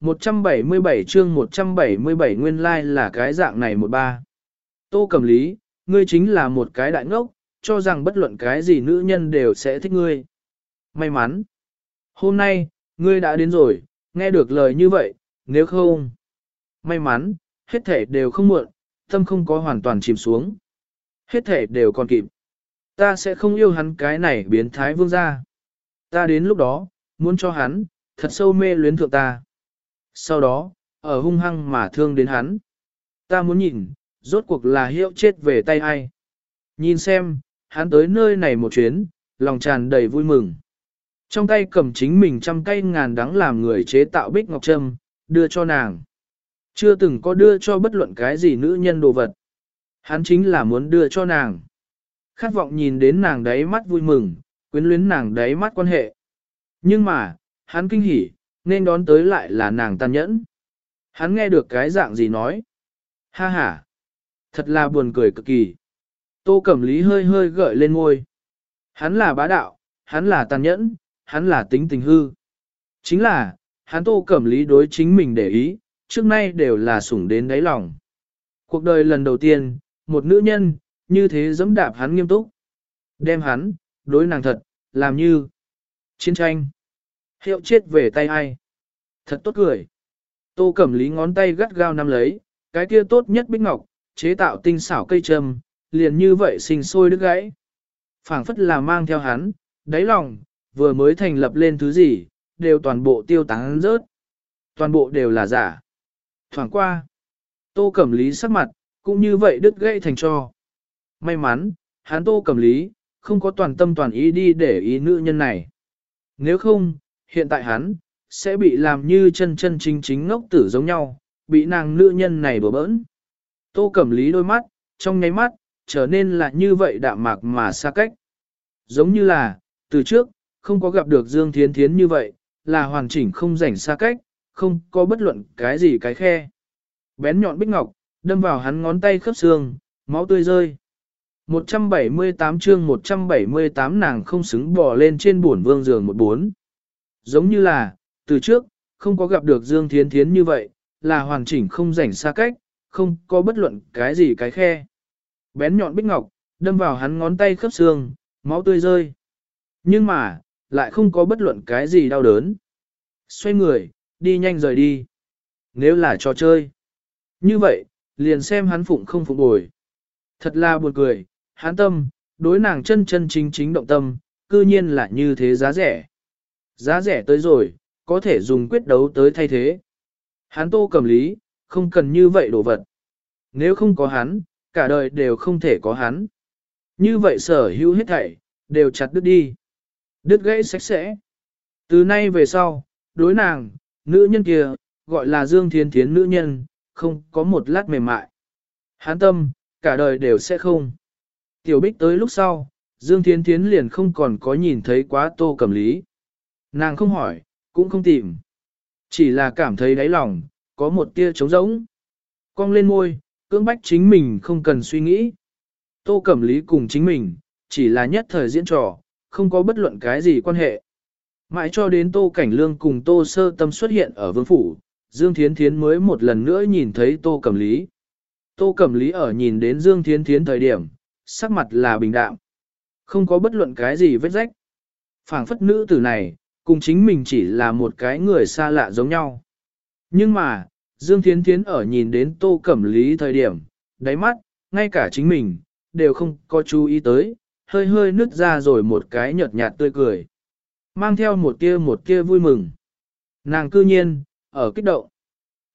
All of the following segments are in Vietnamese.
177 chương 177 nguyên lai like là cái dạng này một ba. Tô Cẩm Lý, ngươi chính là một cái đại ngốc, cho rằng bất luận cái gì nữ nhân đều sẽ thích ngươi. May mắn. Hôm nay, ngươi đã đến rồi, nghe được lời như vậy, nếu không. May mắn, hết thể đều không muộn, tâm không có hoàn toàn chìm xuống. Hết thể đều còn kịp. Ta sẽ không yêu hắn cái này biến thái vương gia. Ta đến lúc đó, muốn cho hắn, thật sâu mê luyến thượng ta. Sau đó, ở hung hăng mà thương đến hắn. Ta muốn nhìn, rốt cuộc là hiệu chết về tay ai. Nhìn xem, hắn tới nơi này một chuyến, lòng tràn đầy vui mừng. Trong tay cầm chính mình trăm cây ngàn đắng làm người chế tạo bích ngọc trâm, đưa cho nàng. Chưa từng có đưa cho bất luận cái gì nữ nhân đồ vật. Hắn chính là muốn đưa cho nàng. Khát vọng nhìn đến nàng đáy mắt vui mừng, quyến luyến nàng đáy mắt quan hệ. Nhưng mà, hắn kinh hỉ, nên đón tới lại là nàng tàn nhẫn. Hắn nghe được cái dạng gì nói. Ha ha. Thật là buồn cười cực kỳ. Tô Cẩm Lý hơi hơi gợi lên ngôi. Hắn là bá đạo, hắn là tàn nhẫn, hắn là tính tình hư. Chính là, hắn Tô Cẩm Lý đối chính mình để ý, trước nay đều là sủng đến đáy lòng. Cuộc đời lần đầu tiên, một nữ nhân, như thế dẫm đạp hắn nghiêm túc. Đem hắn, đối nàng thật, làm như chiến tranh. Hiệu chết về tay ai? Thật tốt cười. Tô Cẩm Lý ngón tay gắt gao nắm lấy, cái kia tốt nhất bích ngọc, chế tạo tinh xảo cây trầm, liền như vậy sinh sôi đứt gãy. phảng phất là mang theo hắn, đáy lòng, vừa mới thành lập lên thứ gì, đều toàn bộ tiêu tán rớt. Toàn bộ đều là giả. Thoảng qua, tô cẩm lý sắc mặt, cũng như vậy đứt gãy thành cho. May mắn, hắn tô cẩm lý, không có toàn tâm toàn ý đi để ý nữ nhân này. Nếu không, hiện tại hắn, sẽ bị làm như chân chân chính chính ngốc tử giống nhau, bị nàng nữ nhân này bừa bỡn. Tô Cẩm Lý đôi mắt, trong nháy mắt, trở nên là như vậy đạm mạc mà xa cách. Giống như là, từ trước, không có gặp được Dương Thiến Thiến như vậy, là hoàn chỉnh không rảnh xa cách, không có bất luận cái gì cái khe. Bén nhọn bích ngọc, đâm vào hắn ngón tay khớp xương, máu tươi rơi. 178 chương 178 nàng không xứng bỏ lên trên buồn vương giường một bốn. Giống như là, từ trước, không có gặp được Dương Thiến Thiến như vậy, là hoàn chỉnh không rảnh xa cách, không có bất luận cái gì cái khe. Bén nhọn bích ngọc, đâm vào hắn ngón tay khớp xương, máu tươi rơi. Nhưng mà, lại không có bất luận cái gì đau đớn. Xoay người, đi nhanh rời đi. Nếu là trò chơi. Như vậy, liền xem hắn phụng không phụng bồi. Thật là buồn cười, hắn tâm, đối nàng chân chân chính chính động tâm, cư nhiên là như thế giá rẻ. Giá rẻ tới rồi, có thể dùng quyết đấu tới thay thế. Hắn tô cầm lý, không cần như vậy đồ vật. Nếu không có hắn, cả đời đều không thể có hắn. Như vậy sở hữu hết thảy, đều chặt đứt đi. Đứt gãy sạch sẽ. Từ nay về sau, đối nàng, nữ nhân kia, gọi là Dương Thiên Thiến nữ nhân, không có một lát mềm mại. Hán tâm, cả đời đều sẽ không. Tiểu Bích tới lúc sau, Dương Thiên Thiến liền không còn có nhìn thấy quá tô cầm lý. Nàng không hỏi, cũng không tìm. Chỉ là cảm thấy đáy lòng, có một tia trống rỗng. Cong lên môi, cưỡng bách chính mình không cần suy nghĩ. Tô Cẩm Lý cùng chính mình, chỉ là nhất thời diễn trò, không có bất luận cái gì quan hệ. Mãi cho đến Tô Cảnh Lương cùng Tô Sơ Tâm xuất hiện ở vương phủ, Dương Thiến Thiến mới một lần nữa nhìn thấy Tô Cẩm Lý. Tô Cẩm Lý ở nhìn đến Dương Thiến Thiến thời điểm, sắc mặt là bình đạm. Không có bất luận cái gì vết rách. phảng phất nữ tử này, cùng chính mình chỉ là một cái người xa lạ giống nhau. Nhưng mà, Dương Thiến Thiến ở nhìn đến Tô Cẩm Lý thời điểm, đáy mắt, ngay cả chính mình, đều không có chú ý tới, hơi hơi nứt ra rồi một cái nhợt nhạt tươi cười. Mang theo một kia một kia vui mừng. Nàng cư nhiên, ở kích động.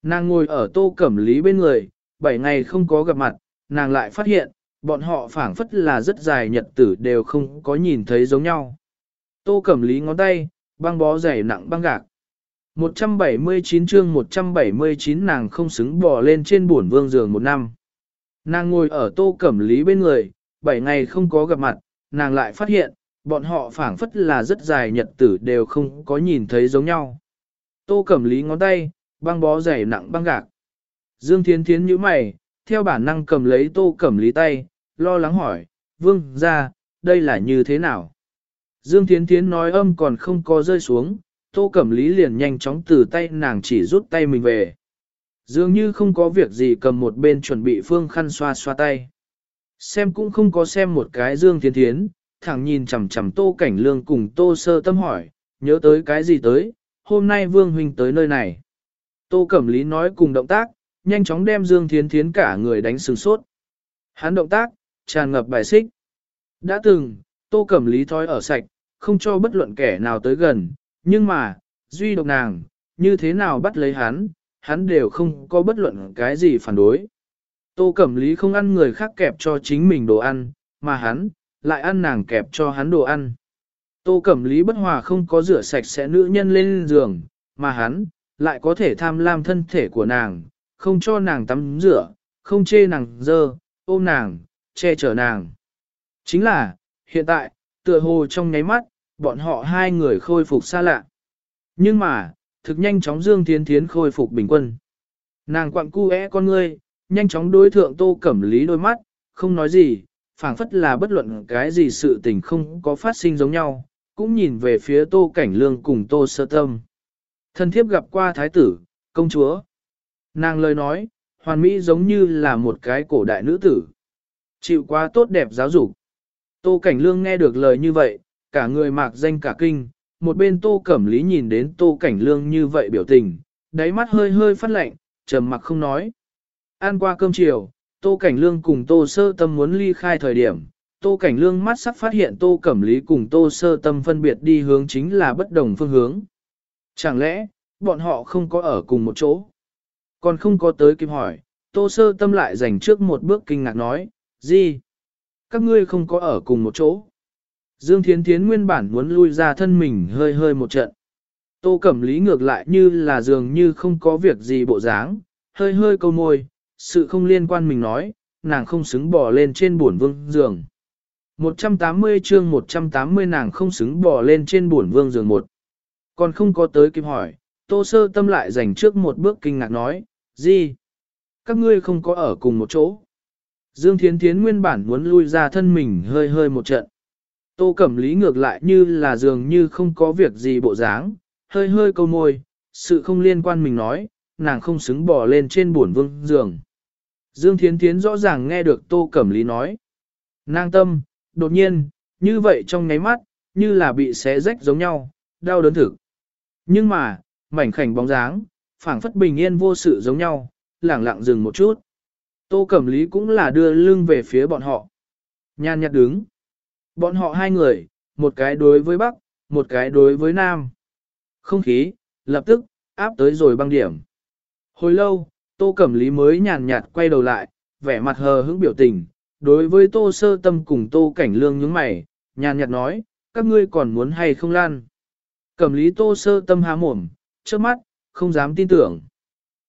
Nàng ngồi ở Tô Cẩm Lý bên người, bảy ngày không có gặp mặt, nàng lại phát hiện, bọn họ phảng phất là rất dài nhật tử đều không có nhìn thấy giống nhau. Tô Cẩm Lý ngón tay, băng bó dày nặng băng gạc. 179 chương 179 nàng không xứng bò lên trên buồn vương giường một năm. Nàng ngồi ở tô cẩm lý bên người, bảy ngày không có gặp mặt, nàng lại phát hiện, bọn họ phảng phất là rất dài nhật tử đều không có nhìn thấy giống nhau. Tô cẩm lý ngón tay, băng bó dày nặng băng gạc. Dương Thiến Thiến như mày, theo bản năng cầm lấy tô cẩm lý tay, lo lắng hỏi, vương ra, đây là như thế nào? Dương Thiến Thiến nói âm còn không có rơi xuống, Tô Cẩm Lý liền nhanh chóng từ tay nàng chỉ rút tay mình về. Dường như không có việc gì cầm một bên chuẩn bị phương khăn xoa xoa tay. Xem cũng không có xem một cái Dương Thiến Thiến, thẳng nhìn chằm chằm Tô Cảnh Lương cùng Tô Sơ Tâm hỏi, nhớ tới cái gì tới, hôm nay Vương Huynh tới nơi này. Tô Cẩm Lý nói cùng động tác, nhanh chóng đem Dương Thiến Thiến cả người đánh sừng sốt. Hắn động tác, tràn ngập bài xích. Đã từng, Tô Cẩm Lý thói ở sạch, không cho bất luận kẻ nào tới gần, nhưng mà, duy độc nàng, như thế nào bắt lấy hắn, hắn đều không có bất luận cái gì phản đối. Tô Cẩm Lý không ăn người khác kẹp cho chính mình đồ ăn, mà hắn, lại ăn nàng kẹp cho hắn đồ ăn. Tô Cẩm Lý bất hòa không có rửa sạch sẽ nữ nhân lên giường, mà hắn, lại có thể tham lam thân thể của nàng, không cho nàng tắm rửa, không chê nàng dơ, ôm nàng, che chở nàng. Chính là, hiện tại, tựa hồ trong nháy mắt, bọn họ hai người khôi phục xa lạ. Nhưng mà, thực nhanh chóng Dương Thiến Thiến khôi phục bình quân. Nàng quặng cu é con ngươi, nhanh chóng đối thượng Tô Cẩm Lý đôi mắt, không nói gì, phảng phất là bất luận cái gì sự tình không có phát sinh giống nhau, cũng nhìn về phía Tô Cảnh Lương cùng Tô Sơ Tâm. Thân thiếp gặp qua thái tử, công chúa. Nàng lời nói, hoàn mỹ giống như là một cái cổ đại nữ tử. Chịu quá tốt đẹp giáo dục. Tô Cảnh Lương nghe được lời như vậy, cả người mạc danh cả kinh, một bên Tô Cẩm Lý nhìn đến Tô Cảnh Lương như vậy biểu tình, đáy mắt hơi hơi phát lạnh, trầm mặc không nói. Ăn qua cơm chiều, Tô Cảnh Lương cùng Tô Sơ Tâm muốn ly khai thời điểm, Tô Cảnh Lương mắt sắc phát hiện Tô Cẩm Lý cùng Tô Sơ Tâm phân biệt đi hướng chính là bất đồng phương hướng. Chẳng lẽ, bọn họ không có ở cùng một chỗ? Còn không có tới kịp hỏi, Tô Sơ Tâm lại dành trước một bước kinh ngạc nói, gì? Các ngươi không có ở cùng một chỗ. Dương Thiến Thiến nguyên bản muốn lui ra thân mình hơi hơi một trận. Tô Cẩm Lý ngược lại như là dường như không có việc gì bộ dáng, hơi hơi câu môi, sự không liên quan mình nói, nàng không xứng bỏ lên trên buồn vương giường. 180 chương 180 nàng không xứng bỏ lên trên buồn vương giường một. Còn không có tới kịp hỏi, Tô Sơ Tâm lại dành trước một bước kinh ngạc nói, gì? Các ngươi không có ở cùng một chỗ. Dương Thiến Thiến nguyên bản muốn lui ra thân mình hơi hơi một trận. Tô Cẩm Lý ngược lại như là dường như không có việc gì bộ dáng, hơi hơi câu môi, sự không liên quan mình nói, nàng không xứng bỏ lên trên buồn vương giường. Dương Thiến Thiến rõ ràng nghe được Tô Cẩm Lý nói. Nàng tâm, đột nhiên, như vậy trong nháy mắt, như là bị xé rách giống nhau, đau đớn thực. Nhưng mà, mảnh khảnh bóng dáng, phảng phất bình yên vô sự giống nhau, lẳng lặng dừng một chút. Tô Cẩm Lý cũng là đưa lưng về phía bọn họ. Nhan nhạt đứng. Bọn họ hai người, một cái đối với Bắc, một cái đối với Nam. Không khí, lập tức, áp tới rồi băng điểm. Hồi lâu, Tô Cẩm Lý mới nhàn nhạt quay đầu lại, vẻ mặt hờ hững biểu tình, đối với Tô Sơ Tâm cùng Tô Cảnh Lương nhướng mày, nhàn nhạt nói, các ngươi còn muốn hay không lan. Cẩm Lý Tô Sơ Tâm há mồm, trước mắt, không dám tin tưởng.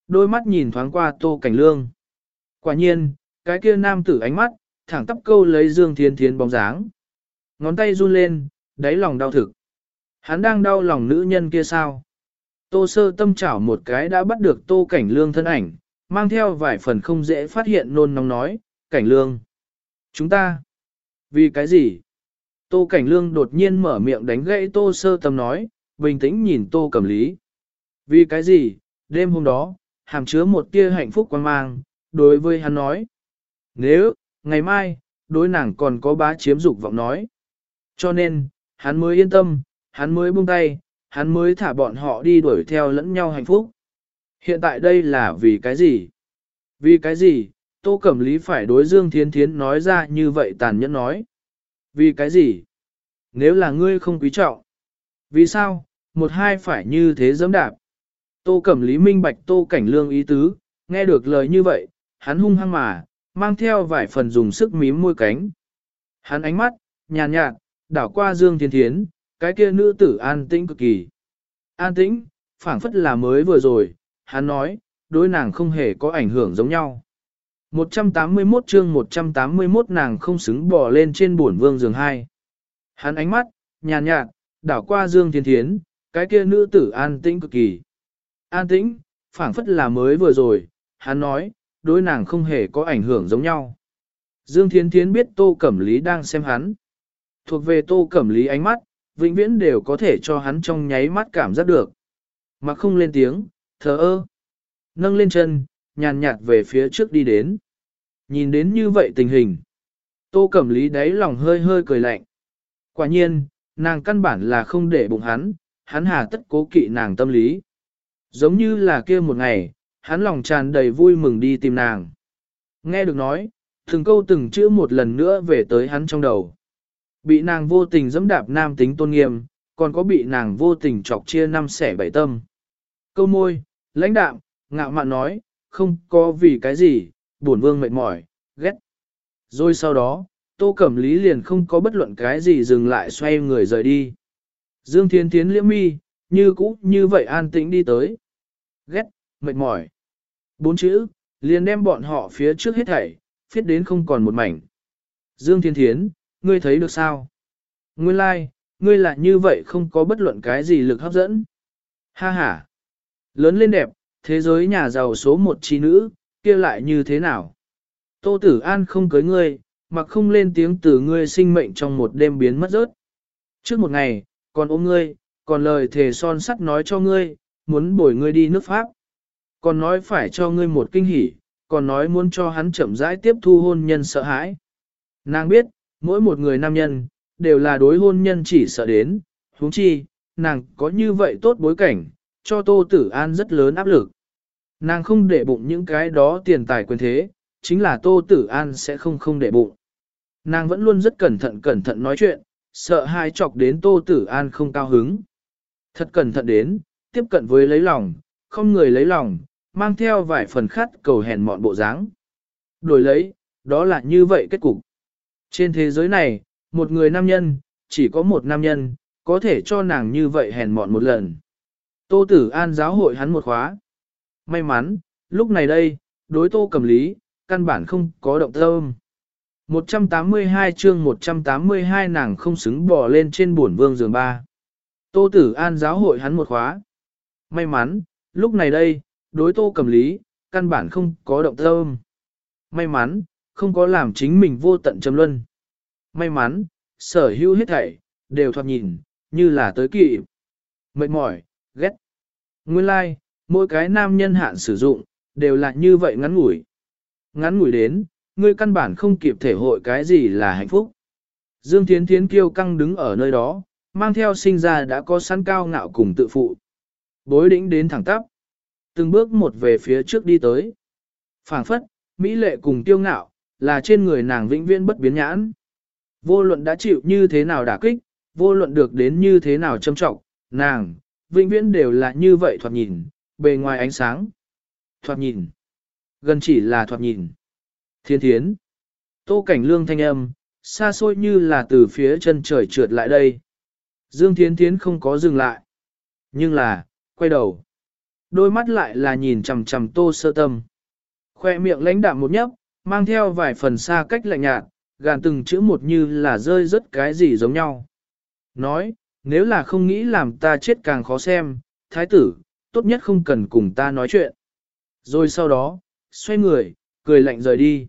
Đôi mắt nhìn thoáng qua Tô Cảnh Lương. Quả nhiên, cái kia nam tử ánh mắt, thẳng tắp câu lấy Dương Thiên Thiến bóng dáng. Ngón tay run lên, đáy lòng đau thực. Hắn đang đau lòng nữ nhân kia sao? Tô sơ tâm chảo một cái đã bắt được tô cảnh lương thân ảnh, mang theo vài phần không dễ phát hiện nôn nóng nói, cảnh lương. Chúng ta. Vì cái gì? Tô cảnh lương đột nhiên mở miệng đánh gãy tô sơ tâm nói, bình tĩnh nhìn tô cầm lý. Vì cái gì? Đêm hôm đó, hàm chứa một tia hạnh phúc quan mang, đối với hắn nói. Nếu, ngày mai, đối nàng còn có bá chiếm dục vọng nói. Cho nên, hắn mới yên tâm, hắn mới buông tay, hắn mới thả bọn họ đi đuổi theo lẫn nhau hạnh phúc. Hiện tại đây là vì cái gì? Vì cái gì, Tô Cẩm Lý phải đối Dương Thiên Thiến nói ra như vậy tàn nhẫn nói? Vì cái gì? Nếu là ngươi không quý trọng. Vì sao, một hai phải như thế dẫm đạp? Tô Cẩm Lý minh bạch Tô Cảnh Lương ý tứ, nghe được lời như vậy, hắn hung hăng mà, mang theo vài phần dùng sức mím môi cánh. Hắn ánh mắt, nhàn nhạt, đảo qua Dương Thiên Thiến, cái kia nữ tử an tĩnh cực kỳ. An tĩnh, phảng phất là mới vừa rồi, hắn nói, đối nàng không hề có ảnh hưởng giống nhau. 181 chương 181 nàng không xứng bỏ lên trên buồn vương giường hai. Hắn ánh mắt, nhàn nhạt, đảo qua Dương Thiên Thiến, cái kia nữ tử an tĩnh cực kỳ. An tĩnh, phảng phất là mới vừa rồi, hắn nói, đối nàng không hề có ảnh hưởng giống nhau. Dương Thiên Thiến biết Tô Cẩm Lý đang xem hắn. Thuộc về Tô Cẩm Lý ánh mắt, vĩnh viễn đều có thể cho hắn trong nháy mắt cảm giác được. Mà không lên tiếng, thờ ơ. Nâng lên chân, nhàn nhạt về phía trước đi đến. Nhìn đến như vậy tình hình. Tô Cẩm Lý đáy lòng hơi hơi cười lạnh. Quả nhiên, nàng căn bản là không để bụng hắn, hắn hà tất cố kỵ nàng tâm lý. Giống như là kia một ngày, hắn lòng tràn đầy vui mừng đi tìm nàng. Nghe được nói, từng câu từng chữ một lần nữa về tới hắn trong đầu. Bị nàng vô tình dẫm đạp nam tính tôn nghiêm, còn có bị nàng vô tình chọc chia năm xẻ bảy tâm. Câu môi, lãnh đạm, ngạo mạn nói, không có vì cái gì, buồn vương mệt mỏi, ghét. Rồi sau đó, Tô Cẩm Lý liền không có bất luận cái gì dừng lại xoay người rời đi. Dương Thiên Thiến liễm mi, như cũ như vậy an tĩnh đi tới. Ghét, mệt mỏi. Bốn chữ, liền đem bọn họ phía trước hết thảy, phiết đến không còn một mảnh. Dương Thiên Thiến, ngươi thấy được sao? Nguyên lai, like, ngươi lại như vậy không có bất luận cái gì lực hấp dẫn. Ha ha. Lớn lên đẹp, thế giới nhà giàu số một chi nữ, kia lại như thế nào? Tô Tử An không cưới ngươi, mặc không lên tiếng từ ngươi sinh mệnh trong một đêm biến mất rớt. Trước một ngày, còn ôm ngươi, còn lời thề son sắt nói cho ngươi, muốn bồi ngươi đi nước Pháp. Còn nói phải cho ngươi một kinh hỉ, còn nói muốn cho hắn chậm rãi tiếp thu hôn nhân sợ hãi. Nàng biết, mỗi một người nam nhân, đều là đối hôn nhân chỉ sợ đến, huống chi, nàng có như vậy tốt bối cảnh, cho Tô Tử An rất lớn áp lực. Nàng không để bụng những cái đó tiền tài quyền thế, chính là Tô Tử An sẽ không không để bụng. Nàng vẫn luôn rất cẩn thận cẩn thận nói chuyện, sợ hai chọc đến Tô Tử An không cao hứng. Thật cẩn thận đến, tiếp cận với lấy lòng, không người lấy lòng, mang theo vài phần khát cầu hèn mọn bộ dáng. Đổi lấy, đó là như vậy kết cục. Trên thế giới này, một người nam nhân, chỉ có một nam nhân, có thể cho nàng như vậy hèn mọn một lần. Tô Tử An giáo hội hắn một khóa. May mắn, lúc này đây, đối tô cầm lý, căn bản không có động tâm. 182 chương 182 nàng không xứng bỏ lên trên buồn vương giường ba. Tô Tử An giáo hội hắn một khóa. May mắn, lúc này đây, đối tô cầm lý, căn bản không có động tâm. May mắn, không có làm chính mình vô tận châm luân. May mắn, sở hữu hết thảy, đều thoạt nhìn, như là tới kỵ. Mệt mỏi, ghét. Nguyên lai, like, mỗi cái nam nhân hạn sử dụng, đều là như vậy ngắn ngủi. Ngắn ngủi đến, ngươi căn bản không kịp thể hội cái gì là hạnh phúc. Dương Thiến Thiến kiêu căng đứng ở nơi đó, mang theo sinh ra đã có sẵn cao ngạo cùng tự phụ. Bối đỉnh đến thẳng tắp, từng bước một về phía trước đi tới. phảng phất, Mỹ lệ cùng tiêu ngạo, là trên người nàng vĩnh viễn bất biến nhãn. Vô luận đã chịu như thế nào đả kích, vô luận được đến như thế nào châm trọng, nàng, vĩnh viễn đều là như vậy thoạt nhìn, bề ngoài ánh sáng. Thoạt nhìn, gần chỉ là thoạt nhìn. Thiên thiến, tô cảnh lương thanh âm, xa xôi như là từ phía chân trời trượt lại đây. Dương Thiến Thiến không có dừng lại. Nhưng là, quay đầu. Đôi mắt lại là nhìn chằm chằm tô sơ tâm. Khoe miệng lãnh đạm một nhấp, mang theo vài phần xa cách lạnh nhạt, gàn từng chữ một như là rơi rất cái gì giống nhau. Nói, nếu là không nghĩ làm ta chết càng khó xem, thái tử, tốt nhất không cần cùng ta nói chuyện. Rồi sau đó, xoay người, cười lạnh rời đi.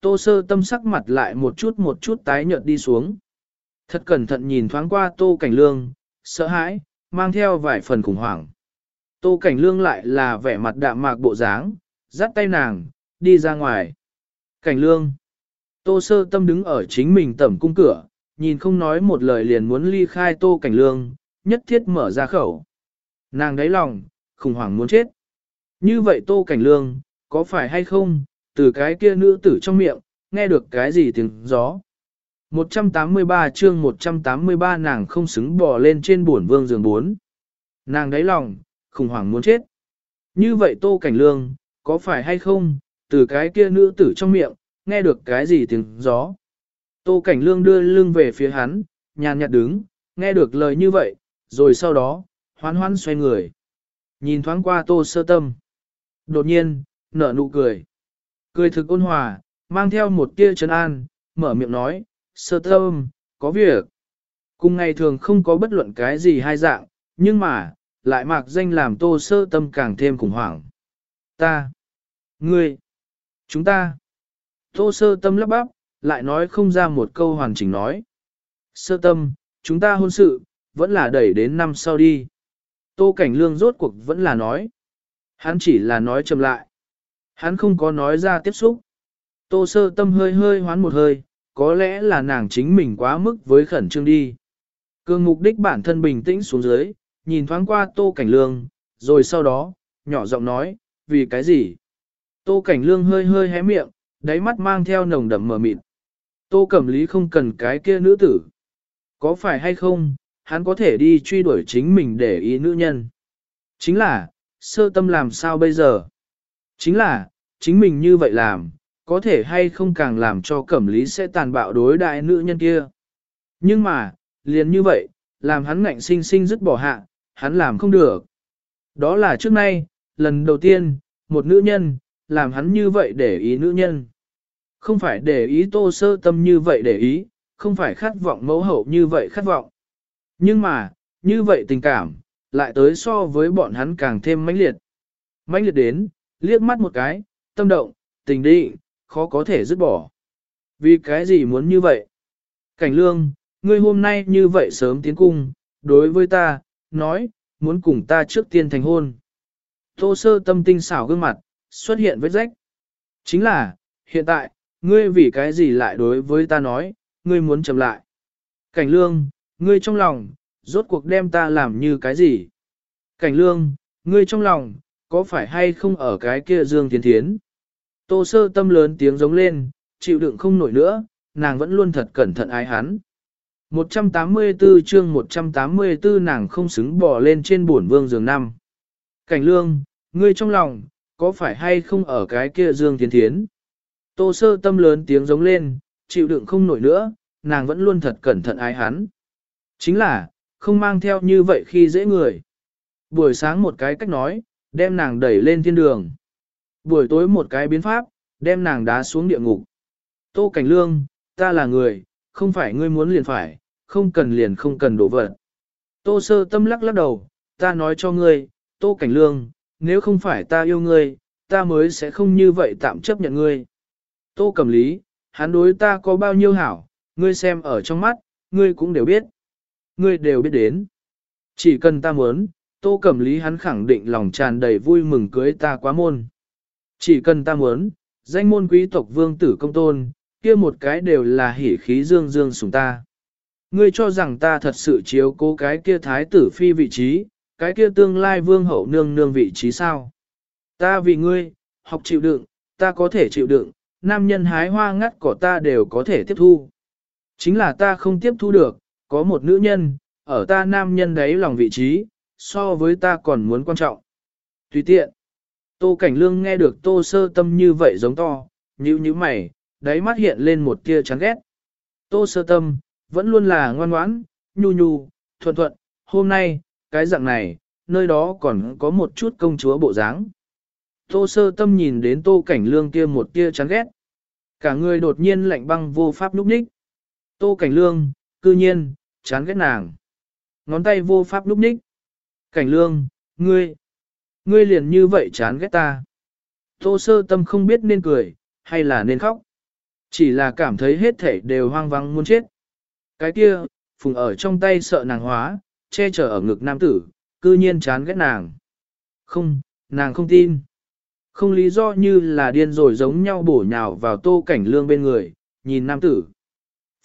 Tô sơ tâm sắc mặt lại một chút một chút tái nhợt đi xuống. Thật cẩn thận nhìn thoáng qua tô cảnh lương, sợ hãi, mang theo vài phần khủng hoảng. Tô cảnh lương lại là vẻ mặt đạm mạc bộ dáng, dắt tay nàng, đi ra ngoài. Cảnh lương. Tô sơ tâm đứng ở chính mình tẩm cung cửa, nhìn không nói một lời liền muốn ly khai tô cảnh lương, nhất thiết mở ra khẩu. Nàng đáy lòng, khủng hoảng muốn chết. Như vậy tô cảnh lương, có phải hay không, từ cái kia nữ tử trong miệng, nghe được cái gì tiếng gió. 183 chương 183 nàng không xứng bò lên trên buồn vương giường 4. Nàng đáy lòng, khủng hoảng muốn chết. Như vậy tô cảnh lương, có phải hay không, từ cái kia nữ tử trong miệng, nghe được cái gì tiếng gió. Tô cảnh lương đưa lưng về phía hắn, nhàn nhạt đứng, nghe được lời như vậy, rồi sau đó, hoan hoan xoay người. Nhìn thoáng qua tô sơ tâm. Đột nhiên, nở nụ cười. Cười thực ôn hòa, mang theo một tia trấn an, mở miệng nói, sơ tâm, có việc. Cùng ngày thường không có bất luận cái gì hai dạng, nhưng mà, lại mạc danh làm tô sơ tâm càng thêm khủng hoảng. Ta, ngươi, chúng ta, tô sơ tâm lắp bắp, lại nói không ra một câu hoàn chỉnh nói. Sơ tâm, chúng ta hôn sự, vẫn là đẩy đến năm sau đi. Tô Cảnh Lương rốt cuộc vẫn là nói. Hắn chỉ là nói chậm lại. Hắn không có nói ra tiếp xúc. Tô sơ tâm hơi hơi hoán một hơi, có lẽ là nàng chính mình quá mức với khẩn trương đi. Cương mục đích bản thân bình tĩnh xuống dưới, nhìn thoáng qua Tô Cảnh Lương, rồi sau đó, nhỏ giọng nói, vì cái gì? Tô Cảnh Lương hơi hơi hé miệng, đáy mắt mang theo nồng đậm mờ mịt. Tô Cẩm Lý không cần cái kia nữ tử. Có phải hay không, hắn có thể đi truy đuổi chính mình để ý nữ nhân. Chính là, sơ tâm làm sao bây giờ? Chính là, chính mình như vậy làm, có thể hay không càng làm cho Cẩm Lý sẽ tàn bạo đối đại nữ nhân kia. Nhưng mà, liền như vậy, làm hắn ngạnh sinh sinh dứt bỏ hạ, hắn làm không được. Đó là trước nay, lần đầu tiên, một nữ nhân, làm hắn như vậy để ý nữ nhân. Không phải để ý tô sơ tâm như vậy để ý, không phải khát vọng mẫu hậu như vậy khát vọng. Nhưng mà, như vậy tình cảm, lại tới so với bọn hắn càng thêm mãnh liệt. Mãnh liệt đến, liếc mắt một cái, tâm động, tình định, khó có thể dứt bỏ. Vì cái gì muốn như vậy? Cảnh lương, ngươi hôm nay như vậy sớm tiến cung, đối với ta, nói, muốn cùng ta trước tiên thành hôn. Tô sơ tâm tinh xảo gương mặt, xuất hiện vết rách. Chính là, hiện tại, ngươi vì cái gì lại đối với ta nói, ngươi muốn chậm lại. Cảnh lương, ngươi trong lòng, rốt cuộc đem ta làm như cái gì? Cảnh lương, ngươi trong lòng, có phải hay không ở cái kia dương tiến thiến? Tô sơ tâm lớn tiếng giống lên, chịu đựng không nổi nữa, nàng vẫn luôn thật cẩn thận ái hắn. 184 chương 184 nàng không xứng bỏ lên trên buồn vương giường năm. Cảnh lương, ngươi trong lòng, có phải hay không ở cái kia dương thiên thiến? Tô sơ tâm lớn tiếng giống lên, chịu đựng không nổi nữa, nàng vẫn luôn thật cẩn thận ái hắn. Chính là, không mang theo như vậy khi dễ người. Buổi sáng một cái cách nói, đem nàng đẩy lên thiên đường. Buổi tối một cái biến pháp, đem nàng đá xuống địa ngục. Tô Cảnh Lương, ta là người, không phải ngươi muốn liền phải, không cần liền không cần đổ vật. Tô Sơ Tâm lắc lắc đầu, ta nói cho ngươi, Tô Cảnh Lương, nếu không phải ta yêu ngươi, ta mới sẽ không như vậy tạm chấp nhận ngươi. Tô Cẩm Lý, hắn đối ta có bao nhiêu hảo, ngươi xem ở trong mắt, ngươi cũng đều biết. Ngươi đều biết đến. Chỉ cần ta muốn, Tô Cẩm Lý hắn khẳng định lòng tràn đầy vui mừng cưới ta quá môn. Chỉ cần ta muốn, danh môn quý tộc vương tử công tôn, kia một cái đều là hỉ khí dương dương sủng ta. Ngươi cho rằng ta thật sự chiếu cố cái kia thái tử phi vị trí, cái kia tương lai vương hậu nương nương vị trí sao? Ta vì ngươi, học chịu đựng, ta có thể chịu đựng, nam nhân hái hoa ngắt cỏ ta đều có thể tiếp thu. Chính là ta không tiếp thu được, có một nữ nhân, ở ta nam nhân đấy lòng vị trí, so với ta còn muốn quan trọng. Tùy tiện. Tô Cảnh Lương nghe được Tô Sơ Tâm như vậy giống to, nhíu nhíu mày, đáy mắt hiện lên một tia chán ghét. Tô Sơ Tâm, vẫn luôn là ngoan ngoãn, nhu nhu, thuận thuận, hôm nay, cái dạng này, nơi đó còn có một chút công chúa bộ dáng. Tô Sơ Tâm nhìn đến Tô Cảnh Lương kia một tia chán ghét. Cả người đột nhiên lạnh băng vô pháp núp ních. Tô Cảnh Lương, cư nhiên, chán ghét nàng. Ngón tay vô pháp núp ních. Cảnh Lương, ngươi, ngươi liền như vậy chán ghét ta. Tô Sơ Tâm không biết nên cười, hay là nên khóc. Chỉ là cảm thấy hết thể đều hoang vắng muốn chết. Cái kia, phùng ở trong tay sợ nàng hóa, che chở ở ngực nam tử, cư nhiên chán ghét nàng. Không, nàng không tin. Không lý do như là điên rồi giống nhau bổ nhào vào tô cảnh lương bên người, nhìn nam tử.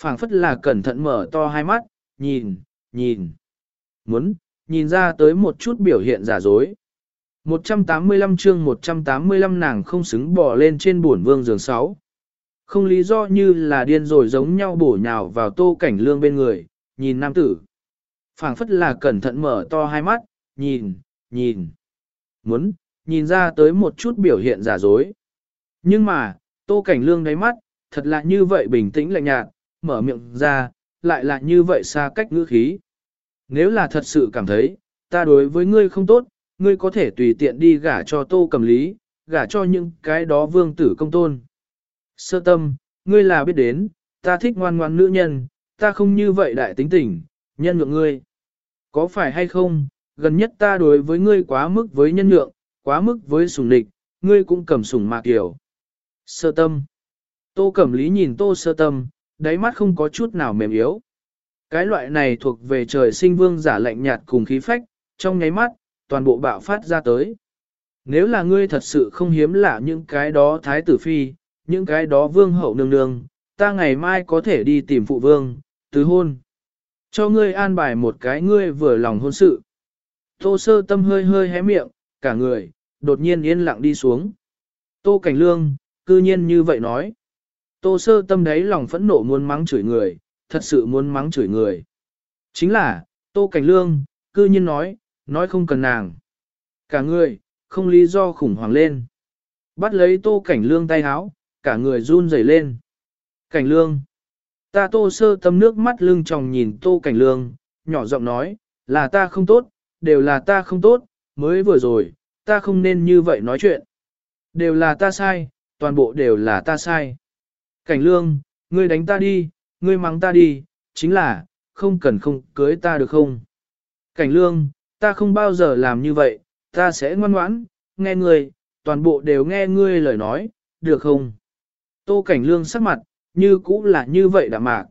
phảng phất là cẩn thận mở to hai mắt, nhìn, nhìn. Muốn, nhìn ra tới một chút biểu hiện giả dối. 185 chương 185 nàng không xứng bỏ lên trên buồn vương giường 6. Không lý do như là điên rồi giống nhau bổ nhào vào tô cảnh lương bên người, nhìn nam tử phảng phất là cẩn thận mở to hai mắt, nhìn, nhìn. Muốn, nhìn ra tới một chút biểu hiện giả dối. Nhưng mà, tô cảnh lương đáy mắt, thật là như vậy bình tĩnh lạnh nhạt, mở miệng ra, lại là như vậy xa cách ngữ khí. Nếu là thật sự cảm thấy, ta đối với ngươi không tốt, ngươi có thể tùy tiện đi gả cho tô cầm lý, gả cho những cái đó vương tử công tôn. Sơ tâm, ngươi là biết đến, ta thích ngoan ngoan nữ nhân, ta không như vậy đại tính tình, nhân nhượng ngươi. Có phải hay không, gần nhất ta đối với ngươi quá mức với nhân nhượng, quá mức với sủng địch, ngươi cũng cầm sủng mạc kiểu. Sơ tâm. Tô Cẩm Lý nhìn Tô Sơ tâm, đáy mắt không có chút nào mềm yếu. Cái loại này thuộc về trời sinh vương giả lạnh nhạt cùng khí phách, trong nháy mắt, toàn bộ bạo phát ra tới. Nếu là ngươi thật sự không hiếm lạ những cái đó thái tử phi, những cái đó vương hậu nương nương, ta ngày mai có thể đi tìm phụ vương, tứ hôn. Cho ngươi an bài một cái ngươi vừa lòng hôn sự. Tô sơ tâm hơi hơi hé miệng, cả người, đột nhiên yên lặng đi xuống. Tô cảnh lương, cư nhiên như vậy nói. Tô sơ tâm đấy lòng phẫn nộ muốn mắng chửi người, thật sự muốn mắng chửi người. Chính là, tô cảnh lương, cư nhiên nói, nói không cần nàng. Cả người, không lý do khủng hoảng lên. Bắt lấy tô cảnh lương tay háo, cả người run rẩy lên. Cảnh lương. Ta tô sơ tâm nước mắt lưng tròng nhìn tô cảnh lương, nhỏ giọng nói, là ta không tốt, đều là ta không tốt, mới vừa rồi, ta không nên như vậy nói chuyện. Đều là ta sai, toàn bộ đều là ta sai. Cảnh lương, ngươi đánh ta đi, ngươi mắng ta đi, chính là, không cần không cưới ta được không? Cảnh lương, ta không bao giờ làm như vậy, ta sẽ ngoan ngoãn, nghe ngươi, toàn bộ đều nghe ngươi lời nói, được không? Tô cảnh lương sắc mặt, như cũ là như vậy đã mạc.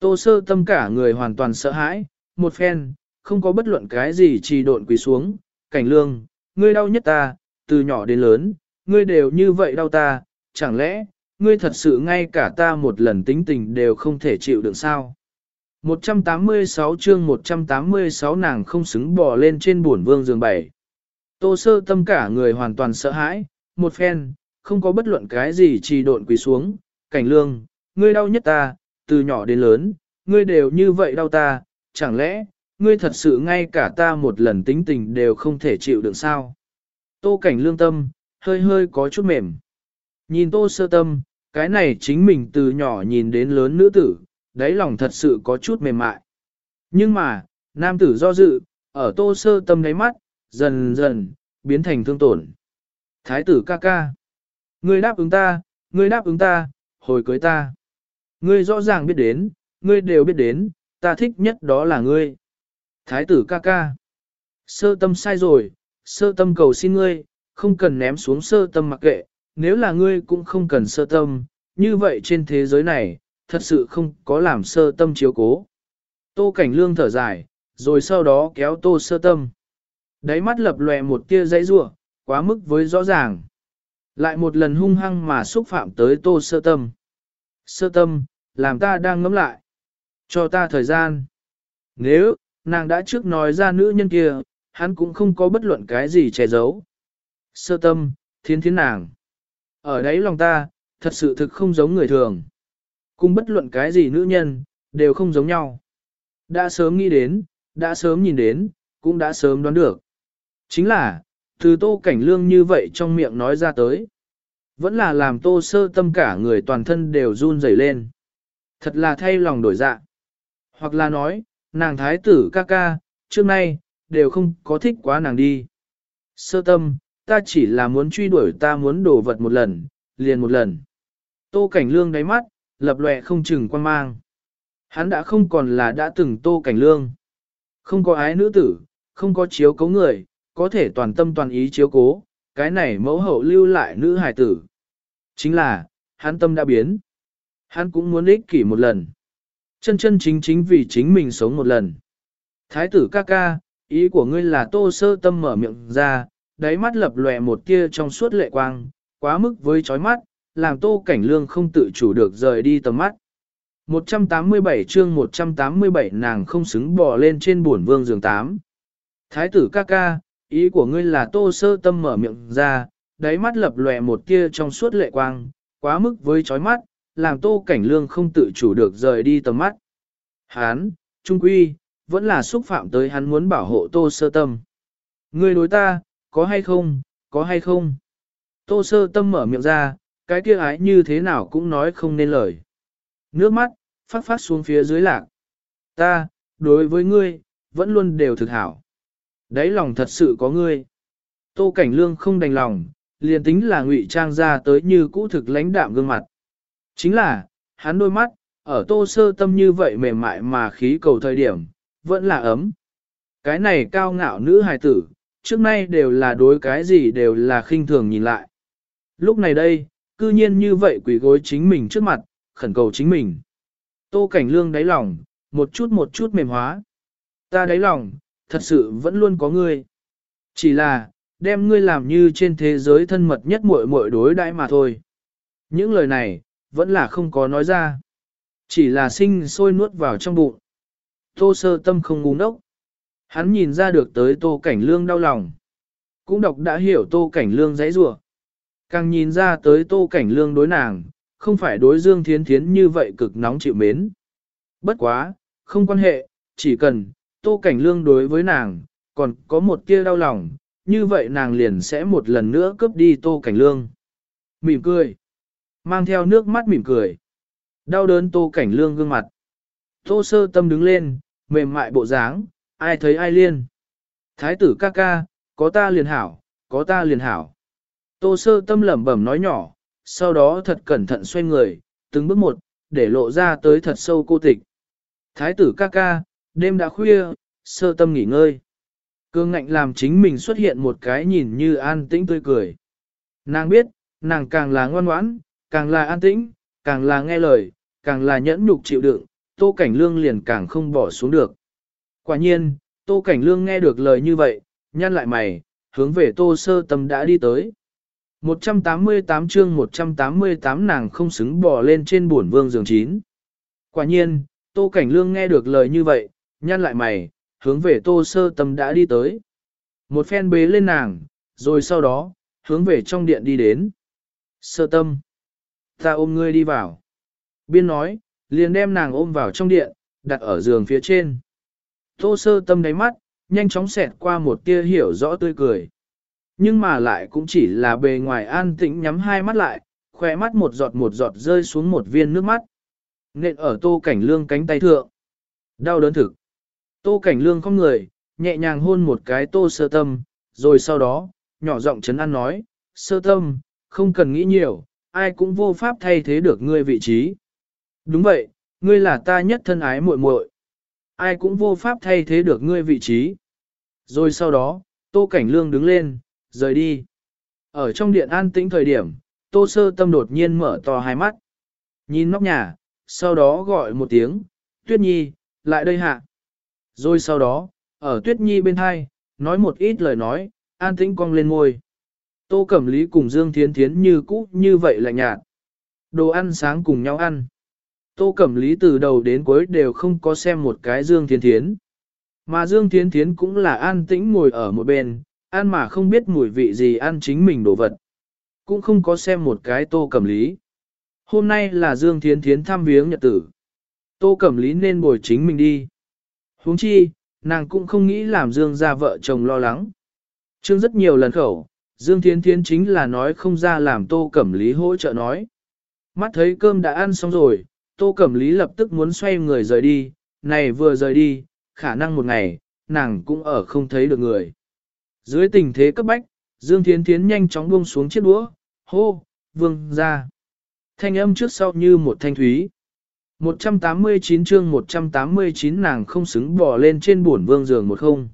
Tô sơ tâm cả người hoàn toàn sợ hãi, một phen, không có bất luận cái gì trì độn quỳ xuống, cảnh lương, ngươi đau nhất ta, từ nhỏ đến lớn, ngươi đều như vậy đau ta, chẳng lẽ, ngươi thật sự ngay cả ta một lần tính tình đều không thể chịu được sao? 186 chương 186 nàng không xứng bỏ lên trên buồn vương giường bảy. Tô sơ tâm cả người hoàn toàn sợ hãi, một phen, không có bất luận cái gì trì độn quỳ xuống, cảnh lương, ngươi đau nhất ta, từ nhỏ đến lớn, ngươi đều như vậy đau ta, chẳng lẽ, ngươi thật sự ngay cả ta một lần tính tình đều không thể chịu được sao? Tô cảnh lương tâm, hơi hơi có chút mềm. Nhìn tô sơ tâm, cái này chính mình từ nhỏ nhìn đến lớn nữ tử, đáy lòng thật sự có chút mềm mại. Nhưng mà, nam tử do dự, ở tô sơ tâm đáy mắt, dần dần, biến thành thương tổn. Thái tử ca ca. Ngươi đáp ứng ta, ngươi đáp ứng ta, hồi cưới ta. Ngươi rõ ràng biết đến, ngươi đều biết đến, ta thích nhất đó là ngươi. Thái tử ca ca. Sơ tâm sai rồi, sơ tâm cầu xin ngươi, không cần ném xuống sơ tâm mặc kệ, nếu là ngươi cũng không cần sơ tâm, như vậy trên thế giới này, thật sự không có làm sơ tâm chiếu cố. Tô Cảnh Lương thở dài, rồi sau đó kéo tô sơ tâm. Đáy mắt lập lòe một tia dãy rủa quá mức với rõ ràng. Lại một lần hung hăng mà xúc phạm tới tô sơ tâm. Sơ tâm, làm ta đang ngấm lại. Cho ta thời gian. Nếu, nàng đã trước nói ra nữ nhân kia, hắn cũng không có bất luận cái gì che giấu. Sơ tâm, thiến thiến nàng. Ở đấy lòng ta, thật sự thực không giống người thường. Cùng bất luận cái gì nữ nhân, đều không giống nhau. Đã sớm nghĩ đến, đã sớm nhìn đến, cũng đã sớm đoán được. Chính là, từ tô cảnh lương như vậy trong miệng nói ra tới. Vẫn là làm tô sơ tâm cả người toàn thân đều run rẩy lên. Thật là thay lòng đổi dạ. Hoặc là nói, nàng thái tử ca ca, trước nay, đều không có thích quá nàng đi. Sơ tâm, ta chỉ là muốn truy đuổi ta muốn đổ vật một lần, liền một lần. Tô cảnh lương đáy mắt, lập lòe không chừng quan mang. Hắn đã không còn là đã từng tô cảnh lương. Không có ái nữ tử, không có chiếu cấu người, có thể toàn tâm toàn ý chiếu cố, cái này mẫu hậu lưu lại nữ hài tử. Chính là, hắn tâm đã biến. Hắn cũng muốn ích kỷ một lần. Chân chân chính chính vì chính mình sống một lần. Thái tử ca ca, ý của ngươi là tô sơ tâm mở miệng ra, đáy mắt lập lòe một tia trong suốt lệ quang, quá mức với chói mắt, làm tô cảnh lương không tự chủ được rời đi tầm mắt. 187 chương 187 nàng không xứng bỏ lên trên buồn vương giường 8. Thái tử ca ca, ý của ngươi là tô sơ tâm mở miệng ra, đáy mắt lập lòe một tia trong suốt lệ quang, quá mức với chói mắt, làm tô cảnh lương không tự chủ được rời đi tầm mắt. Hán, trung quy, vẫn là xúc phạm tới hắn muốn bảo hộ tô sơ tâm. Ngươi đối ta, có hay không, có hay không? Tô sơ tâm mở miệng ra, cái kia ái như thế nào cũng nói không nên lời. Nước mắt, phát phát xuống phía dưới lạc. Ta, đối với ngươi, vẫn luôn đều thực hảo. Đấy lòng thật sự có ngươi. Tô Cảnh Lương không đành lòng, liền tính là ngụy trang ra tới như cũ thực lãnh đạm gương mặt. Chính là, hắn đôi mắt, ở tô sơ tâm như vậy mềm mại mà khí cầu thời điểm, vẫn là ấm. Cái này cao ngạo nữ hài tử, trước nay đều là đối cái gì đều là khinh thường nhìn lại. Lúc này đây, cư nhiên như vậy quỷ gối chính mình trước mặt, khẩn cầu chính mình. Tô Cảnh Lương đáy lòng, một chút một chút mềm hóa. Ta đáy lòng, thật sự vẫn luôn có ngươi. Chỉ là, đem ngươi làm như trên thế giới thân mật nhất muội muội đối đãi mà thôi. Những lời này, vẫn là không có nói ra. Chỉ là sinh sôi nuốt vào trong bụng. Tô sơ tâm không ngu ngốc. Hắn nhìn ra được tới tô cảnh lương đau lòng. Cũng đọc đã hiểu tô cảnh lương dãy rủa Càng nhìn ra tới tô cảnh lương đối nàng, không phải đối dương thiến thiến như vậy cực nóng chịu mến. Bất quá, không quan hệ, chỉ cần, tô cảnh lương đối với nàng, còn có một tia đau lòng, như vậy nàng liền sẽ một lần nữa cướp đi tô cảnh lương. Mỉm cười. Mang theo nước mắt mỉm cười. Đau đớn tô cảnh lương gương mặt. Tô sơ tâm đứng lên, mềm mại bộ dáng, ai thấy ai liên. Thái tử ca ca, có ta liền hảo, có ta liền hảo. Tô sơ tâm lẩm bẩm nói nhỏ, sau đó thật cẩn thận xoay người, từng bước một, để lộ ra tới thật sâu cô tịch. Thái tử ca ca, đêm đã khuya, sơ tâm nghỉ ngơi. Cương ngạnh làm chính mình xuất hiện một cái nhìn như an tĩnh tươi cười. Nàng biết, nàng càng là ngoan ngoãn, càng là an tĩnh, càng là nghe lời, càng là nhẫn nhục chịu đựng, tô cảnh lương liền càng không bỏ xuống được. Quả nhiên, tô cảnh lương nghe được lời như vậy, nhăn lại mày, hướng về tô sơ tâm đã đi tới. 188 chương 188 nàng không xứng bỏ lên trên buồn vương giường chín. Quả nhiên, tô cảnh lương nghe được lời như vậy, nhăn lại mày, hướng về tô sơ tâm đã đi tới. Một phen bế lên nàng, rồi sau đó, hướng về trong điện đi đến. Sơ tâm. Ta ôm ngươi đi vào. Biên nói, liền đem nàng ôm vào trong điện, đặt ở giường phía trên. Tô sơ tâm đáy mắt, nhanh chóng xẹt qua một tia hiểu rõ tươi cười. Nhưng mà lại cũng chỉ là bề ngoài an tĩnh nhắm hai mắt lại, khỏe mắt một giọt một giọt rơi xuống một viên nước mắt. Nện ở tô cảnh lương cánh tay thượng. Đau đớn thực. Tô cảnh lương không người, nhẹ nhàng hôn một cái tô sơ tâm, rồi sau đó, nhỏ giọng chấn an nói, sơ tâm, không cần nghĩ nhiều, ai cũng vô pháp thay thế được ngươi vị trí. Đúng vậy, ngươi là ta nhất thân ái muội muội, ai cũng vô pháp thay thế được ngươi vị trí. Rồi sau đó, Tô Cảnh Lương đứng lên, rời đi. Ở trong điện an tĩnh thời điểm, Tô Sơ Tâm đột nhiên mở to hai mắt. Nhìn nóc nhà, sau đó gọi một tiếng, Tuyết Nhi, lại đây hạ. Rồi sau đó, ở Tuyết Nhi bên hai, nói một ít lời nói, an tĩnh cong lên ngôi. Tô Cẩm Lý cùng Dương Thiến Thiến như cũ như vậy lạnh nhạt. Đồ ăn sáng cùng nhau ăn. Tô Cẩm Lý từ đầu đến cuối đều không có xem một cái Dương Thiến Thiến. Mà Dương Thiến Thiến cũng là an tĩnh ngồi ở một bên, ăn mà không biết mùi vị gì ăn chính mình đồ vật. Cũng không có xem một cái Tô Cẩm Lý. Hôm nay là Dương Thiến Thiến thăm viếng nhật tử. Tô Cẩm Lý nên bồi chính mình đi huống chi, nàng cũng không nghĩ làm Dương ra vợ chồng lo lắng. Trương rất nhiều lần khẩu, Dương Thiến Thiến chính là nói không ra làm Tô Cẩm Lý hỗ trợ nói. Mắt thấy cơm đã ăn xong rồi, Tô Cẩm Lý lập tức muốn xoay người rời đi, này vừa rời đi, khả năng một ngày, nàng cũng ở không thấy được người. Dưới tình thế cấp bách, Dương Thiến Thiến nhanh chóng buông xuống chiếc đũa, hô, vương ra. Thanh âm trước sau như một thanh thúy. 189 chương 189 nàng không xứng bỏ lên trên buồn vương giường một không.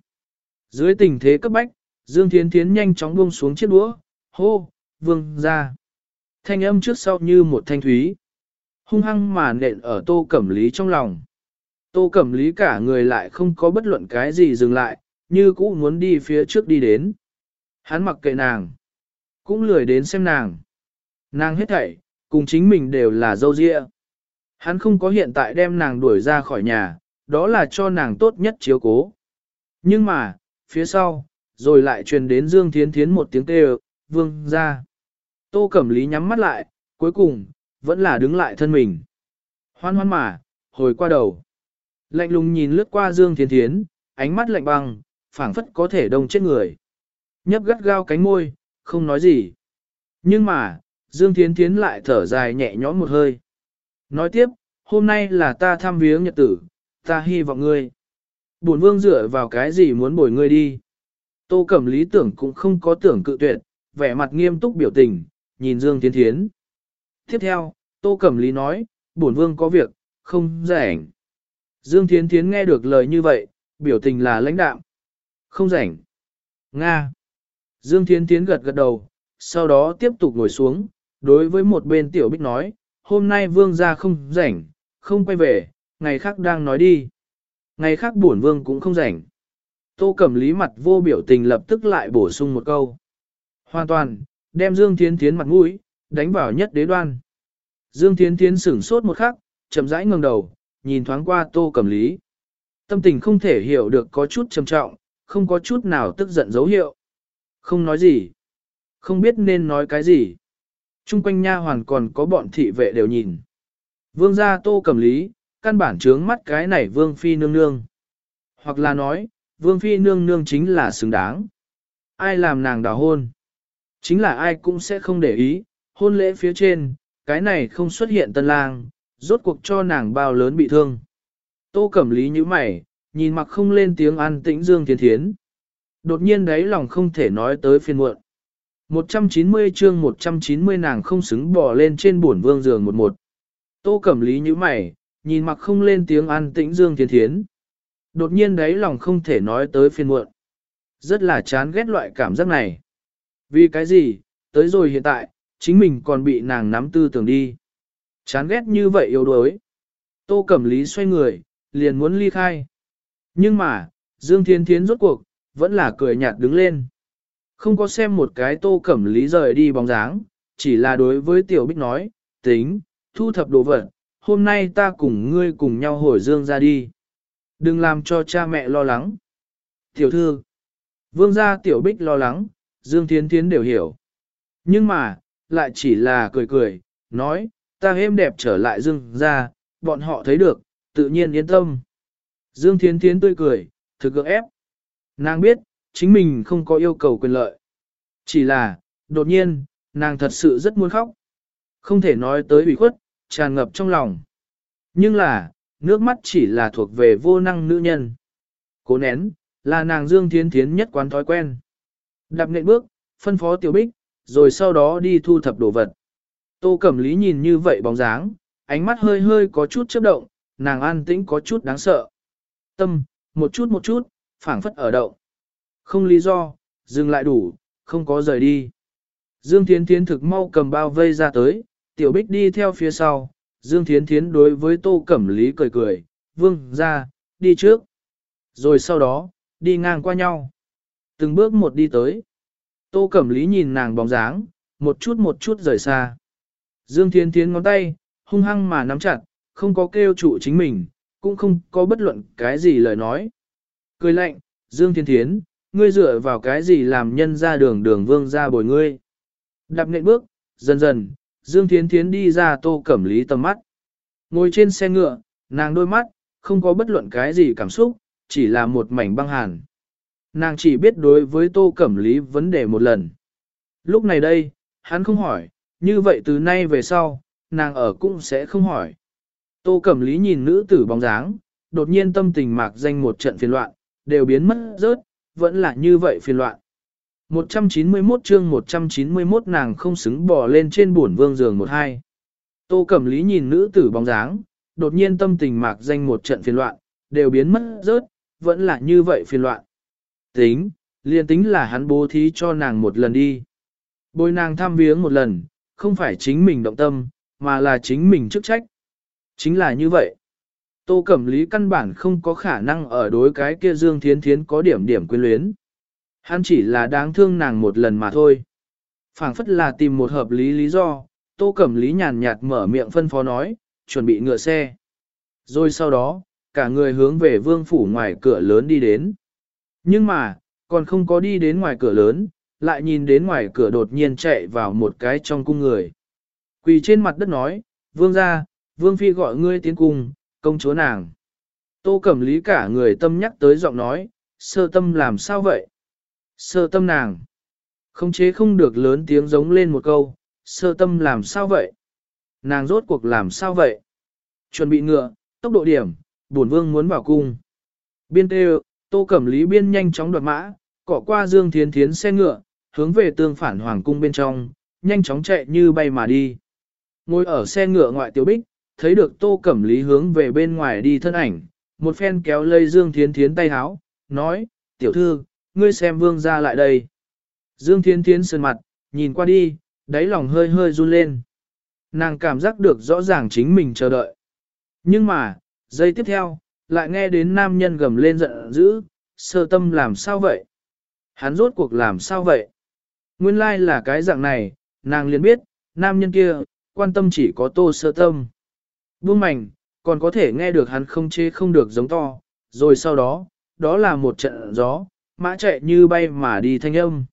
Dưới tình thế cấp bách, Dương Thiến Thiến nhanh chóng buông xuống chiếc đũa, hô, vương ra. Thanh âm trước sau như một thanh thúy. Hung hăng mà nện ở tô cẩm lý trong lòng. Tô cẩm lý cả người lại không có bất luận cái gì dừng lại, như cũ muốn đi phía trước đi đến. Hắn mặc kệ nàng, cũng lười đến xem nàng. Nàng hết thảy, cùng chính mình đều là dâu dịa. Hắn không có hiện tại đem nàng đuổi ra khỏi nhà, đó là cho nàng tốt nhất chiếu cố. Nhưng mà, phía sau, rồi lại truyền đến Dương Thiến Thiến một tiếng kêu, vương ra. Tô Cẩm Lý nhắm mắt lại, cuối cùng, vẫn là đứng lại thân mình. Hoan hoan mà, hồi qua đầu. Lạnh lùng nhìn lướt qua Dương Thiến Thiến, ánh mắt lạnh băng, phảng phất có thể đông chết người. Nhấp gắt gao cánh môi, không nói gì. Nhưng mà, Dương Thiến Thiến lại thở dài nhẹ nhõm một hơi. Nói tiếp, hôm nay là ta thăm viếng nhật tử, ta hy vọng ngươi. Bổn vương dựa vào cái gì muốn bồi ngươi đi. Tô Cẩm lý tưởng cũng không có tưởng cự tuyệt, vẻ mặt nghiêm túc biểu tình, nhìn Dương Thiến Thiến. Tiếp theo, Tô Cẩm Lý nói, bổn vương có việc, không rảnh. Dương Thiến Thiến nghe được lời như vậy, biểu tình là lãnh đạm. Không rảnh. Nga. Dương Thiến Thiến gật gật đầu, sau đó tiếp tục ngồi xuống, đối với một bên tiểu bích nói, hôm nay vương gia không rảnh, không quay về, ngày khác đang nói đi. Ngày khác bổn vương cũng không rảnh. Tô Cẩm Lý mặt vô biểu tình lập tức lại bổ sung một câu. Hoàn toàn, đem Dương Thiến Thiến mặt mũi, đánh vào nhất đế đoan. Dương Thiến Thiến sửng sốt một khắc, chậm rãi ngẩng đầu, nhìn thoáng qua Tô Cẩm Lý. Tâm tình không thể hiểu được có chút trầm trọng, không có chút nào tức giận dấu hiệu. Không nói gì. Không biết nên nói cái gì. Trung quanh nha hoàn còn có bọn thị vệ đều nhìn. Vương gia Tô cầm Lý, căn bản trướng mắt cái này Vương Phi nương nương. Hoặc là nói, Vương Phi nương nương chính là xứng đáng. Ai làm nàng đào hôn? Chính là ai cũng sẽ không để ý, hôn lễ phía trên, cái này không xuất hiện tân lang, rốt cuộc cho nàng bao lớn bị thương. Tô Cẩm Lý như mày, nhìn mặc không lên tiếng an tĩnh Dương Thiên Thiến. Đột nhiên đấy lòng không thể nói tới phiên muộn. 190 chương 190 nàng không xứng bỏ lên trên buồn vương giường một một. Tô Cẩm Lý như mày, nhìn mặc không lên tiếng an tĩnh Dương Thiên Thiến. Đột nhiên đấy lòng không thể nói tới phiên muộn. Rất là chán ghét loại cảm giác này. Vì cái gì, tới rồi hiện tại, chính mình còn bị nàng nắm tư tưởng đi. Chán ghét như vậy yếu đuối. Tô Cẩm Lý xoay người, liền muốn ly khai. Nhưng mà, Dương Thiên Thiến rốt cuộc, vẫn là cười nhạt đứng lên. Không có xem một cái Tô Cẩm Lý rời đi bóng dáng, chỉ là đối với Tiểu Bích nói, tính, thu thập đồ vật, hôm nay ta cùng ngươi cùng nhau hồi Dương ra đi. Đừng làm cho cha mẹ lo lắng. Tiểu thư, vương gia Tiểu Bích lo lắng, Dương Thiến Thiến đều hiểu. Nhưng mà, lại chỉ là cười cười, nói, ta êm đẹp trở lại Dương ra, bọn họ thấy được, tự nhiên yên tâm. Dương Thiến Thiến tươi cười, thực gượng ép. Nàng biết, chính mình không có yêu cầu quyền lợi. Chỉ là, đột nhiên, nàng thật sự rất muốn khóc. Không thể nói tới ủy khuất, tràn ngập trong lòng. Nhưng là, nước mắt chỉ là thuộc về vô năng nữ nhân. Cố nén, là nàng Dương Thiến Thiến nhất quán thói quen. Đạp nện bước, phân phó tiểu bích, rồi sau đó đi thu thập đồ vật. Tô Cẩm Lý nhìn như vậy bóng dáng, ánh mắt hơi hơi có chút chớp động, nàng an tĩnh có chút đáng sợ. Tâm, một chút một chút, phảng phất ở động. Không lý do, dừng lại đủ, không có rời đi. Dương Thiến Thiến thực mau cầm bao vây ra tới, tiểu bích đi theo phía sau. Dương Thiến Thiến đối với Tô Cẩm Lý cười cười, vương ra, đi trước. Rồi sau đó, đi ngang qua nhau. Từng bước một đi tới. Tô Cẩm Lý nhìn nàng bóng dáng, một chút một chút rời xa. Dương Thiến Thiến ngón tay, hung hăng mà nắm chặt, không có kêu trụ chính mình, cũng không có bất luận cái gì lời nói. Cười lạnh, Dương Thiên Thiến, ngươi dựa vào cái gì làm nhân ra đường đường vương ra bồi ngươi. Đạp nện bước, dần dần, Dương Thiến Thiến đi ra tô cẩm lý tầm mắt. Ngồi trên xe ngựa, nàng đôi mắt, không có bất luận cái gì cảm xúc, chỉ là một mảnh băng hàn. Nàng chỉ biết đối với tô cẩm lý vấn đề một lần. Lúc này đây, hắn không hỏi, như vậy từ nay về sau, nàng ở cũng sẽ không hỏi. Tô Cẩm Lý nhìn nữ tử bóng dáng, đột nhiên tâm tình mạc danh một trận phiền loạn, đều biến mất rớt, vẫn là như vậy phiền loạn. 191 chương 191 nàng không xứng bỏ lên trên buồn vương giường một hai. Tô Cẩm Lý nhìn nữ tử bóng dáng, đột nhiên tâm tình mạc danh một trận phiền loạn, đều biến mất rớt, vẫn là như vậy phiền loạn. Tính, liền tính là hắn bố thí cho nàng một lần đi. Bồi nàng thăm viếng một lần, không phải chính mình động tâm, mà là chính mình chức trách. Chính là như vậy. Tô Cẩm Lý căn bản không có khả năng ở đối cái kia Dương Thiến Thiến có điểm điểm quyến luyến. Hắn chỉ là đáng thương nàng một lần mà thôi. phảng phất là tìm một hợp lý lý do, Tô Cẩm Lý nhàn nhạt mở miệng phân phó nói, chuẩn bị ngựa xe. Rồi sau đó, cả người hướng về vương phủ ngoài cửa lớn đi đến. Nhưng mà, còn không có đi đến ngoài cửa lớn, lại nhìn đến ngoài cửa đột nhiên chạy vào một cái trong cung người. Quỳ trên mặt đất nói, vương ra, vương phi gọi ngươi tiến cung, công chúa nàng. Tô Cẩm Lý cả người tâm nhắc tới giọng nói, sơ tâm làm sao vậy? Sơ tâm nàng. Không chế không được lớn tiếng giống lên một câu, sơ tâm làm sao vậy? Nàng rốt cuộc làm sao vậy? Chuẩn bị ngựa, tốc độ điểm, bổn vương muốn vào cung. Biên tê Tô Cẩm Lý biên nhanh chóng đoạt mã, cỏ qua Dương Thiến Thiến xe ngựa, hướng về tương phản hoàng cung bên trong, nhanh chóng chạy như bay mà đi. Ngồi ở xe ngựa ngoại tiểu bích, thấy được tô cẩm lý hướng về bên ngoài đi thân ảnh, một phen kéo lây Dương Thiến Thiến tay háo, nói, tiểu thư, ngươi xem vương ra lại đây. Dương Thiến Thiến sơn mặt, nhìn qua đi, đáy lòng hơi hơi run lên. Nàng cảm giác được rõ ràng chính mình chờ đợi. Nhưng mà, Giây tiếp theo, lại nghe đến nam nhân gầm lên giận dữ, sơ tâm làm sao vậy? Hắn rốt cuộc làm sao vậy? Nguyên lai like là cái dạng này, nàng liền biết, nam nhân kia, quan tâm chỉ có tô sơ tâm. Buông mảnh, còn có thể nghe được hắn không chê không được giống to, rồi sau đó, đó là một trận gió, mã chạy như bay mà đi thanh âm.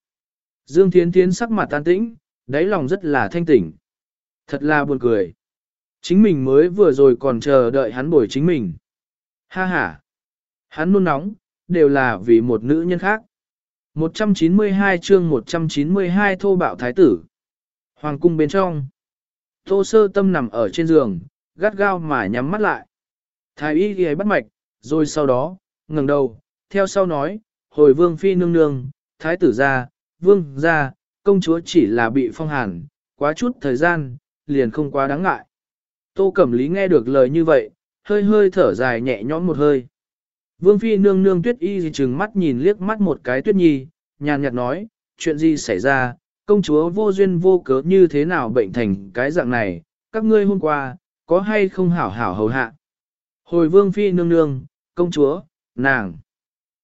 Dương Thiến Thiến sắc mặt tan tĩnh, đáy lòng rất là thanh tỉnh. Thật là buồn cười. Chính mình mới vừa rồi còn chờ đợi hắn bồi chính mình. Ha ha. Hắn nôn nóng, đều là vì một nữ nhân khác. 192 chương 192 thô bạo thái tử. Hoàng cung bên trong. Tô sơ tâm nằm ở trên giường, gắt gao mà nhắm mắt lại. Thái y ghi bắt mạch, rồi sau đó, ngẩng đầu, theo sau nói, hồi vương phi nương nương, thái tử ra, vương ra, công chúa chỉ là bị phong hàn, quá chút thời gian, liền không quá đáng ngại. Tô Cẩm Lý nghe được lời như vậy, hơi hơi thở dài nhẹ nhõm một hơi. Vương phi nương nương tuyết y gì chừng mắt nhìn liếc mắt một cái tuyết nhi, nhàn nhạt nói, chuyện gì xảy ra, công chúa vô duyên vô cớ như thế nào bệnh thành cái dạng này, các ngươi hôm qua, có hay không hảo hảo hầu hạ. Hồi vương phi nương nương, công chúa, nàng.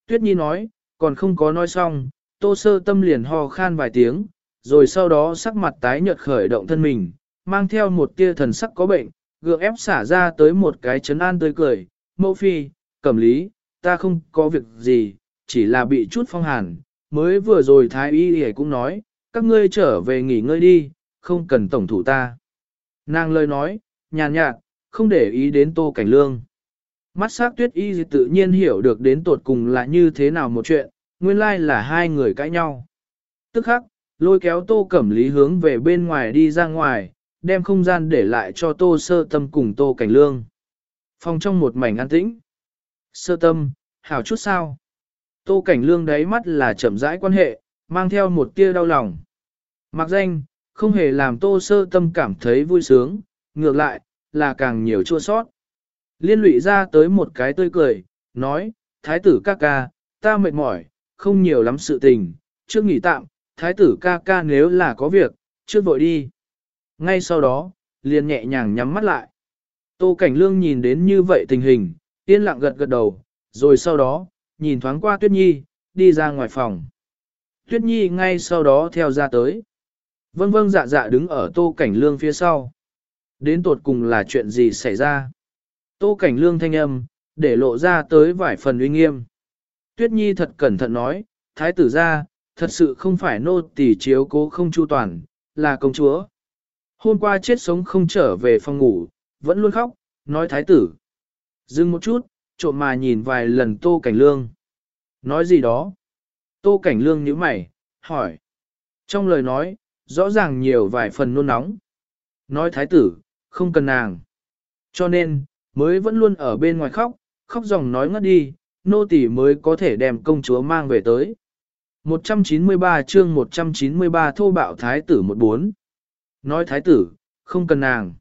Tuyết nhi nói, còn không có nói xong, tô sơ tâm liền ho khan vài tiếng, rồi sau đó sắc mặt tái nhợt khởi động thân mình, mang theo một tia thần sắc có bệnh, gượng ép xả ra tới một cái chấn an tươi cười, mẫu phi, cẩm lý, ta không có việc gì, chỉ là bị chút phong hàn, mới vừa rồi thái y y cũng nói, các ngươi trở về nghỉ ngơi đi, không cần tổng thủ ta. Nàng lời nói, nhàn nhạt, không để ý đến tô cảnh lương. Mắt sắc tuyết y tự nhiên hiểu được đến tột cùng là như thế nào một chuyện, nguyên lai là hai người cãi nhau. Tức khắc, lôi kéo tô cẩm lý hướng về bên ngoài đi ra ngoài, đem không gian để lại cho tô sơ tâm cùng tô cảnh lương. Phòng trong một mảnh an tĩnh. Sơ tâm, hảo chút sao. Tô cảnh lương đáy mắt là chậm rãi quan hệ, mang theo một tia đau lòng. Mặc danh, không hề làm tô sơ tâm cảm thấy vui sướng, ngược lại, là càng nhiều chua sót. Liên lụy ra tới một cái tươi cười, nói, thái tử ca ca, ta mệt mỏi, không nhiều lắm sự tình, trước nghỉ tạm, thái tử ca ca nếu là có việc, trước vội đi. Ngay sau đó, liền nhẹ nhàng nhắm mắt lại. Tô Cảnh Lương nhìn đến như vậy tình hình, yên lặng gật gật đầu, rồi sau đó, nhìn thoáng qua Tuyết Nhi, đi ra ngoài phòng. Tuyết Nhi ngay sau đó theo ra tới. Vâng vâng dạ dạ đứng ở Tô Cảnh Lương phía sau. Đến tột cùng là chuyện gì xảy ra? Tô Cảnh Lương thanh âm, để lộ ra tới vài phần uy nghiêm. Tuyết Nhi thật cẩn thận nói, thái tử ra, thật sự không phải nô tỳ chiếu cố không chu toàn, là công chúa. Hôm qua chết sống không trở về phòng ngủ, vẫn luôn khóc, nói thái tử. Dừng một chút, trộm mà nhìn vài lần tô cảnh lương. Nói gì đó? Tô cảnh lương nhíu mày, hỏi. Trong lời nói, rõ ràng nhiều vài phần nôn nóng. Nói thái tử, không cần nàng. Cho nên, mới vẫn luôn ở bên ngoài khóc, khóc dòng nói ngất đi, nô tỳ mới có thể đem công chúa mang về tới. 193 chương 193 thô bạo thái tử 14. Nói thái tử, không cần nàng.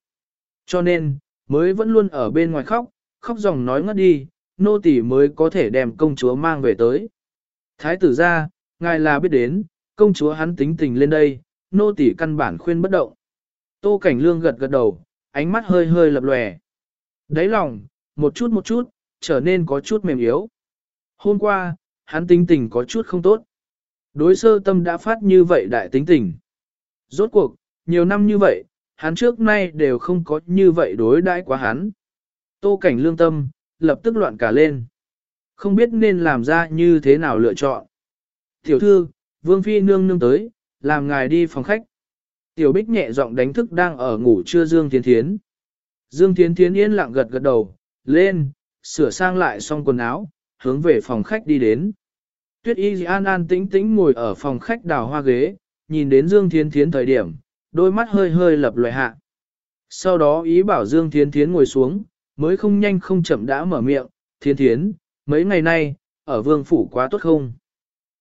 Cho nên, mới vẫn luôn ở bên ngoài khóc, khóc dòng nói ngất đi, nô tỳ mới có thể đem công chúa mang về tới. Thái tử ra, ngài là biết đến, công chúa hắn tính tình lên đây, nô tỳ căn bản khuyên bất động. Tô Cảnh Lương gật gật đầu, ánh mắt hơi hơi lập lòe. Đáy lòng, một chút một chút, trở nên có chút mềm yếu. Hôm qua, hắn tính tình có chút không tốt. Đối sơ tâm đã phát như vậy đại tính tình. Rốt cuộc, nhiều năm như vậy, hắn trước nay đều không có như vậy đối đãi quá hắn. Tô cảnh lương tâm, lập tức loạn cả lên. Không biết nên làm ra như thế nào lựa chọn. Tiểu thư, vương phi nương nương tới, làm ngài đi phòng khách. Tiểu bích nhẹ giọng đánh thức đang ở ngủ trưa Dương Thiến Thiến. Dương Thiến Thiến yên lặng gật gật đầu, lên, sửa sang lại xong quần áo, hướng về phòng khách đi đến. Tuyết y an an tĩnh tĩnh ngồi ở phòng khách đào hoa ghế, nhìn đến Dương Thiến Thiến thời điểm, đôi mắt hơi hơi lập loại hạ. Sau đó ý bảo Dương Thiến Thiến ngồi xuống, mới không nhanh không chậm đã mở miệng, Thiến Thiến, mấy ngày nay, ở vương phủ quá tốt không?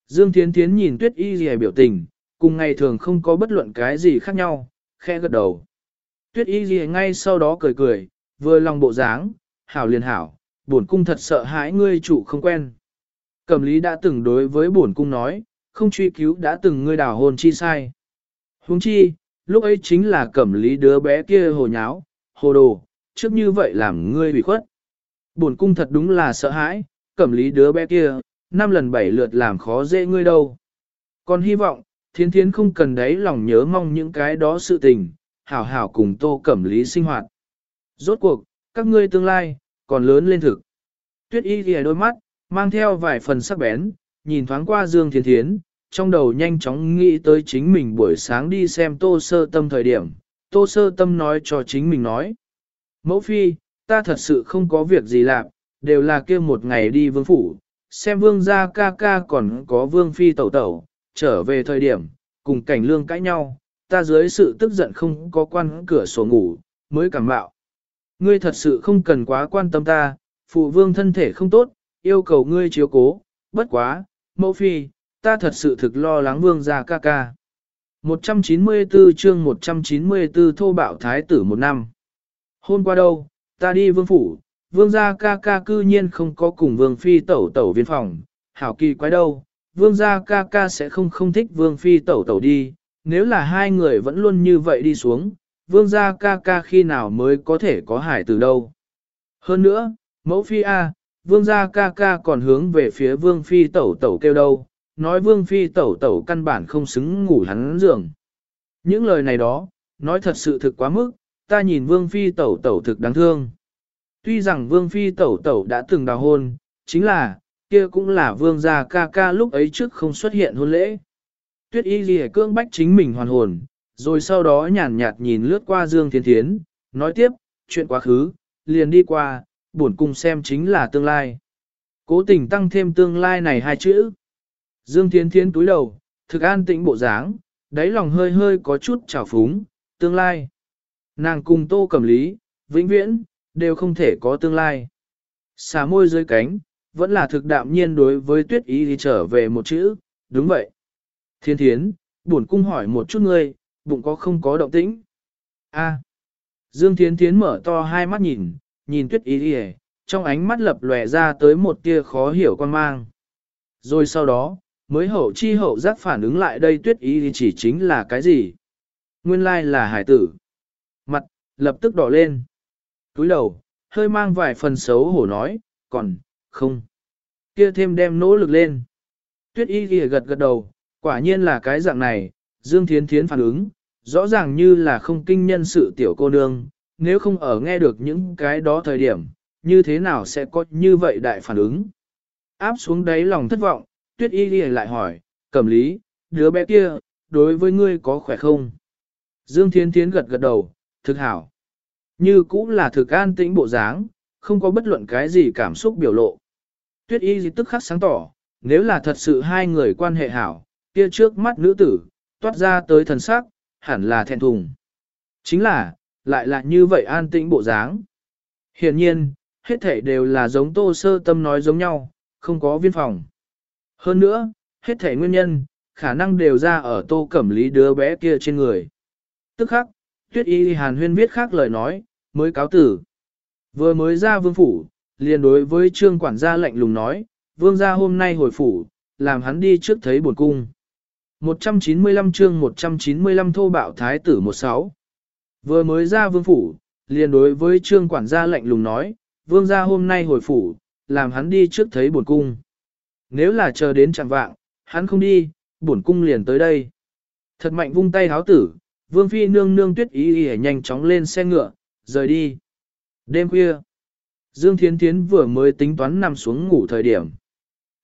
Dương Thiến Thiến nhìn tuyết y gì biểu tình, cùng ngày thường không có bất luận cái gì khác nhau, khẽ gật đầu. Tuyết y gì ngay sau đó cười cười, vừa lòng bộ dáng, hảo liền hảo, bổn cung thật sợ hãi ngươi chủ không quen. Cẩm lý đã từng đối với bổn cung nói, không truy cứu đã từng ngươi đào hồn chi sai. Huống chi, lúc ấy chính là cẩm lý đứa bé kia hồ nháo, hồ đồ, trước như vậy làm ngươi bị khuất. Bổn cung thật đúng là sợ hãi, cẩm lý đứa bé kia, năm lần bảy lượt làm khó dễ ngươi đâu. Còn hy vọng, thiến thiến không cần đấy lòng nhớ mong những cái đó sự tình, hảo hảo cùng tô cẩm lý sinh hoạt. Rốt cuộc, các ngươi tương lai, còn lớn lên thực. Tuyết y ghi đôi mắt, mang theo vài phần sắc bén, nhìn thoáng qua Dương Thiên Thiến, trong đầu nhanh chóng nghĩ tới chính mình buổi sáng đi xem tô sơ tâm thời điểm. Tô sơ tâm nói cho chính mình nói. Mẫu phi, ta thật sự không có việc gì làm, đều là kia một ngày đi vương phủ, xem vương gia ca ca còn có vương phi tẩu tẩu, trở về thời điểm, cùng cảnh lương cãi nhau, ta dưới sự tức giận không có quan cửa sổ ngủ, mới cảm bạo. Ngươi thật sự không cần quá quan tâm ta, phụ vương thân thể không tốt, yêu cầu ngươi chiếu cố, bất quá, mẫu phi, ta thật sự thực lo lắng vương gia ca ca. 194 chương 194 thô bạo thái tử một năm. Hôm qua đâu, ta đi vương phủ, vương gia ca ca cư nhiên không có cùng vương phi tẩu tẩu viên phòng, hảo kỳ quái đâu, vương gia ca ca sẽ không không thích vương phi tẩu tẩu đi, nếu là hai người vẫn luôn như vậy đi xuống, vương gia ca ca khi nào mới có thể có hải từ đâu. Hơn nữa, mẫu phi A, vương gia ca ca còn hướng về phía vương phi tẩu tẩu kêu đâu, nói vương phi tẩu tẩu căn bản không xứng ngủ hắn giường. Những lời này đó, nói thật sự thực quá mức, ta nhìn vương phi tẩu tẩu thực đáng thương. Tuy rằng vương phi tẩu tẩu đã từng đào hôn, chính là, kia cũng là vương gia ca ca lúc ấy trước không xuất hiện hôn lễ. Tuyết y ghi cương bách chính mình hoàn hồn, rồi sau đó nhàn nhạt nhìn lướt qua Dương Thiên Thiến, nói tiếp, chuyện quá khứ, liền đi qua, buồn cùng xem chính là tương lai. Cố tình tăng thêm tương lai này hai chữ. Dương Thiên Thiến túi đầu, thực an tĩnh bộ dáng, đáy lòng hơi hơi có chút trào phúng, tương lai. Nàng cùng tô cầm lý, vĩnh viễn, đều không thể có tương lai. Xà môi dưới cánh, vẫn là thực đạm nhiên đối với tuyết ý thì trở về một chữ, đúng vậy. Thiên thiến, buồn cung hỏi một chút ngươi, bụng có không có động tĩnh? A. Dương Thiến Thiến mở to hai mắt nhìn, nhìn tuyết ý đi trong ánh mắt lập lòe ra tới một tia khó hiểu quan mang. Rồi sau đó, mới hậu chi hậu giác phản ứng lại đây tuyết ý thì chỉ chính là cái gì? Nguyên lai là hải tử. Mặt, lập tức đỏ lên. Túi đầu, hơi mang vài phần xấu hổ nói, còn, không. Kia thêm đem nỗ lực lên. Tuyết y ghi gật gật đầu, quả nhiên là cái dạng này, Dương Thiến Thiến phản ứng, rõ ràng như là không kinh nhân sự tiểu cô nương, nếu không ở nghe được những cái đó thời điểm, như thế nào sẽ có như vậy đại phản ứng. Áp xuống đáy lòng thất vọng, Tuyết y ghi lại hỏi, cẩm lý, đứa bé kia, đối với ngươi có khỏe không? Dương Thiến Thiến gật gật đầu, thực hảo. Như cũng là thực an tĩnh bộ dáng, không có bất luận cái gì cảm xúc biểu lộ. Tuyết y tức khắc sáng tỏ, nếu là thật sự hai người quan hệ hảo, kia trước mắt nữ tử, toát ra tới thần sắc, hẳn là thẹn thùng. Chính là, lại là như vậy an tĩnh bộ dáng. Hiển nhiên, hết thảy đều là giống tô sơ tâm nói giống nhau, không có viên phòng. Hơn nữa, hết thảy nguyên nhân, khả năng đều ra ở tô cẩm lý đứa bé kia trên người. Tức khắc, tuyết y hàn huyên viết khác lời nói, mới cáo tử. Vừa mới ra vương phủ, liền đối với trương quản gia lạnh lùng nói, vương gia hôm nay hồi phủ, làm hắn đi trước thấy buồn cung. 195 chương 195 thô bạo thái tử 16. Vừa mới ra vương phủ, liền đối với trương quản gia lạnh lùng nói, vương gia hôm nay hồi phủ, làm hắn đi trước thấy buồn cung. Nếu là chờ đến chẳng vạng, hắn không đi, buồn cung liền tới đây. Thật mạnh vung tay háo tử, vương phi nương nương tuyết ý ý nhanh chóng lên xe ngựa, rời đi. Đêm khuya, Dương Thiến Thiến vừa mới tính toán nằm xuống ngủ thời điểm.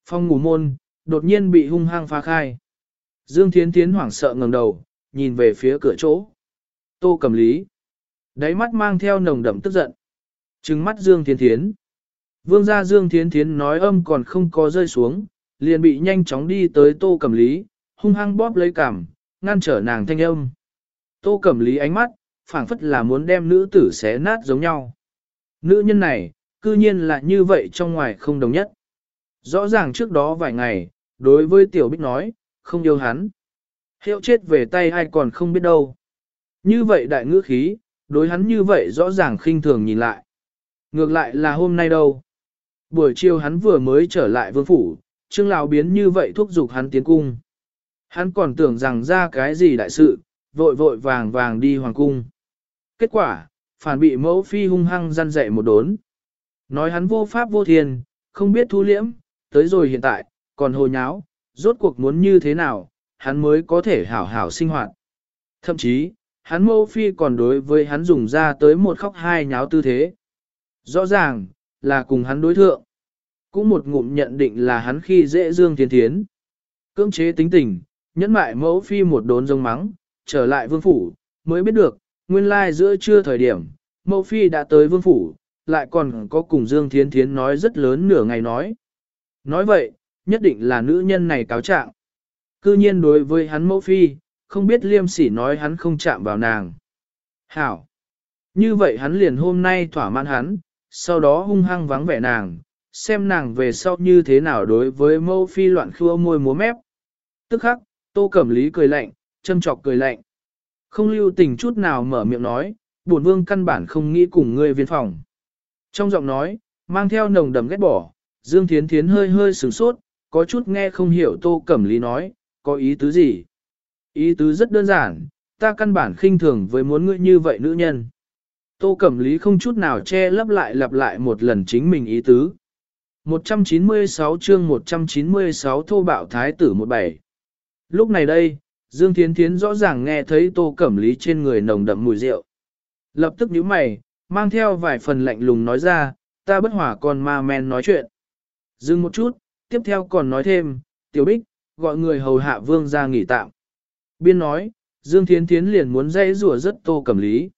Phòng ngủ môn, đột nhiên bị hung hăng phá khai. Dương Thiến Thiến hoảng sợ ngẩng đầu, nhìn về phía cửa chỗ. Tô cầm lý. Đáy mắt mang theo nồng đậm tức giận. Trừng mắt Dương Thiến Thiến. Vương gia Dương Thiến Thiến nói âm còn không có rơi xuống, liền bị nhanh chóng đi tới tô cầm lý, hung hăng bóp lấy cằm, ngăn trở nàng thanh âm. Tô cầm lý ánh mắt, phảng phất là muốn đem nữ tử xé nát giống nhau. Nữ nhân này, cư nhiên là như vậy trong ngoài không đồng nhất. Rõ ràng trước đó vài ngày, đối với Tiểu Bích nói, không yêu hắn. Hiệu chết về tay ai còn không biết đâu. Như vậy đại ngữ khí, đối hắn như vậy rõ ràng khinh thường nhìn lại. Ngược lại là hôm nay đâu. Buổi chiều hắn vừa mới trở lại vương phủ, Trương Lão biến như vậy thúc giục hắn tiến cung. Hắn còn tưởng rằng ra cái gì đại sự, vội vội vàng vàng đi hoàng cung. Kết quả, phản bị mẫu phi hung hăng gian dạy một đốn. Nói hắn vô pháp vô thiên, không biết thu liễm, tới rồi hiện tại, còn hồ nháo, rốt cuộc muốn như thế nào, hắn mới có thể hảo hảo sinh hoạt. Thậm chí, hắn Mẫu phi còn đối với hắn dùng ra tới một khóc hai nháo tư thế. Rõ ràng, là cùng hắn đối thượng. Cũng một ngụm nhận định là hắn khi dễ dương thiên thiến. Cưỡng chế tính tình, nhẫn mại mẫu phi một đốn rông mắng, trở lại vương phủ, mới biết được, nguyên lai giữa trưa thời điểm, mẫu phi đã tới vương phủ, lại còn có cùng Dương Thiến Thiến nói rất lớn nửa ngày nói. Nói vậy, nhất định là nữ nhân này cáo trạng. Cư nhiên đối với hắn mẫu phi, không biết liêm sỉ nói hắn không chạm vào nàng. Hảo! Như vậy hắn liền hôm nay thỏa mãn hắn, sau đó hung hăng vắng vẻ nàng, xem nàng về sau như thế nào đối với mẫu phi loạn khua môi múa mép. Tức khắc, tô cẩm lý cười lạnh, châm chọc cười lạnh. Không lưu tình chút nào mở miệng nói, bổn vương căn bản không nghĩ cùng ngươi viên phòng. Trong giọng nói, mang theo nồng đầm ghét bỏ, Dương Thiến Thiến hơi hơi sửng sốt, có chút nghe không hiểu Tô Cẩm Lý nói, có ý tứ gì. Ý tứ rất đơn giản, ta căn bản khinh thường với muốn ngươi như vậy nữ nhân. Tô Cẩm Lý không chút nào che lấp lại lặp lại một lần chính mình ý tứ. 196 chương 196 thô bạo thái tử 17. Lúc này đây, Dương Thiến Thiến rõ ràng nghe thấy Tô Cẩm Lý trên người nồng đậm mùi rượu. Lập tức nhíu mày, mang theo vài phần lạnh lùng nói ra, ta bất hỏa con ma men nói chuyện. Dừng một chút, tiếp theo còn nói thêm, tiểu bích, gọi người hầu hạ vương ra nghỉ tạm. Biên nói, Dương Thiến Thiến liền muốn dây rủa rất tô cẩm lý.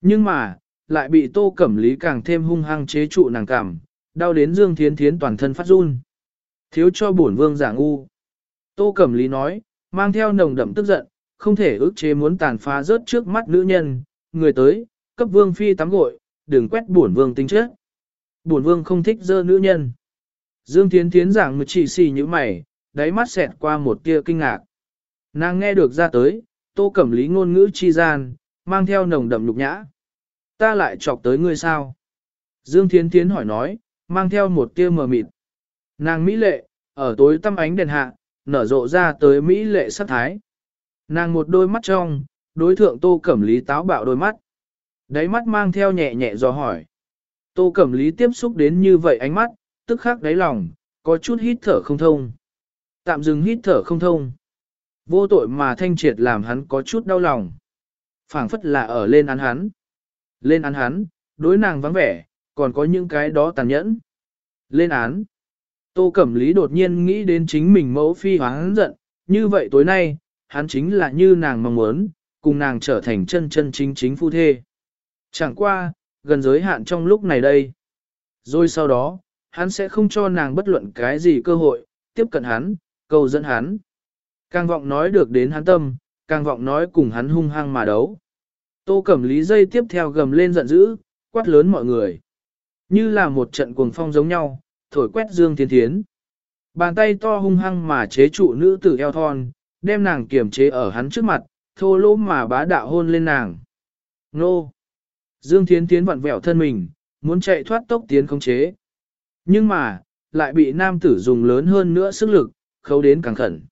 Nhưng mà, lại bị tô cẩm lý càng thêm hung hăng chế trụ nàng cảm, đau đến Dương Thiến Thiến toàn thân phát run. Thiếu cho bổn vương giả ngu. Tô cẩm lý nói, mang theo nồng đậm tức giận, không thể ức chế muốn tàn phá rớt trước mắt nữ nhân, người tới, cấp vương phi tắm gội, đừng quét bổn vương tính chết. Bổn vương không thích dơ nữ nhân. Dương Thiến Thiến giảng một chỉ xì như mày, đáy mắt xẹt qua một tia kinh ngạc. Nàng nghe được ra tới, tô cẩm lý ngôn ngữ chi gian, mang theo nồng đậm nhục nhã. Ta lại chọc tới ngươi sao? Dương Thiến Thiến hỏi nói, mang theo một tia mờ mịt. Nàng Mỹ lệ, ở tối tăm ánh đèn hạ, nở rộ ra tới Mỹ lệ sắc thái. Nàng một đôi mắt trong, đối thượng tô cẩm lý táo bạo đôi mắt. Đáy mắt mang theo nhẹ nhẹ dò hỏi. Tô Cẩm Lý tiếp xúc đến như vậy ánh mắt, tức khắc đáy lòng, có chút hít thở không thông. Tạm dừng hít thở không thông. Vô tội mà thanh triệt làm hắn có chút đau lòng. phảng phất là ở lên án hắn. Lên án hắn, đối nàng vắng vẻ, còn có những cái đó tàn nhẫn. Lên án. Tô Cẩm Lý đột nhiên nghĩ đến chính mình mẫu phi hoáng giận, như vậy tối nay, hắn chính là như nàng mong muốn, cùng nàng trở thành chân chân chính chính phu thê. Chẳng qua, gần giới hạn trong lúc này đây. Rồi sau đó, hắn sẽ không cho nàng bất luận cái gì cơ hội, tiếp cận hắn, cầu dẫn hắn. Càng vọng nói được đến hắn tâm, càng vọng nói cùng hắn hung hăng mà đấu. Tô Cẩm Lý dây tiếp theo gầm lên giận dữ, quát lớn mọi người. Như là một trận cuồng phong giống nhau, thổi quét Dương Thiên Thiến. Bàn tay to hung hăng mà chế trụ nữ tử eo thon, đem nàng kiềm chế ở hắn trước mặt, thô lỗ mà bá đạo hôn lên nàng. Nô! Dương Thiến Thiến vặn vẹo thân mình, muốn chạy thoát tốc tiến khống chế. Nhưng mà, lại bị nam tử dùng lớn hơn nữa sức lực, khấu đến càng khẩn.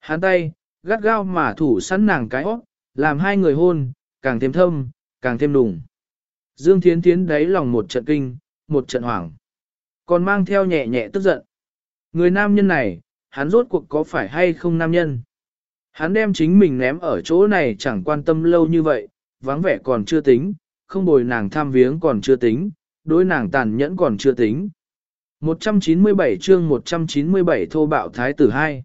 Hắn tay, gắt gao mà thủ sẵn nàng cái hót, làm hai người hôn, càng thêm thâm, càng thêm đùng. Dương Thiến Thiến đáy lòng một trận kinh, một trận hoảng. Còn mang theo nhẹ nhẹ tức giận. Người nam nhân này, hắn rốt cuộc có phải hay không nam nhân? Hắn đem chính mình ném ở chỗ này chẳng quan tâm lâu như vậy, vắng vẻ còn chưa tính, không bồi nàng tham viếng còn chưa tính, đối nàng tàn nhẫn còn chưa tính. 197 chương 197 thô bạo thái tử 2.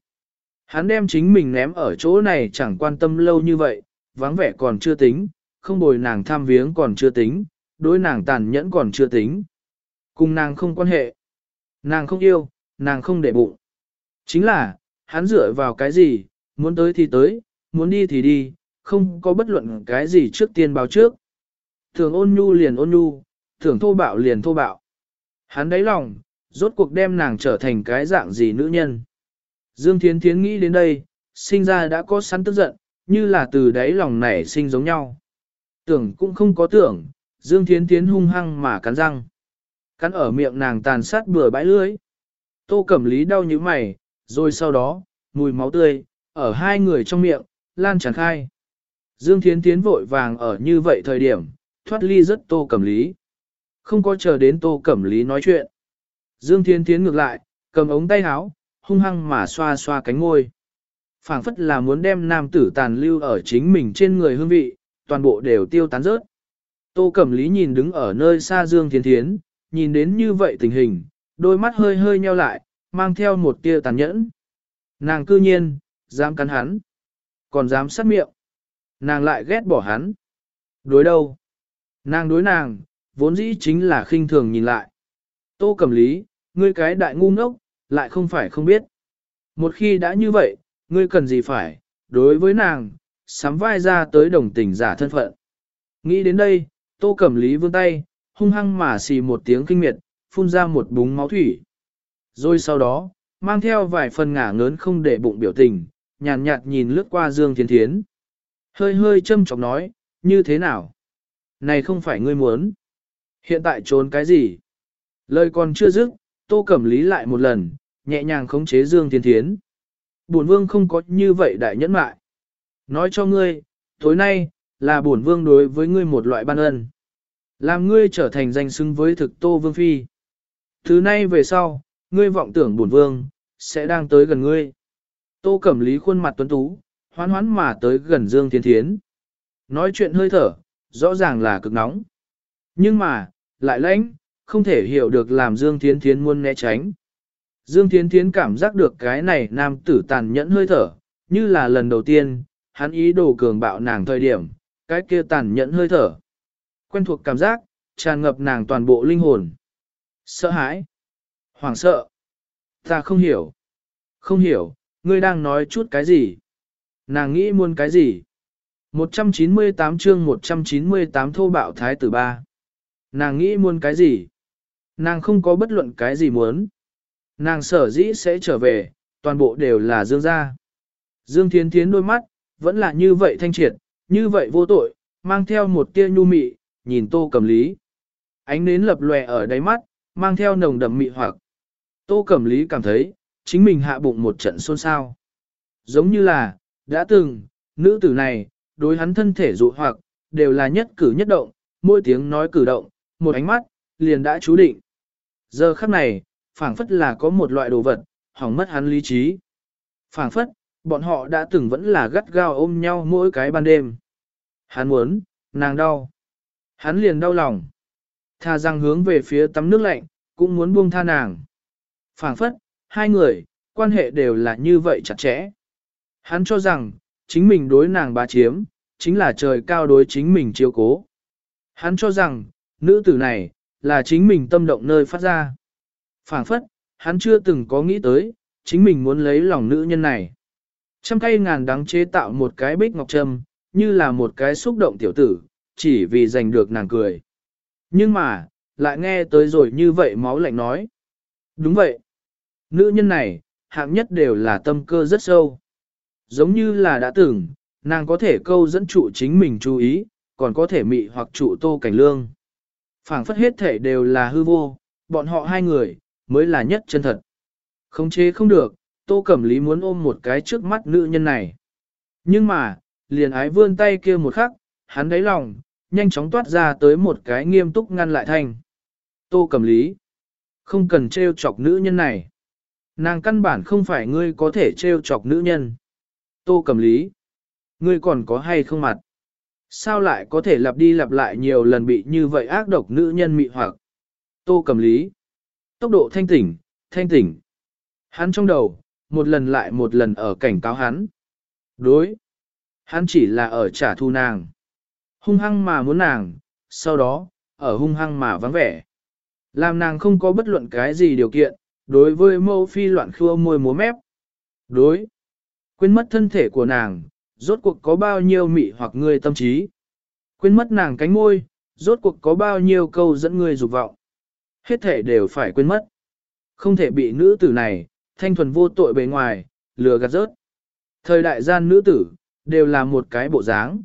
Hắn đem chính mình ném ở chỗ này chẳng quan tâm lâu như vậy, vắng vẻ còn chưa tính, không bồi nàng tham viếng còn chưa tính, đối nàng tàn nhẫn còn chưa tính. Cùng nàng không quan hệ. Nàng không yêu, nàng không để bụng. Chính là, hắn dựa vào cái gì, muốn tới thì tới, muốn đi thì đi, không có bất luận cái gì trước tiên báo trước. Thường ôn nhu liền ôn nhu, thường thô bạo liền thô bạo. Hắn đáy lòng, rốt cuộc đem nàng trở thành cái dạng gì nữ nhân. Dương Thiến Thiến nghĩ đến đây, sinh ra đã có sẵn tức giận, như là từ đáy lòng nảy sinh giống nhau. Tưởng cũng không có tưởng, Dương Thiến Thiến hung hăng mà cắn răng. Cắn ở miệng nàng tàn sát bừa bãi lưới. Tô Cẩm Lý đau như mày, rồi sau đó, mùi máu tươi, ở hai người trong miệng, lan tràn khai. Dương Thiến Thiến vội vàng ở như vậy thời điểm, thoát ly rất tô cẩm lý. Không có chờ đến Tô Cẩm Lý nói chuyện. Dương thiến Thiến ngược lại, cầm ống tay áo, hung hăng mà xoa xoa cánh ngôi. phảng phất là muốn đem nam tử tàn lưu ở chính mình trên người hương vị, toàn bộ đều tiêu tán rớt. Tô Cẩm Lý nhìn đứng ở nơi xa Dương thiến Thiến, nhìn đến như vậy tình hình, đôi mắt hơi hơi nheo lại, mang theo một tia tàn nhẫn. Nàng cư nhiên, dám cắn hắn, còn dám sát miệng. Nàng lại ghét bỏ hắn. Đối đâu? Nàng đối nàng, vốn dĩ chính là khinh thường nhìn lại. Tô Cẩm Lý, ngươi cái đại ngu ngốc, lại không phải không biết. Một khi đã như vậy, ngươi cần gì phải, đối với nàng, sắm vai ra tới đồng tình giả thân phận. Nghĩ đến đây, Tô Cẩm Lý vươn tay, hung hăng mà xì một tiếng kinh miệt, phun ra một búng máu thủy. Rồi sau đó, mang theo vài phần ngả ngớn không để bụng biểu tình, nhàn nhạt, nhạt nhìn lướt qua Dương Thiên Thiến. Hơi hơi châm chọc nói, như thế nào? Này không phải ngươi muốn. Hiện tại trốn cái gì? Lời còn chưa dứt, Tô Cẩm Lý lại một lần, nhẹ nhàng khống chế Dương Thiên Thiến. Bổn vương không có như vậy đại nhẫn mại. Nói cho ngươi, tối nay, là bổn vương đối với ngươi một loại ban ân. Làm ngươi trở thành danh xứng với thực Tô Vương Phi. Thứ nay về sau, ngươi vọng tưởng bổn vương, sẽ đang tới gần ngươi. Tô Cẩm Lý khuôn mặt tuấn tú, hoán hoán mà tới gần Dương Thiên Thiến. Nói chuyện hơi thở, rõ ràng là cực nóng. Nhưng mà, lại lãnh, không thể hiểu được làm Dương Thiên Thiến muốn né tránh. Dương Thiên Thiến cảm giác được cái này nam tử tàn nhẫn hơi thở, như là lần đầu tiên, hắn ý đồ cường bạo nàng thời điểm, cái kia tàn nhẫn hơi thở. Quen thuộc cảm giác, tràn ngập nàng toàn bộ linh hồn. Sợ hãi. Hoảng sợ. Ta không hiểu. Không hiểu, ngươi đang nói chút cái gì? Nàng nghĩ muốn cái gì? 198 chương 198 thô bạo thái tử ba. Nàng nghĩ muốn cái gì? Nàng không có bất luận cái gì muốn. Nàng sở dĩ sẽ trở về, toàn bộ đều là Dương gia. Dương Thiến Thiến đôi mắt, vẫn là như vậy thanh triệt, như vậy vô tội, mang theo một tia nhu mị, nhìn tô cầm lý. Ánh nến lập lòe ở đáy mắt, mang theo nồng đậm mị hoặc. Tô cầm lý cảm thấy, chính mình hạ bụng một trận xôn xao. Giống như là, đã từng, nữ tử này, đối hắn thân thể dụ hoặc, đều là nhất cử nhất động, mỗi tiếng nói cử động, một ánh mắt, liền đã chú định. Giờ khắc này, phảng phất là có một loại đồ vật, hỏng mất hắn lý trí. phảng phất, bọn họ đã từng vẫn là gắt gao ôm nhau mỗi cái ban đêm. Hắn muốn, nàng đau. Hắn liền đau lòng. Tha rằng hướng về phía tắm nước lạnh, cũng muốn buông tha nàng. phảng phất, hai người, quan hệ đều là như vậy chặt chẽ. Hắn cho rằng, chính mình đối nàng bá chiếm, chính là trời cao đối chính mình chiếu cố. Hắn cho rằng, nữ tử này, là chính mình tâm động nơi phát ra. phảng phất, hắn chưa từng có nghĩ tới, chính mình muốn lấy lòng nữ nhân này. Trăm cây ngàn đắng chế tạo một cái bích ngọc trâm, như là một cái xúc động tiểu tử, chỉ vì giành được nàng cười. Nhưng mà, lại nghe tới rồi như vậy máu lạnh nói. Đúng vậy. Nữ nhân này, hạng nhất đều là tâm cơ rất sâu. Giống như là đã từng, nàng có thể câu dẫn trụ chính mình chú ý, còn có thể mị hoặc trụ tô cảnh lương. phảng phất hết thể đều là hư vô, bọn họ hai người, mới là nhất chân thật. Không chế không được, tô cẩm lý muốn ôm một cái trước mắt nữ nhân này. Nhưng mà, liền ái vươn tay kia một khắc, hắn đáy lòng, nhanh chóng toát ra tới một cái nghiêm túc ngăn lại thanh. Tô cầm lý, không cần trêu chọc nữ nhân này. Nàng căn bản không phải ngươi có thể trêu chọc nữ nhân. Tô cầm lý. Ngươi còn có hay không mặt? Sao lại có thể lặp đi lặp lại nhiều lần bị như vậy ác độc nữ nhân mị hoặc? Tô cầm lý. Tốc độ thanh tỉnh, thanh tỉnh. Hắn trong đầu, một lần lại một lần ở cảnh cáo hắn. Đối. Hắn chỉ là ở trả thù nàng. Hung hăng mà muốn nàng, sau đó, ở hung hăng mà vắng vẻ. Làm nàng không có bất luận cái gì điều kiện, đối với mâu phi loạn khua môi múa mép. Đối. Quên mất thân thể của nàng, rốt cuộc có bao nhiêu mị hoặc người tâm trí. Quên mất nàng cánh môi, rốt cuộc có bao nhiêu câu dẫn người dục vọng. Hết thể đều phải quên mất. Không thể bị nữ tử này, thanh thuần vô tội bề ngoài, lừa gạt rớt. Thời đại gian nữ tử, đều là một cái bộ dáng.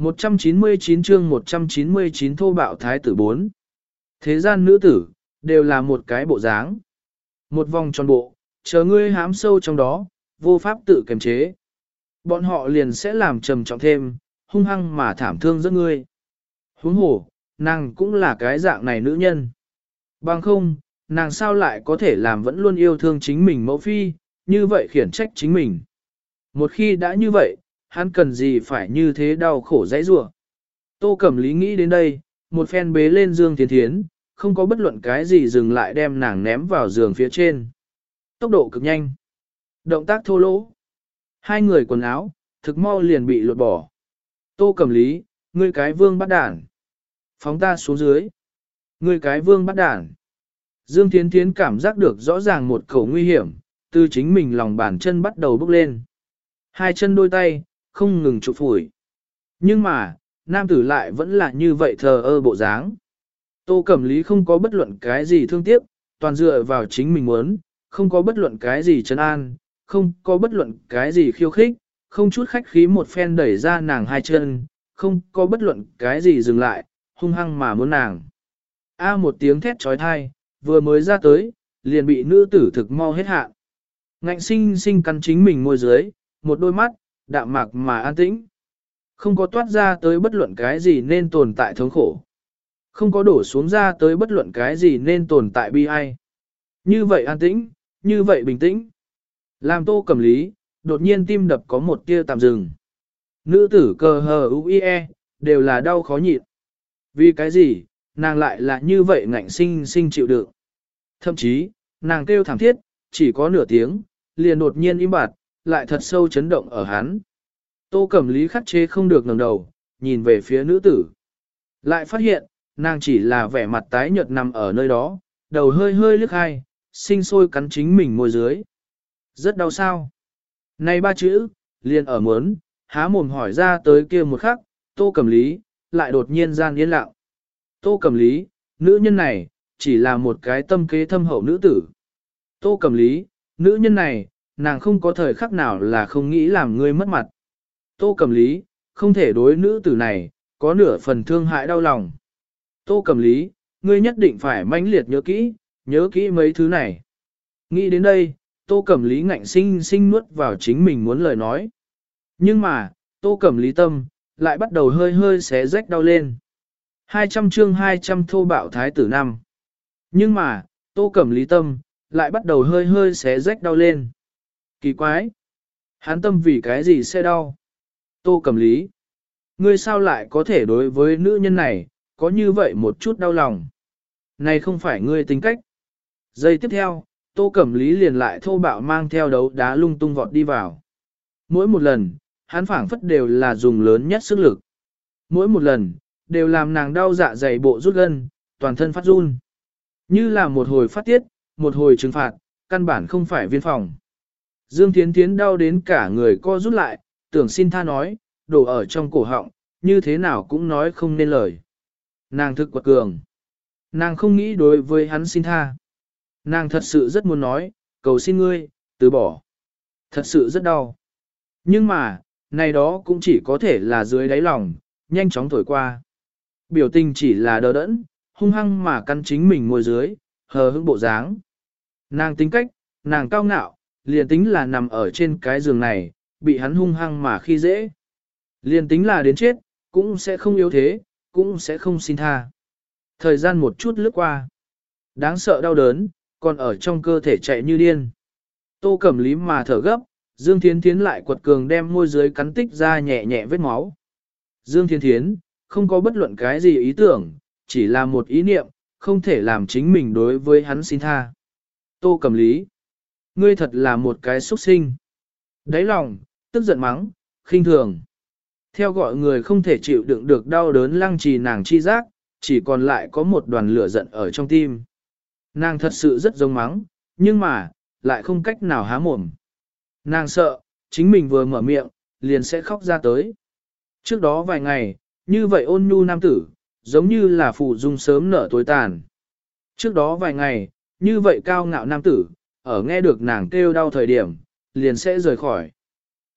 199 chương 199 thô bạo thái tử 4. Thế gian nữ tử, đều là một cái bộ dáng. Một vòng tròn bộ, chờ ngươi hám sâu trong đó, vô pháp tự kiềm chế. Bọn họ liền sẽ làm trầm trọng thêm, hung hăng mà thảm thương giữa ngươi. Huống hồ, nàng cũng là cái dạng này nữ nhân. Bằng không, nàng sao lại có thể làm vẫn luôn yêu thương chính mình mẫu phi, như vậy khiển trách chính mình. Một khi đã như vậy, hắn cần gì phải như thế đau khổ dãy rủa. Tô Cẩm Lý nghĩ đến đây, một phen bế lên Dương Thiến Thiến, không có bất luận cái gì dừng lại đem nàng ném vào giường phía trên. Tốc độ cực nhanh. Động tác thô lỗ. Hai người quần áo, thực mau liền bị lột bỏ. Tô Cẩm Lý, ngươi cái vương bắt đản. Phóng ta xuống dưới. Ngươi cái vương bắt đản. Dương Thiến Thiến cảm giác được rõ ràng một khẩu nguy hiểm, từ chính mình lòng bàn chân bắt đầu bước lên. Hai chân đôi tay, không ngừng chụp phủi. Nhưng mà, nam tử lại vẫn là như vậy thờ ơ bộ dáng. Tô Cẩm Lý không có bất luận cái gì thương tiếc, toàn dựa vào chính mình muốn, không có bất luận cái gì trấn an, không có bất luận cái gì khiêu khích, không chút khách khí một phen đẩy ra nàng hai chân, không có bất luận cái gì dừng lại, hung hăng mà muốn nàng. A một tiếng thét trói thai, vừa mới ra tới, liền bị nữ tử thực mau hết hạ. Ngạnh sinh sinh cắn chính mình môi dưới, một đôi mắt, đạm mạc mà an tĩnh. Không có toát ra tới bất luận cái gì nên tồn tại thống khổ. Không có đổ xuống ra tới bất luận cái gì nên tồn tại bi ai. Như vậy an tĩnh, như vậy bình tĩnh. Làm tô cầm lý, đột nhiên tim đập có một tia tạm dừng. Nữ tử cờ hờ e đều là đau khó nhịn. Vì cái gì, nàng lại là như vậy ngạnh sinh sinh chịu đựng. Thậm chí, nàng kêu thảm thiết, chỉ có nửa tiếng, liền đột nhiên im bặt, lại thật sâu chấn động ở hắn. Tô Cẩm Lý khắc chế không được ngẩng đầu, nhìn về phía nữ tử. Lại phát hiện, nàng chỉ là vẻ mặt tái nhợt nằm ở nơi đó, đầu hơi hơi lướt hai, sinh sôi cắn chính mình môi dưới. Rất đau sao. Này ba chữ, liền ở muốn, há mồm hỏi ra tới kia một khắc, Tô Cẩm Lý, lại đột nhiên gian yên lặng. Tô Cẩm Lý, nữ nhân này, chỉ là một cái tâm kế thâm hậu nữ tử. Tô Cẩm Lý, nữ nhân này, nàng không có thời khắc nào là không nghĩ làm ngươi mất mặt. Tô Cẩm Lý, không thể đối nữ tử này, có nửa phần thương hại đau lòng. Tô Cẩm Lý, ngươi nhất định phải mãnh liệt nhớ kỹ, nhớ kỹ mấy thứ này. Nghĩ đến đây, Tô Cẩm Lý ngạnh sinh sinh nuốt vào chính mình muốn lời nói. Nhưng mà, Tô Cẩm Lý tâm, lại bắt đầu hơi hơi xé rách đau lên. 200 chương 200 thô bạo thái tử năm. Nhưng mà, Tô Cẩm Lý tâm, lại bắt đầu hơi hơi xé rách đau lên. Kỳ quái! Hắn tâm vì cái gì sẽ đau? Tô Cẩm Lý! Ngươi sao lại có thể đối với nữ nhân này, có như vậy một chút đau lòng? Này không phải ngươi tính cách. Giây tiếp theo, Tô Cẩm Lý liền lại thô bạo mang theo đấu đá lung tung vọt đi vào. Mỗi một lần, hắn phảng phất đều là dùng lớn nhất sức lực. Mỗi một lần, đều làm nàng đau dạ dày bộ rút gân, toàn thân phát run. Như là một hồi phát tiết, một hồi trừng phạt, căn bản không phải viên phòng. Dương Thiến Thiến đau đến cả người co rút lại, tưởng xin tha nói, đổ ở trong cổ họng, như thế nào cũng nói không nên lời. Nàng thực quật cường. Nàng không nghĩ đối với hắn xin tha. Nàng thật sự rất muốn nói, cầu xin ngươi, từ bỏ. Thật sự rất đau. Nhưng mà, này đó cũng chỉ có thể là dưới đáy lòng, nhanh chóng thổi qua. Biểu tình chỉ là đờ đẫn, hung hăng mà căn chính mình ngồi dưới, hờ hững bộ dáng. Nàng tính cách, nàng cao ngạo, liền tính là nằm ở trên cái giường này, bị hắn hung hăng mà khi dễ. Liền tính là đến chết, cũng sẽ không yếu thế, cũng sẽ không xin tha. Thời gian một chút lướt qua. Đáng sợ đau đớn, còn ở trong cơ thể chạy như điên. Tô Cẩm Lý mà thở gấp, Dương Thiến Thiến lại quật cường đem môi dưới cắn tích ra nhẹ nhẹ vết máu. Dương Thiên Thiến, không có bất luận cái gì ý tưởng, chỉ là một ý niệm, không thể làm chính mình đối với hắn xin tha. Tô Cẩm Lý, ngươi thật là một cái xuất sinh. Đáy lòng, tức giận mắng, khinh thường. Theo gọi người không thể chịu đựng được đau đớn lăng trì nàng chi giác, chỉ còn lại có một đoàn lửa giận ở trong tim. Nàng thật sự rất giống mắng, nhưng mà, lại không cách nào há mồm. Nàng sợ, chính mình vừa mở miệng, liền sẽ khóc ra tới. Trước đó vài ngày, như vậy ôn nhu nam tử, giống như là phụ dung sớm nở tối tàn. Trước đó vài ngày, như vậy cao ngạo nam tử, ở nghe được nàng kêu đau thời điểm, liền sẽ rời khỏi.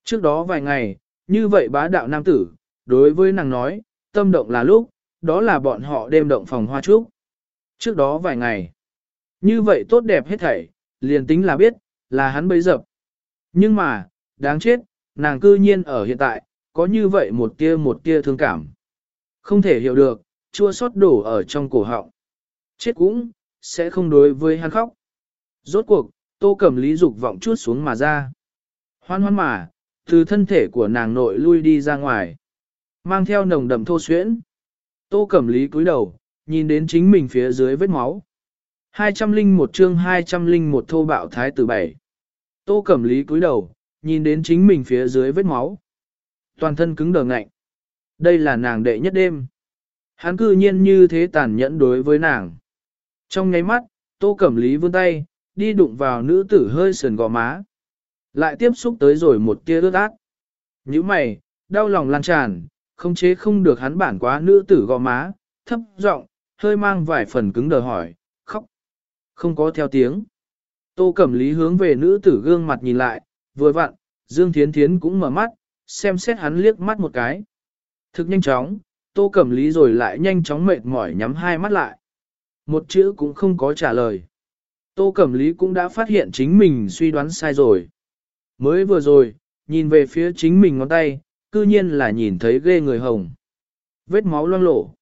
Trước đó vài ngày, như vậy bá đạo nam tử, đối với nàng nói, tâm động là lúc, đó là bọn họ đêm động phòng hoa trúc. Trước đó vài ngày, như vậy tốt đẹp hết thảy, liền tính là biết, là hắn bấy dập. Nhưng mà, đáng chết, nàng cư nhiên ở hiện tại, có như vậy một tia một tia thương cảm. Không thể hiểu được, chua xót đổ ở trong cổ họng. Chết cũng, sẽ không đối với hắn khóc. Rốt cuộc, tô cẩm lý dục vọng chút xuống mà ra. Hoan hoan mà, từ thân thể của nàng nội lui đi ra ngoài. Mang theo nồng đậm thô xuyễn. Tô cẩm lý cúi đầu, nhìn đến chính mình phía dưới vết máu. 201 chương 201 thô bạo thái tử bảy. Tô cẩm lý cúi đầu, nhìn đến chính mình phía dưới vết máu. Toàn thân cứng đờ ngạnh. Đây là nàng đệ nhất đêm. Hắn cư nhiên như thế tàn nhẫn đối với nàng. Trong nháy mắt, tô cẩm lý vươn tay, đi đụng vào nữ tử hơi sườn gò má. Lại tiếp xúc tới rồi một tia ướt át. Như mày, đau lòng lan tràn, không chế không được hắn bản quá nữ tử gò má, thấp giọng, hơi mang vài phần cứng đờ hỏi, khóc. Không có theo tiếng. Tô Cẩm Lý hướng về nữ tử gương mặt nhìn lại, vừa vặn, Dương Thiến Thiến cũng mở mắt, xem xét hắn liếc mắt một cái. Thực nhanh chóng, Tô Cẩm Lý rồi lại nhanh chóng mệt mỏi nhắm hai mắt lại. Một chữ cũng không có trả lời. Tô Cẩm Lý cũng đã phát hiện chính mình suy đoán sai rồi. Mới vừa rồi, nhìn về phía chính mình ngón tay, cư nhiên là nhìn thấy ghê người hồng. Vết máu loang lổ.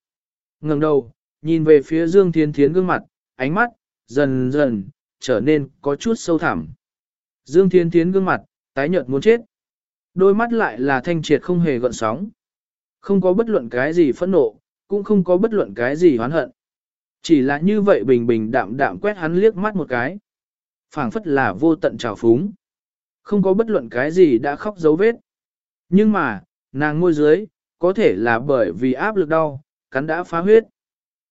ngẩng đầu, nhìn về phía Dương Thiên Thiến gương mặt, ánh mắt, dần dần, trở nên có chút sâu thẳm. Dương Thiên Thiến gương mặt, tái nhợt muốn chết. Đôi mắt lại là thanh triệt không hề gợn sóng. Không có bất luận cái gì phẫn nộ, cũng không có bất luận cái gì hoán hận. Chỉ là như vậy bình bình đạm đạm quét hắn liếc mắt một cái. phảng phất là vô tận trào phúng. Không có bất luận cái gì đã khóc dấu vết. Nhưng mà, nàng môi dưới, có thể là bởi vì áp lực đau, cắn đã phá huyết.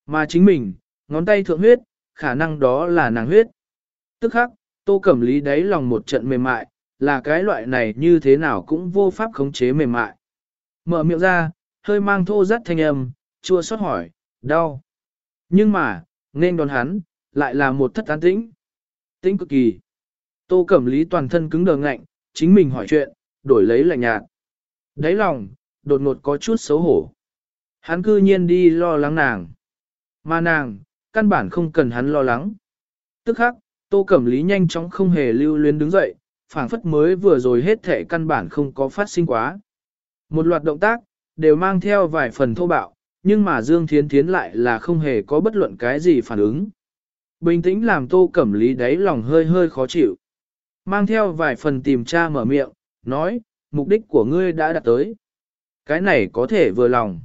Mà chính mình, ngón tay thượng huyết, khả năng đó là nàng huyết. Tức khắc, tô cẩm lý đáy lòng một trận mềm mại, là cái loại này như thế nào cũng vô pháp khống chế mềm mại. Mở miệng ra, hơi mang thô rắt thanh âm, chua xót hỏi, đau. Nhưng mà, nên đón hắn, lại là một thất an tĩnh. Tĩnh cực kỳ. Tô Cẩm Lý toàn thân cứng đờ ngạnh, chính mình hỏi chuyện, đổi lấy lạnh nhạt. Đáy lòng, đột ngột có chút xấu hổ. Hắn cư nhiên đi lo lắng nàng. Mà nàng, căn bản không cần hắn lo lắng. Tức khắc, Tô Cẩm Lý nhanh chóng không hề lưu luyến đứng dậy, phảng phất mới vừa rồi hết thể căn bản không có phát sinh quá. Một loạt động tác, đều mang theo vài phần thô bạo, nhưng mà Dương Thiến Thiến lại là không hề có bất luận cái gì phản ứng. Bình tĩnh làm Tô Cẩm Lý đáy lòng hơi hơi khó chịu. Mang theo vài phần tìm tra mở miệng, nói, mục đích của ngươi đã đạt tới. Cái này có thể vừa lòng.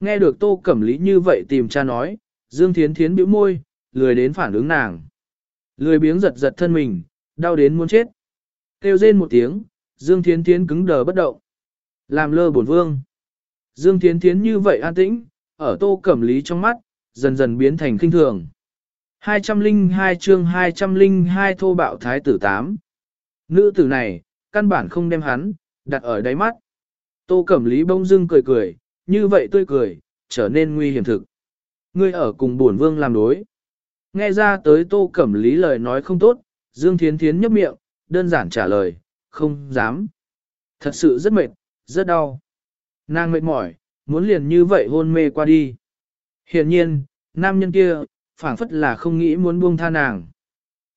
Nghe được Tô Cẩm Lý như vậy tìm tra nói, Dương Thiến Thiến bĩu môi, lười đến phản ứng nàng. Lười biếng giật giật thân mình, đau đến muốn chết. Kêu rên một tiếng, Dương Thiến Thiến cứng đờ bất động. Làm lơ bổn vương. Dương Thiến Thiến như vậy an tĩnh, ở tô cẩm lý trong mắt, dần dần biến thành kinh thường. 202 chương 202 thô bạo thái tử 8. Nữ tử này, căn bản không đem hắn, đặt ở đáy mắt. Tô cẩm lý bông dưng cười cười, như vậy tươi cười, trở nên nguy hiểm thực. Ngươi ở cùng bổn vương làm đối. Nghe ra tới tô cẩm lý lời nói không tốt, Dương Thiến Thiến nhấp miệng, đơn giản trả lời, không dám. Thật sự rất mệt, rất đau. Nàng mệt mỏi, muốn liền như vậy hôn mê qua đi. Hiển nhiên, nam nhân kia, phảng phất là không nghĩ muốn buông tha nàng.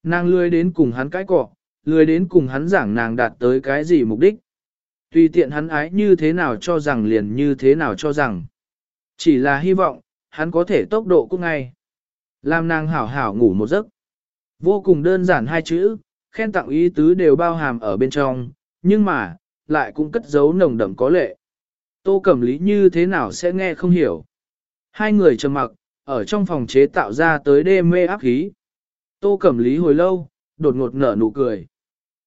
Nàng lười đến cùng hắn cãi cọ, lười đến cùng hắn giảng nàng đạt tới cái gì mục đích. Tùy tiện hắn ái như thế nào cho rằng liền như thế nào cho rằng. Chỉ là hy vọng, hắn có thể tốc độ cũng ngay. Làm nàng hảo hảo ngủ một giấc. Vô cùng đơn giản hai chữ, khen tặng ý tứ đều bao hàm ở bên trong, nhưng mà, lại cũng cất giấu nồng đậm có lệ. Tô Cẩm Lý như thế nào sẽ nghe không hiểu. Hai người trầm mặc, ở trong phòng chế tạo ra tới đê mê áp khí. Tô Cẩm Lý hồi lâu, đột ngột nở nụ cười.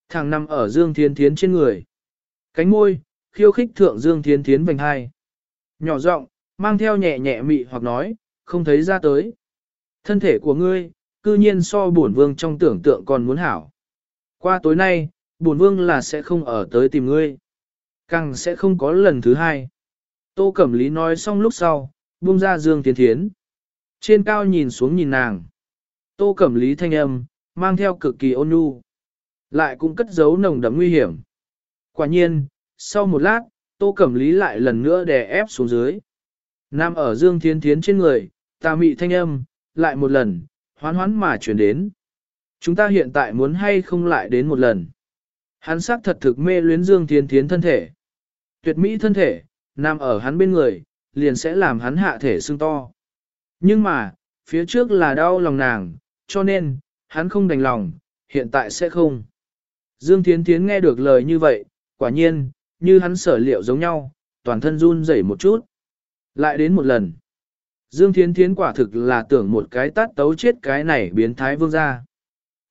Thằng nằm ở Dương Thiên Thiến trên người. Cánh môi, khiêu khích thượng Dương Thiên Thiến vành hai. Nhỏ giọng, mang theo nhẹ nhẹ mị hoặc nói, không thấy ra tới. Thân thể của ngươi, cư nhiên so bổn vương trong tưởng tượng còn muốn hảo. Qua tối nay, bổn vương là sẽ không ở tới tìm ngươi. Càng sẽ không có lần thứ hai. Tô Cẩm Lý nói xong lúc sau, buông ra Dương Tiến Thiến. Trên cao nhìn xuống nhìn nàng. Tô Cẩm Lý thanh âm, mang theo cực kỳ ôn nhu. Lại cũng cất giấu nồng đậm nguy hiểm. Quả nhiên, sau một lát, Tô Cẩm Lý lại lần nữa đè ép xuống dưới. Nam ở Dương Thiên Thiến trên người, ta mị thanh âm, lại một lần, hoán hoán mà chuyển đến. Chúng ta hiện tại muốn hay không lại đến một lần. Hắn sắc thật thực mê luyến Dương Thiên Thiến thân thể. Tuyệt mỹ thân thể, nằm ở hắn bên người, liền sẽ làm hắn hạ thể sưng to. Nhưng mà, phía trước là đau lòng nàng, cho nên, hắn không đành lòng, hiện tại sẽ không. Dương Thiến Thiến nghe được lời như vậy, quả nhiên, như hắn sở liệu giống nhau, toàn thân run rẩy một chút. Lại đến một lần. Dương Thiến Thiến quả thực là tưởng một cái tát tấu chết cái này biến thái vương ra.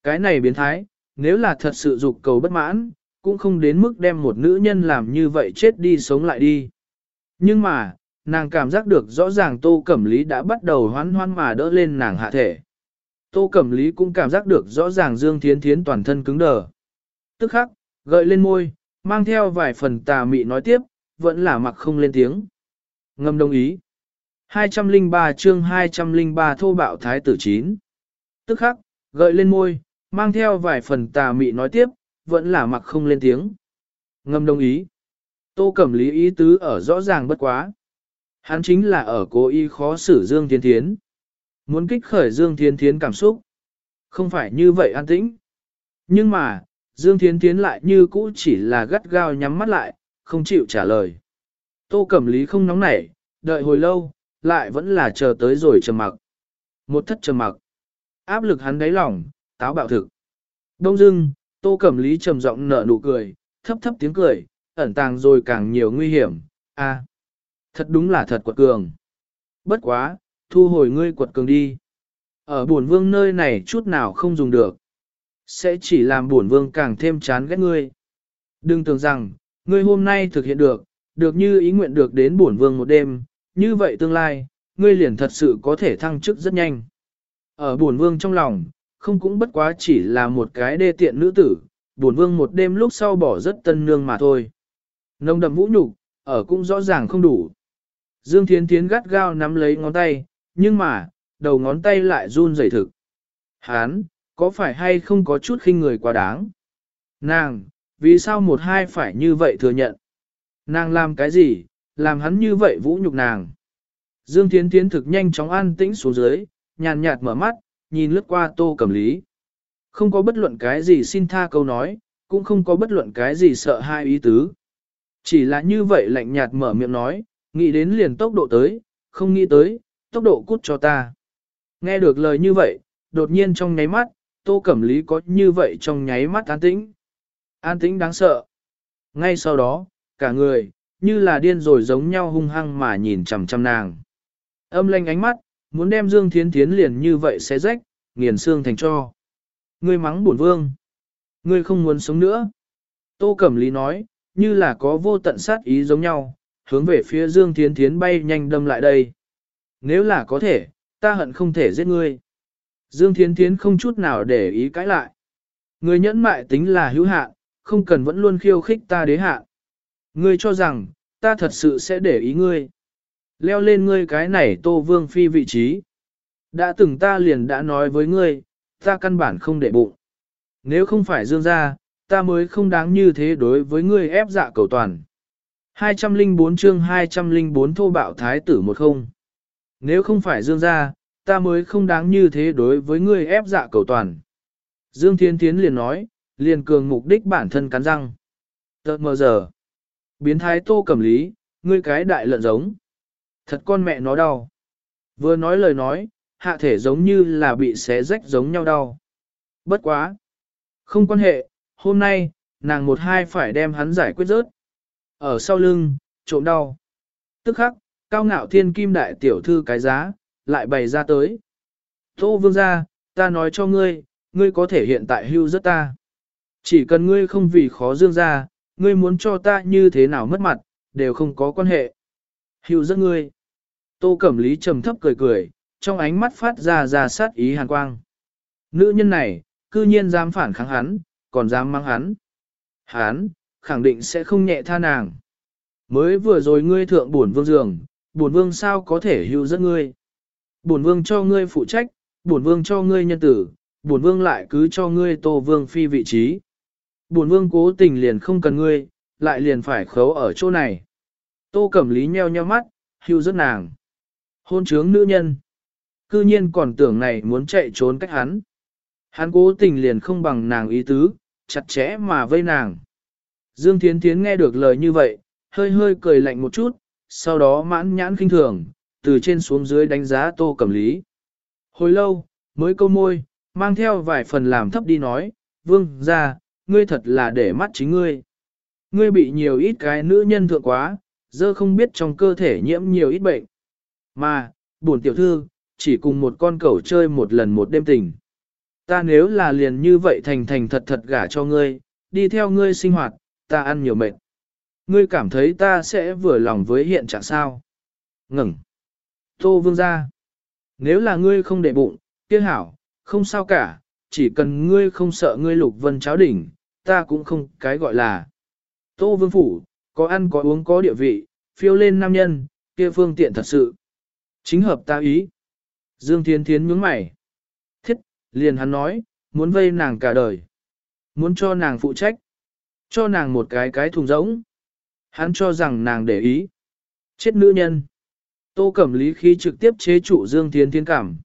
Cái này biến thái, nếu là thật sự dục cầu bất mãn, cũng không đến mức đem một nữ nhân làm như vậy chết đi sống lại đi. Nhưng mà, nàng cảm giác được rõ ràng Tô Cẩm Lý đã bắt đầu hoán hoan mà đỡ lên nàng hạ thể. Tô Cẩm Lý cũng cảm giác được rõ ràng Dương Thiến Thiến toàn thân cứng đờ. Tức khắc, gợi lên môi, mang theo vài phần tà mị nói tiếp, vẫn là mặc không lên tiếng. Ngâm đồng ý. 203 chương 203 thô bạo thái tử 9. Tức khắc, gợi lên môi, mang theo vài phần tà mị nói tiếp, vẫn là mặc không lên tiếng. Ngâm đồng ý. Tô Cẩm Lý ý tứ ở rõ ràng bất quá. Hắn chính là ở cố ý khó xử Dương Thiên Thiến. Muốn kích khởi Dương Thiên Thiến cảm xúc. Không phải như vậy an tĩnh. Nhưng mà, Dương Thiên Thiến lại như cũ chỉ là gắt gao nhắm mắt lại, không chịu trả lời. Tô Cẩm Lý không nóng nảy, đợi hồi lâu, lại vẫn là chờ tới rồi trầm mặc. Một thất trầm mặc. Áp lực hắn đáy lòng, táo bạo thực. Đông dưng, Tô Cẩm Lý trầm giọng nở nụ cười, thấp thấp tiếng cười, ẩn tàng rồi càng nhiều nguy hiểm. A, thật đúng là thật quật cường. Bất quá, thu hồi ngươi quật cường đi. Ở bổn vương nơi này chút nào không dùng được. Sẽ chỉ làm bổn vương càng thêm chán ghét ngươi. Đừng tưởng rằng, ngươi hôm nay thực hiện được, được như ý nguyện được đến bổn vương một đêm, như vậy tương lai, ngươi liền thật sự có thể thăng chức rất nhanh. Ở bổn vương trong lòng, không cũng bất quá chỉ là một cái đê tiện nữ tử, buồn vương một đêm lúc sau bỏ rất tân nương mà thôi. Nông đậm vũ nhục, ở cũng rõ ràng không đủ. Dương Thiến Thiến gắt gao nắm lấy ngón tay, nhưng mà, đầu ngón tay lại run rẩy thực. Hán, có phải hay không có chút khinh người quá đáng? Nàng, vì sao một hai phải như vậy thừa nhận? Nàng làm cái gì, làm hắn như vậy vũ nhục nàng? Dương Thiến Thiến thực nhanh chóng an tĩnh xuống dưới, nhàn nhạt mở mắt, nhìn lướt qua tô cầm lý. Không có bất luận cái gì xin tha câu nói, cũng không có bất luận cái gì sợ hai ý tứ. Chỉ là như vậy lạnh nhạt mở miệng nói, nghĩ đến liền tốc độ tới, không nghĩ tới, tốc độ cút cho ta. Nghe được lời như vậy, đột nhiên trong nháy mắt, tô cẩm lý có như vậy trong nháy mắt an tĩnh. An tĩnh đáng sợ. Ngay sau đó, cả người, như là điên rồi giống nhau hung hăng mà nhìn chằm chằm nàng. Âm lanh ánh mắt, muốn đem Dương Thiến Thiến liền như vậy xé rách, nghiền xương thành cho. Ngươi mắng bổn vương. Ngươi không muốn sống nữa. Tô Cẩm Lý nói, như là có vô tận sát ý giống nhau, hướng về phía Dương Thiến Thiến bay nhanh đâm lại đây. Nếu là có thể, ta hận không thể giết ngươi. Dương Thiến Thiến không chút nào để ý cãi lại. Ngươi nhẫn mại tính là hữu hạn, không cần vẫn luôn khiêu khích ta đế hạ. Ngươi cho rằng, ta thật sự sẽ để ý ngươi. Leo lên ngươi cái này tô vương phi vị trí. Đã từng ta liền đã nói với ngươi, ta căn bản không để bụng. Nếu không phải dương gia, ta mới không đáng như thế đối với ngươi ép dạ cầu toàn. 204 chương 204 thô bạo thái tử một không. Nếu không phải dương gia, ta mới không đáng như thế đối với ngươi ép dạ cầu toàn. Dương Thiên Thiến liền nói, liền cường mục đích bản thân cắn răng. Tợt mờ giờ. Biến thái tô cầm lý, ngươi cái đại lợn giống. Thật con mẹ nó đau. Vừa nói lời nói, hạ thể giống như là bị xé rách giống nhau đau. Bất quá. Không quan hệ, hôm nay, nàng một hai phải đem hắn giải quyết rớt. Ở sau lưng, trộm đau. Tức khắc, cao ngạo thiên kim đại tiểu thư cái giá, lại bày ra tới. Tô vương gia, ta nói cho ngươi, ngươi có thể hiện tại hưu rất ta. Chỉ cần ngươi không vì khó dương ra, ngươi muốn cho ta như thế nào mất mặt, đều không có quan hệ. Hưu rất ngươi. Tô Cẩm Lý trầm thấp cười cười, trong ánh mắt phát ra ra sát ý hàn quang. Nữ nhân này, cư nhiên dám phản kháng hắn, còn dám mang hắn. Hắn, khẳng định sẽ không nhẹ tha nàng. Mới vừa rồi ngươi thượng bổn vương giường, bổn vương sao có thể hưu dẫn ngươi. Bổn vương cho ngươi phụ trách, bổn vương cho ngươi nhân tử, bổn vương lại cứ cho ngươi tô vương phi vị trí. Bổn vương cố tình liền không cần ngươi, lại liền phải khấu ở chỗ này. Tô Cẩm Lý nheo nheo mắt, hưu rất nàng. Hôn trướng nữ nhân. Cư nhiên còn tưởng này muốn chạy trốn cách hắn. Hắn cố tình liền không bằng nàng ý tứ, chặt chẽ mà vây nàng. Dương Thiến Thiến nghe được lời như vậy, hơi hơi cười lạnh một chút, sau đó mãn nhãn kinh thường, từ trên xuống dưới đánh giá tô cẩm lý. Hồi lâu, mới câu môi, mang theo vài phần làm thấp đi nói, vương ra, ngươi thật là để mắt chính ngươi. Ngươi bị nhiều ít cái nữ nhân thượng quá, dơ không biết trong cơ thể nhiễm nhiều ít bệnh. Mà, buồn tiểu thư, chỉ cùng một con cẩu chơi một lần một đêm tình. Ta nếu là liền như vậy thành thành thật thật gả cho ngươi, đi theo ngươi sinh hoạt, ta ăn nhiều mệt. Ngươi cảm thấy ta sẽ vừa lòng với hiện trạng sao? Ngừng. Tô vương ra. Nếu là ngươi không để bụng, kia hảo, không sao cả, chỉ cần ngươi không sợ ngươi lục vân cháo đỉnh, ta cũng không cái gọi là. Tô vương phủ, có ăn có uống có địa vị, phiêu lên nam nhân, kia phương tiện thật sự. Chính hợp ta ý. Dương Thiên Thiến nhướng mày. Thiết, liền hắn nói, muốn vây nàng cả đời. Muốn cho nàng phụ trách. Cho nàng một cái cái thùng rỗng. Hắn cho rằng nàng để ý. Chết nữ nhân. Tô Cẩm Lý khí trực tiếp chế trụ Dương Thiên Thiên cảm.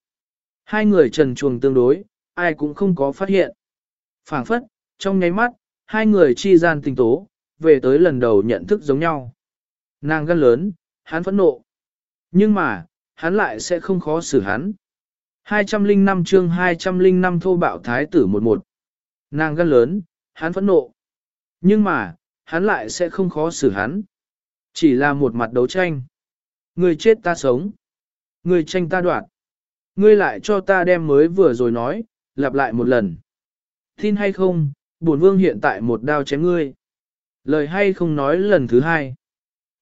Hai người trần chuồng tương đối, ai cũng không có phát hiện. phảng phất, trong nháy mắt, hai người chi gian tình tố, về tới lần đầu nhận thức giống nhau. Nàng gan lớn, hắn phẫn nộ. Nhưng mà, hắn lại sẽ không khó xử hắn. 205 chương 205 thô bạo thái tử 11. Nàng gan lớn, hắn phẫn nộ. Nhưng mà, hắn lại sẽ không khó xử hắn. Chỉ là một mặt đấu tranh. Người chết ta sống. Người tranh ta đoạt. Ngươi lại cho ta đem mới vừa rồi nói, lặp lại một lần. Tin hay không, bổn vương hiện tại một đao chém ngươi. Lời hay không nói lần thứ hai.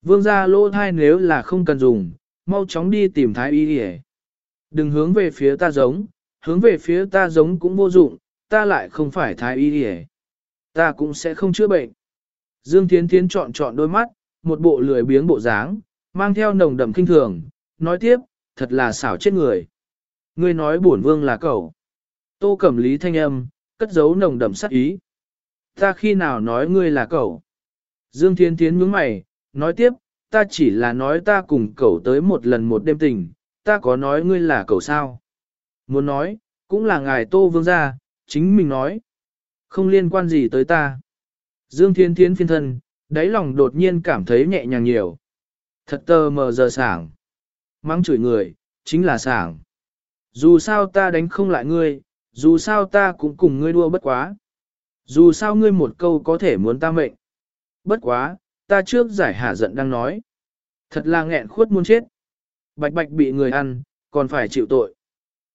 Vương gia lỗ thai nếu là không cần dùng, mau chóng đi tìm thái y đi Đừng hướng về phía ta giống, hướng về phía ta giống cũng vô dụng, ta lại không phải thái y đi Ta cũng sẽ không chữa bệnh. Dương Thiến Thiến chọn chọn đôi mắt, một bộ lười biếng bộ dáng, mang theo nồng đậm kinh thường, nói tiếp, thật là xảo chết người. Ngươi nói bổn vương là cậu. Tô Cẩm Lý thanh âm, cất giấu nồng đậm sắc ý. Ta khi nào nói ngươi là cậu? Dương Thiên Thiến nhướng mày, nói tiếp, ta chỉ là nói ta cùng cậu tới một lần một đêm tình, ta có nói ngươi là cậu sao? Muốn nói, cũng là ngài Tô Vương gia, chính mình nói. Không liên quan gì tới ta. Dương Thiên Thiến phiên thân, đáy lòng đột nhiên cảm thấy nhẹ nhàng nhiều. Thật tơ mờ giờ sảng. Mắng chửi người, chính là sảng. Dù sao ta đánh không lại ngươi, dù sao ta cũng cùng ngươi đua bất quá. Dù sao ngươi một câu có thể muốn ta mệnh. Bất quá, ta trước giải hạ giận đang nói. Thật là nghẹn khuất muốn chết. Bạch bạch bị người ăn, còn phải chịu tội.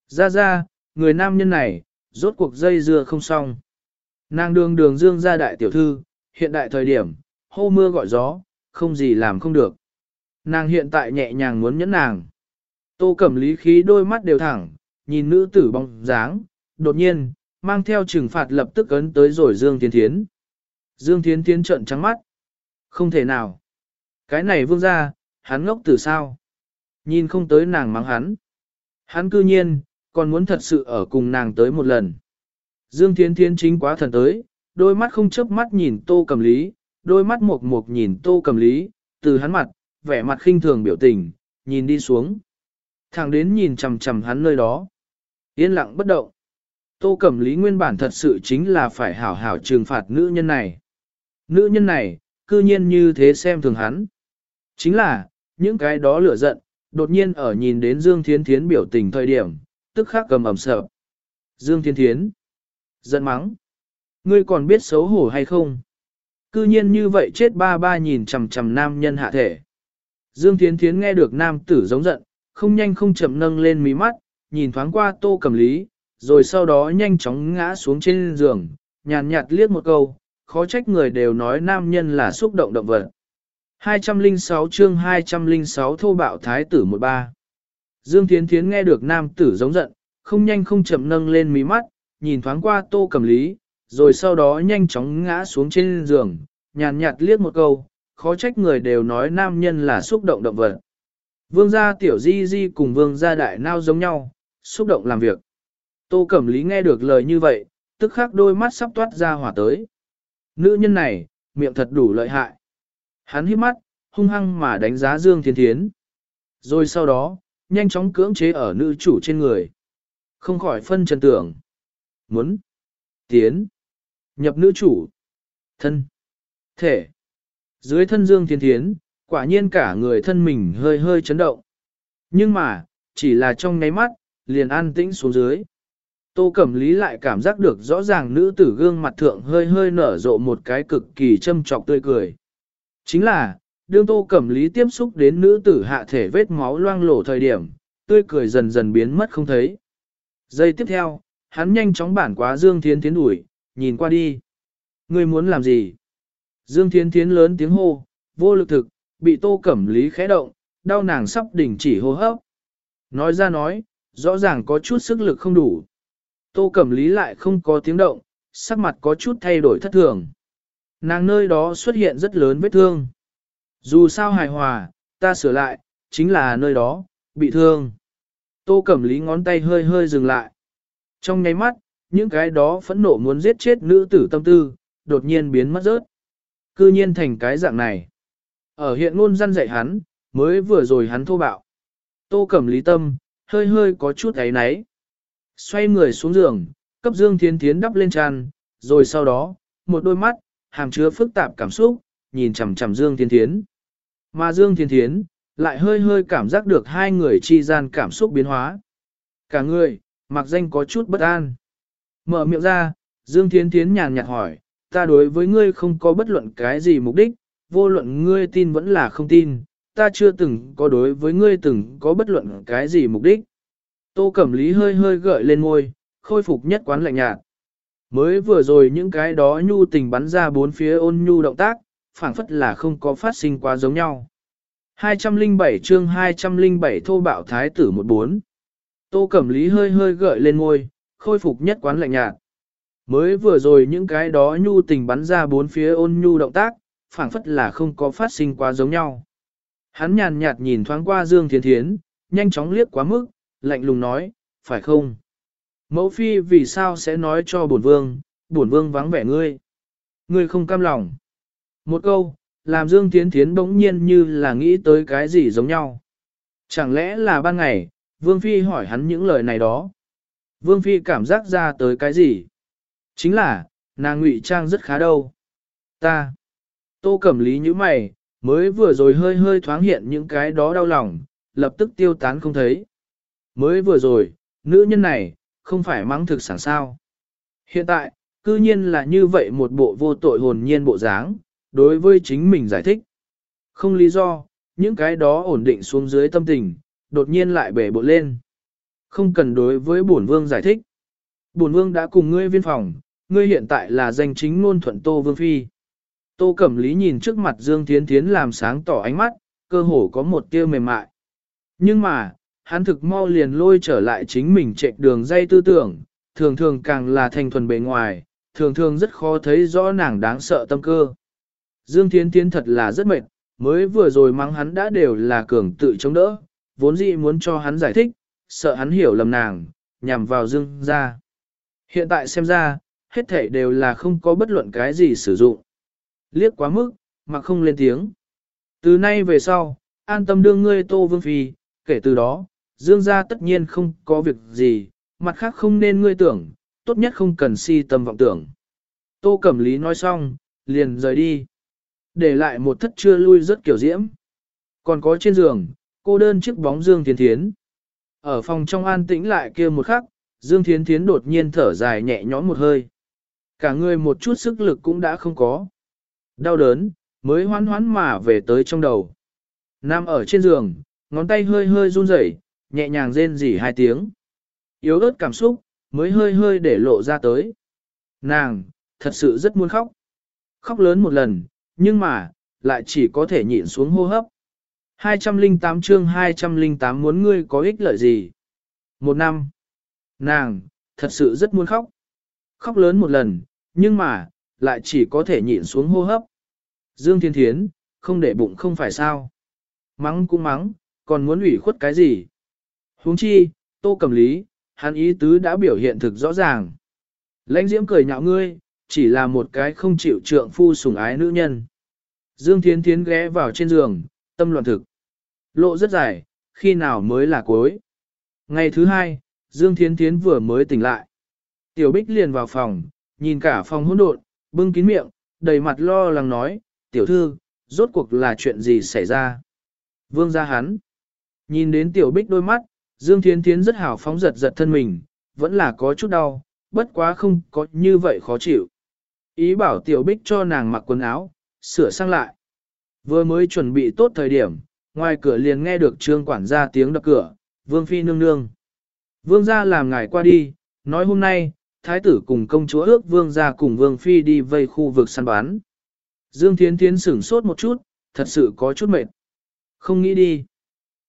Ra ra, người nam nhân này, rốt cuộc dây dưa không xong. Nàng đường đường dương ra đại tiểu thư, hiện đại thời điểm, hô mưa gọi gió, không gì làm không được. Nàng hiện tại nhẹ nhàng muốn nhẫn nàng. Tô Cẩm Lý khí đôi mắt đều thẳng, nhìn nữ tử bóng dáng, đột nhiên, mang theo trừng phạt lập tức ấn tới rồi Dương Thiên Thiến. Dương Thiên Thiến trợn trắng mắt. Không thể nào. Cái này vương ra, hắn ngốc từ sao? Nhìn không tới nàng mắng hắn. Hắn cư nhiên, còn muốn thật sự ở cùng nàng tới một lần. Dương Thiên Thiến chính quá thần tới, đôi mắt không chớp mắt nhìn Tô Cẩm Lý, đôi mắt mộc mộc nhìn Tô Cẩm Lý, từ hắn mặt, vẻ mặt khinh thường biểu tình, nhìn đi xuống. Thẳng đến nhìn chằm chằm hắn nơi đó. Yên lặng bất động. Tô Cẩm Lý nguyên bản thật sự chính là phải hảo hảo trừng phạt nữ nhân này. Nữ nhân này, cư nhiên như thế xem thường hắn. Chính là, những cái đó lửa giận, đột nhiên ở nhìn đến Dương Thiên Thiến biểu tình thời điểm, tức khắc cầm ẩm sợ. Dương Thiên Thiến. Giận mắng. Ngươi còn biết xấu hổ hay không? Cư nhiên như vậy chết ba ba nhìn chằm chằm nam nhân hạ thể. Dương Thiến Thiến nghe được nam tử giống giận, không nhanh không chậm nâng lên mí mắt, nhìn thoáng qua tô cầm lý, rồi sau đó nhanh chóng ngã xuống trên giường, nhàn nhạt liếc một câu, khó trách người đều nói nam nhân là xúc động động vật. 206 chương 206 thô bạo thái tử 13 Dương Thiến Thiến nghe được nam tử giống giận, không nhanh không chậm nâng lên mí mắt, nhìn thoáng qua tô cầm lý, rồi sau đó nhanh chóng ngã xuống trên giường, nhàn nhạt liếc một câu, khó trách người đều nói nam nhân là xúc động động vật. Vương gia tiểu di di cùng vương gia đại nao giống nhau, xúc động làm việc. Tô Cẩm Lý nghe được lời như vậy, tức khắc đôi mắt sắp toát ra hỏa tới. Nữ nhân này, miệng thật đủ lợi hại. Hắn hít mắt, hung hăng mà đánh giá Dương Thiên Thiến. Rồi sau đó, nhanh chóng cưỡng chế ở nữ chủ trên người. Không khỏi phân trần tưởng. Muốn. Tiến. Nhập nữ chủ. Thân. Thể. Dưới thân Dương Thiên Thiến, Quả nhiên cả người thân mình hơi hơi chấn động. Nhưng mà, chỉ là trong nháy mắt, liền an tĩnh xuống dưới. Tô Cẩm Lý lại cảm giác được rõ ràng nữ tử gương mặt thượng hơi hơi nở rộ một cái cực kỳ châm trọc tươi cười. Chính là, đương Tô Cẩm Lý tiếp xúc đến nữ tử hạ thể vết máu loang lổ thời điểm, tươi cười dần dần biến mất không thấy. Giây tiếp theo, hắn nhanh chóng bản quá Dương Thiến Thiến đuổi, nhìn qua đi. Ngươi muốn làm gì? Dương Thiến Thiến lớn tiếng hô, vô lực thực, bị Tô Cẩm Lý khẽ động, đau nàng sắp đỉnh chỉ hô hấp. Nói ra nói, rõ ràng có chút sức lực không đủ. Tô Cẩm Lý lại không có tiếng động, sắc mặt có chút thay đổi thất thường. Nàng nơi đó xuất hiện rất lớn vết thương. Dù sao hài hòa, ta sửa lại, chính là nơi đó, bị thương. Tô Cẩm Lý ngón tay hơi hơi dừng lại. Trong nháy mắt, những cái đó phẫn nộ muốn giết chết nữ tử tâm tư, đột nhiên biến mất rớt. Cư nhiên thành cái dạng này. Ở hiện ngôn răn dạy hắn, mới vừa rồi hắn thô bạo. Tô Cẩm Lý tâm, hơi hơi có chút ấy náy. Xoay người xuống giường, cấp Dương Thiên Thiến đắp lên tràn, rồi sau đó, một đôi mắt, hàm chứa phức tạp cảm xúc, nhìn chằm chằm Dương Thiên Thiến. Mà Dương Thiên Thiến, lại hơi hơi cảm giác được hai người chi gian cảm xúc biến hóa. Cả người, mặc danh có chút bất an. Mở miệng ra, Dương Thiên Thiến nhàn nhạt hỏi, ta đối với ngươi không có bất luận cái gì mục đích, vô luận ngươi tin vẫn là không tin, ta chưa từng có đối với ngươi từng có bất luận cái gì mục đích. Tô Cẩm Lý hơi hơi gợi lên môi, khôi phục nhất quán lạnh nhạt. Mới vừa rồi những cái đó nhu tình bắn ra bốn phía ôn nhu động tác, phảng phất là không có phát sinh quá giống nhau. 207 chương 207 thô bạo thái tử 14. Tô Cẩm Lý hơi hơi gợi lên môi, khôi phục nhất quán lạnh nhạt. Mới vừa rồi những cái đó nhu tình bắn ra bốn phía ôn nhu động tác, phảng phất là không có phát sinh quá giống nhau. Hắn nhàn nhạt nhìn thoáng qua Dương Thiên Thiến, nhanh chóng liếc quá mức, lạnh lùng nói, phải không? Mẫu phi vì sao sẽ nói cho bổn vương, bổn vương vắng vẻ ngươi? Ngươi không cam lòng. Một câu, làm Dương Thiến Thiến bỗng nhiên như là nghĩ tới cái gì giống nhau. Chẳng lẽ là ban ngày, Vương Phi hỏi hắn những lời này đó. Vương Phi cảm giác ra tới cái gì? Chính là, nàng ngụy trang rất khá đâu. Ta. Tô Cẩm Lý như mày, mới vừa rồi hơi hơi thoáng hiện những cái đó đau lòng, lập tức tiêu tán không thấy. Mới vừa rồi, nữ nhân này, không phải mắng thực sản sao. Hiện tại, cư nhiên là như vậy một bộ vô tội hồn nhiên bộ dáng, đối với chính mình giải thích. Không lý do, những cái đó ổn định xuống dưới tâm tình, đột nhiên lại bể bộ lên. Không cần đối với bổn vương giải thích. Bổn vương đã cùng ngươi viên phòng, ngươi hiện tại là danh chính ngôn thuận Tô Vương Phi. Tô Cẩm Lý nhìn trước mặt Dương Thiến Thiến làm sáng tỏ ánh mắt, cơ hồ có một tia mềm mại. Nhưng mà, hắn thực mau liền lôi trở lại chính mình chạy đường dây tư tưởng, thường thường càng là thành thuần bề ngoài, thường thường rất khó thấy rõ nàng đáng sợ tâm cơ. Dương Thiến Thiến thật là rất mệt, mới vừa rồi mắng hắn đã đều là cường tự chống đỡ, vốn dĩ muốn cho hắn giải thích, sợ hắn hiểu lầm nàng, nhằm vào Dương ra. Hiện tại xem ra, hết thảy đều là không có bất luận cái gì sử dụng. Liếc quá mức, mà không lên tiếng. Từ nay về sau, an tâm đương ngươi Tô Vương Phi, kể từ đó, Dương gia tất nhiên không có việc gì, mặt khác không nên ngươi tưởng, tốt nhất không cần si tâm vọng tưởng. Tô Cẩm Lý nói xong, liền rời đi. Để lại một thất chưa lui rất kiểu diễm. Còn có trên giường, cô đơn chiếc bóng Dương Thiến Thiến. Ở phòng trong an tĩnh lại kia một khắc, Dương Thiến Thiến đột nhiên thở dài nhẹ nhõm một hơi. Cả người một chút sức lực cũng đã không có. Đau đớn, mới hoán hoán mà về tới trong đầu. Nam ở trên giường, ngón tay hơi hơi run rẩy, nhẹ nhàng rên rỉ hai tiếng. Yếu ớt cảm xúc, mới hơi hơi để lộ ra tới. Nàng, thật sự rất muốn khóc. Khóc lớn một lần, nhưng mà, lại chỉ có thể nhịn xuống hô hấp. 208 chương 208 muốn ngươi có ích lợi gì? Một năm. Nàng, thật sự rất muốn khóc. Khóc lớn một lần, nhưng mà, lại chỉ có thể nhịn xuống hô hấp. Dương Thiên Thiến, không để bụng không phải sao. Mắng cũng mắng, còn muốn ủy khuất cái gì? Huống chi, tô cầm lý, hắn ý tứ đã biểu hiện thực rõ ràng. Lãnh diễm cười nhạo ngươi, chỉ là một cái không chịu trượng phu sủng ái nữ nhân. Dương Thiến Thiến ghé vào trên giường, tâm loạn thực. Lộ rất dài, khi nào mới là cuối. Ngày thứ hai, Dương Thiến Thiến vừa mới tỉnh lại. Tiểu Bích liền vào phòng, nhìn cả phòng hỗn độn, bưng kín miệng, đầy mặt lo lắng nói, tiểu thư, rốt cuộc là chuyện gì xảy ra. Vương ra hắn. Nhìn đến tiểu bích đôi mắt, Dương Thiến Thiến rất hào phóng giật giật thân mình, vẫn là có chút đau, bất quá không có như vậy khó chịu. Ý bảo tiểu bích cho nàng mặc quần áo, sửa sang lại. Vừa mới chuẩn bị tốt thời điểm, ngoài cửa liền nghe được trương quản gia tiếng đập cửa, vương phi nương nương. Vương gia làm ngài qua đi, nói hôm nay, thái tử cùng công chúa ước vương gia cùng vương phi đi vây khu vực săn bán. Dương Thiến Thiến sửng sốt một chút, thật sự có chút mệt. Không nghĩ đi.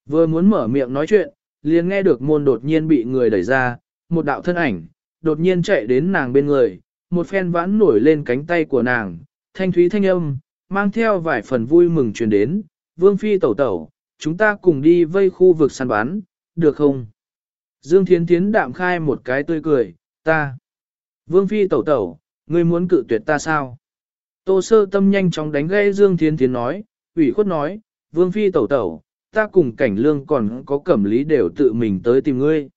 Vừa muốn mở miệng nói chuyện, liền nghe được môn đột nhiên bị người đẩy ra, một đạo thân ảnh, đột nhiên chạy đến nàng bên người, một phen vãn nổi lên cánh tay của nàng, thanh thúy thanh âm, mang theo vài phần vui mừng truyền đến, vương phi tẩu tẩu, chúng ta cùng đi vây khu vực săn bán, được không? Dương Thiến Thiến đạm khai một cái tươi cười, ta. Vương phi tẩu tẩu, ngươi muốn cự tuyệt ta sao? Tô sơ tâm nhanh chóng đánh gây Dương Thiến Thiến nói, ủy khuất nói, vương phi tẩu tẩu, ta cùng cảnh lương còn có cẩm lý đều tự mình tới tìm ngươi.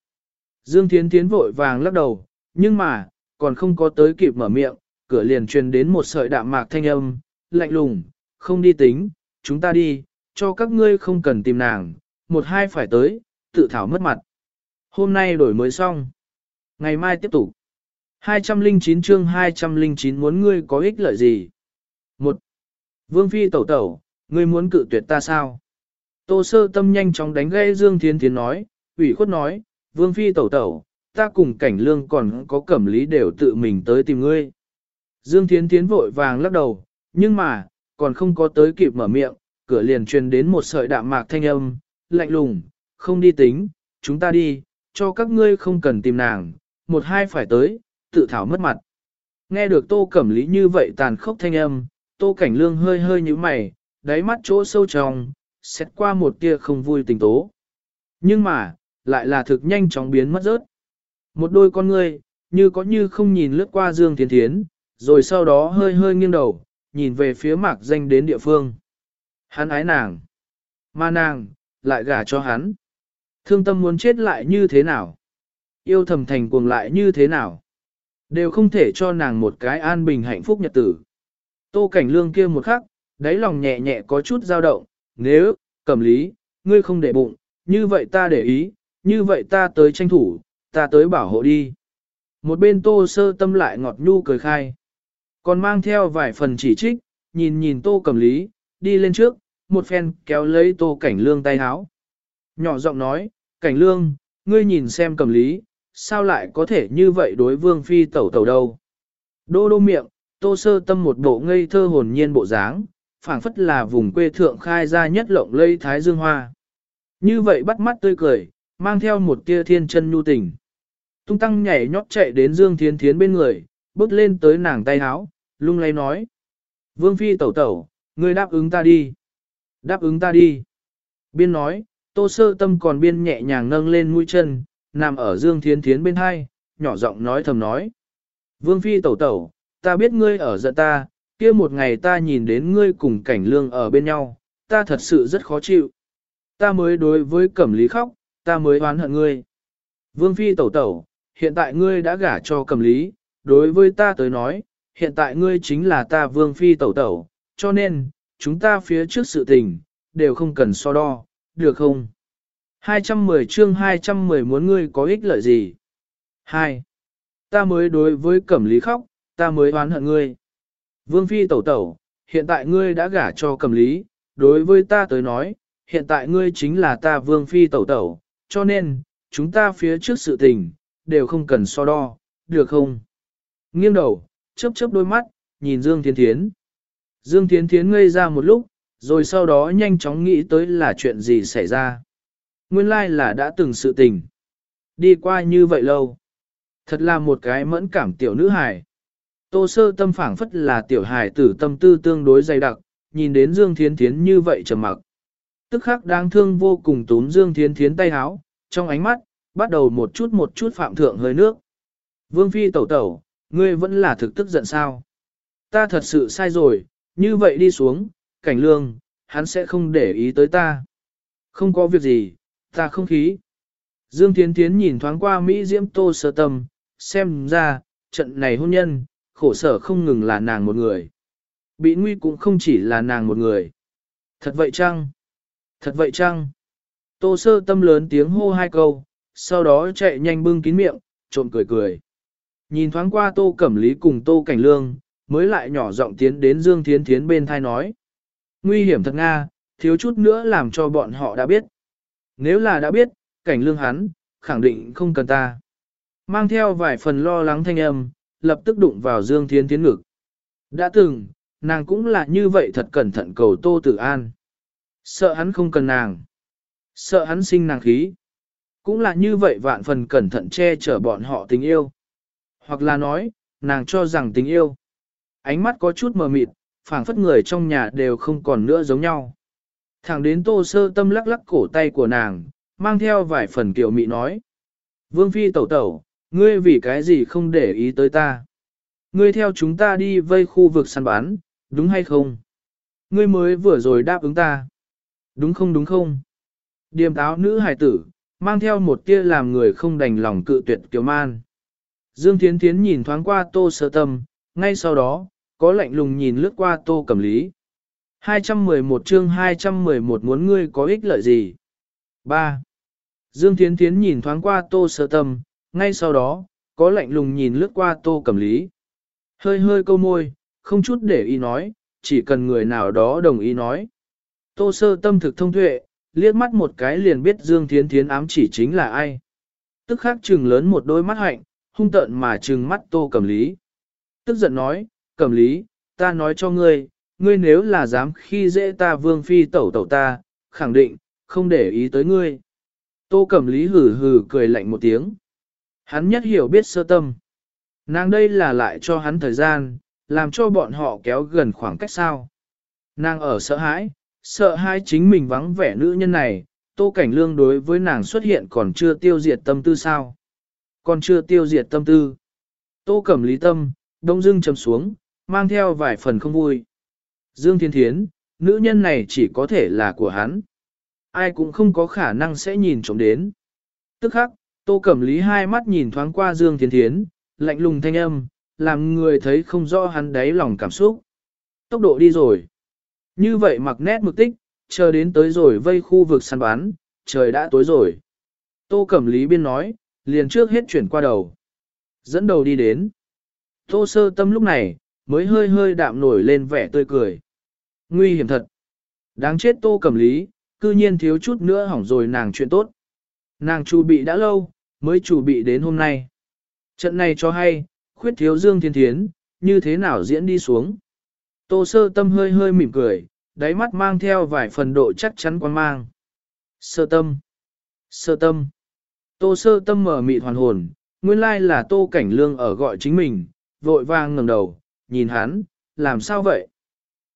Dương Thiến Thiến vội vàng lắc đầu, nhưng mà, còn không có tới kịp mở miệng, cửa liền truyền đến một sợi đạm mạc thanh âm, lạnh lùng, không đi tính, chúng ta đi, cho các ngươi không cần tìm nàng, một hai phải tới, tự thảo mất mặt. Hôm nay đổi mới xong. Ngày mai tiếp tục. 209 chương 209 muốn ngươi có ích lợi gì? Một. Vương Phi tẩu tẩu, ngươi muốn cự tuyệt ta sao? Tô sơ tâm nhanh chóng đánh gây Dương Thiên Thiến nói, ủy khuất nói, Vương Phi tẩu tẩu, ta cùng cảnh lương còn có cẩm lý đều tự mình tới tìm ngươi. Dương Thiến Thiến vội vàng lắc đầu, nhưng mà, còn không có tới kịp mở miệng, cửa liền truyền đến một sợi đạm mạc thanh âm, lạnh lùng, không đi tính, chúng ta đi, cho các ngươi không cần tìm nàng, một hai phải tới, tự thảo mất mặt. Nghe được tô cẩm lý như vậy tàn khốc thanh âm, tô cảnh lương hơi hơi như mày, đáy mắt chỗ sâu trong, xét qua một tia không vui tình tố. Nhưng mà, lại là thực nhanh chóng biến mất rớt. Một đôi con ngươi, như có như không nhìn lướt qua Dương Thiến Thiến, rồi sau đó hơi hơi nghiêng đầu, nhìn về phía mạc danh đến địa phương. Hắn ái nàng. Mà nàng, lại gả cho hắn. Thương tâm muốn chết lại như thế nào? Yêu thầm thành cuồng lại như thế nào? Đều không thể cho nàng một cái an bình hạnh phúc nhật tử. Tô cảnh lương kia một khắc, đáy lòng nhẹ nhẹ có chút dao động, nếu, cẩm lý, ngươi không để bụng, như vậy ta để ý, như vậy ta tới tranh thủ, ta tới bảo hộ đi. Một bên tô sơ tâm lại ngọt nhu cười khai. Còn mang theo vài phần chỉ trích, nhìn nhìn tô cẩm lý, đi lên trước, một phen kéo lấy tô cảnh lương tay háo. Nhỏ giọng nói, cảnh lương, ngươi nhìn xem cẩm lý, sao lại có thể như vậy đối vương phi tẩu tẩu đâu. Đô đô miệng, tô sơ tâm một bộ ngây thơ hồn nhiên bộ dáng, phảng phất là vùng quê thượng khai ra nhất lộng lây thái dương hoa. Như vậy bắt mắt tươi cười, mang theo một tia thiên chân nhu tình. Tung tăng nhảy nhót chạy đến Dương Thiên Thiến bên người, bước lên tới nàng tay háo, lung lay nói. Vương Phi tẩu tẩu, ngươi đáp ứng ta đi. Đáp ứng ta đi. Biên nói, tô sơ tâm còn biên nhẹ nhàng nâng lên mũi chân, nằm ở Dương Thiên Thiến bên hai, nhỏ giọng nói thầm nói. Vương Phi tẩu tẩu, ta biết ngươi ở giận ta, kia một ngày ta nhìn đến ngươi cùng cảnh lương ở bên nhau, ta thật sự rất khó chịu. Ta mới đối với cẩm lý khóc, ta mới oán hận ngươi. Vương Phi tẩu tẩu, hiện tại ngươi đã gả cho cẩm lý, đối với ta tới nói, hiện tại ngươi chính là ta Vương Phi tẩu tẩu, cho nên, chúng ta phía trước sự tình, đều không cần so đo, được không? 210 chương 210 muốn ngươi có ích lợi gì? 2. Ta mới đối với cẩm lý khóc, ta mới oán hận ngươi. Vương Phi tẩu tẩu, hiện tại ngươi đã gả cho cẩm lý, đối với ta tới nói, hiện tại ngươi chính là ta Vương Phi tẩu tẩu, cho nên, chúng ta phía trước sự tình, đều không cần so đo, được không? Nghiêng đầu, chớp chớp đôi mắt, nhìn Dương Thiên Thiến. Dương Thiên Thiến ngây ra một lúc, rồi sau đó nhanh chóng nghĩ tới là chuyện gì xảy ra. Nguyên lai like là đã từng sự tình. Đi qua như vậy lâu. Thật là một cái mẫn cảm tiểu nữ hài. Tô sơ tâm phảng phất là tiểu hài tử tâm tư tương đối dày đặc, nhìn đến Dương Thiến Thiến như vậy trầm mặc. Tức khắc đáng thương vô cùng túm Dương Thiến Thiến tay háo, trong ánh mắt, bắt đầu một chút một chút phạm thượng hơi nước. Vương Phi tẩu tẩu, ngươi vẫn là thực tức giận sao? Ta thật sự sai rồi, như vậy đi xuống, cảnh lương, hắn sẽ không để ý tới ta. Không có việc gì, ta không khí. Dương Thiến Thiến nhìn thoáng qua Mỹ Diễm Tô sơ tâm, xem ra, trận này hôn nhân, khổ sở không ngừng là nàng một người. Bị nguy cũng không chỉ là nàng một người. Thật vậy chăng? Thật vậy chăng? Tô sơ tâm lớn tiếng hô hai câu, sau đó chạy nhanh bưng kín miệng, trộm cười cười. Nhìn thoáng qua tô cẩm lý cùng tô cảnh lương, mới lại nhỏ giọng tiến đến Dương Thiến Thiến bên thai nói. Nguy hiểm thật Nga, thiếu chút nữa làm cho bọn họ đã biết. Nếu là đã biết, cảnh lương hắn, khẳng định không cần ta. Mang theo vài phần lo lắng thanh âm, lập tức đụng vào Dương Thiến Thiến ngực. Đã từng, nàng cũng là như vậy thật cẩn thận cầu Tô Tử An. Sợ hắn không cần nàng. Sợ hắn sinh nàng khí. Cũng là như vậy vạn phần cẩn thận che chở bọn họ tình yêu. Hoặc là nói, nàng cho rằng tình yêu. Ánh mắt có chút mờ mịt, phảng phất người trong nhà đều không còn nữa giống nhau. Thẳng đến tô sơ tâm lắc lắc cổ tay của nàng, mang theo vài phần kiểu mị nói. Vương Phi tẩu tẩu, ngươi vì cái gì không để ý tới ta? Ngươi theo chúng ta đi vây khu vực săn bán, đúng hay không? Ngươi mới vừa rồi đáp ứng ta. Đúng không đúng không? Điềm táo nữ hài tử, mang theo một tia làm người không đành lòng cự tuyệt kiều man. Dương Thiến Thiến nhìn thoáng qua tô sơ tâm, ngay sau đó, có lạnh lùng nhìn lướt qua tô cẩm lý. 211 chương 211 muốn ngươi có ích lợi gì? 3. Dương Thiến Thiến nhìn thoáng qua tô sơ tâm, ngay sau đó, có lạnh lùng nhìn lướt qua tô cẩm lý. Hơi hơi câu môi, không chút để ý nói, chỉ cần người nào đó đồng ý nói. Tô sơ tâm thực thông tuệ, liếc mắt một cái liền biết Dương Thiến Thiến ám chỉ chính là ai. Tức khắc trừng lớn một đôi mắt hạnh, hung tợn mà trừng mắt tô cẩm lý. Tức giận nói, cẩm lý, ta nói cho ngươi, ngươi nếu là dám khi dễ ta vương phi tẩu tẩu ta, khẳng định, không để ý tới ngươi. Tô cẩm lý hử hử cười lạnh một tiếng. Hắn nhất hiểu biết sơ tâm. Nàng đây là lại cho hắn thời gian, làm cho bọn họ kéo gần khoảng cách sao. Nàng ở sợ hãi, sợ hai chính mình vắng vẻ nữ nhân này, tô cảnh lương đối với nàng xuất hiện còn chưa tiêu diệt tâm tư sao. Còn chưa tiêu diệt tâm tư. Tô cẩm lý tâm, đông dưng trầm xuống, mang theo vài phần không vui. Dương Thiên Thiến, nữ nhân này chỉ có thể là của hắn. Ai cũng không có khả năng sẽ nhìn trộm đến. Tức khắc, Tô Cẩm Lý hai mắt nhìn thoáng qua Dương Thiên Thiến, lạnh lùng thanh âm, làm người thấy không rõ hắn đáy lòng cảm xúc. Tốc độ đi rồi. Như vậy mặc nét mực tích, chờ đến tới rồi vây khu vực săn bán, trời đã tối rồi. Tô Cẩm Lý biên nói, liền trước hết chuyển qua đầu. Dẫn đầu đi đến. Tô sơ tâm lúc này, mới hơi hơi đạm nổi lên vẻ tươi cười. Nguy hiểm thật. Đáng chết Tô Cẩm Lý, cư nhiên thiếu chút nữa hỏng rồi nàng chuyện tốt. Nàng chu bị đã lâu, mới chu bị đến hôm nay. Trận này cho hay, khuyết thiếu Dương Thiên Thiến, như thế nào diễn đi xuống. Tô sơ tâm hơi hơi mỉm cười, đáy mắt mang theo vài phần độ chắc chắn quan mang. Sơ tâm. Sơ tâm. Tô sơ tâm mở mịt hoàn hồn, nguyên lai là tô cảnh lương ở gọi chính mình, vội vang ngẩng đầu, nhìn hắn, làm sao vậy?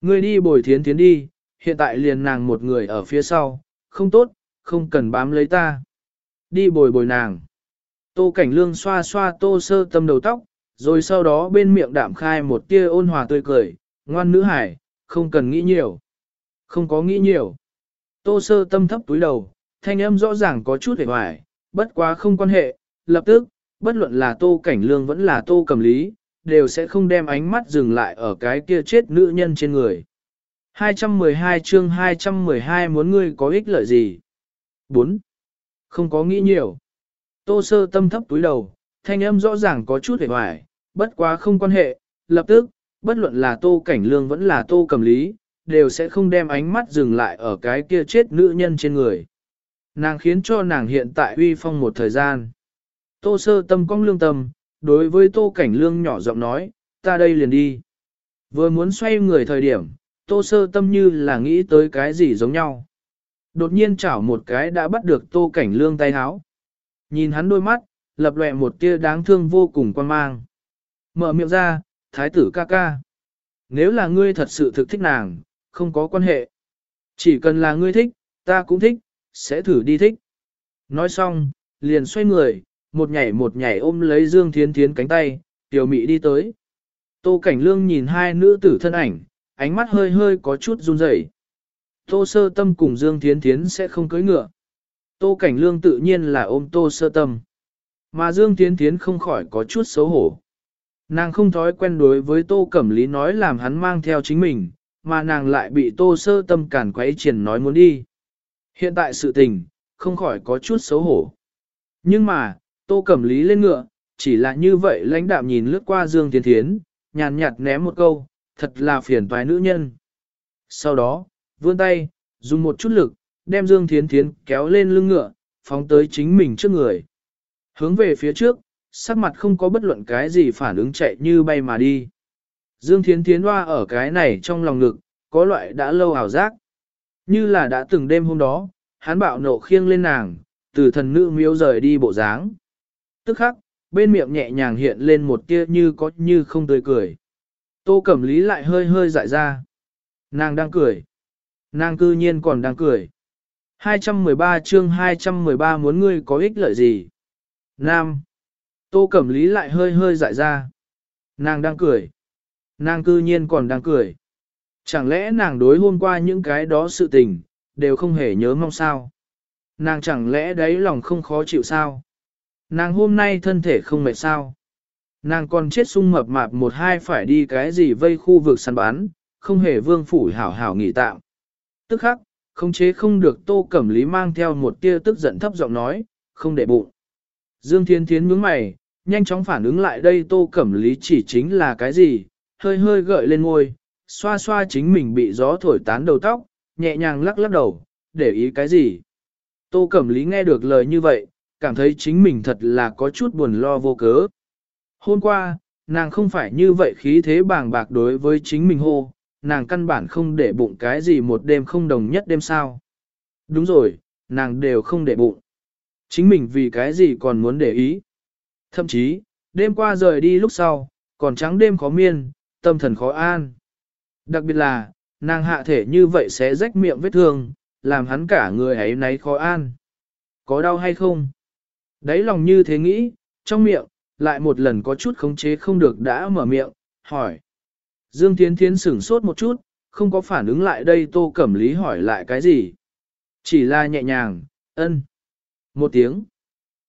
Ngươi đi bồi thiến thiến đi, hiện tại liền nàng một người ở phía sau, không tốt, không cần bám lấy ta. Đi bồi bồi nàng. Tô cảnh lương xoa xoa tô sơ tâm đầu tóc, rồi sau đó bên miệng đạm khai một tia ôn hòa tươi cười, ngoan nữ hải, không cần nghĩ nhiều. Không có nghĩ nhiều. Tô sơ tâm thấp túi đầu, thanh âm rõ ràng có chút hề hoài, bất quá không quan hệ, lập tức, bất luận là tô cảnh lương vẫn là tô cầm lý, đều sẽ không đem ánh mắt dừng lại ở cái kia chết nữ nhân trên người. 212 chương 212 muốn ngươi có ích lợi gì? 4. Không có nghĩ nhiều. Tô sơ tâm thấp túi đầu, thanh âm rõ ràng có chút hề hoài, bất quá không quan hệ, lập tức, bất luận là tô cảnh lương vẫn là tô cầm lý, đều sẽ không đem ánh mắt dừng lại ở cái kia chết nữ nhân trên người. Nàng khiến cho nàng hiện tại uy phong một thời gian. Tô sơ tâm cong lương tâm, đối với tô cảnh lương nhỏ giọng nói, ta đây liền đi. Vừa muốn xoay người thời điểm, tô sơ tâm như là nghĩ tới cái gì giống nhau. Đột nhiên chảo một cái đã bắt được tô cảnh lương tay háo. Nhìn hắn đôi mắt, lập lệ một tia đáng thương vô cùng quan mang. Mở miệng ra, thái tử ca ca. Nếu là ngươi thật sự thực thích nàng, không có quan hệ. Chỉ cần là ngươi thích, ta cũng thích, sẽ thử đi thích. Nói xong, liền xoay người, một nhảy một nhảy ôm lấy Dương Thiến Thiến cánh tay, tiểu mị đi tới. Tô Cảnh Lương nhìn hai nữ tử thân ảnh, ánh mắt hơi hơi có chút run rẩy. Tô Sơ Tâm cùng Dương Thiến Thiến sẽ không cưới ngựa. Tô Cảnh Lương tự nhiên là ôm Tô Sơ Tâm. Mà Dương Thiến Thiến không khỏi có chút xấu hổ. Nàng không thói quen đối với Tô Cẩm Lý nói làm hắn mang theo chính mình, mà nàng lại bị tô sơ tâm cản quấy triển nói muốn đi. Hiện tại sự tình, không khỏi có chút xấu hổ. Nhưng mà, tô cẩm lý lên ngựa, chỉ là như vậy lãnh đạm nhìn lướt qua Dương Thiến Thiến, nhàn nhạt ném một câu, thật là phiền toái nữ nhân. Sau đó, vươn tay, dùng một chút lực, đem Dương Thiến Thiến kéo lên lưng ngựa, phóng tới chính mình trước người. Hướng về phía trước, sắc mặt không có bất luận cái gì phản ứng chạy như bay mà đi. Dương Thiến Thiến hoa ở cái này trong lòng ngực, có loại đã lâu ảo giác. Như là đã từng đêm hôm đó, hắn bạo nộ khiêng lên nàng, từ thần nữ miếu rời đi bộ dáng. Tức khắc, bên miệng nhẹ nhàng hiện lên một tia như có như không tươi cười. Tô Cẩm Lý lại hơi hơi dại ra. Nàng đang cười. Nàng cư nhiên còn đang cười. 213 chương 213 muốn ngươi có ích lợi gì? Nam. Tô Cẩm Lý lại hơi hơi dại ra. Nàng đang cười. Nàng cư nhiên còn đang cười. Chẳng lẽ nàng đối hôm qua những cái đó sự tình, đều không hề nhớ mong sao? Nàng chẳng lẽ đấy lòng không khó chịu sao? Nàng hôm nay thân thể không mệt sao? Nàng còn chết sung mập mạp một hai phải đi cái gì vây khu vực săn bán, không hề vương phủ hảo hảo nghỉ tạm. Tức khắc, không chế không được tô cẩm lý mang theo một tia tức giận thấp giọng nói, không để bụng. Dương Thiên Thiến nhướng mày, nhanh chóng phản ứng lại đây tô cẩm lý chỉ chính là cái gì, hơi hơi gợi lên ngôi, xoa xoa chính mình bị gió thổi tán đầu tóc, nhẹ nhàng lắc lắc đầu, để ý cái gì. Tô cẩm lý nghe được lời như vậy, cảm thấy chính mình thật là có chút buồn lo vô cớ. Hôm qua, nàng không phải như vậy khí thế bàng bạc đối với chính mình hô, nàng căn bản không để bụng cái gì một đêm không đồng nhất đêm sao. Đúng rồi, nàng đều không để bụng. Chính mình vì cái gì còn muốn để ý. Thậm chí, đêm qua rời đi lúc sau, còn trắng đêm khó miên, tâm thần khó an. Đặc biệt là, nàng hạ thể như vậy sẽ rách miệng vết thương, làm hắn cả người ấy nấy khó an. Có đau hay không? Đấy lòng như thế nghĩ, trong miệng, lại một lần có chút khống chế không được đã mở miệng, hỏi. Dương Thiến Thiến sửng sốt một chút, không có phản ứng lại đây Tô Cẩm Lý hỏi lại cái gì. Chỉ là nhẹ nhàng, ân. Một tiếng.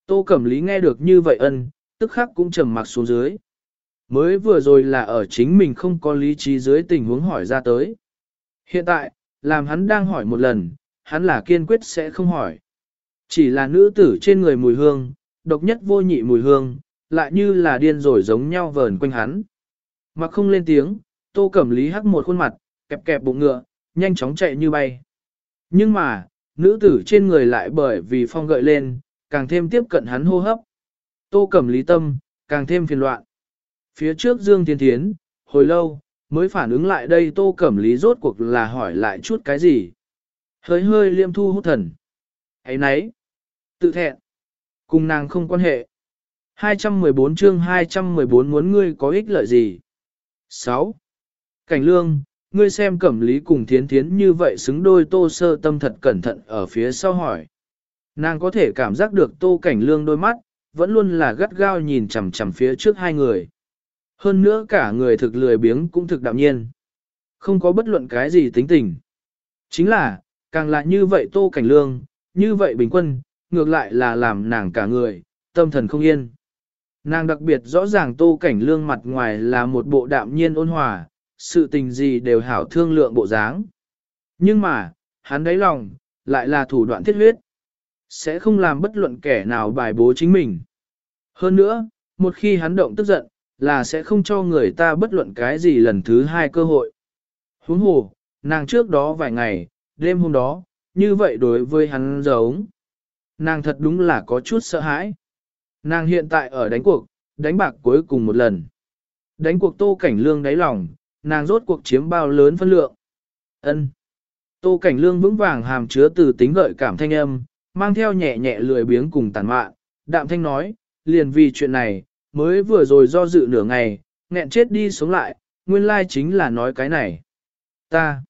Tô Cẩm Lý nghe được như vậy ân, tức khắc cũng trầm mặc xuống dưới. Mới vừa rồi là ở chính mình không có lý trí dưới tình huống hỏi ra tới. Hiện tại, làm hắn đang hỏi một lần, hắn là kiên quyết sẽ không hỏi. Chỉ là nữ tử trên người mùi hương, độc nhất vô nhị mùi hương, lại như là điên rồi giống nhau vờn quanh hắn. Mà không lên tiếng, tô cẩm lý hắc một khuôn mặt, kẹp kẹp bụng ngựa, nhanh chóng chạy như bay. Nhưng mà, nữ tử trên người lại bởi vì phong gợi lên, càng thêm tiếp cận hắn hô hấp. Tô cẩm lý tâm, càng thêm phiền loạn. Phía trước Dương Thiên Thiến, hồi lâu, mới phản ứng lại đây tô cẩm lý rốt cuộc là hỏi lại chút cái gì. Hơi hơi liêm thu hút thần. ấy nấy. Tự thẹn. Cùng nàng không quan hệ. 214 chương 214 muốn ngươi có ích lợi gì? 6. Cảnh lương, ngươi xem cẩm lý cùng thiến thiến như vậy xứng đôi tô sơ tâm thật cẩn thận ở phía sau hỏi. Nàng có thể cảm giác được tô cảnh lương đôi mắt, vẫn luôn là gắt gao nhìn chằm chằm phía trước hai người. Hơn nữa cả người thực lười biếng cũng thực đạm nhiên. Không có bất luận cái gì tính tình. Chính là, càng lại như vậy tô cảnh lương, như vậy bình quân, ngược lại là làm nàng cả người, tâm thần không yên. Nàng đặc biệt rõ ràng tô cảnh lương mặt ngoài là một bộ đạm nhiên ôn hòa, sự tình gì đều hảo thương lượng bộ dáng. Nhưng mà, hắn đáy lòng, lại là thủ đoạn thiết huyết. Sẽ không làm bất luận kẻ nào bài bố chính mình. Hơn nữa, một khi hắn động tức giận, là sẽ không cho người ta bất luận cái gì lần thứ hai cơ hội. Huống hồ, nàng trước đó vài ngày, đêm hôm đó, như vậy đối với hắn giống. Nàng thật đúng là có chút sợ hãi. Nàng hiện tại ở đánh cuộc, đánh bạc cuối cùng một lần. Đánh cuộc tô cảnh lương đáy lòng, nàng rốt cuộc chiếm bao lớn phân lượng. ân Tô cảnh lương vững vàng hàm chứa từ tính gợi cảm thanh âm, mang theo nhẹ nhẹ lười biếng cùng tàn mạn, đạm thanh nói, liền vì chuyện này, mới vừa rồi do dự nửa ngày, nghẹn chết đi sống lại, nguyên lai chính là nói cái này. Ta,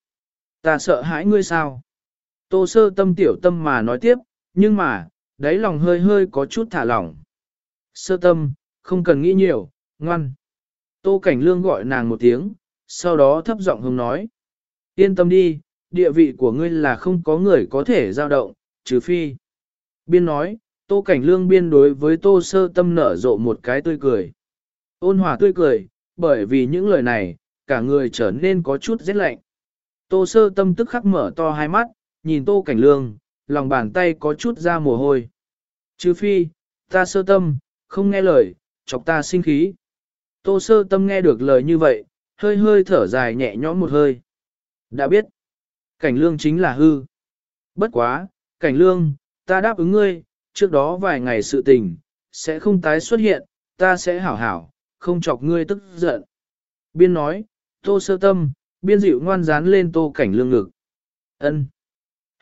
ta sợ hãi ngươi sao? Tô sơ tâm tiểu tâm mà nói tiếp, nhưng mà, đáy lòng hơi hơi có chút thả lỏng. Sơ tâm, không cần nghĩ nhiều, ngoan. Tô Cảnh Lương gọi nàng một tiếng, sau đó thấp giọng hùng nói. Yên tâm đi, địa vị của ngươi là không có người có thể giao động, trừ phi. Biên nói, Tô Cảnh Lương biên đối với Tô Sơ Tâm nở rộ một cái tươi cười. Ôn hòa tươi cười, bởi vì những lời này, cả người trở nên có chút rét lạnh. Tô sơ tâm tức khắc mở to hai mắt, nhìn tô cảnh lương, lòng bàn tay có chút ra mồ hôi. Chứ phi, ta sơ tâm, không nghe lời, chọc ta sinh khí. Tô sơ tâm nghe được lời như vậy, hơi hơi thở dài nhẹ nhõm một hơi. Đã biết, cảnh lương chính là hư. Bất quá, cảnh lương, ta đáp ứng ngươi, trước đó vài ngày sự tình, sẽ không tái xuất hiện, ta sẽ hảo hảo, không chọc ngươi tức giận. Biên nói, tô sơ tâm, biên dịu ngoan dán lên tô cảnh lương ngực. ân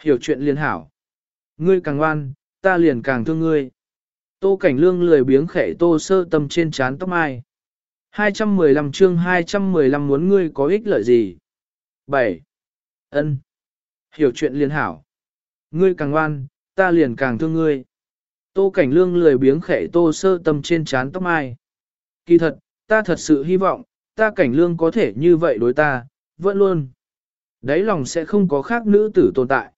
Hiểu chuyện liền hảo. Ngươi càng ngoan, ta liền càng thương ngươi. Tô cảnh lương lười biếng khẽ tô sơ tâm trên trán tóc mai. 215 chương 215 muốn ngươi có ích lợi gì? 7. ân Hiểu chuyện liền hảo. Ngươi càng ngoan, ta liền càng thương ngươi. Tô cảnh lương lười biếng khẽ tô sơ tâm trên trán tóc mai. Kỳ thật, ta thật sự hy vọng, ta cảnh lương có thể như vậy đối ta, vẫn luôn. Đấy lòng sẽ không có khác nữ tử tồn tại.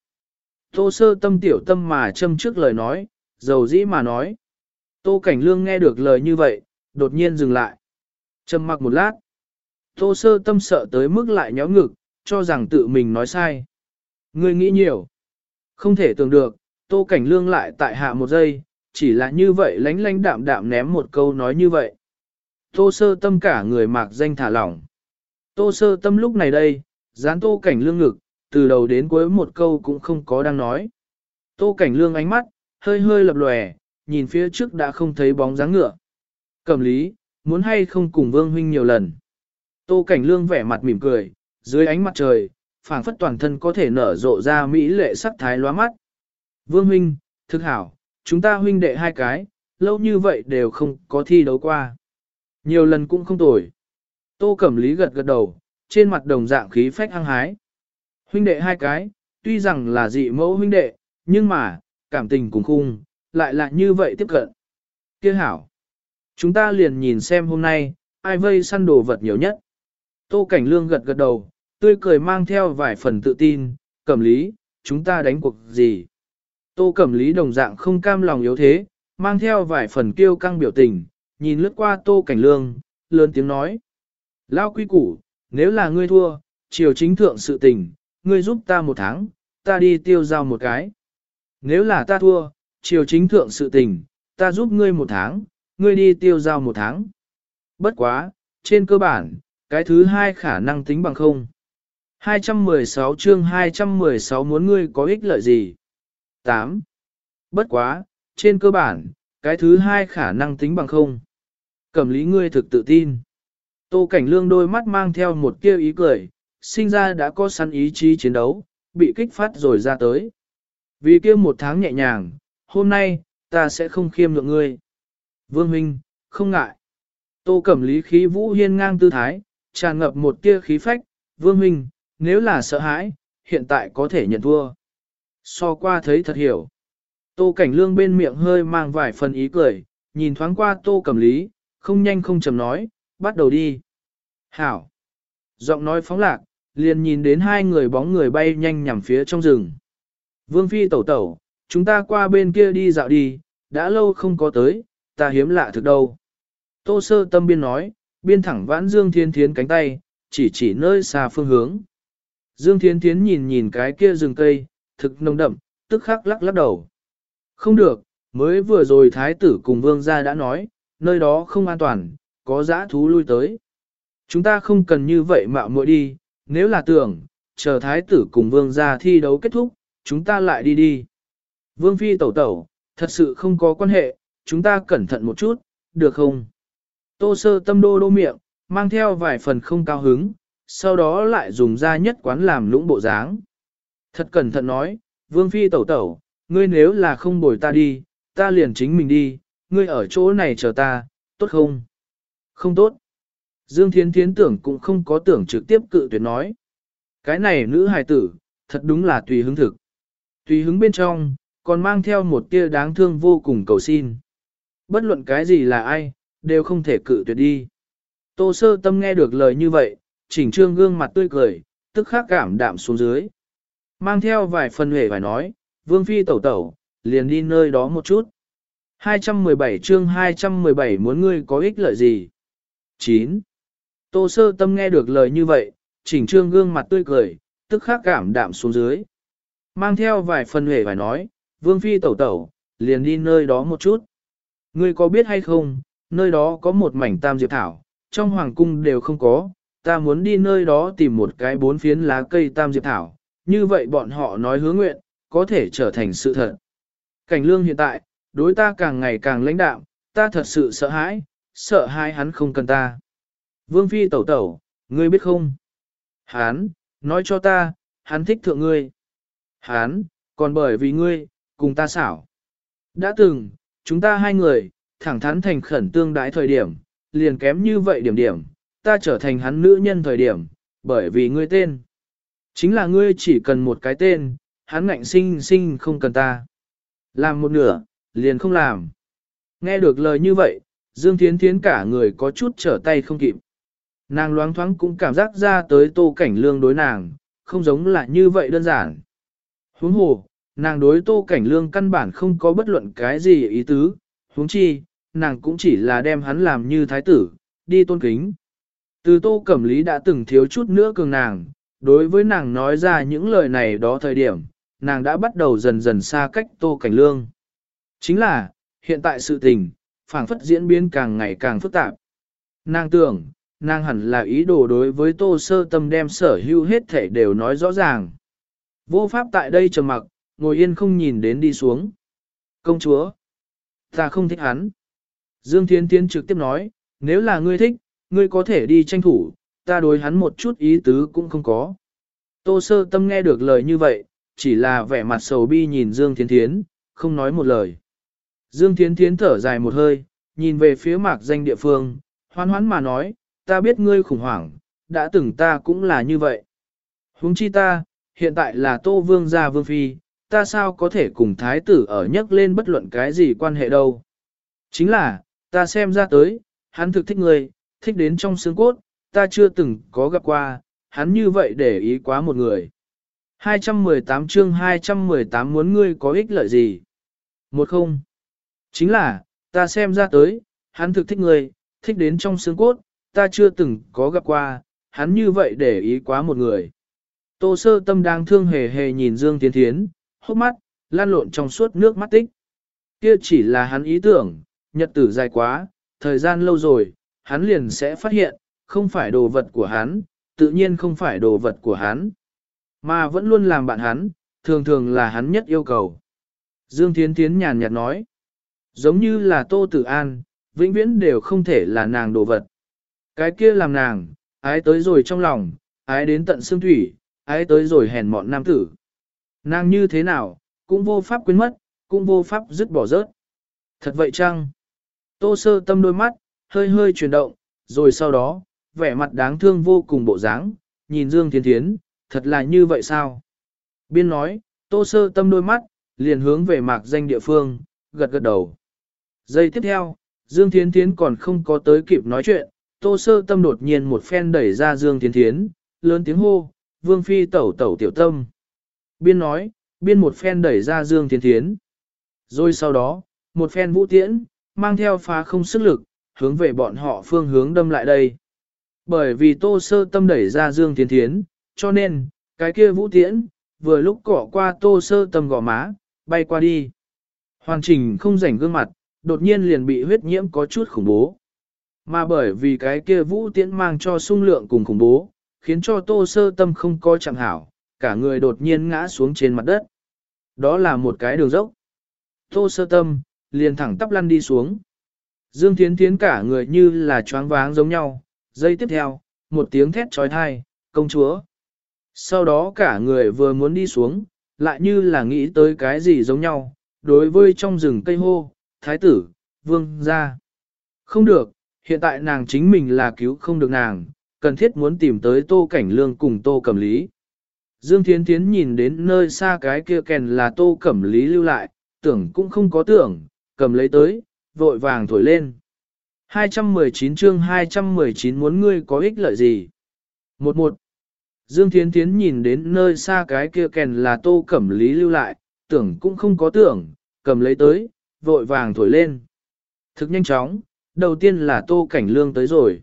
Tô sơ tâm tiểu tâm mà châm trước lời nói, dầu dĩ mà nói. Tô cảnh lương nghe được lời như vậy, đột nhiên dừng lại. Trầm mặc một lát. Tô sơ tâm sợ tới mức lại nhó ngực, cho rằng tự mình nói sai. Ngươi nghĩ nhiều. Không thể tưởng được, tô cảnh lương lại tại hạ một giây, chỉ là như vậy lánh lánh đạm đạm ném một câu nói như vậy. Tô sơ tâm cả người mạc danh thả lỏng. Tô sơ tâm lúc này đây, dán tô cảnh lương ngực, từ đầu đến cuối một câu cũng không có đang nói. Tô cảnh lương ánh mắt, hơi hơi lập lòe, nhìn phía trước đã không thấy bóng dáng ngựa. Cầm lý, muốn hay không cùng vương huynh nhiều lần. Tô cảnh lương vẻ mặt mỉm cười, dưới ánh mặt trời, phảng phất toàn thân có thể nở rộ ra mỹ lệ sắc thái lóa mắt. Vương huynh, thực hảo, chúng ta huynh đệ hai cái, lâu như vậy đều không có thi đấu qua. Nhiều lần cũng không tồi. Tô Cẩm Lý gật gật đầu, trên mặt đồng dạng khí phách hăng hái. Huynh đệ hai cái, tuy rằng là dị mẫu huynh đệ, nhưng mà, cảm tình cùng khung, lại là như vậy tiếp cận. Kia hảo. Chúng ta liền nhìn xem hôm nay, ai vây săn đồ vật nhiều nhất. Tô Cảnh Lương gật gật đầu, tươi cười mang theo vài phần tự tin, Cẩm Lý, chúng ta đánh cuộc gì. Tô Cẩm Lý đồng dạng không cam lòng yếu thế, mang theo vài phần kiêu căng biểu tình, nhìn lướt qua Tô Cảnh Lương, lớn tiếng nói. Lao quy củ, nếu là ngươi thua, triều chính thượng sự tình, ngươi giúp ta một tháng, ta đi tiêu giao một cái. Nếu là ta thua, triều chính thượng sự tình, ta giúp ngươi một tháng, ngươi đi tiêu giao một tháng. Bất quá, trên cơ bản, cái thứ hai khả năng tính bằng không. 216 chương 216 muốn ngươi có ích lợi gì? 8. Bất quá, trên cơ bản, cái thứ hai khả năng tính bằng không. Cẩm lý ngươi thực tự tin. Tô Cảnh Lương đôi mắt mang theo một kia ý cười, sinh ra đã có sẵn ý chí chiến đấu, bị kích phát rồi ra tới. Vì kia một tháng nhẹ nhàng, hôm nay, ta sẽ không khiêm lượng ngươi. Vương Huynh, không ngại. Tô Cẩm Lý khí vũ hiên ngang tư thái, tràn ngập một tia khí phách, Vương Huynh, nếu là sợ hãi, hiện tại có thể nhận thua. So qua thấy thật hiểu. Tô Cảnh Lương bên miệng hơi mang vài phần ý cười, nhìn thoáng qua Tô Cẩm Lý, không nhanh không chậm nói, bắt đầu đi. Hảo. Giọng nói phóng lạc, liền nhìn đến hai người bóng người bay nhanh nhằm phía trong rừng. Vương Phi tẩu tẩu, chúng ta qua bên kia đi dạo đi, đã lâu không có tới, ta hiếm lạ thực đâu. Tô sơ tâm biên nói, biên thẳng vãn Dương Thiên Thiến cánh tay, chỉ chỉ nơi xa phương hướng. Dương Thiên Thiến nhìn nhìn cái kia rừng cây, thực nồng đậm, tức khắc lắc lắc đầu. Không được, mới vừa rồi thái tử cùng vương gia đã nói, nơi đó không an toàn, có dã thú lui tới. Chúng ta không cần như vậy mạo muội đi, nếu là tưởng, chờ thái tử cùng vương gia thi đấu kết thúc, chúng ta lại đi đi. Vương phi tẩu tẩu, thật sự không có quan hệ, chúng ta cẩn thận một chút, được không? Tô sơ tâm đô đô miệng, mang theo vài phần không cao hứng, sau đó lại dùng ra nhất quán làm lũng bộ dáng. Thật cẩn thận nói, vương phi tẩu tẩu, ngươi nếu là không bồi ta đi, ta liền chính mình đi, ngươi ở chỗ này chờ ta, tốt không? Không tốt. Dương Thiến Thiến tưởng cũng không có tưởng trực tiếp cự tuyệt nói. Cái này nữ hài tử, thật đúng là tùy hứng thực. Tùy hứng bên trong, còn mang theo một tia đáng thương vô cùng cầu xin. Bất luận cái gì là ai, đều không thể cự tuyệt đi. Tô sơ tâm nghe được lời như vậy, chỉnh trương gương mặt tươi cười, tức khắc cảm đạm xuống dưới. Mang theo vài phần hề phải nói, vương phi tẩu tẩu, liền đi nơi đó một chút. 217 chương 217 muốn ngươi có ích lợi gì? 9. Tô sơ tâm nghe được lời như vậy, chỉnh trương gương mặt tươi cười, tức khắc cảm đạm xuống dưới. Mang theo vài phần hề phải nói, vương phi tẩu tẩu, liền đi nơi đó một chút. Ngươi có biết hay không, nơi đó có một mảnh tam diệp thảo, trong hoàng cung đều không có, ta muốn đi nơi đó tìm một cái bốn phiến lá cây tam diệp thảo, như vậy bọn họ nói hứa nguyện, có thể trở thành sự thật. Cảnh lương hiện tại, đối ta càng ngày càng lãnh đạm, ta thật sự sợ hãi, sợ hãi hắn không cần ta. Vương phi tẩu tẩu, ngươi biết không? Hán, nói cho ta, hắn thích thượng ngươi. Hán, còn bởi vì ngươi, cùng ta xảo. Đã từng, chúng ta hai người, thẳng thắn thành khẩn tương đái thời điểm, liền kém như vậy điểm điểm, ta trở thành hắn nữ nhân thời điểm, bởi vì ngươi tên. Chính là ngươi chỉ cần một cái tên, hắn ngạnh sinh sinh không cần ta. Làm một nửa, liền không làm. Nghe được lời như vậy, Dương Thiến Thiến cả người có chút trở tay không kịp. Nàng loáng thoáng cũng cảm giác ra tới tô cảnh lương đối nàng, không giống là như vậy đơn giản. Huống hồ, nàng đối tô cảnh lương căn bản không có bất luận cái gì ý tứ, huống chi, nàng cũng chỉ là đem hắn làm như thái tử, đi tôn kính. Từ tô cẩm lý đã từng thiếu chút nữa cường nàng, đối với nàng nói ra những lời này đó thời điểm, nàng đã bắt đầu dần dần xa cách tô cảnh lương. Chính là, hiện tại sự tình, phảng phất diễn biến càng ngày càng phức tạp. Nàng tưởng, nàng hẳn là ý đồ đối với tô sơ tâm đem sở hữu hết thể đều nói rõ ràng. Vô pháp tại đây trầm mặc, ngồi yên không nhìn đến đi xuống. Công chúa, ta không thích hắn. Dương Thiên Thiên trực tiếp nói, nếu là ngươi thích, ngươi có thể đi tranh thủ, ta đối hắn một chút ý tứ cũng không có. Tô sơ tâm nghe được lời như vậy, chỉ là vẻ mặt sầu bi nhìn Dương Thiên Thiến, không nói một lời. Dương Thiên Thiến thở dài một hơi, nhìn về phía mạc danh địa phương, hoan hoán mà nói, ta biết ngươi khủng hoảng, đã từng ta cũng là như vậy. Huống chi ta, hiện tại là Tô Vương gia Vương Phi, ta sao có thể cùng thái tử ở nhắc lên bất luận cái gì quan hệ đâu. Chính là, ta xem ra tới, hắn thực thích ngươi, thích đến trong xương cốt, ta chưa từng có gặp qua, hắn như vậy để ý quá một người. 218 chương 218 muốn ngươi có ích lợi gì? Một không. Chính là, ta xem ra tới, hắn thực thích ngươi, thích đến trong xương cốt, ta chưa từng có gặp qua, hắn như vậy để ý quá một người. Tô sơ tâm đang thương hề hề nhìn Dương Tiến Thiến, hốc mắt, lan lộn trong suốt nước mắt tích. Kia chỉ là hắn ý tưởng, nhật tử dài quá, thời gian lâu rồi, hắn liền sẽ phát hiện, không phải đồ vật của hắn, tự nhiên không phải đồ vật của hắn, mà vẫn luôn làm bạn hắn, thường thường là hắn nhất yêu cầu. Dương Thiến Thiến nhàn nhạt nói, giống như là Tô Tử An, vĩnh viễn đều không thể là nàng đồ vật. Cái kia làm nàng, ái tới rồi trong lòng, ái đến tận xương thủy, ái tới rồi hèn mọn nam tử. Nàng như thế nào, cũng vô pháp quên mất, cũng vô pháp dứt bỏ rớt. Thật vậy chăng? Tô sơ tâm đôi mắt, hơi hơi chuyển động, rồi sau đó, vẻ mặt đáng thương vô cùng bộ dáng, nhìn Dương Thiên Thiến, thật là như vậy sao? Biên nói, tô sơ tâm đôi mắt, liền hướng về mạc danh địa phương, gật gật đầu. Giây tiếp theo, Dương Thiến Thiến còn không có tới kịp nói chuyện, tô sơ tâm đột nhiên một phen đẩy ra Dương Thiến Thiến, lớn tiếng hô, vương phi tẩu tẩu tiểu tâm. Biên nói, biên một phen đẩy ra Dương Thiến Thiến. Rồi sau đó, một phen vũ tiễn, mang theo phá không sức lực, hướng về bọn họ phương hướng đâm lại đây. Bởi vì tô sơ tâm đẩy ra Dương Thiến Thiến, cho nên, cái kia vũ tiễn, vừa lúc cỏ qua tô sơ tâm gò má, bay qua đi. Hoàn trình không rảnh gương mặt, đột nhiên liền bị huyết nhiễm có chút khủng bố. Mà bởi vì cái kia vũ tiễn mang cho sung lượng cùng khủng bố, khiến cho tô sơ tâm không có chẳng hảo, cả người đột nhiên ngã xuống trên mặt đất. Đó là một cái đường dốc. Tô sơ tâm, liền thẳng tắp lăn đi xuống. Dương Thiến Thiến cả người như là choáng váng giống nhau. Giây tiếp theo, một tiếng thét trói thai, công chúa. Sau đó cả người vừa muốn đi xuống, lại như là nghĩ tới cái gì giống nhau, đối với trong rừng cây hô, thái tử, vương ra. Không được, hiện tại nàng chính mình là cứu không được nàng, cần thiết muốn tìm tới tô cảnh lương cùng tô cầm lý. Dương Thiến Thiến nhìn đến nơi xa cái kia kèn là tô cẩm lý lưu lại, tưởng cũng không có tưởng, cầm lấy tới, vội vàng thổi lên. 219 chương 219 muốn ngươi có ích lợi gì? Một một. Dương Thiến Thiến nhìn đến nơi xa cái kia kèn là tô cẩm lý lưu lại, tưởng cũng không có tưởng, cầm lấy tới, vội vàng thổi lên. Thực nhanh chóng, đầu tiên là tô cảnh lương tới rồi.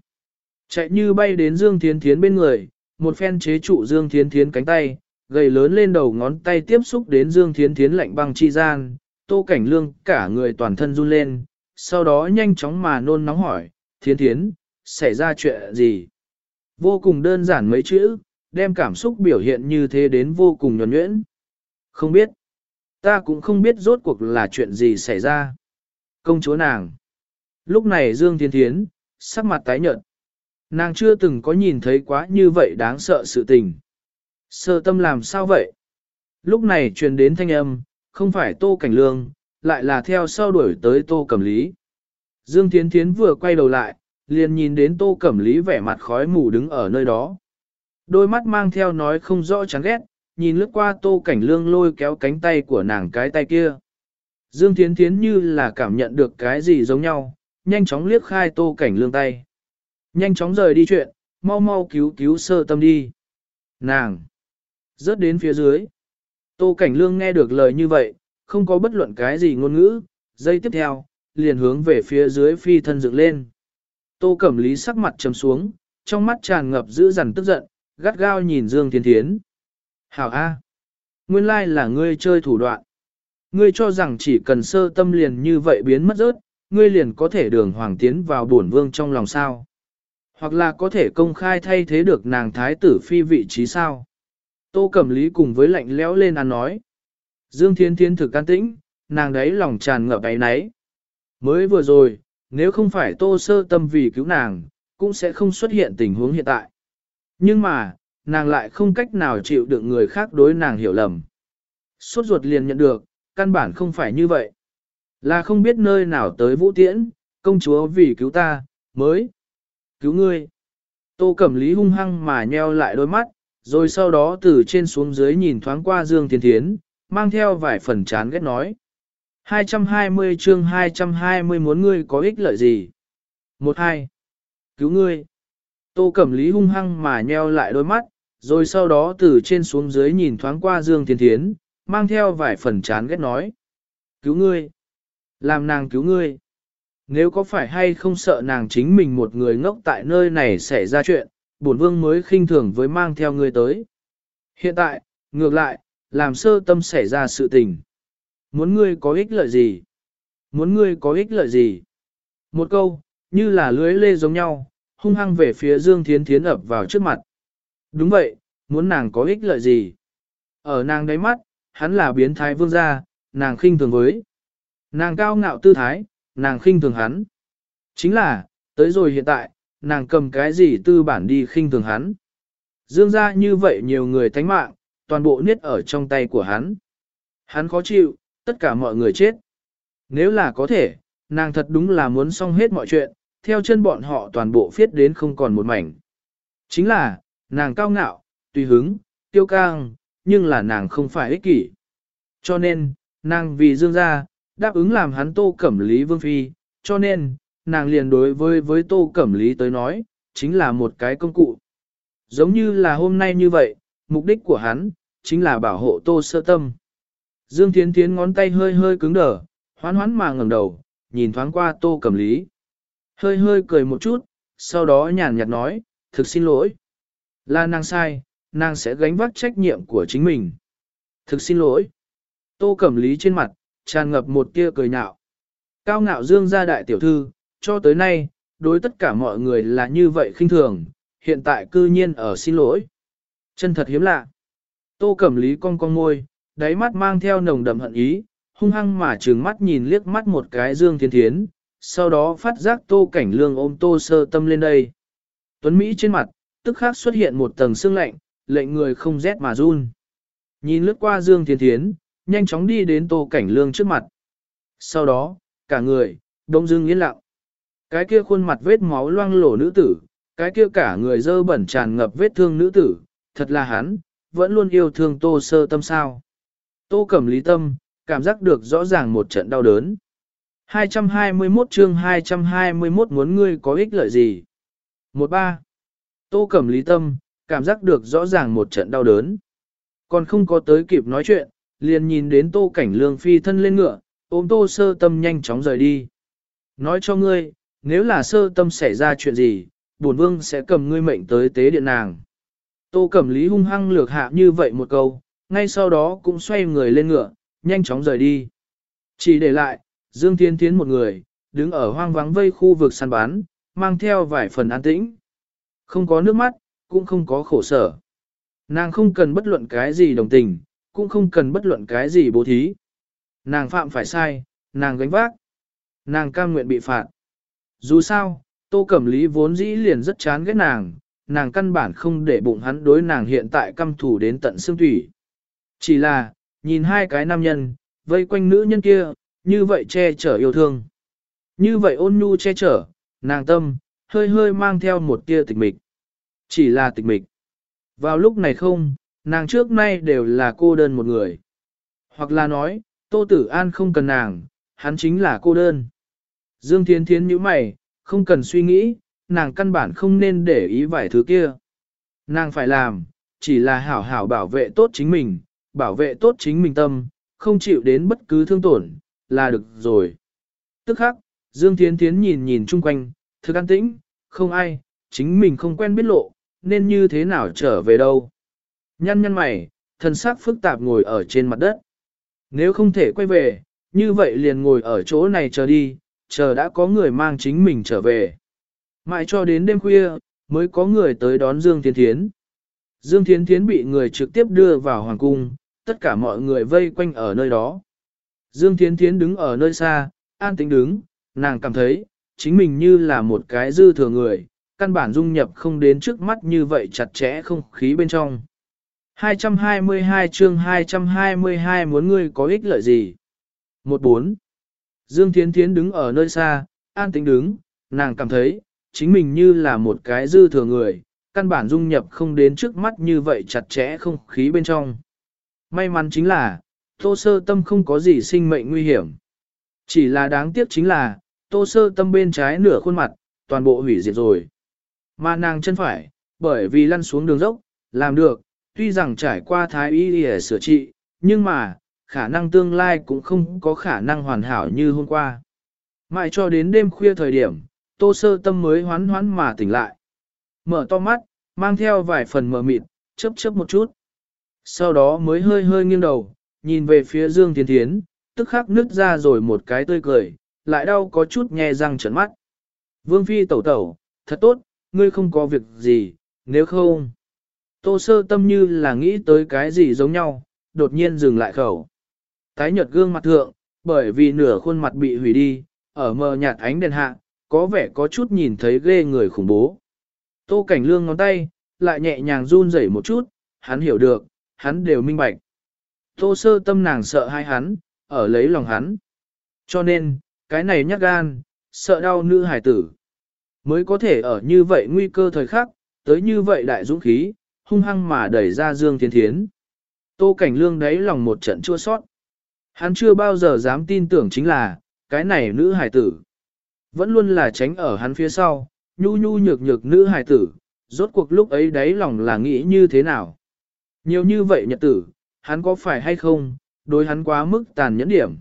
Chạy như bay đến Dương Thiến Thiến bên người, một phen chế trụ Dương Thiến Thiến cánh tay, gầy lớn lên đầu ngón tay tiếp xúc đến Dương Thiến Thiến lạnh băng chi gian, Tô Cảnh Lương cả người toàn thân run lên, sau đó nhanh chóng mà nôn nóng hỏi, Thiến Thiến, xảy ra chuyện gì? Vô cùng đơn giản mấy chữ, đem cảm xúc biểu hiện như thế đến vô cùng nhuẩn nhuyễn. Không biết. Ta cũng không biết rốt cuộc là chuyện gì xảy ra. Công chúa nàng. Lúc này Dương Thiên Thiến, sắc mặt tái nhợt. Nàng chưa từng có nhìn thấy quá như vậy đáng sợ sự tình. Sơ tâm làm sao vậy? Lúc này truyền đến thanh âm, không phải tô cảnh lương, lại là theo sau đuổi tới tô cẩm lý. Dương Thiến Thiến vừa quay đầu lại, liền nhìn đến tô cẩm lý vẻ mặt khói mù đứng ở nơi đó. Đôi mắt mang theo nói không rõ chán ghét, nhìn lướt qua tô cảnh lương lôi kéo cánh tay của nàng cái tay kia. Dương Thiến Thiến như là cảm nhận được cái gì giống nhau, nhanh chóng liếc khai tô cảnh lương tay. Nhanh chóng rời đi chuyện, mau mau cứu cứu sơ tâm đi. Nàng! Rớt đến phía dưới. Tô cảnh lương nghe được lời như vậy, không có bất luận cái gì ngôn ngữ, giây tiếp theo, liền hướng về phía dưới phi thân dựng lên. Tô cẩm lý sắc mặt trầm xuống, trong mắt tràn ngập dữ dằn tức giận, gắt gao nhìn Dương Thiên Thiến. Hảo A. Nguyên lai là ngươi chơi thủ đoạn. Ngươi cho rằng chỉ cần sơ tâm liền như vậy biến mất rớt, ngươi liền có thể đường hoàng tiến vào bổn vương trong lòng sao. Hoặc là có thể công khai thay thế được nàng thái tử phi vị trí sao. Tô Cẩm Lý cùng với lạnh lẽo lên ăn nói. Dương Thiên Thiên thực can tĩnh, nàng đấy lòng tràn ngập ấy náy. Mới vừa rồi, nếu không phải Tô Sơ Tâm vì cứu nàng, cũng sẽ không xuất hiện tình huống hiện tại. Nhưng mà, nàng lại không cách nào chịu đựng người khác đối nàng hiểu lầm. Suốt ruột liền nhận được, căn bản không phải như vậy. Là không biết nơi nào tới vũ tiễn, công chúa vì cứu ta, mới cứu ngươi. Tô Cẩm Lý hung hăng mà nheo lại đôi mắt, rồi sau đó từ trên xuống dưới nhìn thoáng qua Dương Thiên Thiến, mang theo vài phần chán ghét nói. 220 chương 220 muốn ngươi có ích lợi gì? 1-2. Cứu ngươi. Tô Cẩm Lý hung hăng mà nheo lại đôi mắt, rồi sau đó từ trên xuống dưới nhìn thoáng qua Dương Thiên Thiến, mang theo vài phần chán ghét nói. Cứu ngươi. Làm nàng cứu ngươi. Nếu có phải hay không sợ nàng chính mình một người ngốc tại nơi này xảy ra chuyện, bổn vương mới khinh thường với mang theo ngươi tới. Hiện tại, ngược lại, làm sơ tâm xảy ra sự tình. Muốn ngươi có ích lợi gì? Muốn ngươi có ích lợi gì? Một câu, như là lưới lê giống nhau, hung hăng về phía Dương Thiến Thiến ập vào trước mặt. Đúng vậy, muốn nàng có ích lợi gì? Ở nàng đáy mắt, hắn là biến thái vương gia, nàng khinh thường với. Nàng cao ngạo tư thái, nàng khinh thường hắn. Chính là, tới rồi hiện tại, nàng cầm cái gì tư bản đi khinh thường hắn. Dương ra như vậy nhiều người thánh mạng, toàn bộ niết ở trong tay của hắn. Hắn khó chịu, tất cả mọi người chết. Nếu là có thể, nàng thật đúng là muốn xong hết mọi chuyện, theo chân bọn họ toàn bộ phiết đến không còn một mảnh. Chính là, nàng cao ngạo, tùy hứng, tiêu cang, nhưng là nàng không phải ích kỷ. Cho nên, nàng vì dương gia, đáp ứng làm hắn tô cẩm lý vương phi, cho nên, nàng liền đối với với tô cẩm lý tới nói, chính là một cái công cụ. Giống như là hôm nay như vậy, mục đích của hắn, chính là bảo hộ tô sơ tâm. Dương Thiến Thiến ngón tay hơi hơi cứng đờ, hoán hoán mà ngẩng đầu, nhìn thoáng qua tô cẩm lý. Hơi hơi cười một chút, sau đó nhàn nhạt nói, thực xin lỗi. Là nàng sai, nàng sẽ gánh vác trách nhiệm của chính mình. Thực xin lỗi. Tô Cẩm Lý trên mặt, tràn ngập một tia cười nhạo. Cao ngạo dương gia đại tiểu thư, cho tới nay, đối tất cả mọi người là như vậy khinh thường, hiện tại cư nhiên ở xin lỗi. Chân thật hiếm lạ. Tô Cẩm Lý cong cong môi, đáy mắt mang theo nồng đậm hận ý, hung hăng mà trừng mắt nhìn liếc mắt một cái Dương Thiên Thiến, sau đó phát giác Tô Cảnh Lương ôm Tô Sơ Tâm lên đây. Tuấn Mỹ trên mặt, tức khắc xuất hiện một tầng sương lạnh, lệnh người không rét mà run. Nhìn lướt qua Dương Thiên Thiến, nhanh chóng đi đến Tô Cảnh Lương trước mặt. Sau đó, cả người, đông dưng yên lặng. Cái kia khuôn mặt vết máu loang lổ nữ tử, cái kia cả người dơ bẩn tràn ngập vết thương nữ tử, thật là hắn, vẫn luôn yêu thương Tô Sơ Tâm sao. Tô Cẩm Lý Tâm, cảm giác được rõ ràng một trận đau đớn. 221 chương 221 muốn ngươi có ích lợi gì? 13. Tô Cẩm Lý Tâm, cảm giác được rõ ràng một trận đau đớn. Còn không có tới kịp nói chuyện, liền nhìn đến Tô Cảnh Lương phi thân lên ngựa, ôm Tô Sơ Tâm nhanh chóng rời đi. Nói cho ngươi, nếu là Sơ Tâm xảy ra chuyện gì, bổn vương sẽ cầm ngươi mệnh tới tế điện nàng. Tô Cẩm Lý hung hăng lược hạ như vậy một câu, ngay sau đó cũng xoay người lên ngựa, nhanh chóng rời đi. Chỉ để lại, Dương Thiên Thiến một người, đứng ở hoang vắng vây khu vực săn bán, mang theo vài phần an tĩnh. Không có nước mắt, cũng không có khổ sở. Nàng không cần bất luận cái gì đồng tình, cũng không cần bất luận cái gì bố thí. Nàng phạm phải sai, nàng gánh vác. Nàng cam nguyện bị phạt. Dù sao, Tô Cẩm Lý vốn dĩ liền rất chán ghét nàng, nàng căn bản không để bụng hắn đối nàng hiện tại căm thủ đến tận xương thủy. Chỉ là, nhìn hai cái nam nhân, vây quanh nữ nhân kia, như vậy che chở yêu thương. Như vậy ôn nhu che chở, nàng tâm, hơi hơi mang theo một tia tịch mịch. Chỉ là tịch mịch. Vào lúc này không, nàng trước nay đều là cô đơn một người. Hoặc là nói, Tô Tử An không cần nàng, hắn chính là cô đơn. Dương Thiến Thiến như mày, không cần suy nghĩ, nàng căn bản không nên để ý vài thứ kia. Nàng phải làm, chỉ là hảo hảo bảo vệ tốt chính mình, bảo vệ tốt chính mình tâm, không chịu đến bất cứ thương tổn, là được rồi. Tức khắc, Dương Thiến Thiến nhìn nhìn chung quanh, thực an tĩnh, không ai, chính mình không quen biết lộ, nên như thế nào trở về đâu. Nhăn nhăn mày, thân xác phức tạp ngồi ở trên mặt đất. Nếu không thể quay về, như vậy liền ngồi ở chỗ này chờ đi, chờ đã có người mang chính mình trở về. Mãi cho đến đêm khuya, mới có người tới đón Dương Thiên Thiến. Dương Thiên Thiến bị người trực tiếp đưa vào hoàng cung, tất cả mọi người vây quanh ở nơi đó. Dương Thiên Thiến đứng ở nơi xa, an tĩnh đứng, nàng cảm thấy, chính mình như là một cái dư thừa người, căn bản dung nhập không đến trước mắt như vậy chặt chẽ không khí bên trong. 222 chương 222 muốn ngươi có ích lợi gì? 14. Dương Thiến Thiến đứng ở nơi xa, an tĩnh đứng, nàng cảm thấy, chính mình như là một cái dư thừa người, căn bản dung nhập không đến trước mắt như vậy chặt chẽ không khí bên trong. May mắn chính là, tô sơ tâm không có gì sinh mệnh nguy hiểm. Chỉ là đáng tiếc chính là, tô sơ tâm bên trái nửa khuôn mặt, toàn bộ hủy diệt rồi. Mà nàng chân phải, bởi vì lăn xuống đường dốc, làm được, tuy rằng trải qua thái y để sửa trị, nhưng mà, khả năng tương lai cũng không có khả năng hoàn hảo như hôm qua. Mãi cho đến đêm khuya thời điểm, tô sơ tâm mới hoán hoán mà tỉnh lại. Mở to mắt, mang theo vài phần mờ mịt, chớp chớp một chút. Sau đó mới hơi hơi nghiêng đầu, nhìn về phía Dương Tiến Thiến, tức khắc nứt ra rồi một cái tươi cười, lại đau có chút nghe răng trợn mắt. Vương Phi tẩu tẩu, thật tốt, ngươi không có việc gì, nếu không. Tô sơ tâm như là nghĩ tới cái gì giống nhau, đột nhiên dừng lại khẩu. Tái nhợt gương mặt thượng, bởi vì nửa khuôn mặt bị hủy đi, ở mờ nhạt ánh đèn hạ, có vẻ có chút nhìn thấy ghê người khủng bố. Tô cảnh lương ngón tay, lại nhẹ nhàng run rẩy một chút, hắn hiểu được, hắn đều minh bạch. Tô sơ tâm nàng sợ hai hắn, ở lấy lòng hắn. Cho nên, cái này nhắc gan, sợ đau nữ hải tử. Mới có thể ở như vậy nguy cơ thời khắc, tới như vậy đại dũng khí, hung hăng mà đẩy ra Dương Thiên Thiến. Tô Cảnh Lương đấy lòng một trận chua sót. Hắn chưa bao giờ dám tin tưởng chính là, cái này nữ hải tử. Vẫn luôn là tránh ở hắn phía sau, nhu nhu nhược nhược nữ hải tử, rốt cuộc lúc ấy đáy lòng là nghĩ như thế nào. Nhiều như vậy nhật tử, hắn có phải hay không, đối hắn quá mức tàn nhẫn điểm.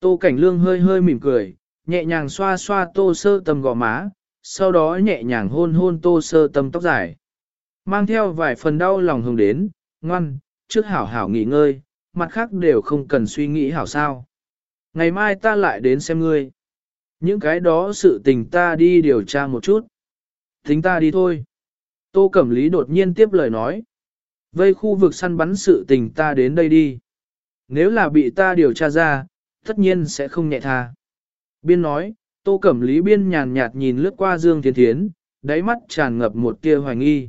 Tô Cảnh Lương hơi hơi mỉm cười, nhẹ nhàng xoa xoa tô sơ tâm gò má, sau đó nhẹ nhàng hôn hôn tô sơ tâm tóc dài. Mang theo vài phần đau lòng hướng đến, ngoan, trước hảo hảo nghỉ ngơi, mặt khác đều không cần suy nghĩ hảo sao. Ngày mai ta lại đến xem ngươi. Những cái đó sự tình ta đi điều tra một chút. Tính ta đi thôi. Tô Cẩm Lý đột nhiên tiếp lời nói. Vây khu vực săn bắn sự tình ta đến đây đi. Nếu là bị ta điều tra ra, tất nhiên sẽ không nhẹ tha. Biên nói, Tô Cẩm Lý biên nhàn nhạt nhìn lướt qua Dương Thiên Thiến, đáy mắt tràn ngập một tia hoài nghi.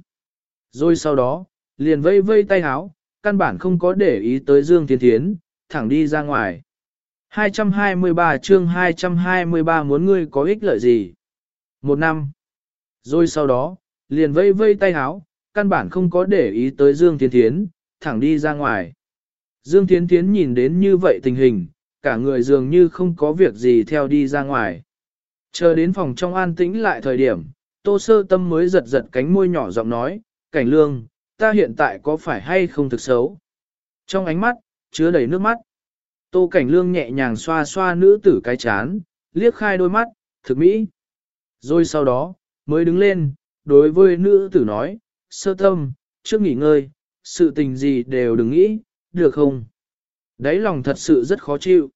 Rồi sau đó, liền vây vây tay háo, căn bản không có để ý tới Dương Thiên Thiến, thẳng đi ra ngoài. 223 chương 223 muốn ngươi có ích lợi gì? Một năm. Rồi sau đó, liền vây vây tay háo, căn bản không có để ý tới Dương Thiên Thiến, thẳng đi ra ngoài. Dương Thiên Thiến nhìn đến như vậy tình hình, cả người dường như không có việc gì theo đi ra ngoài. Chờ đến phòng trong an tĩnh lại thời điểm, Tô Sơ Tâm mới giật giật cánh môi nhỏ giọng nói, cảnh lương, ta hiện tại có phải hay không thực xấu? Trong ánh mắt, chứa đầy nước mắt. Tô cảnh lương nhẹ nhàng xoa xoa nữ tử cái chán, liếc khai đôi mắt, thực mỹ. Rồi sau đó, mới đứng lên, đối với nữ tử nói, sơ tâm, trước nghỉ ngơi, sự tình gì đều đừng nghĩ, được không? Đấy lòng thật sự rất khó chịu.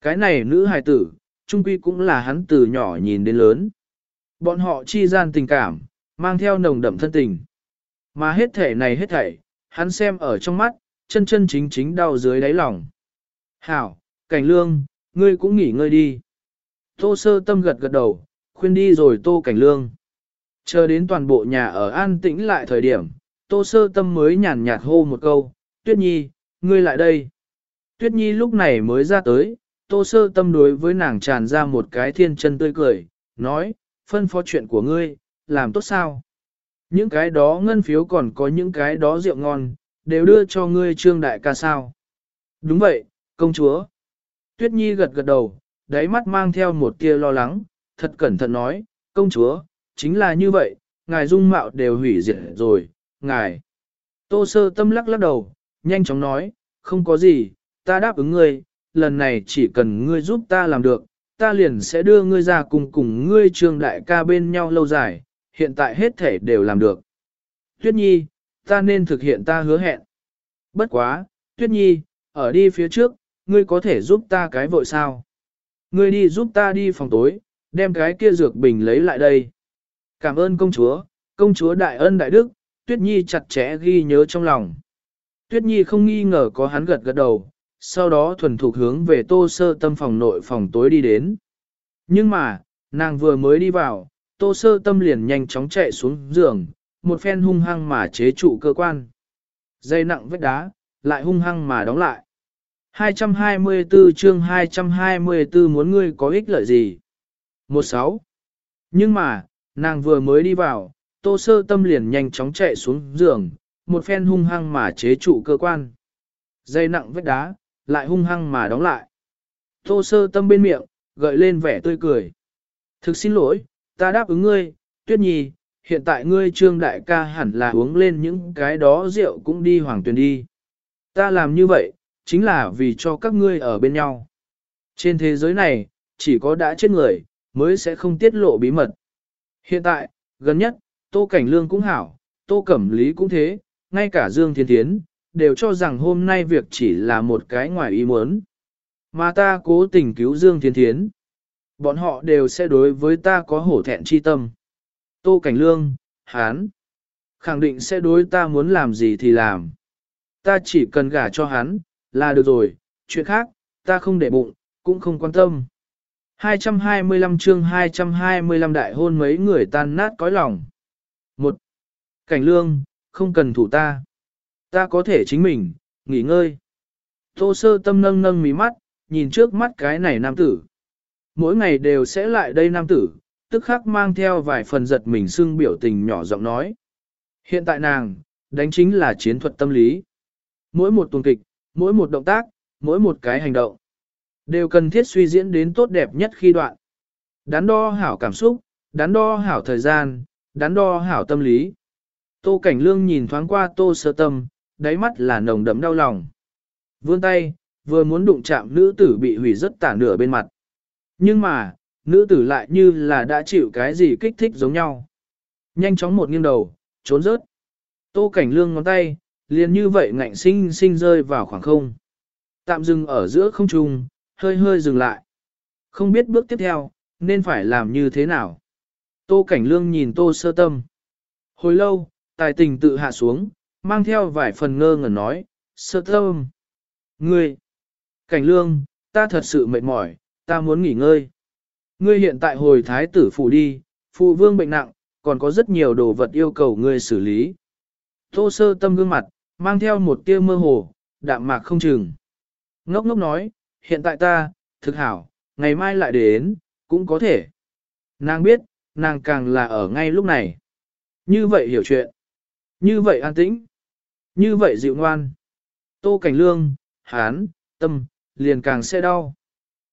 Cái này nữ hài tử, trung quy cũng là hắn từ nhỏ nhìn đến lớn. Bọn họ chi gian tình cảm, mang theo nồng đậm thân tình. Mà hết thể này hết thảy, hắn xem ở trong mắt, chân chân chính chính đau dưới đáy lòng. Hảo, cảnh lương, ngươi cũng nghỉ ngơi đi. Tô sơ tâm gật gật đầu, khuyên đi rồi tô cảnh lương. Chờ đến toàn bộ nhà ở an tĩnh lại thời điểm, tô sơ tâm mới nhàn nhạt hô một câu, tuyết nhi, ngươi lại đây. Tuyết nhi lúc này mới ra tới, tô sơ tâm đối với nàng tràn ra một cái thiên chân tươi cười, nói, phân phó chuyện của ngươi, làm tốt sao? Những cái đó ngân phiếu còn có những cái đó rượu ngon, đều đưa cho ngươi trương đại ca sao. Đúng vậy, công chúa. Tuyết Nhi gật gật đầu, đáy mắt mang theo một tia lo lắng, thật cẩn thận nói, công chúa, chính là như vậy, ngài dung mạo đều hủy diệt rồi, ngài. Tô sơ tâm lắc lắc đầu, nhanh chóng nói, không có gì, ta đáp ứng ngươi, lần này chỉ cần ngươi giúp ta làm được, ta liền sẽ đưa ngươi ra cùng cùng ngươi trương đại ca bên nhau lâu dài, hiện tại hết thể đều làm được. Tuyết Nhi, ta nên thực hiện ta hứa hẹn. Bất quá, Tuyết Nhi, ở đi phía trước, ngươi có thể giúp ta cái vội sao? Ngươi đi giúp ta đi phòng tối, đem cái kia dược bình lấy lại đây. Cảm ơn công chúa, công chúa đại ân đại đức, Tuyết Nhi chặt chẽ ghi nhớ trong lòng. Tuyết Nhi không nghi ngờ có hắn gật gật đầu, sau đó thuần thục hướng về tô sơ tâm phòng nội phòng tối đi đến. Nhưng mà, nàng vừa mới đi vào, tô sơ tâm liền nhanh chóng chạy xuống giường, một phen hung hăng mà chế trụ cơ quan. Dây nặng vết đá, lại hung hăng mà đóng lại. 224 chương 224 muốn ngươi có ích lợi gì? 16. Nhưng mà, nàng vừa mới đi vào, tô sơ tâm liền nhanh chóng chạy xuống giường, một phen hung hăng mà chế trụ cơ quan. Dây nặng vết đá, lại hung hăng mà đóng lại. Tô sơ tâm bên miệng, gợi lên vẻ tươi cười. Thực xin lỗi, ta đáp ứng ngươi, tuyết nhi, hiện tại ngươi trương đại ca hẳn là uống lên những cái đó rượu cũng đi hoàng tuyển đi. Ta làm như vậy, chính là vì cho các ngươi ở bên nhau. Trên thế giới này, chỉ có đã chết người, mới sẽ không tiết lộ bí mật. Hiện tại, gần nhất, Tô Cảnh Lương cũng hảo, Tô Cẩm Lý cũng thế, ngay cả Dương Thiên Thiến, đều cho rằng hôm nay việc chỉ là một cái ngoài ý muốn. Mà ta cố tình cứu Dương Thiên Thiến. Bọn họ đều sẽ đối với ta có hổ thẹn chi tâm. Tô Cảnh Lương, Hán, khẳng định sẽ đối ta muốn làm gì thì làm. Ta chỉ cần gả cho hắn, là được rồi, chuyện khác, ta không để bụng, cũng không quan tâm. 225 chương 225 đại hôn mấy người tan nát cõi lòng. Một, Cảnh Lương, không cần thủ ta. Ta có thể chính mình, nghỉ ngơi. Tô sơ tâm nâng nâng mí mắt, nhìn trước mắt cái này nam tử. Mỗi ngày đều sẽ lại đây nam tử, tức khắc mang theo vài phần giật mình xưng biểu tình nhỏ giọng nói. Hiện tại nàng, đánh chính là chiến thuật tâm lý. Mỗi một tuần kịch, mỗi một động tác, mỗi một cái hành động, đều cần thiết suy diễn đến tốt đẹp nhất khi đoạn. Đắn đo hảo cảm xúc, đắn đo hảo thời gian, đắn đo hảo tâm lý. Tô Cảnh Lương nhìn thoáng qua Tô Sơ Tâm, đáy mắt là nồng đấm đau lòng. Vươn tay, vừa muốn đụng chạm nữ tử bị hủy rất tả nửa bên mặt. Nhưng mà, nữ tử lại như là đã chịu cái gì kích thích giống nhau. Nhanh chóng một nghiêng đầu, trốn rớt. Tô cảnh lương ngón tay, liền như vậy ngạnh sinh sinh rơi vào khoảng không. Tạm dừng ở giữa không trung, hơi hơi dừng lại. Không biết bước tiếp theo, nên phải làm như thế nào. Tô cảnh lương nhìn tô sơ tâm. Hồi lâu, tài tình tự hạ xuống, mang theo vài phần ngơ ngẩn nói, sơ tâm. Ngươi, cảnh lương, ta thật sự mệt mỏi, ta muốn nghỉ ngơi. Ngươi hiện tại hồi thái tử phủ đi, phụ vương bệnh nặng, còn có rất nhiều đồ vật yêu cầu ngươi xử lý. Tô sơ tâm gương mặt, mang theo một tia mơ hồ, đạm mạc không chừng. Ngốc ngốc nói, hiện tại ta, thực hảo, ngày mai lại đến, cũng có thể. Nàng biết, nàng càng là ở ngay lúc này. Như vậy hiểu chuyện. Như vậy an tĩnh. Như vậy dịu ngoan. Tô Cảnh Lương, hán, tâm, liền càng sẽ đau.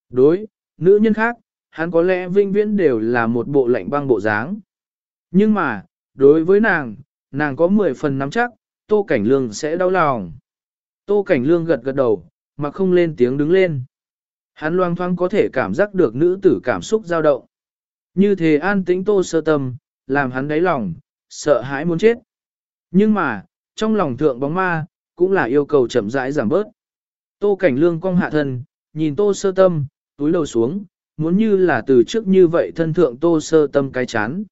Đối, nữ nhân khác, hắn có lẽ vinh viễn đều là một bộ lạnh băng bộ dáng. Nhưng mà, đối với nàng, nàng có 10 phần nắm chắc, Tô Cảnh Lương sẽ đau lòng. Tô Cảnh Lương gật gật đầu, mà không lên tiếng đứng lên. Hắn loang thoáng có thể cảm giác được nữ tử cảm xúc dao động. Như thế an tĩnh Tô sơ tâm, làm hắn đáy lòng, sợ hãi muốn chết. Nhưng mà, trong lòng thượng bóng ma, cũng là yêu cầu chậm rãi giảm bớt. Tô cảnh lương cong hạ thân, nhìn tô sơ tâm, túi đầu xuống, muốn như là từ trước như vậy thân thượng tô sơ tâm cái chán.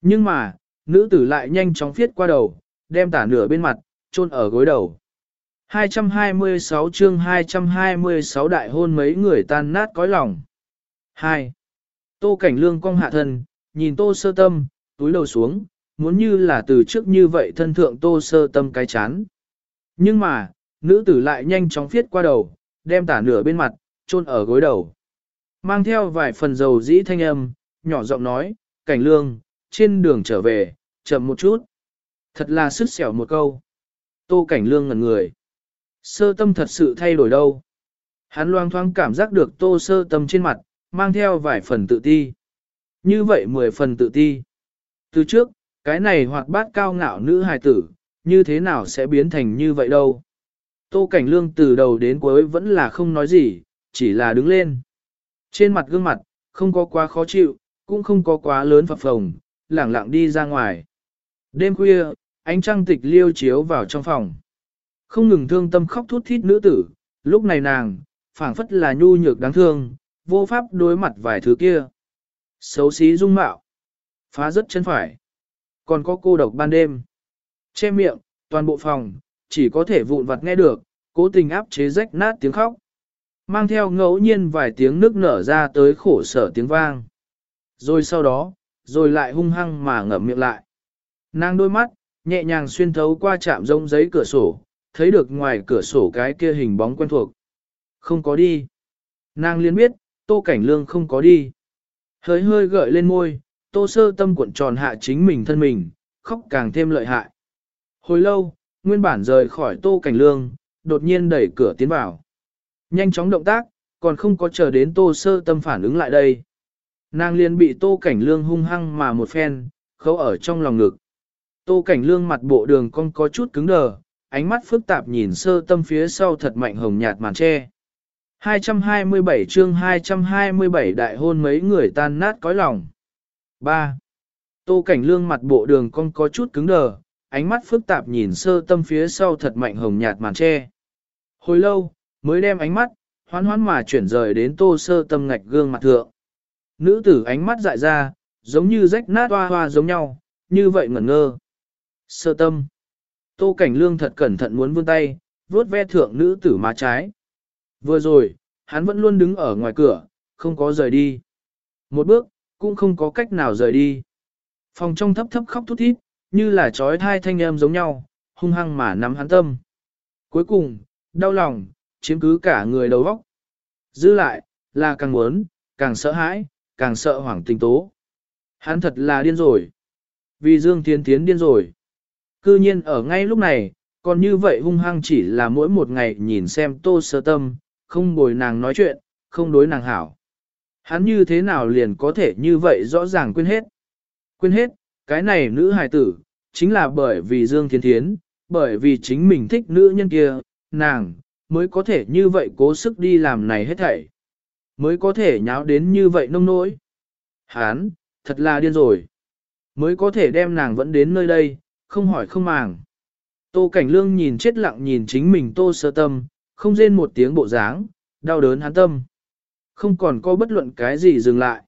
Nhưng mà, nữ tử lại nhanh chóng viết qua đầu, đem tả nửa bên mặt, chôn ở gối đầu. 226 chương 226 đại hôn mấy người tan nát cõi lòng. 2. Tô Cảnh Lương cong hạ thân, nhìn Tô Sơ Tâm, túi đầu xuống, muốn như là từ trước như vậy thân thượng Tô Sơ Tâm cái chán. Nhưng mà, nữ tử lại nhanh chóng viết qua đầu, đem tả nửa bên mặt, chôn ở gối đầu. Mang theo vài phần dầu dĩ thanh âm, nhỏ giọng nói, Cảnh Lương, trên đường trở về, chậm một chút. Thật là sức xẻo một câu. Tô Cảnh Lương ngẩn người. Sơ tâm thật sự thay đổi đâu. Hắn loang thoáng cảm giác được tô sơ tâm trên mặt, mang theo vài phần tự ti. Như vậy mười phần tự ti. Từ trước, cái này hoạt bát cao ngạo nữ hài tử, như thế nào sẽ biến thành như vậy đâu. Tô Cảnh Lương từ đầu đến cuối vẫn là không nói gì, chỉ là đứng lên. Trên mặt gương mặt, không có quá khó chịu, cũng không có quá lớn phập phồng, lẳng lặng đi ra ngoài. Đêm khuya, ánh trăng tịch liêu chiếu vào trong phòng. Không ngừng thương tâm khóc thút thít nữ tử, lúc này nàng, phảng phất là nhu nhược đáng thương, vô pháp đối mặt vài thứ kia. Xấu xí dung mạo, phá rất chân phải. Còn có cô độc ban đêm. Che miệng, toàn bộ phòng, chỉ có thể vụn vặt nghe được, cố tình áp chế rách nát tiếng khóc. Mang theo ngẫu nhiên vài tiếng nước nở ra tới khổ sở tiếng vang. Rồi sau đó, rồi lại hung hăng mà ngậm miệng lại. Nàng đôi mắt, nhẹ nhàng xuyên thấu qua chạm rông giấy cửa sổ, thấy được ngoài cửa sổ cái kia hình bóng quen thuộc. Không có đi. Nàng liên biết, tô cảnh lương không có đi. Hơi hơi gợi lên môi, tô sơ tâm cuộn tròn hạ chính mình thân mình, khóc càng thêm lợi hại. Hồi lâu, nguyên bản rời khỏi tô cảnh lương, đột nhiên đẩy cửa tiến vào. Nhanh chóng động tác, còn không có chờ đến tô sơ tâm phản ứng lại đây. Nàng liền bị tô cảnh lương hung hăng mà một phen, khâu ở trong lòng ngực. Tô cảnh lương mặt bộ đường con có chút cứng đờ, ánh mắt phức tạp nhìn sơ tâm phía sau thật mạnh hồng nhạt màn tre. 227 chương 227 đại hôn mấy người tan nát cõi lòng. 3. Tô cảnh lương mặt bộ đường con có chút cứng đờ, ánh mắt phức tạp nhìn sơ tâm phía sau thật mạnh hồng nhạt màn tre. Hồi lâu, mới đem ánh mắt, hoán hoán mà chuyển rời đến tô sơ tâm ngạch gương mặt thượng. Nữ tử ánh mắt dại ra, giống như rách nát hoa hoa giống nhau, như vậy ngẩn ngơ. Sơ tâm. Tô Cảnh Lương thật cẩn thận muốn vươn tay, vuốt ve thượng nữ tử má trái. Vừa rồi, hắn vẫn luôn đứng ở ngoài cửa, không có rời đi. Một bước, cũng không có cách nào rời đi. Phòng trong thấp thấp khóc thút thít, như là trói thai thanh em giống nhau, hung hăng mà nắm hắn tâm. Cuối cùng, đau lòng, chiếm cứ cả người đầu óc. Dư lại, là càng muốn, càng sợ hãi, càng sợ hoảng tình tố. Hắn thật là điên rồi. Vì Dương Thiên Tiến điên rồi. Cư nhiên ở ngay lúc này, còn như vậy hung hăng chỉ là mỗi một ngày nhìn xem tô sơ tâm, không bồi nàng nói chuyện, không đối nàng hảo. Hắn như thế nào liền có thể như vậy rõ ràng quên hết. Quên hết, cái này nữ hài tử, chính là bởi vì Dương Thiên Thiến, bởi vì chính mình thích nữ nhân kia, nàng, mới có thể như vậy cố sức đi làm này hết thảy. Mới có thể nháo đến như vậy nông nỗi. Hán, thật là điên rồi. Mới có thể đem nàng vẫn đến nơi đây, không hỏi không màng. Tô Cảnh Lương nhìn chết lặng nhìn chính mình Tô Sơ Tâm, không rên một tiếng bộ dáng, đau đớn hắn tâm. Không còn có bất luận cái gì dừng lại.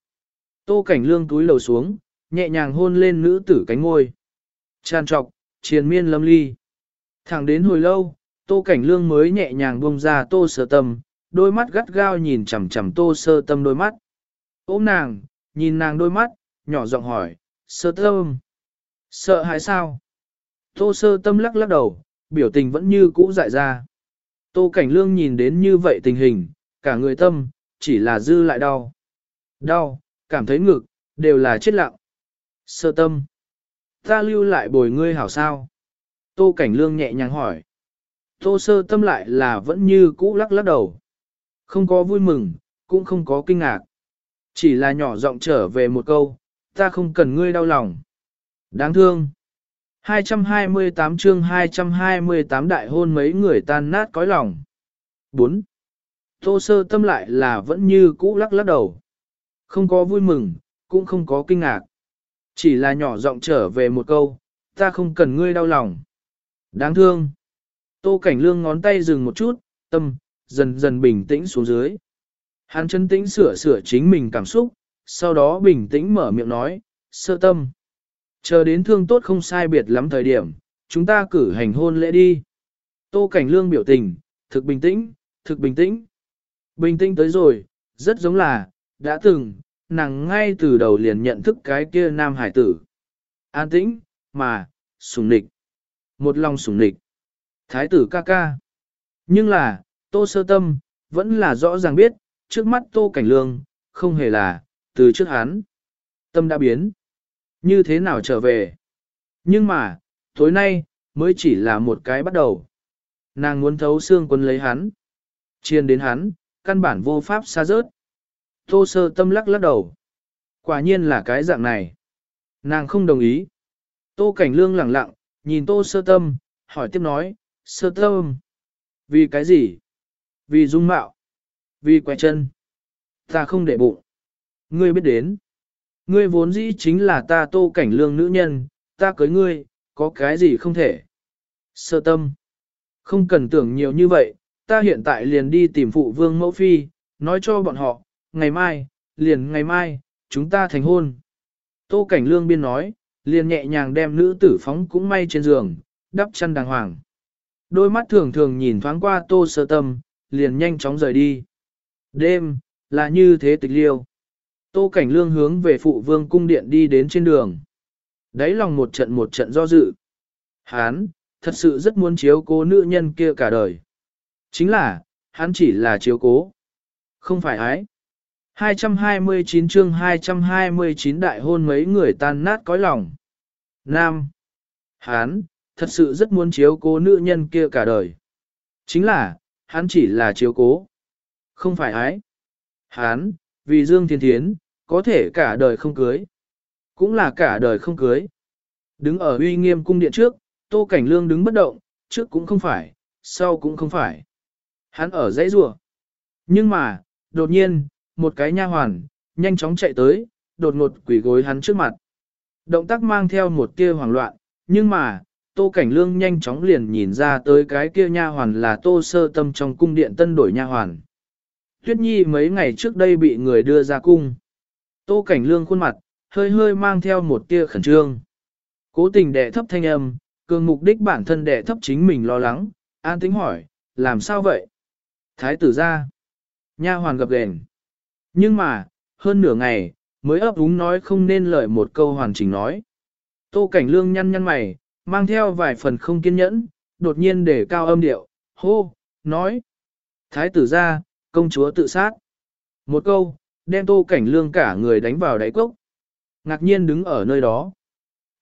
Tô Cảnh Lương túi lầu xuống, nhẹ nhàng hôn lên nữ tử cánh ngôi. Tràn trọc, triền miên lâm ly. Thẳng đến hồi lâu, Tô Cảnh Lương mới nhẹ nhàng buông ra Tô Sơ Tâm, đôi mắt gắt gao nhìn chằm chằm Tô Sơ Tâm đôi mắt. Ôm nàng, nhìn nàng đôi mắt, nhỏ giọng hỏi, Sơ Tâm. Sợ hãi sao? Tô sơ tâm lắc lắc đầu, biểu tình vẫn như cũ dại ra. Tô cảnh lương nhìn đến như vậy tình hình, cả người tâm, chỉ là dư lại đau. Đau, cảm thấy ngực, đều là chết lặng. Sơ tâm. Ta lưu lại bồi ngươi hảo sao? Tô cảnh lương nhẹ nhàng hỏi. Tô sơ tâm lại là vẫn như cũ lắc lắc đầu. Không có vui mừng, cũng không có kinh ngạc. Chỉ là nhỏ giọng trở về một câu, ta không cần ngươi đau lòng. Đáng thương. 228 chương 228 đại hôn mấy người tan nát cõi lòng. 4. Tô sơ tâm lại là vẫn như cũ lắc lắc đầu. Không có vui mừng, cũng không có kinh ngạc. Chỉ là nhỏ giọng trở về một câu, ta không cần ngươi đau lòng. Đáng thương. Tô Cảnh Lương ngón tay dừng một chút, tâm, dần dần bình tĩnh xuống dưới. Hắn chân tĩnh sửa sửa chính mình cảm xúc, sau đó bình tĩnh mở miệng nói, sơ tâm. Chờ đến thương tốt không sai biệt lắm thời điểm, chúng ta cử hành hôn lễ đi. Tô Cảnh Lương biểu tình, thực bình tĩnh, thực bình tĩnh. Bình tĩnh tới rồi, rất giống là, đã từng, nàng ngay từ đầu liền nhận thức cái kia nam hải tử. An tĩnh, mà, sùng nịch. Một lòng sùng nịch. Thái tử ca ca. Nhưng là, tô sơ tâm, vẫn là rõ ràng biết, trước mắt tô cảnh lương, không hề là, từ trước hắn. Tâm đã biến. Như thế nào trở về? Nhưng mà, tối nay, mới chỉ là một cái bắt đầu. Nàng muốn thấu xương quân lấy hắn. Chiên đến hắn, căn bản vô pháp xa rớt. Tô sơ tâm lắc lắc đầu. Quả nhiên là cái dạng này. Nàng không đồng ý. Tô cảnh lương lặng lặng, nhìn tô sơ tâm, hỏi tiếp nói, sơ tâm. Vì cái gì? Vì dung mạo. Vì quẹt chân. Ta không để bụng. Ngươi biết đến. Ngươi vốn dĩ chính là ta tô cảnh lương nữ nhân, ta cưới ngươi, có cái gì không thể. Sơ tâm. Không cần tưởng nhiều như vậy, ta hiện tại liền đi tìm phụ vương mẫu phi, nói cho bọn họ, ngày mai, liền ngày mai, chúng ta thành hôn. Tô Cảnh Lương biên nói, liền nhẹ nhàng đem nữ tử phóng cũng may trên giường, đắp chăn đàng hoàng. Đôi mắt thường thường nhìn thoáng qua Tô Sơ Tâm, liền nhanh chóng rời đi. Đêm, là như thế tịch liêu. Tô Cảnh Lương hướng về phụ vương cung điện đi đến trên đường. Đấy lòng một trận một trận do dự. Hán, thật sự rất muốn chiếu cố nữ nhân kia cả đời. Chính là, hắn chỉ là chiếu cố. Không phải ái. 229 chương 229 đại hôn mấy người tan nát cõi lòng. Nam. Hán, thật sự rất muốn chiếu cố nữ nhân kia cả đời. Chính là, hắn chỉ là chiếu cố. Không phải ái. Hắn vì Dương Thiên Thiến, có thể cả đời không cưới. Cũng là cả đời không cưới. Đứng ở uy nghiêm cung điện trước, Tô Cảnh Lương đứng bất động, trước cũng không phải, sau cũng không phải. Hắn ở dãy rùa. Nhưng mà, đột nhiên, một cái nha hoàn, nhanh chóng chạy tới, đột ngột quỷ gối hắn trước mặt. Động tác mang theo một tia hoảng loạn, nhưng mà, Tô Cảnh Lương nhanh chóng liền nhìn ra tới cái kia nha hoàn là Tô Sơ Tâm trong cung điện tân đổi nha hoàn. Tuyết Nhi mấy ngày trước đây bị người đưa ra cung. Tô Cảnh Lương khuôn mặt, hơi hơi mang theo một tia khẩn trương. Cố tình đệ thấp thanh âm, cường mục đích bản thân đệ thấp chính mình lo lắng, an tính hỏi, làm sao vậy? Thái tử ra. Nha hoàn gặp gền. Nhưng mà, hơn nửa ngày, mới ấp úng nói không nên lời một câu hoàn chỉnh nói. Tô Cảnh Lương nhăn nhăn mày, mang theo vài phần không kiên nhẫn, đột nhiên để cao âm điệu, hô, nói. Thái tử ra, công chúa tự sát. Một câu, đem Tô Cảnh Lương cả người đánh vào đáy cốc. Ngạc nhiên đứng ở nơi đó.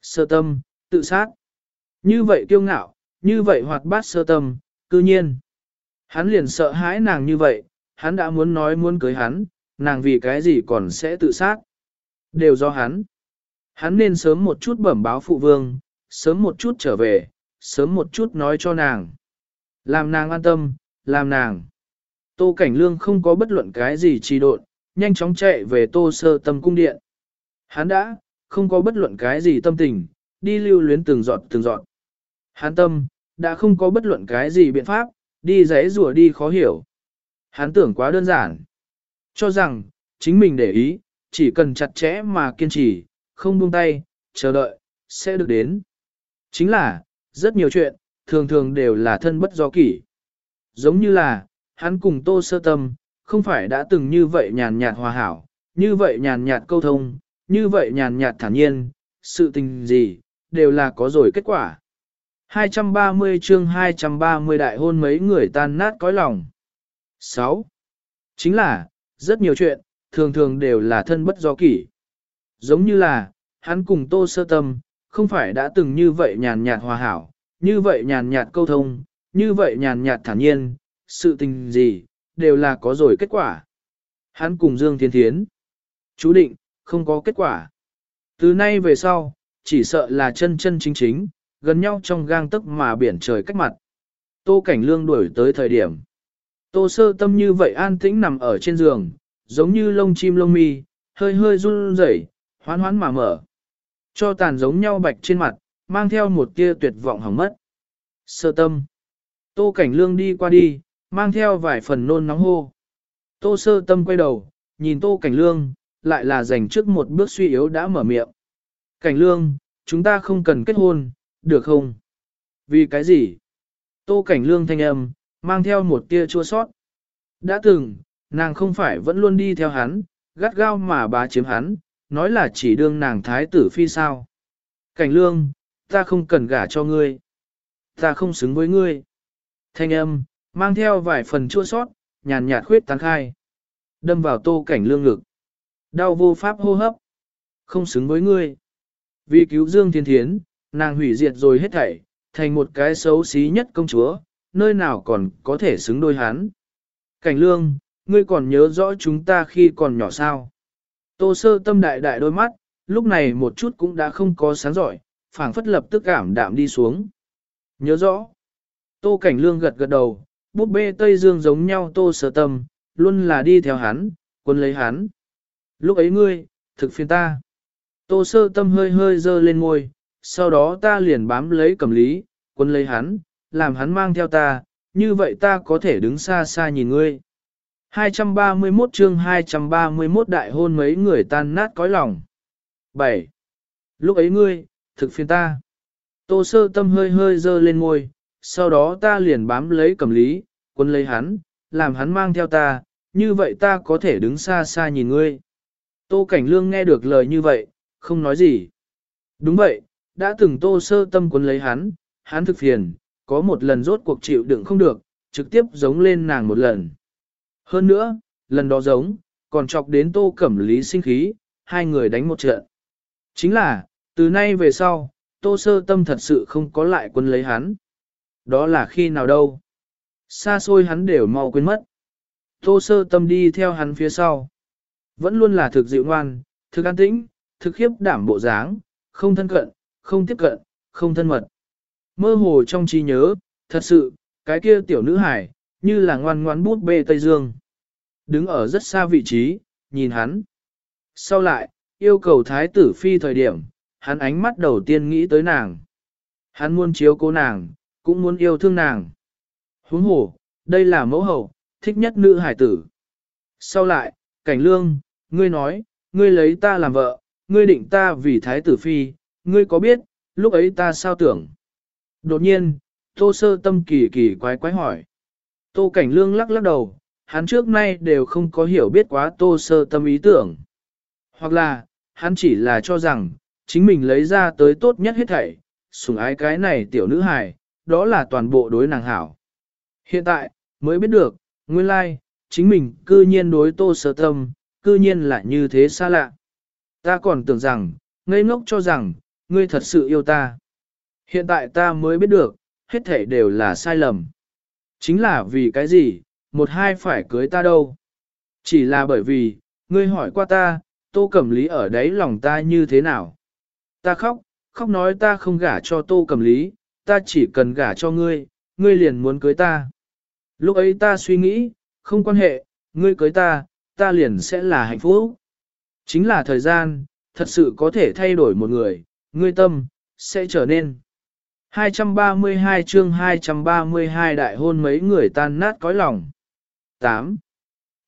Sơ tâm, tự sát. Như vậy kiêu ngạo, như vậy hoạt bát sơ tâm, cư nhiên. Hắn liền sợ hãi nàng như vậy, hắn đã muốn nói muốn cưới hắn, nàng vì cái gì còn sẽ tự sát. Đều do hắn. Hắn nên sớm một chút bẩm báo phụ vương, sớm một chút trở về, sớm một chút nói cho nàng. Làm nàng an tâm, làm nàng. Tô Cảnh Lương không có bất luận cái gì trì độn, nhanh chóng chạy về Tô Sơ Tâm cung điện. Hắn đã, không có bất luận cái gì tâm tình, đi lưu luyến từng giọt từng giọt. Hắn tâm, đã không có bất luận cái gì biện pháp, đi giấy rùa đi khó hiểu. Hắn tưởng quá đơn giản. Cho rằng, chính mình để ý, chỉ cần chặt chẽ mà kiên trì, không buông tay, chờ đợi, sẽ được đến. Chính là, rất nhiều chuyện, thường thường đều là thân bất do kỷ. Giống như là, hắn cùng tô sơ tâm, không phải đã từng như vậy nhàn nhạt hòa hảo, như vậy nhàn nhạt câu thông, như vậy nhàn nhạt thản nhiên, sự tình gì, đều là có rồi kết quả. 230 chương 230 đại hôn mấy người tan nát cõi lòng. 6. Chính là, rất nhiều chuyện, thường thường đều là thân bất do kỷ. Giống như là, hắn cùng tô sơ tâm, không phải đã từng như vậy nhàn nhạt hòa hảo, như vậy nhàn nhạt câu thông, như vậy nhàn nhạt thản nhiên, sự tình gì, đều là có rồi kết quả. Hắn cùng Dương Thiên Thiến, chú định, không có kết quả. Từ nay về sau, chỉ sợ là chân chân chính chính, gần nhau trong gang tức mà biển trời cách mặt. Tô Cảnh Lương đuổi tới thời điểm. Tô sơ tâm như vậy an tĩnh nằm ở trên giường, giống như lông chim lông mi, hơi hơi run rẩy, hoán hoán mà mở. Cho tàn giống nhau bạch trên mặt, mang theo một tia tuyệt vọng hỏng mất. Sơ tâm. Tô Cảnh Lương đi qua đi, mang theo vài phần nôn nóng hô. Tô sơ tâm quay đầu, nhìn Tô Cảnh Lương, lại là dành trước một bước suy yếu đã mở miệng. Cảnh Lương, chúng ta không cần kết hôn, được không? Vì cái gì? Tô Cảnh Lương thanh âm, mang theo một tia chua sót. Đã từng, nàng không phải vẫn luôn đi theo hắn, gắt gao mà bá chiếm hắn, nói là chỉ đương nàng thái tử phi sao. Cảnh Lương, ta không cần gả cho ngươi. Ta không xứng với ngươi. Thanh âm, mang theo vài phần chua sót, nhàn nhạt khuyết tán khai. Đâm vào tô cảnh lương ngực. Đau vô pháp hô hấp. Không xứng với ngươi. Vì cứu Dương Thiên Thiến, nàng hủy diệt rồi hết thảy, thành một cái xấu xí nhất công chúa, nơi nào còn có thể xứng đôi hắn. Cảnh lương, ngươi còn nhớ rõ chúng ta khi còn nhỏ sao. Tô sơ tâm đại đại đôi mắt, lúc này một chút cũng đã không có sáng giỏi, phảng phất lập tức cảm đạm đi xuống. Nhớ rõ. Tô Cảnh Lương gật gật đầu, búp bê Tây Dương giống nhau Tô sơ Tâm, luôn là đi theo hắn, quân lấy hắn. Lúc ấy ngươi, thực phiền ta. Tô Sơ Tâm hơi hơi dơ lên ngôi, sau đó ta liền bám lấy cầm lý, quân lấy hắn, làm hắn mang theo ta, như vậy ta có thể đứng xa xa nhìn ngươi. 231 chương 231 đại hôn mấy người tan nát cõi lòng. 7. Lúc ấy ngươi, thực phiền ta. Tô sơ tâm hơi hơi dơ lên ngôi, sau đó ta liền bám lấy cầm lý, quân lấy hắn, làm hắn mang theo ta, như vậy ta có thể đứng xa xa nhìn ngươi. Tô Cảnh Lương nghe được lời như vậy, không nói gì. Đúng vậy, đã từng tô sơ tâm quân lấy hắn, hắn thực phiền, có một lần rốt cuộc chịu đựng không được, trực tiếp giống lên nàng một lần. Hơn nữa, lần đó giống, còn chọc đến tô cẩm lý sinh khí, hai người đánh một trận. Chính là, từ nay về sau, tô sơ tâm thật sự không có lại quân lấy hắn. Đó là khi nào đâu? Xa xôi hắn đều mau quên mất. Tô sơ tâm đi theo hắn phía sau. Vẫn luôn là thực dịu ngoan, thực an tĩnh, thực khiếp đảm bộ dáng, không thân cận, không tiếp cận, không thân mật. Mơ hồ trong trí nhớ, thật sự, cái kia tiểu nữ hải, như là ngoan ngoan bút bê Tây Dương. Đứng ở rất xa vị trí, nhìn hắn. Sau lại, yêu cầu thái tử phi thời điểm, hắn ánh mắt đầu tiên nghĩ tới nàng. Hắn muốn chiếu cố nàng, cũng muốn yêu thương nàng. Huống hồ, đây là mẫu hậu, thích nhất nữ hải tử. Sau lại, cảnh lương, ngươi nói, ngươi lấy ta làm vợ, ngươi định ta vì thái tử phi, ngươi có biết, lúc ấy ta sao tưởng. Đột nhiên, tô sơ tâm kỳ kỳ quái quái hỏi. Tô cảnh lương lắc lắc đầu, hắn trước nay đều không có hiểu biết quá tô sơ tâm ý tưởng. Hoặc là, hắn chỉ là cho rằng, chính mình lấy ra tới tốt nhất hết thảy, sủng ái cái này tiểu nữ hài, đó là toàn bộ đối nàng hảo. Hiện tại, mới biết được, nguyên lai, chính mình cư nhiên đối tô sơ tâm, cư nhiên là như thế xa lạ. Ta còn tưởng rằng, ngây ngốc cho rằng, ngươi thật sự yêu ta. Hiện tại ta mới biết được, hết thảy đều là sai lầm. Chính là vì cái gì, một hai phải cưới ta đâu. Chỉ là bởi vì, ngươi hỏi qua ta, tô cẩm lý ở đấy lòng ta như thế nào. Ta khóc, khóc nói ta không gả cho tô cẩm lý, ta chỉ cần gả cho ngươi, ngươi liền muốn cưới ta. Lúc ấy ta suy nghĩ, không quan hệ, ngươi cưới ta, ta liền sẽ là hạnh phúc. Chính là thời gian, thật sự có thể thay đổi một người, ngươi tâm, sẽ trở nên. 232 chương 232 đại hôn mấy người tan nát cõi lòng. 8.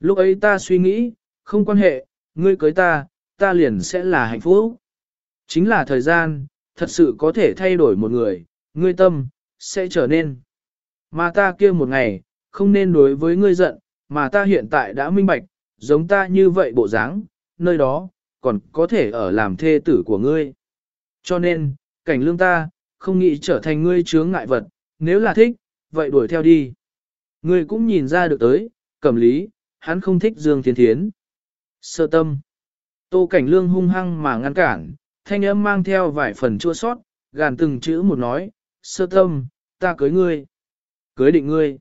Lúc ấy ta suy nghĩ, không quan hệ, ngươi cưới ta, ta liền sẽ là hạnh phúc. Chính là thời gian, thật sự có thể thay đổi một người, ngươi tâm, sẽ trở nên. Mà ta kia một ngày, không nên đối với ngươi giận, mà ta hiện tại đã minh bạch, giống ta như vậy bộ dáng, nơi đó, còn có thể ở làm thê tử của ngươi. Cho nên, cảnh lương ta, không nghĩ trở thành ngươi chướng ngại vật, nếu là thích, vậy đuổi theo đi. Ngươi cũng nhìn ra được tới, cẩm lý, hắn không thích Dương Thiên Thiến. Sơ tâm. Tô cảnh lương hung hăng mà ngăn cản, thanh âm mang theo vài phần chua sót, gàn từng chữ một nói, sơ tâm, ta cưới ngươi. Cưới định ngươi.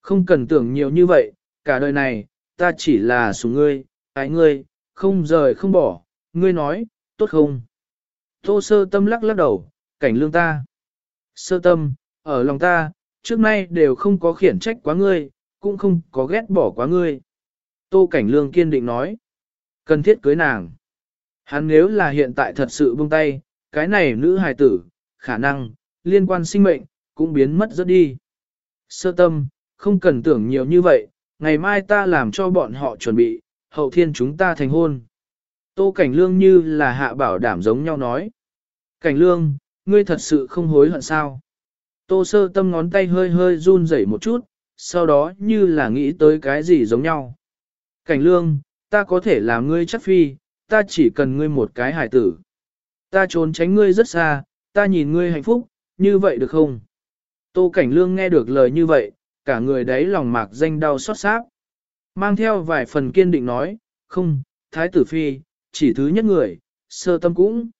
Không cần tưởng nhiều như vậy, cả đời này, ta chỉ là sủng ngươi, ái ngươi, không rời không bỏ, ngươi nói, tốt không? Tô sơ tâm lắc lắc đầu, cảnh lương ta. Sơ tâm, ở lòng ta, trước nay đều không có khiển trách quá ngươi, cũng không có ghét bỏ quá ngươi. Tô cảnh lương kiên định nói, cần thiết cưới nàng. Hắn nếu là hiện tại thật sự buông tay, cái này nữ hài tử, khả năng, liên quan sinh mệnh, cũng biến mất rất đi. Sơ tâm, không cần tưởng nhiều như vậy, ngày mai ta làm cho bọn họ chuẩn bị, hậu thiên chúng ta thành hôn. Tô Cảnh Lương như là hạ bảo đảm giống nhau nói. Cảnh Lương, ngươi thật sự không hối hận sao? Tô sơ tâm ngón tay hơi hơi run rẩy một chút, sau đó như là nghĩ tới cái gì giống nhau. Cảnh Lương, ta có thể làm ngươi chắc phi, ta chỉ cần ngươi một cái hải tử. Ta trốn tránh ngươi rất xa, ta nhìn ngươi hạnh phúc, như vậy được không? Tô Cảnh Lương nghe được lời như vậy, cả người đấy lòng mạc danh đau xót xác. Mang theo vài phần kiên định nói, không, thái tử phi, chỉ thứ nhất người, sơ tâm cũng.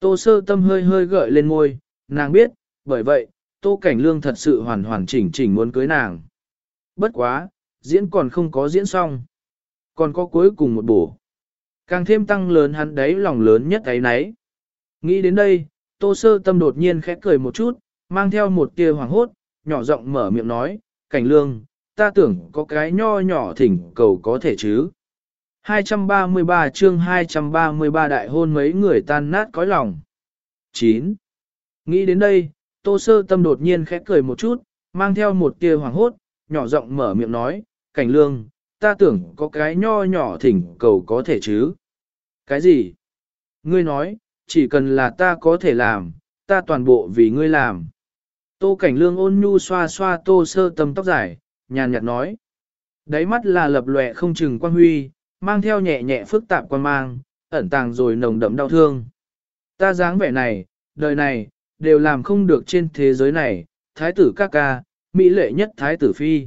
Tô sơ tâm hơi hơi gợi lên môi, nàng biết, bởi vậy, tô cảnh lương thật sự hoàn hoàn chỉnh chỉnh muốn cưới nàng. Bất quá, diễn còn không có diễn xong. Còn có cuối cùng một bổ. Càng thêm tăng lớn hắn đấy lòng lớn nhất ấy nấy. Nghĩ đến đây, tô sơ tâm đột nhiên khẽ cười một chút, mang theo một tia hoàng hốt, nhỏ giọng mở miệng nói, cảnh lương, ta tưởng có cái nho nhỏ thỉnh cầu có thể chứ. 233 chương 233 đại hôn mấy người tan nát cõi lòng. 9. Nghĩ đến đây, tô sơ tâm đột nhiên khẽ cười một chút, mang theo một tia hoàng hốt, nhỏ giọng mở miệng nói, cảnh lương, ta tưởng có cái nho nhỏ thỉnh cầu có thể chứ. Cái gì? Ngươi nói, chỉ cần là ta có thể làm, ta toàn bộ vì ngươi làm. Tô cảnh lương ôn nhu xoa xoa tô sơ tâm tóc dài, nhàn nhạt nói. Đáy mắt là lập lòe không chừng quan huy, mang theo nhẹ nhẹ phức tạp quan mang, ẩn tàng rồi nồng đậm đau thương. Ta dáng vẻ này, đời này, đều làm không được trên thế giới này, thái tử ca ca, mỹ lệ nhất thái tử phi.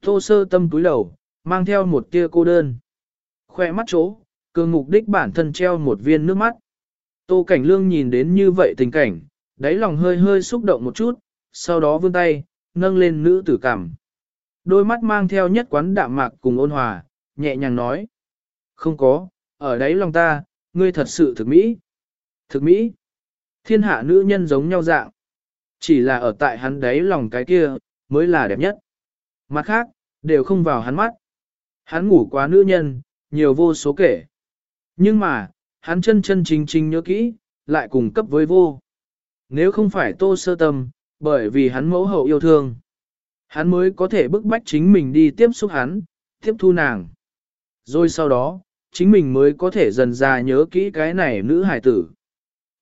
Tô sơ tâm túi đầu, mang theo một tia cô đơn. Khoe mắt chỗ, cường mục đích bản thân treo một viên nước mắt. Tô cảnh lương nhìn đến như vậy tình cảnh, đáy lòng hơi hơi xúc động một chút, sau đó vươn tay, nâng lên nữ tử cảm. Đôi mắt mang theo nhất quán đạm mạc cùng ôn hòa, nhẹ nhàng nói. Không có, ở đáy lòng ta, ngươi thật sự thực mỹ. Thực mỹ. Thiên hạ nữ nhân giống nhau dạng. Chỉ là ở tại hắn đấy lòng cái kia, mới là đẹp nhất. Mặt khác, đều không vào hắn mắt. Hắn ngủ quá nữ nhân, nhiều vô số kể. Nhưng mà, hắn chân chân chính chính nhớ kỹ, lại cùng cấp với vô. Nếu không phải tô sơ tâm, bởi vì hắn mẫu hậu yêu thương. Hắn mới có thể bức bách chính mình đi tiếp xúc hắn, tiếp thu nàng. Rồi sau đó, chính mình mới có thể dần ra nhớ kỹ cái này nữ hải tử.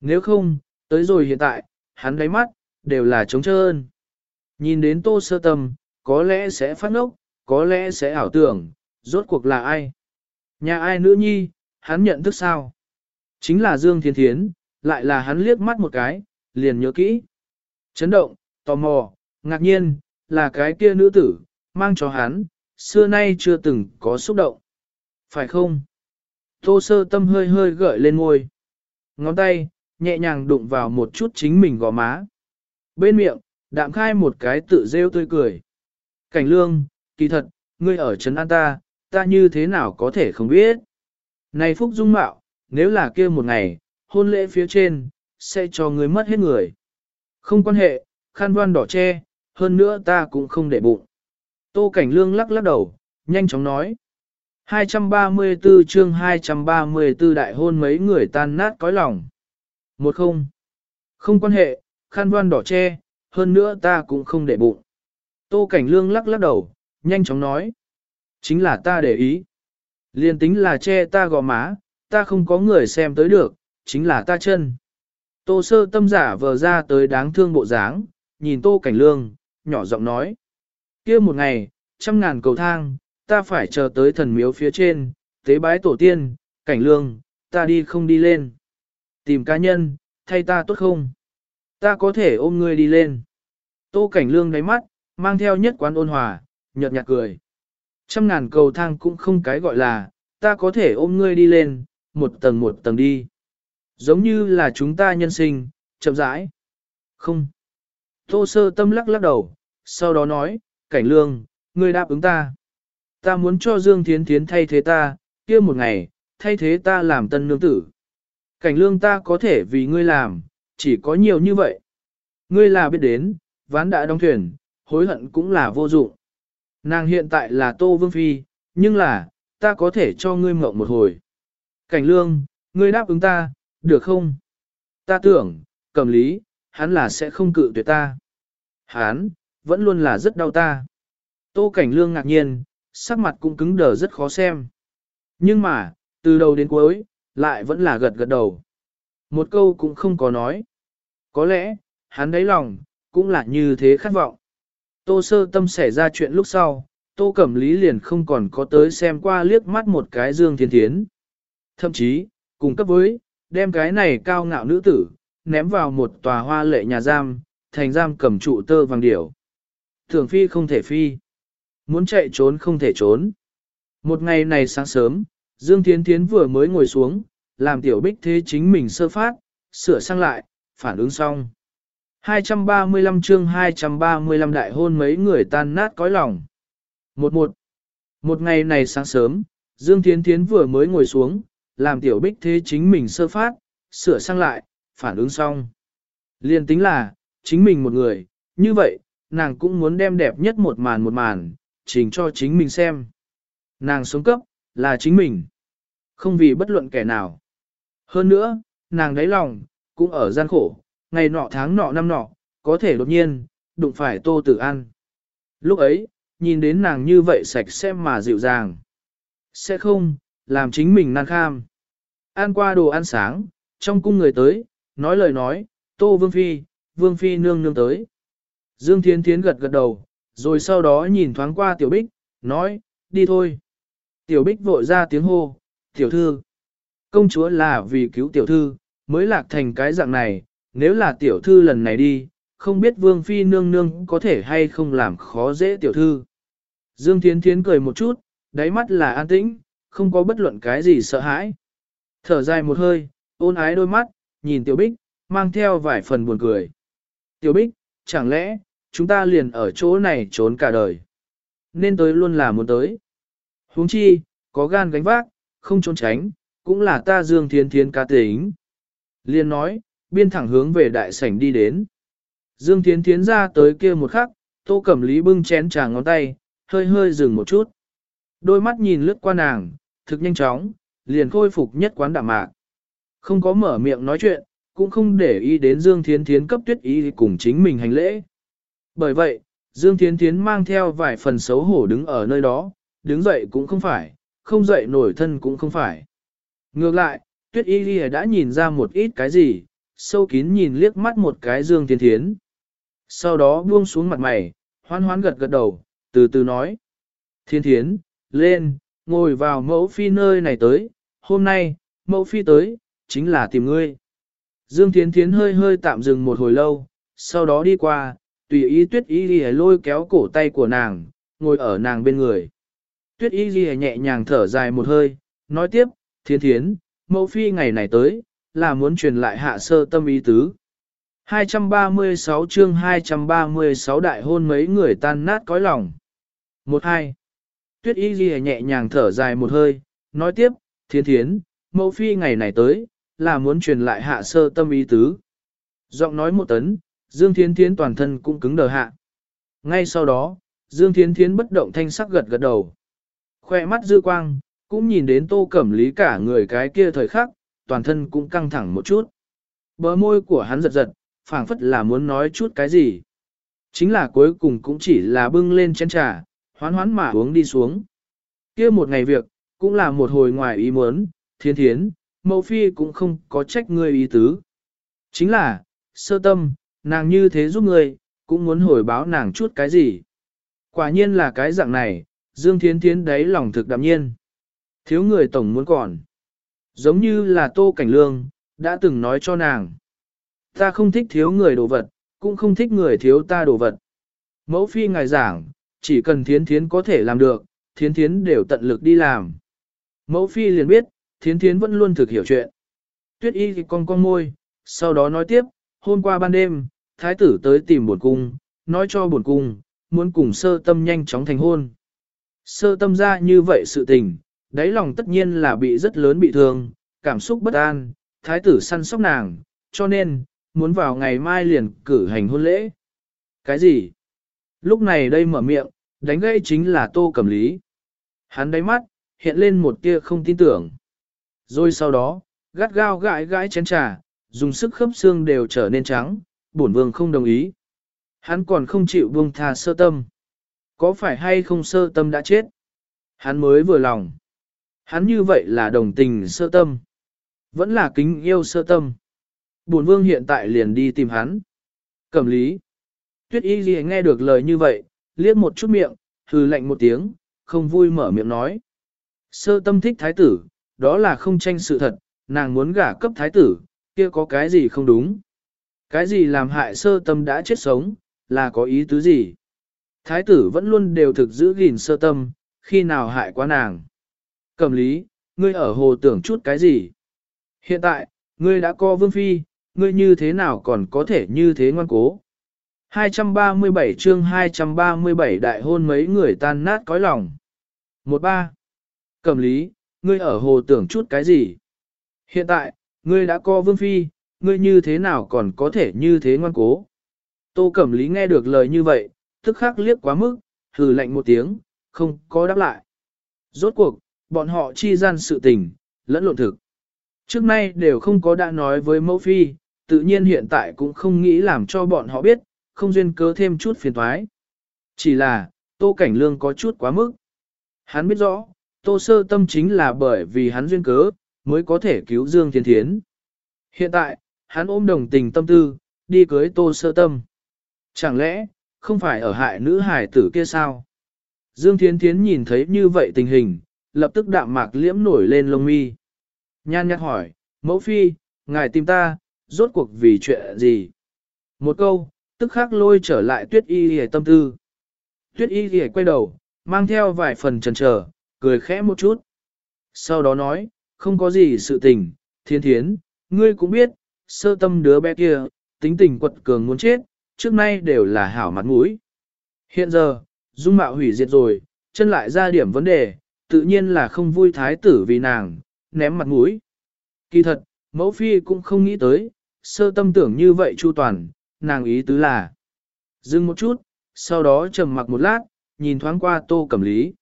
Nếu không, tới rồi hiện tại, hắn đáy mắt, đều là trống trơn. Nhìn đến tô sơ tâm, có lẽ sẽ phát ngốc, có lẽ sẽ ảo tưởng, rốt cuộc là ai. Nhà ai nữ nhi, hắn nhận thức sao? Chính là Dương Thiên Thiến, lại là hắn liếc mắt một cái, liền nhớ kỹ. Chấn động, tò mò, ngạc nhiên, là cái kia nữ tử, mang cho hắn, xưa nay chưa từng có xúc động. Phải không? Tô sơ tâm hơi hơi gợi lên ngôi. Ngón tay, nhẹ nhàng đụng vào một chút chính mình gò má. Bên miệng, đạm khai một cái tự rêu tươi cười. Cảnh lương, kỳ thật, ngươi ở Trấn An ta, ta như thế nào có thể không biết. Này Phúc Dung Mạo, nếu là kia một ngày, hôn lễ phía trên, sẽ cho ngươi mất hết người. Không quan hệ, khăn Văn đỏ che, hơn nữa ta cũng không để bụng. Tô Cảnh Lương lắc lắc đầu, nhanh chóng nói. 234 chương 234 đại hôn mấy người tan nát cõi lòng. Một không. Không quan hệ, khăn voan đỏ che, hơn nữa ta cũng không để bụng. Tô Cảnh Lương lắc lắc đầu, nhanh chóng nói. Chính là ta để ý. Liên tính là che ta gò má, ta không có người xem tới được, chính là ta chân. Tô sơ tâm giả vờ ra tới đáng thương bộ dáng, nhìn tô cảnh lương, nhỏ giọng nói. kia một ngày, trăm ngàn cầu thang, ta phải chờ tới thần miếu phía trên, tế bái tổ tiên, cảnh lương, ta đi không đi lên. Tìm cá nhân, thay ta tốt không? Ta có thể ôm ngươi đi lên. Tô cảnh lương đáy mắt, mang theo nhất quán ôn hòa, nhợt nhạt cười. Trăm ngàn cầu thang cũng không cái gọi là, ta có thể ôm ngươi đi lên, một tầng một tầng đi. Giống như là chúng ta nhân sinh, chậm rãi. Không. Tô sơ tâm lắc lắc đầu, sau đó nói, cảnh lương, ngươi đáp ứng ta. Ta muốn cho Dương Thiến Thiến thay thế ta, kia một ngày, thay thế ta làm tân nương tử. Cảnh lương ta có thể vì ngươi làm, chỉ có nhiều như vậy. Ngươi là biết đến, ván đã đóng thuyền, hối hận cũng là vô dụng. Nàng hiện tại là Tô Vương Phi, nhưng là, ta có thể cho ngươi mộng một hồi. Cảnh lương, ngươi đáp ứng ta, được không? Ta tưởng, cầm lý, hắn là sẽ không cự tuyệt ta. hắn vẫn luôn là rất đau ta. Tô Cảnh Lương ngạc nhiên, sắc mặt cũng cứng đờ rất khó xem. Nhưng mà, từ đầu đến cuối, lại vẫn là gật gật đầu. Một câu cũng không có nói. Có lẽ, hắn đáy lòng, cũng là như thế khát vọng. Tô sơ tâm xảy ra chuyện lúc sau, tô cẩm lý liền không còn có tới xem qua liếc mắt một cái dương thiên thiến. Thậm chí, cùng cấp với, đem cái này cao ngạo nữ tử, ném vào một tòa hoa lệ nhà giam, thành giam cầm trụ tơ vàng điểu. Thường phi không thể phi. Muốn chạy trốn không thể trốn. Một ngày này sáng sớm, Dương Thiến Thiến vừa mới ngồi xuống, làm tiểu bích thế chính mình sơ phát, sửa sang lại, phản ứng xong. 235 chương 235 đại hôn mấy người tan nát cõi lòng. Một một. Một ngày này sáng sớm, Dương Thiến Thiến vừa mới ngồi xuống, làm tiểu bích thế chính mình sơ phát, sửa sang lại, phản ứng xong. Liên tính là, chính mình một người, như vậy, nàng cũng muốn đem đẹp nhất một màn một màn, trình cho chính mình xem. Nàng sống cấp, là chính mình. Không vì bất luận kẻ nào. Hơn nữa, nàng đáy lòng, cũng ở gian khổ, ngày nọ tháng nọ năm nọ, có thể đột nhiên, đụng phải tô tử ăn. Lúc ấy, nhìn đến nàng như vậy sạch sẽ mà dịu dàng. Sẽ không, làm chính mình nan kham. Ăn qua đồ ăn sáng, trong cung người tới, nói lời nói, tô vương phi, vương phi nương nương tới. Dương Thiến Thiến gật gật đầu, rồi sau đó nhìn thoáng qua tiểu bích, nói, đi thôi. Tiểu bích vội ra tiếng hô, tiểu thư. Công chúa là vì cứu tiểu thư, mới lạc thành cái dạng này, nếu là tiểu thư lần này đi, không biết vương phi nương nương có thể hay không làm khó dễ tiểu thư. Dương Thiến Thiến cười một chút, đáy mắt là an tĩnh, không có bất luận cái gì sợ hãi. Thở dài một hơi, ôn ái đôi mắt, nhìn tiểu bích, mang theo vài phần buồn cười. Tiểu bích, chẳng lẽ, chúng ta liền ở chỗ này trốn cả đời. Nên tới luôn là muốn tới. huống chi, có gan gánh vác, không trốn tránh, cũng là ta dương thiên thiên ca tính. Liên nói, biên thẳng hướng về đại sảnh đi đến. Dương Thiến Thiến ra tới kia một khắc, tô cẩm lý bưng chén trà ngón tay, hơi hơi dừng một chút. Đôi mắt nhìn lướt qua nàng, thực nhanh chóng, liền khôi phục nhất quán đạm mạc. Không có mở miệng nói chuyện, cũng không để ý đến Dương Thiến Thiến cấp tuyết ý cùng chính mình hành lễ. Bởi vậy, Dương Thiến Thiến mang theo vài phần xấu hổ đứng ở nơi đó, đứng dậy cũng không phải, không dậy nổi thân cũng không phải. Ngược lại, tuyết y ghi đã nhìn ra một ít cái gì, sâu kín nhìn liếc mắt một cái Dương Thiên Thiến. Sau đó buông xuống mặt mày, hoan hoan gật gật đầu, từ từ nói. Thiên Thiến, lên, ngồi vào mẫu phi nơi này tới, hôm nay, mẫu phi tới, chính là tìm ngươi. Dương Thiến Thiến hơi hơi tạm dừng một hồi lâu, sau đó đi qua, tùy ý tuyết y ghi lôi kéo cổ tay của nàng, ngồi ở nàng bên người. Tuyết y ghi nhẹ nhàng thở dài một hơi, nói tiếp, thiên thiến, mẫu phi ngày này tới, là muốn truyền lại hạ sơ tâm ý tứ. 236 chương 236 đại hôn mấy người tan nát cõi lòng. 1-2. Tuyết y ghi nhẹ nhàng thở dài một hơi, nói tiếp, thiên thiến, mẫu phi ngày này tới, là muốn truyền lại hạ sơ tâm ý tứ. Giọng nói một tấn, Dương Thiến Thiến toàn thân cũng cứng đờ hạ. Ngay sau đó, Dương Thiến Thiến bất động thanh sắc gật gật đầu. Khoe mắt dư quang, cũng nhìn đến tô cẩm lý cả người cái kia thời khắc, toàn thân cũng căng thẳng một chút. Bờ môi của hắn giật giật, phảng phất là muốn nói chút cái gì. Chính là cuối cùng cũng chỉ là bưng lên chén trà, hoán hoán mà uống đi xuống. kia một ngày việc, cũng là một hồi ngoài ý muốn, thiên thiến, mẫu phi cũng không có trách ngươi ý tứ. Chính là, sơ tâm, nàng như thế giúp ngươi, cũng muốn hồi báo nàng chút cái gì. Quả nhiên là cái dạng này, Dương Thiến Thiến đấy lòng thực đạm nhiên. Thiếu người tổng muốn còn. Giống như là Tô Cảnh Lương, đã từng nói cho nàng. Ta không thích thiếu người đồ vật, cũng không thích người thiếu ta đồ vật. Mẫu phi ngài giảng, chỉ cần thiến thiến có thể làm được, thiến thiến đều tận lực đi làm. Mẫu phi liền biết, thiến thiến vẫn luôn thực hiểu chuyện. Tuyết y thì con con môi, sau đó nói tiếp, hôm qua ban đêm, thái tử tới tìm buồn cung, nói cho buồn cung, muốn cùng sơ tâm nhanh chóng thành hôn. Sơ tâm ra như vậy sự tình, đáy lòng tất nhiên là bị rất lớn bị thương, cảm xúc bất an, thái tử săn sóc nàng, cho nên, muốn vào ngày mai liền cử hành hôn lễ. Cái gì? Lúc này đây mở miệng, đánh gây chính là tô cẩm lý. Hắn đáy mắt, hiện lên một tia không tin tưởng. Rồi sau đó, gắt gao gãi gãi chén trà, dùng sức khớp xương đều trở nên trắng, bổn vương không đồng ý. Hắn còn không chịu buông tha sơ tâm. Có phải hay không sơ tâm đã chết? Hắn mới vừa lòng. Hắn như vậy là đồng tình sơ tâm. Vẫn là kính yêu sơ tâm. Bổn vương hiện tại liền đi tìm hắn. Cẩm lý. Tuyết y gì nghe được lời như vậy, liếc một chút miệng, hừ lạnh một tiếng, không vui mở miệng nói. Sơ tâm thích thái tử, đó là không tranh sự thật, nàng muốn gả cấp thái tử, kia có cái gì không đúng. Cái gì làm hại sơ tâm đã chết sống, là có ý tứ gì? Thái tử vẫn luôn đều thực giữ gìn sơ tâm, khi nào hại quá nàng. Cầm lý, ngươi ở hồ tưởng chút cái gì? Hiện tại, ngươi đã co vương phi, ngươi như thế nào còn có thể như thế ngoan cố? 237 chương 237 đại hôn mấy người tan nát cõi lòng. 13. Cầm lý, ngươi ở hồ tưởng chút cái gì? Hiện tại, ngươi đã co vương phi, ngươi như thế nào còn có thể như thế ngoan cố? Tô Cẩm Lý nghe được lời như vậy, tức khắc liếc quá mức, hừ lạnh một tiếng, không có đáp lại. Rốt cuộc, bọn họ chi gian sự tình, lẫn lộn thực. Trước nay đều không có đã nói với mẫu phi, tự nhiên hiện tại cũng không nghĩ làm cho bọn họ biết, không duyên cớ thêm chút phiền thoái. Chỉ là, Tô Cảnh Lương có chút quá mức. Hắn biết rõ, Tô Sơ Tâm chính là bởi vì hắn duyên cớ, mới có thể cứu Dương Thiên Thiến. Hiện tại, hắn ôm đồng tình tâm tư, đi cưới Tô Sơ Tâm. Chẳng lẽ, không phải ở hại nữ hải tử kia sao? Dương Thiên Thiến nhìn thấy như vậy tình hình, lập tức đạm mạc liễm nổi lên lông mi. Nhan nhạt hỏi, mẫu phi, ngài tìm ta, rốt cuộc vì chuyện gì? Một câu, tức khắc lôi trở lại tuyết y hề tâm tư. Tuyết y hề quay đầu, mang theo vài phần trần trở, cười khẽ một chút. Sau đó nói, không có gì sự tình, thiên thiến, ngươi cũng biết, sơ tâm đứa bé kia, tính tình quật cường muốn chết, trước nay đều là hảo mặt mũi. Hiện giờ, dung mạo hủy diệt rồi, chân lại ra điểm vấn đề, tự nhiên là không vui thái tử vì nàng, ném mặt mũi. Kỳ thật, mẫu phi cũng không nghĩ tới, sơ tâm tưởng như vậy chu toàn, nàng ý tứ là. Dừng một chút, sau đó trầm mặc một lát, nhìn thoáng qua tô cẩm lý.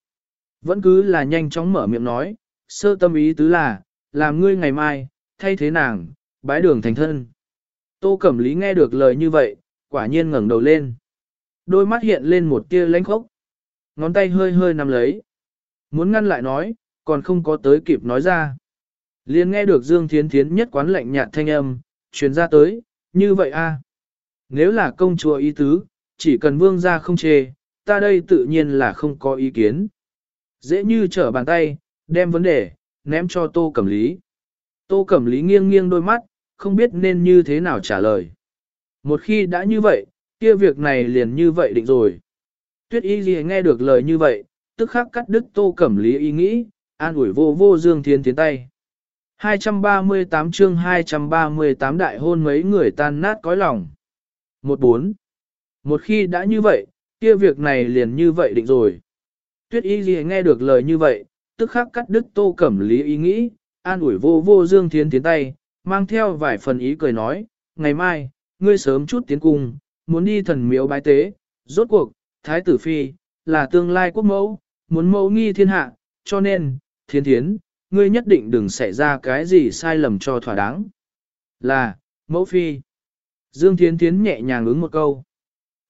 Vẫn cứ là nhanh chóng mở miệng nói, sơ tâm ý tứ là, làm ngươi ngày mai, thay thế nàng, bái đường thành thân. Tô cẩm lý nghe được lời như vậy, quả nhiên ngẩng đầu lên. Đôi mắt hiện lên một tia lãnh khốc. Ngón tay hơi hơi nắm lấy. Muốn ngăn lại nói, còn không có tới kịp nói ra. liền nghe được Dương Thiến Thiến nhất quán lạnh nhạt thanh âm, truyền ra tới, như vậy a Nếu là công chúa ý tứ, chỉ cần vương ra không chê, ta đây tự nhiên là không có ý kiến. Dễ như trở bàn tay, đem vấn đề, ném cho Tô Cẩm Lý. Tô Cẩm Lý nghiêng nghiêng đôi mắt, không biết nên như thế nào trả lời. Một khi đã như vậy, kia việc này liền như vậy định rồi. Tuyết y gì nghe được lời như vậy, tức khắc cắt đứt tô cẩm lý ý nghĩ, an ủi vô vô dương thiên tiến tay. 238 chương 238 đại hôn mấy người tan nát cõi lòng. 14. Một khi đã như vậy, kia việc này liền như vậy định rồi. Tuyết y gì nghe được lời như vậy, tức khắc cắt đứt tô cẩm lý ý nghĩ, an ủi vô vô dương thiên tiến tay, mang theo vài phần ý cười nói, ngày mai, ngươi sớm chút tiến cung, muốn đi thần miếu bái tế, rốt cuộc, thái tử phi, là tương lai quốc mẫu, muốn mẫu nghi thiên hạ, cho nên, thiên thiến, ngươi nhất định đừng xảy ra cái gì sai lầm cho thỏa đáng. Là, mẫu phi. Dương Thiến Thiến nhẹ nhàng ứng một câu.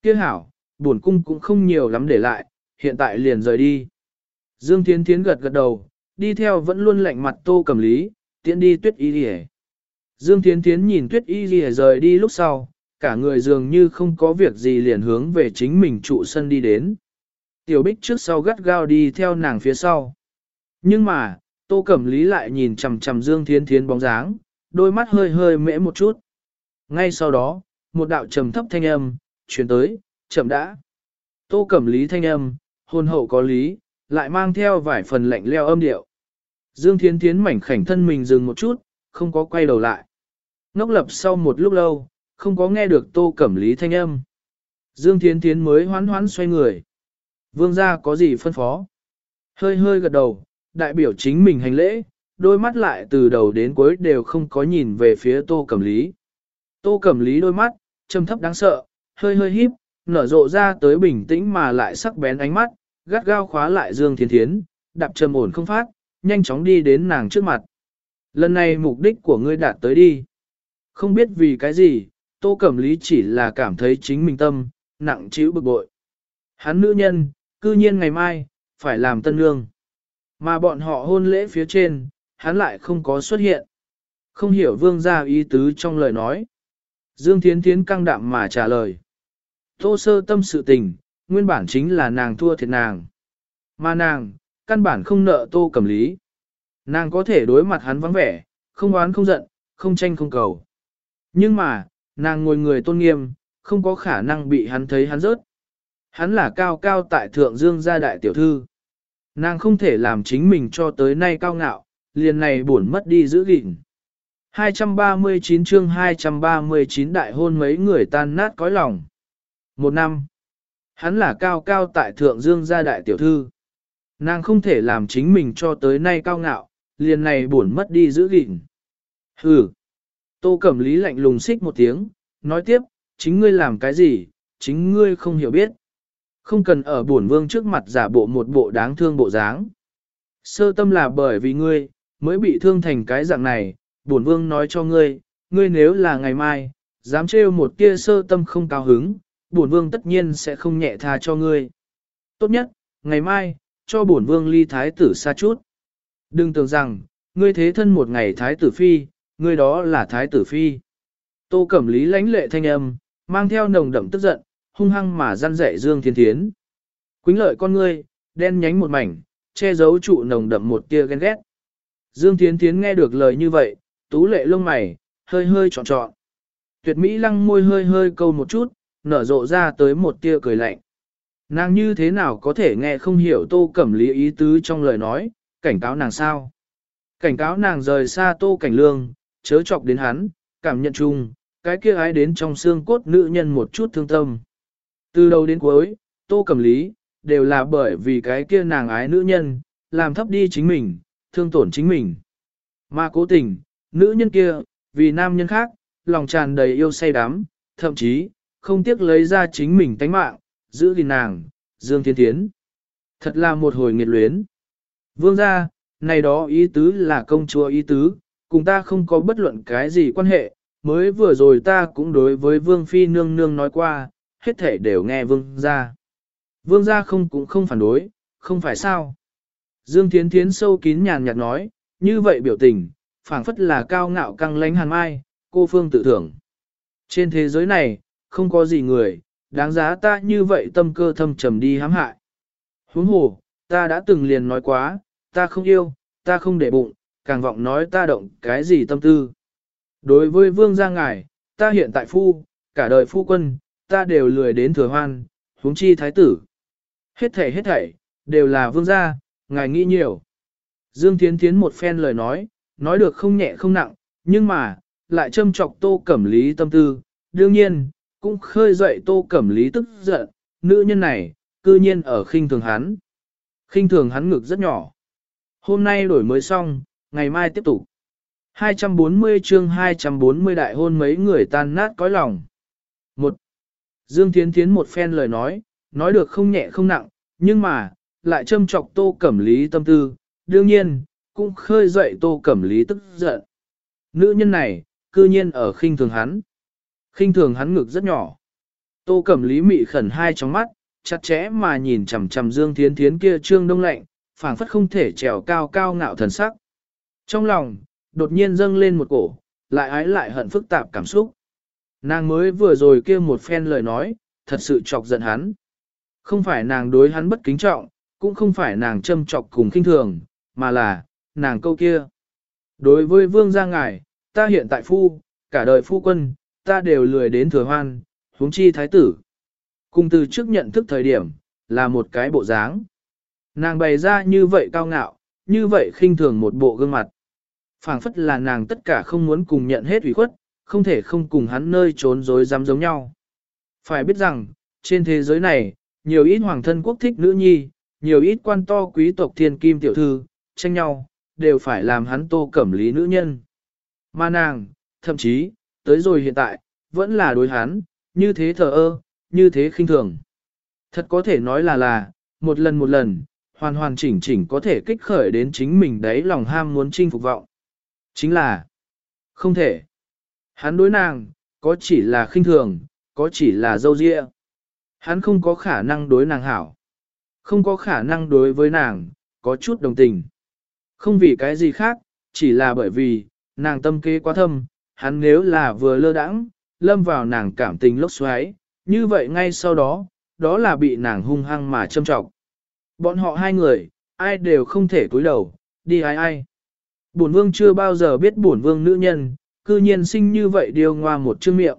Kia hảo, buồn cung cũng không nhiều lắm để lại, hiện tại liền rời đi. Dương Thiến Thiến gật gật đầu, đi theo vẫn luôn lạnh mặt tô cầm lý, tiễn đi tuyết y rỉ. Dương Thiến Thiến nhìn tuyết y rỉ rời đi lúc sau, cả người dường như không có việc gì liền hướng về chính mình trụ sân đi đến. Tiểu Bích trước sau gắt gao đi theo nàng phía sau. Nhưng mà, Tô Cẩm Lý lại nhìn chằm chằm Dương Thiến Thiến bóng dáng, đôi mắt hơi hơi mễ một chút. Ngay sau đó, một đạo trầm thấp thanh âm, chuyển tới, chậm đã. Tô Cẩm Lý thanh âm, hôn hậu có lý, lại mang theo vài phần lạnh leo âm điệu. Dương Thiến Thiến mảnh khảnh thân mình dừng một chút, không có quay đầu lại. Ngốc lập sau một lúc lâu, không có nghe được Tô Cẩm Lý thanh âm. Dương Thiến Thiến mới hoán hoán xoay người. Vương gia có gì phân phó? Hơi hơi gật đầu, đại biểu chính mình hành lễ, đôi mắt lại từ đầu đến cuối đều không có nhìn về phía Tô Cẩm Lý. Tô Cẩm Lý đôi mắt, trầm thấp đáng sợ, hơi hơi híp, nở rộ ra tới bình tĩnh mà lại sắc bén ánh mắt, gắt gao khóa lại Dương Thiên Thiến, đạp trầm ổn không phát, nhanh chóng đi đến nàng trước mặt. Lần này mục đích của ngươi đạt tới đi. Không biết vì cái gì, Tô Cẩm Lý chỉ là cảm thấy chính mình tâm, nặng chịu bực bội. Hắn nữ nhân, cư nhiên ngày mai, phải làm tân nương. Mà bọn họ hôn lễ phía trên, hắn lại không có xuất hiện. Không hiểu vương gia ý tứ trong lời nói. Dương Thiến Thiến căng đạm mà trả lời. Tô sơ tâm sự tình, nguyên bản chính là nàng thua thiệt nàng. Mà nàng, căn bản không nợ tô cầm lý. Nàng có thể đối mặt hắn vắng vẻ, không oán không giận, không tranh không cầu. Nhưng mà, nàng ngồi người tôn nghiêm, không có khả năng bị hắn thấy hắn rớt. Hắn là cao cao tại thượng dương gia đại tiểu thư. Nàng không thể làm chính mình cho tới nay cao ngạo, liền này buồn mất đi giữ gìn. 239 chương 239 đại hôn mấy người tan nát cõi lòng. Một năm. Hắn là cao cao tại thượng dương gia đại tiểu thư. Nàng không thể làm chính mình cho tới nay cao ngạo, liền này buồn mất đi giữ gìn. Hừ. Tô Cẩm Lý lạnh lùng xích một tiếng, nói tiếp, chính ngươi làm cái gì, chính ngươi không hiểu biết. Không cần ở bổn vương trước mặt giả bộ một bộ đáng thương bộ dáng. Sơ tâm là bởi vì ngươi, mới bị thương thành cái dạng này, bổn vương nói cho ngươi, ngươi nếu là ngày mai, dám trêu một tia sơ tâm không cao hứng, bổn vương tất nhiên sẽ không nhẹ tha cho ngươi. Tốt nhất, ngày mai, cho bổn vương ly thái tử xa chút. Đừng tưởng rằng, ngươi thế thân một ngày thái tử phi, ngươi đó là thái tử phi. Tô Cẩm Lý lãnh lệ thanh âm, mang theo nồng đậm tức giận, hung hăng mà răn dạy Dương Thiên Thiến. Quýnh lợi con ngươi, đen nhánh một mảnh, che giấu trụ nồng đậm một tia ghen ghét. Dương Thiên Thiến nghe được lời như vậy, tú lệ lông mày, hơi hơi trọn trọn. Tuyệt mỹ lăng môi hơi hơi câu một chút, nở rộ ra tới một tia cười lạnh. Nàng như thế nào có thể nghe không hiểu tô cẩm lý ý tứ trong lời nói, cảnh cáo nàng sao? Cảnh cáo nàng rời xa tô cảnh lương, chớ chọc đến hắn, cảm nhận chung, cái kia ái đến trong xương cốt nữ nhân một chút thương tâm. Từ đầu đến cuối, tô cẩm lý, đều là bởi vì cái kia nàng ái nữ nhân, làm thấp đi chính mình, thương tổn chính mình. Mà cố tình, nữ nhân kia, vì nam nhân khác, lòng tràn đầy yêu say đắm, thậm chí, không tiếc lấy ra chính mình tánh mạng, giữ gìn nàng, Dương Thiên Thiến. Thật là một hồi nghiệt luyến. Vương gia, này đó ý tứ là công chúa ý tứ, cùng ta không có bất luận cái gì quan hệ, mới vừa rồi ta cũng đối với Vương Phi nương nương nói qua, hết thể đều nghe Vương gia. Vương gia không cũng không phản đối, không phải sao. Dương Thiến Thiến sâu kín nhàn nhạt nói, như vậy biểu tình, phảng phất là cao ngạo căng lánh hàn mai, cô phương tự thưởng. Trên thế giới này, không có gì người, đáng giá ta như vậy tâm cơ thâm trầm đi hãm hại. Huống hồ, ta đã từng liền nói quá, ta không yêu, ta không để bụng, càng vọng nói ta động cái gì tâm tư. Đối với vương gia ngài, ta hiện tại phu, cả đời phu quân, ta đều lười đến thừa hoan, huống chi thái tử. Hết thảy hết thảy, đều là vương gia, ngài nghĩ nhiều. Dương Thiến Thiến một phen lời nói, nói được không nhẹ không nặng, nhưng mà, lại châm chọc tô cẩm lý tâm tư, đương nhiên, cũng khơi dậy tô cẩm lý tức giận, nữ nhân này, cư nhiên ở khinh thường hắn. khinh thường hắn ngực rất nhỏ. Hôm nay đổi mới xong, ngày mai tiếp tục. 240 chương 240 đại hôn mấy người tan nát cõi lòng. Dương Thiến Thiến một phen lời nói, nói được không nhẹ không nặng, nhưng mà, lại châm chọc tô cẩm lý tâm tư, đương nhiên, cũng khơi dậy tô cẩm lý tức giận. Nữ nhân này, cư nhiên ở khinh thường hắn khinh thường hắn ngực rất nhỏ. Tô Cẩm Lý mị khẩn hai trong mắt, chặt chẽ mà nhìn chằm chằm Dương Thiến Thiến kia trương đông lạnh, phảng phất không thể trèo cao cao ngạo thần sắc. Trong lòng, đột nhiên dâng lên một cổ, lại ái lại hận phức tạp cảm xúc. Nàng mới vừa rồi kia một phen lời nói, thật sự chọc giận hắn. Không phải nàng đối hắn bất kính trọng, cũng không phải nàng châm chọc cùng khinh thường, mà là, nàng câu kia. Đối với vương gia ngài, ta hiện tại phu, cả đời phu quân, ta đều lười đến thừa hoan, huống chi thái tử. Cùng từ trước nhận thức thời điểm, là một cái bộ dáng. Nàng bày ra như vậy cao ngạo, như vậy khinh thường một bộ gương mặt. phảng phất là nàng tất cả không muốn cùng nhận hết ủy khuất, không thể không cùng hắn nơi trốn dối dám giống nhau. Phải biết rằng, trên thế giới này, nhiều ít hoàng thân quốc thích nữ nhi, nhiều ít quan to quý tộc thiên kim tiểu thư, tranh nhau, đều phải làm hắn tô cẩm lý nữ nhân. Mà nàng, thậm chí, tới rồi hiện tại, vẫn là đối hắn, như thế thờ ơ, như thế khinh thường. Thật có thể nói là là, một lần một lần, hoàn hoàn chỉnh chỉnh có thể kích khởi đến chính mình đấy lòng ham muốn chinh phục vọng. Chính là, không thể. Hắn đối nàng, có chỉ là khinh thường, có chỉ là dâu dịa. Hắn không có khả năng đối nàng hảo. Không có khả năng đối với nàng, có chút đồng tình. Không vì cái gì khác, chỉ là bởi vì, nàng tâm kế quá thâm, hắn nếu là vừa lơ đãng, lâm vào nàng cảm tình lốc xoáy, như vậy ngay sau đó, đó là bị nàng hung hăng mà châm trọng. Bọn họ hai người, ai đều không thể cúi đầu, đi ai ai. Bổn vương chưa bao giờ biết bổn vương nữ nhân, cư nhiên sinh như vậy điều ngoa một chương miệng.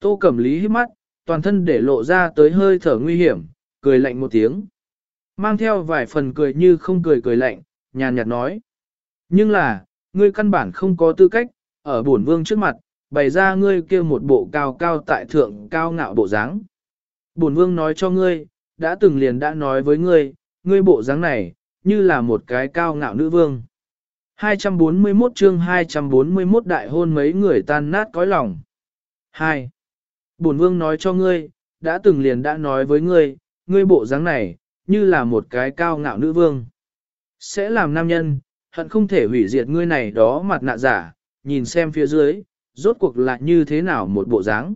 Tô Cẩm Lý hít mắt, toàn thân để lộ ra tới hơi thở nguy hiểm, cười lạnh một tiếng. Mang theo vài phần cười như không cười cười lạnh, nhàn nhạt nói. Nhưng là, ngươi căn bản không có tư cách, ở bổn vương trước mặt, bày ra ngươi kia một bộ cao cao tại thượng cao ngạo bộ dáng. Bổn vương nói cho ngươi, đã từng liền đã nói với ngươi, ngươi bộ dáng này, như là một cái cao ngạo nữ vương. 241 chương 241 đại hôn mấy người tan nát cõi lòng. 2. Bổn vương nói cho ngươi, đã từng liền đã nói với ngươi, ngươi bộ dáng này, như là một cái cao ngạo nữ vương. Sẽ làm nam nhân, hận không thể hủy diệt ngươi này đó mặt nạ giả, nhìn xem phía dưới, rốt cuộc lại như thế nào một bộ dáng.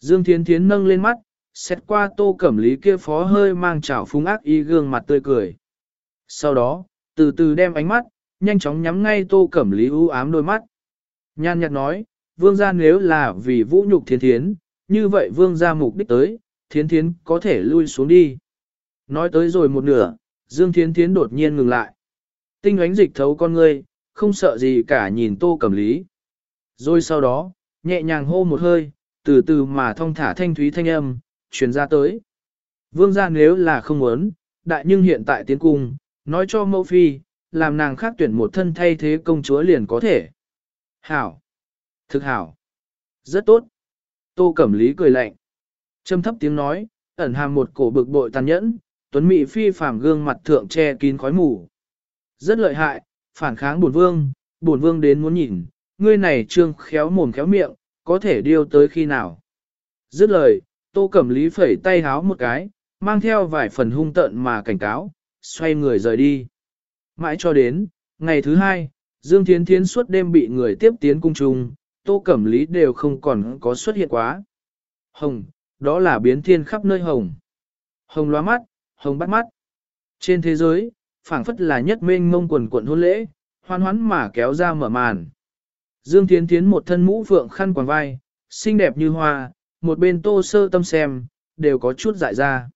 Dương Thiến Thiến nâng lên mắt, xét qua tô cẩm lý kia phó hơi mang trào phúng ác y gương mặt tươi cười. Sau đó, từ từ đem ánh mắt, nhanh chóng nhắm ngay tô cẩm lý u ám đôi mắt. Nhan nhạt nói, vương gia nếu là vì vũ nhục thiên thiến, như vậy vương gia mục đích tới, thiên thiến có thể lui xuống đi. Nói tới rồi một nửa, Dương Thiến Thiến đột nhiên ngừng lại. Tinh ánh dịch thấu con ngươi, không sợ gì cả nhìn tô cẩm lý. Rồi sau đó, nhẹ nhàng hô một hơi, từ từ mà thong thả thanh thúy thanh âm, truyền ra tới. Vương gia nếu là không muốn, đại nhưng hiện tại tiến cung, nói cho mẫu phi, làm nàng khác tuyển một thân thay thế công chúa liền có thể. Hảo! Thực hảo! Rất tốt! Tô Cẩm Lý cười lạnh. Trầm thấp tiếng nói, ẩn hàm một cổ bực bội tàn nhẫn, tuấn mỹ phi phàm gương mặt thượng che kín khói mù. Rất lợi hại, phản kháng bổn vương, bổn vương đến muốn nhìn, ngươi này trương khéo mồm khéo miệng, có thể điêu tới khi nào. Dứt lời, Tô Cẩm Lý phẩy tay háo một cái, mang theo vài phần hung tợn mà cảnh cáo, xoay người rời đi. Mãi cho đến, ngày thứ hai, Dương Thiến Thiến suốt đêm bị người tiếp tiến cung trung, Tô Cẩm Lý đều không còn có xuất hiện quá. Hồng, đó là biến thiên khắp nơi hồng. Hồng loa mắt, hồng bắt mắt. Trên thế giới, phảng phất là nhất mênh mông quần quận hôn lễ, hoan hoắn mà kéo ra mở màn. Dương Thiến Thiến một thân mũ phượng khăn quàng vai, xinh đẹp như hoa, một bên tô sơ tâm xem, đều có chút dại ra.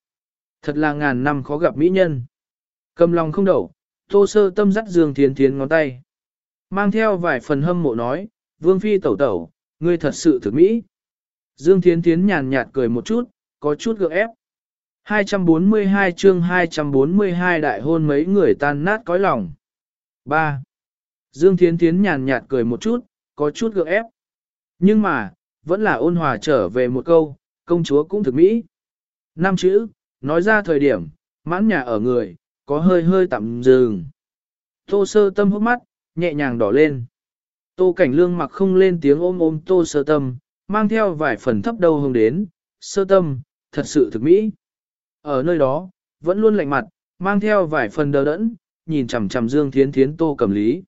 Thật là ngàn năm khó gặp mỹ nhân. Cầm lòng không đậu, tô sơ tâm dắt Dương Thiến Thiến ngón tay. Mang theo vài phần hâm mộ nói, Vương Phi tẩu tẩu, ngươi thật sự thực mỹ. Dương Thiến Thiến nhàn nhạt cười một chút, có chút gượng ép. 242 chương 242 đại hôn mấy người tan nát cõi lòng. 3. Dương Thiến Thiến nhàn nhạt cười một chút, có chút gượng ép. Nhưng mà, vẫn là ôn hòa trở về một câu, công chúa cũng thực mỹ. Năm chữ, nói ra thời điểm, mãn nhà ở người, có hơi hơi tạm dừng. Tô sơ tâm hốc mắt, nhẹ nhàng đỏ lên. Tô cảnh lương mặc không lên tiếng ôm ôm tô sơ tâm, mang theo vài phần thấp đầu hướng đến, sơ tâm, thật sự thực mỹ. Ở nơi đó, vẫn luôn lạnh mặt, mang theo vài phần đờ đẫn, nhìn chằm chằm Dương Thiến Thiến Tô cầm lý.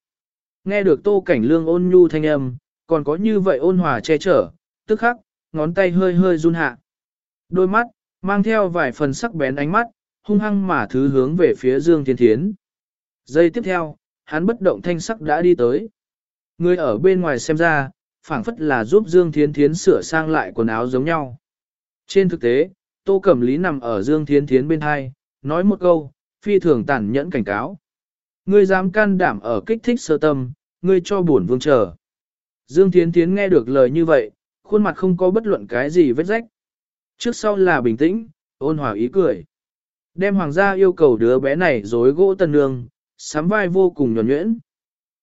Nghe được Tô Cảnh Lương ôn nhu thanh âm, còn có như vậy ôn hòa che chở, tức khắc, ngón tay hơi hơi run hạ. Đôi mắt, mang theo vài phần sắc bén ánh mắt, hung hăng mà thứ hướng về phía Dương Thiên Thiến. Giây tiếp theo, hắn bất động thanh sắc đã đi tới. Người ở bên ngoài xem ra, phảng phất là giúp Dương Thiên Thiến sửa sang lại quần áo giống nhau. Trên thực tế, Tô Cẩm Lý nằm ở Dương Thiên Thiến bên hai, nói một câu, phi thường tàn nhẫn cảnh cáo. Ngươi dám can đảm ở kích thích sơ tâm, ngươi cho bổn vương chờ. Dương Thiến Thiến nghe được lời như vậy, khuôn mặt không có bất luận cái gì vết rách. Trước sau là bình tĩnh, ôn hòa ý cười. Đem hoàng gia yêu cầu đứa bé này dối gỗ tân nương, sắm vai vô cùng nhuẩn nhuyễn.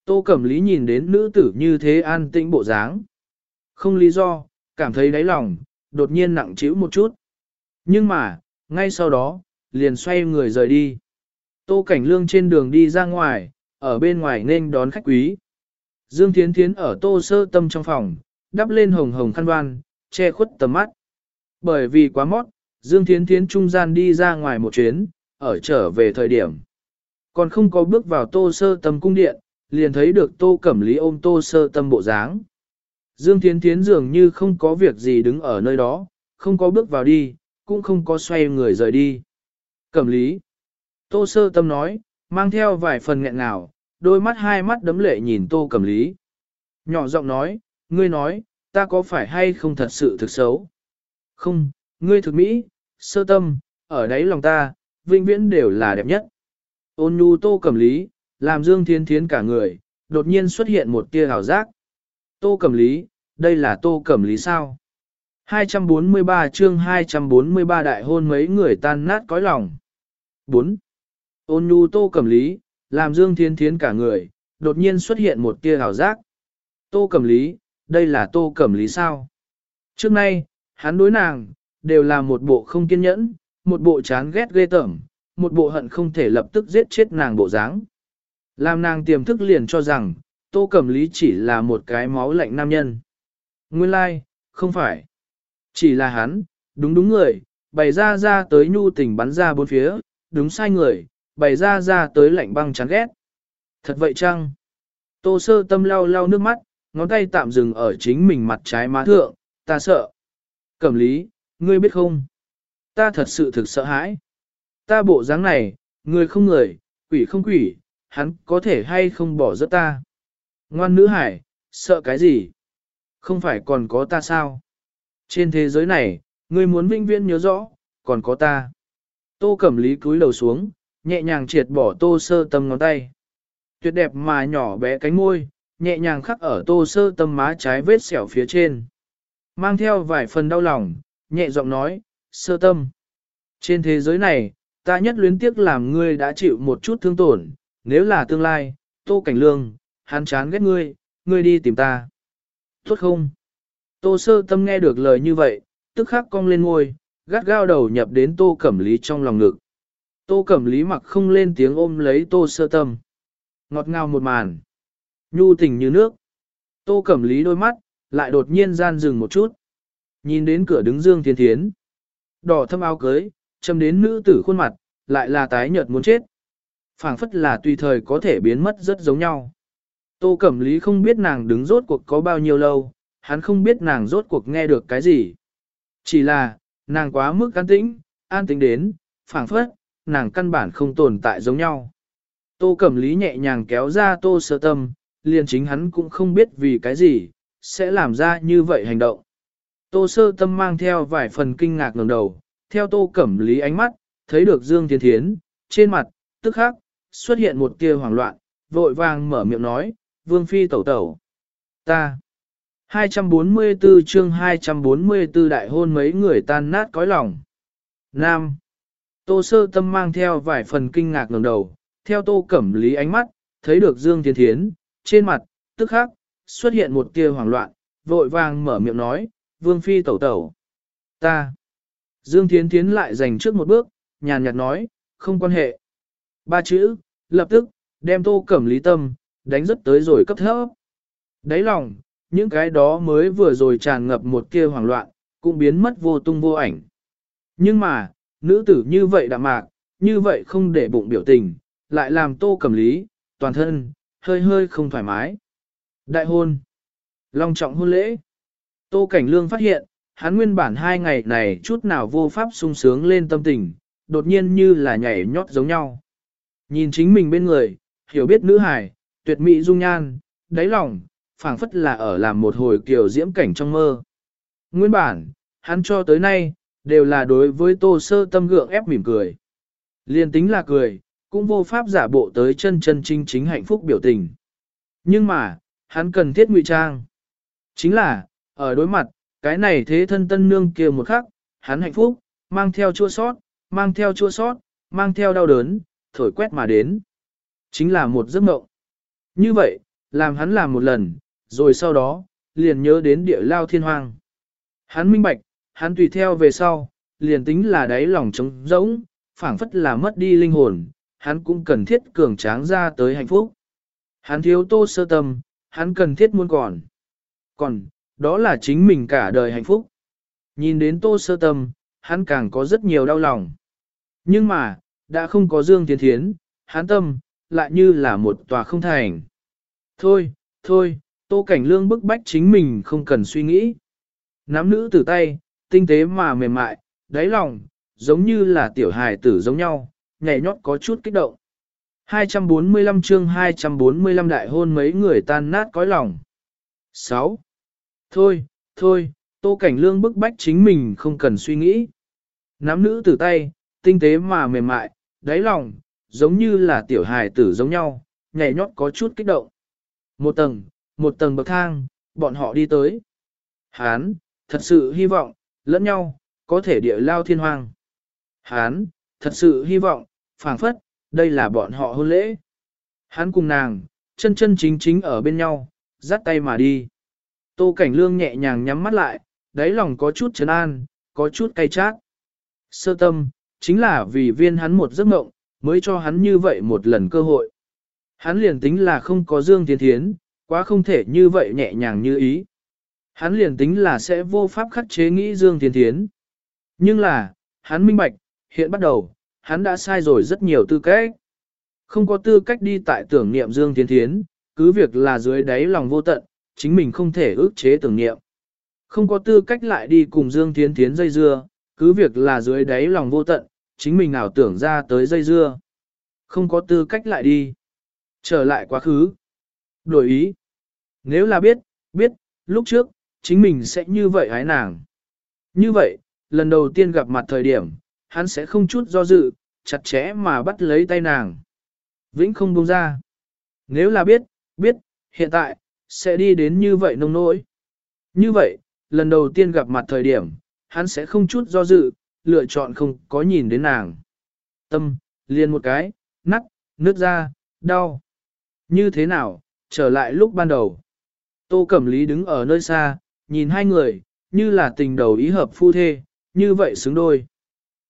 Tô Cẩm Lý nhìn đến nữ tử như thế an tĩnh bộ dáng. Không lý do, cảm thấy đáy lòng, đột nhiên nặng trĩu một chút. Nhưng mà, ngay sau đó, liền xoay người rời đi. Tô Cảnh Lương trên đường đi ra ngoài, ở bên ngoài nên đón khách quý. Dương Thiến Thiến ở tô sơ tâm trong phòng, đắp lên hồng hồng khăn đoan, che khuất tầm mắt. Bởi vì quá mót, Dương Thiến Thiến trung gian đi ra ngoài một chuyến, ở trở về thời điểm. Còn không có bước vào tô sơ tâm cung điện, liền thấy được tô cẩm lý ôm tô sơ tâm bộ dáng. Dương Thiến Thiến dường như không có việc gì đứng ở nơi đó, không có bước vào đi, cũng không có xoay người rời đi. Cẩm lý. Tô sơ tâm nói, mang theo vài phần nghẹn ngào, đôi mắt hai mắt đấm lệ nhìn tô cẩm lý. Nhỏ giọng nói, ngươi nói, ta có phải hay không thật sự thực xấu? Không, ngươi thực mỹ, sơ tâm, ở đấy lòng ta, vinh viễn đều là đẹp nhất. Ôn nhu tô cẩm lý, làm dương thiên thiến cả người, đột nhiên xuất hiện một tia hào giác. Tô cẩm lý, đây là tô cẩm lý sao? 243 chương 243 đại hôn mấy người tan nát cõi lòng. 4. Ôn nhu tô cẩm lý, làm dương thiên thiến cả người, đột nhiên xuất hiện một tia hào giác. Tô cẩm lý, đây là tô cẩm lý sao? Trước nay, hắn đối nàng, đều là một bộ không kiên nhẫn, một bộ chán ghét ghê tởm, một bộ hận không thể lập tức giết chết nàng bộ dáng. Làm nàng tiềm thức liền cho rằng, tô cẩm lý chỉ là một cái máu lạnh nam nhân. Nguyên lai, like, không phải. Chỉ là hắn, đúng đúng người, bày ra ra tới nhu tình bắn ra bốn phía, đúng sai người, bày ra ra tới lạnh băng chán ghét. Thật vậy chăng? Tô sơ tâm lau lau nước mắt, ngón tay tạm dừng ở chính mình mặt trái má thượng, ta sợ. Cẩm lý, ngươi biết không? Ta thật sự thực sợ hãi. Ta bộ dáng này, người không người, quỷ không quỷ, hắn có thể hay không bỏ rớt ta. Ngoan nữ hải, sợ cái gì? Không phải còn có ta sao? Trên thế giới này, ngươi muốn vinh viễn nhớ rõ, còn có ta. Tô Cẩm Lý cúi đầu xuống, nhẹ nhàng triệt bỏ tô sơ tâm ngón tay. Tuyệt đẹp mà nhỏ bé cánh môi, nhẹ nhàng khắc ở tô sơ tâm má trái vết sẹo phía trên. Mang theo vài phần đau lòng, nhẹ giọng nói, sơ tâm. Trên thế giới này, ta nhất luyến tiếc làm ngươi đã chịu một chút thương tổn, nếu là tương lai, tô cảnh lương, hắn chán ghét ngươi, ngươi đi tìm ta. Tốt không? Tô sơ tâm nghe được lời như vậy, tức khắc cong lên ngôi, gắt gao đầu nhập đến tô cẩm lý trong lòng ngực. Tô cẩm lý mặc không lên tiếng ôm lấy tô sơ tâm. Ngọt ngào một màn. Nhu tình như nước. Tô cẩm lý đôi mắt, lại đột nhiên gian dừng một chút. Nhìn đến cửa đứng dương thiên thiến. Đỏ thâm áo cưới, châm đến nữ tử khuôn mặt, lại là tái nhợt muốn chết. phảng phất là tùy thời có thể biến mất rất giống nhau. Tô Cẩm Lý không biết nàng đứng rốt cuộc có bao nhiêu lâu, hắn không biết nàng rốt cuộc nghe được cái gì. Chỉ là, nàng quá mức an tĩnh, an tĩnh đến, phảng phất, nàng căn bản không tồn tại giống nhau. Tô Cẩm Lý nhẹ nhàng kéo ra Tô Sơ Tâm, liền chính hắn cũng không biết vì cái gì, sẽ làm ra như vậy hành động. Tô Sơ Tâm mang theo vài phần kinh ngạc ngẩng đầu, theo Tô Cẩm Lý ánh mắt, thấy được Dương Thiên Thiến, trên mặt, tức khắc, xuất hiện một tia hoảng loạn, vội vàng mở miệng nói, Vương Phi tẩu tẩu. Ta. 244 chương 244 đại hôn mấy người tan nát cõi lòng. Nam. Tô sơ tâm mang theo vài phần kinh ngạc ngẩng đầu, theo tô cẩm lý ánh mắt, thấy được Dương Thiên Thiến, trên mặt, tức khắc, xuất hiện một tia hoảng loạn, vội vàng mở miệng nói, Vương Phi tẩu tẩu. Ta. Dương Thiến Thiến lại dành trước một bước, nhàn nhạt nói, không quan hệ. Ba chữ, lập tức, đem tô cẩm lý tâm, đánh rất tới rồi cấp thấp. Đáy lòng, những cái đó mới vừa rồi tràn ngập một kia hoảng loạn, cũng biến mất vô tung vô ảnh. Nhưng mà, nữ tử như vậy đạm mạc, như vậy không để bụng biểu tình, lại làm tô cẩm lý, toàn thân, hơi hơi không thoải mái. Đại hôn. Long trọng hôn lễ. Tô Cảnh Lương phát hiện, hắn nguyên bản hai ngày này chút nào vô pháp sung sướng lên tâm tình, đột nhiên như là nhảy nhót giống nhau. Nhìn chính mình bên người, hiểu biết nữ hài, tuyệt mỹ dung nhan, đáy lòng, phảng phất là ở làm một hồi kiều diễm cảnh trong mơ. Nguyên bản, hắn cho tới nay, đều là đối với tô sơ tâm gượng ép mỉm cười. Liên tính là cười, cũng vô pháp giả bộ tới chân chân chính chính hạnh phúc biểu tình. Nhưng mà, hắn cần thiết ngụy trang. Chính là, ở đối mặt, cái này thế thân tân nương kia một khắc, hắn hạnh phúc, mang theo chua sót, mang theo chua sót, mang theo đau đớn, thổi quét mà đến. Chính là một giấc mộng. Như vậy, làm hắn làm một lần, rồi sau đó, liền nhớ đến địa lao thiên hoang. Hắn minh bạch, hắn tùy theo về sau, liền tính là đáy lòng trống rỗng, phảng phất là mất đi linh hồn, hắn cũng cần thiết cường tráng ra tới hạnh phúc. Hắn thiếu tô sơ tâm, hắn cần thiết muốn còn. Còn, đó là chính mình cả đời hạnh phúc. Nhìn đến tô sơ tâm, hắn càng có rất nhiều đau lòng. Nhưng mà, đã không có Dương Tiến Thiến, hắn tâm, lại như là một tòa không thành. Thôi, thôi, Tô Cảnh Lương bức bách chính mình không cần suy nghĩ. Nắm nữ từ tay, tinh tế mà mềm mại, đáy lòng, giống như là tiểu hài tử giống nhau, nhảy nhót có chút kích động. 245 chương 245 đại hôn mấy người tan nát cõi lòng. 6. Thôi, thôi, tô cảnh lương bức bách chính mình không cần suy nghĩ. Nắm nữ tử tay, tinh tế mà mềm mại, đáy lòng, giống như là tiểu hài tử giống nhau, nhảy nhót có chút kích động. Một tầng, một tầng bậc thang, bọn họ đi tới. Hán, thật sự hy vọng, lẫn nhau, có thể địa lao thiên hoàng. Hán, thật sự hy vọng, phảng phất, đây là bọn họ hôn lễ. Hán cùng nàng, chân chân chính chính ở bên nhau, dắt tay mà đi. Tô Cảnh Lương nhẹ nhàng nhắm mắt lại, đáy lòng có chút trấn an, có chút cay chát. Sơ tâm, chính là vì viên hắn một giấc mộng, mới cho hắn như vậy một lần cơ hội. Hắn liền tính là không có Dương Tiến Thiến, quá không thể như vậy nhẹ nhàng như ý. Hắn liền tính là sẽ vô pháp khắc chế nghĩ Dương Tiến Thiến. Nhưng là, hắn minh bạch, hiện bắt đầu, hắn đã sai rồi rất nhiều tư cách. Không có tư cách đi tại tưởng niệm Dương Tiến Thiến, cứ việc là dưới đáy lòng vô tận, chính mình không thể ước chế tưởng niệm. Không có tư cách lại đi cùng Dương Thiến Thiến dây dưa, cứ việc là dưới đáy lòng vô tận, chính mình nào tưởng ra tới dây dưa. Không có tư cách lại đi. Trở lại quá khứ. Đổi ý. Nếu là biết, biết, lúc trước, chính mình sẽ như vậy hái nàng. Như vậy, lần đầu tiên gặp mặt thời điểm, hắn sẽ không chút do dự, chặt chẽ mà bắt lấy tay nàng. Vĩnh không buông ra. Nếu là biết, biết, hiện tại, sẽ đi đến như vậy nông nỗi. Như vậy, lần đầu tiên gặp mặt thời điểm, hắn sẽ không chút do dự, lựa chọn không có nhìn đến nàng. Tâm, liền một cái, nắt, nước ra, đau. Như thế nào, trở lại lúc ban đầu. Tô Cẩm Lý đứng ở nơi xa, nhìn hai người, như là tình đầu ý hợp phu thê, như vậy xứng đôi.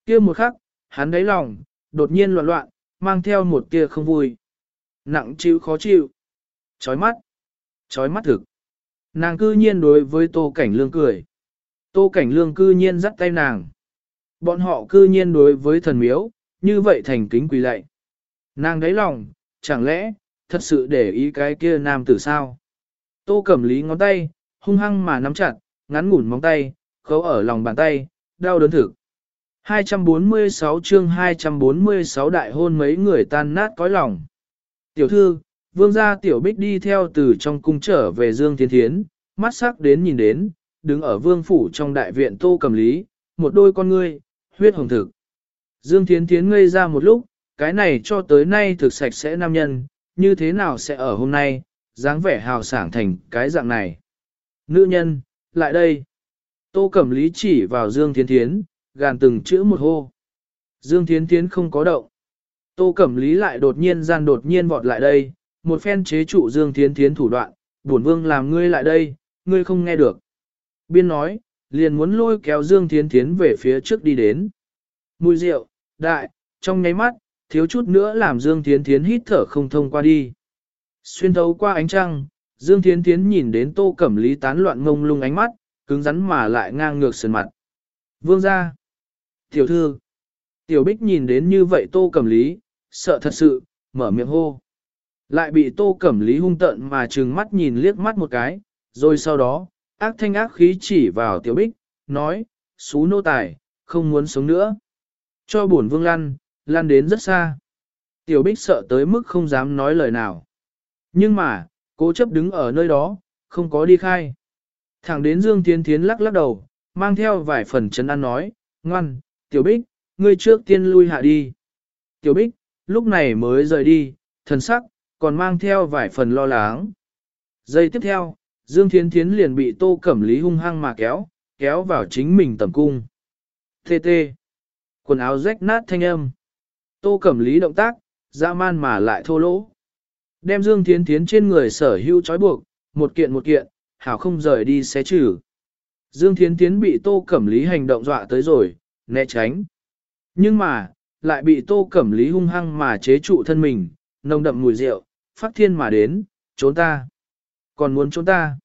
kia một khắc, hắn đáy lòng, đột nhiên loạn loạn, mang theo một tia không vui. Nặng chịu khó chịu. Chói mắt. Chói mắt thực. Nàng cư nhiên đối với Tô Cảnh Lương cười. Tô Cảnh Lương cư nhiên dắt tay nàng. Bọn họ cư nhiên đối với thần miếu, như vậy thành kính quỳ lạy. Nàng đáy lòng, chẳng lẽ, thật sự để ý cái kia nam tử sao? Tô Cẩm Lý ngón tay, hung hăng mà nắm chặt, ngắn ngủn móng tay, khấu ở lòng bàn tay, đau đớn thực. 246 chương 246 đại hôn mấy người tan nát cõi lòng. Tiểu thư, vương gia tiểu bích đi theo từ trong cung trở về Dương Thiên Thiến, mắt sắc đến nhìn đến, đứng ở vương phủ trong đại viện tô cầm lý, một đôi con ngươi, huyết hồng thực. Dương Thiên Thiến ngây ra một lúc, cái này cho tới nay thực sạch sẽ nam nhân, như thế nào sẽ ở hôm nay, dáng vẻ hào sảng thành cái dạng này. Nữ nhân, lại đây. Tô Cẩm Lý chỉ vào Dương Thiên Thiến, gàn từng chữ một hô. Dương Thiến Thiến không có động. Tô Cẩm Lý lại đột nhiên gian đột nhiên vọt lại đây, một phen chế trụ Dương Thiến Thiến thủ đoạn, bổn vương làm ngươi lại đây, ngươi không nghe được. Biên nói, liền muốn lôi kéo Dương Thiến Thiến về phía trước đi đến. Mùi rượu, đại, trong nháy mắt, thiếu chút nữa làm Dương Thiến Thiến hít thở không thông qua đi. Xuyên thấu qua ánh trăng, Dương Thiến Thiến nhìn đến Tô Cẩm Lý tán loạn ngông lung ánh mắt, cứng rắn mà lại ngang ngược sườn mặt. Vương ra. Tiểu thư. Tiểu Bích nhìn đến như vậy Tô Cẩm Lý, sợ thật sự, mở miệng hô. Lại bị Tô Cẩm Lý hung tận mà trừng mắt nhìn liếc mắt một cái, rồi sau đó, ác thanh ác khí chỉ vào Tiểu Bích, nói, xú nô tài, không muốn sống nữa. Cho bổn vương lăn, lăn đến rất xa. Tiểu Bích sợ tới mức không dám nói lời nào. Nhưng mà, cố chấp đứng ở nơi đó, không có đi khai. Thẳng đến Dương Thiên Thiến lắc lắc đầu, mang theo vài phần chấn an nói, ngoan, Tiểu Bích, ngươi trước tiên lui hạ đi. Tiểu Bích, lúc này mới rời đi, thần sắc, còn mang theo vài phần lo lắng. Giây tiếp theo, Dương Thiên Thiến liền bị Tô Cẩm Lý hung hăng mà kéo, kéo vào chính mình tầm cung. Tê tê. Quần áo rách nát thanh âm. Tô Cẩm Lý động tác, dã man mà lại thô lỗ. Đem Dương Thiến Thiến trên người sở hữu trói buộc, một kiện một kiện, hảo không rời đi xé trừ. Dương Thiến Thiến bị Tô Cẩm Lý hành động dọa tới rồi, né tránh. Nhưng mà, lại bị Tô Cẩm Lý hung hăng mà chế trụ thân mình, nồng đậm mùi rượu, phát thiên mà đến, trốn ta. Còn muốn trốn ta.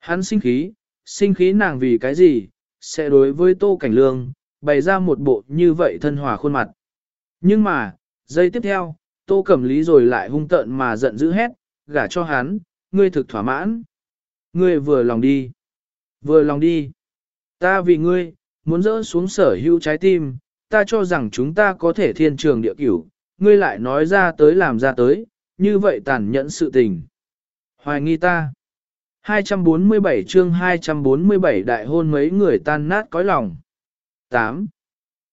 Hắn sinh khí, sinh khí nàng vì cái gì, sẽ đối với Tô Cảnh Lương, bày ra một bộ như vậy thân hòa khuôn mặt. Nhưng mà, giây tiếp theo, Tô Cẩm Lý rồi lại hung tợn mà giận dữ hét, gả cho hắn, ngươi thực thỏa mãn. Ngươi vừa lòng đi. Vừa lòng đi. Ta vì ngươi, muốn dỡ xuống sở hữu trái tim, ta cho rằng chúng ta có thể thiên trường địa cửu, ngươi lại nói ra tới làm ra tới, như vậy tàn nhẫn sự tình. Hoài nghi ta. 247 chương 247 đại hôn mấy người tan nát cõi lòng. 8.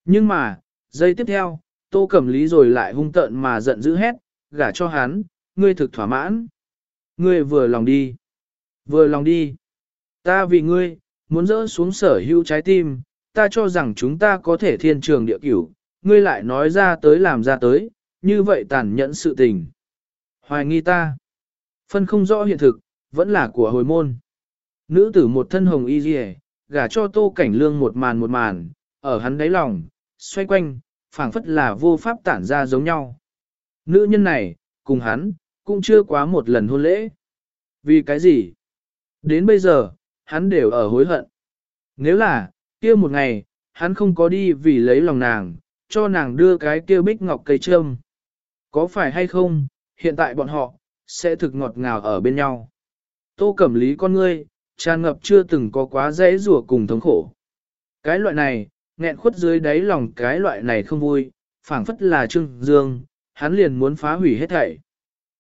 Nhưng mà, giây tiếp theo, tô cẩm lý rồi lại hung tợn mà giận dữ hét, gả cho hắn, ngươi thực thỏa mãn. Ngươi vừa lòng đi. Vừa lòng đi. Ta vì ngươi, muốn dỡ xuống sở hữu trái tim, ta cho rằng chúng ta có thể thiên trường địa cửu, ngươi lại nói ra tới làm ra tới, như vậy tàn nhẫn sự tình. Hoài nghi ta. Phân không rõ hiện thực, vẫn là của hồi môn. Nữ tử một thân hồng y dì gả cho tô cảnh lương một màn một màn, ở hắn đáy lòng, xoay quanh, phảng phất là vô pháp tản ra giống nhau. Nữ nhân này, cùng hắn, cũng chưa quá một lần hôn lễ. Vì cái gì? Đến bây giờ, hắn đều ở hối hận. Nếu là, kia một ngày, hắn không có đi vì lấy lòng nàng, cho nàng đưa cái kia bích ngọc cây trâm. Có phải hay không, hiện tại bọn họ, sẽ thực ngọt ngào ở bên nhau. Tô Cẩm Lý con ngươi, tràn ngập chưa từng có quá dễ rủa cùng thống khổ. Cái loại này, nghẹn khuất dưới đáy lòng cái loại này không vui, phảng phất là trương dương, hắn liền muốn phá hủy hết thảy.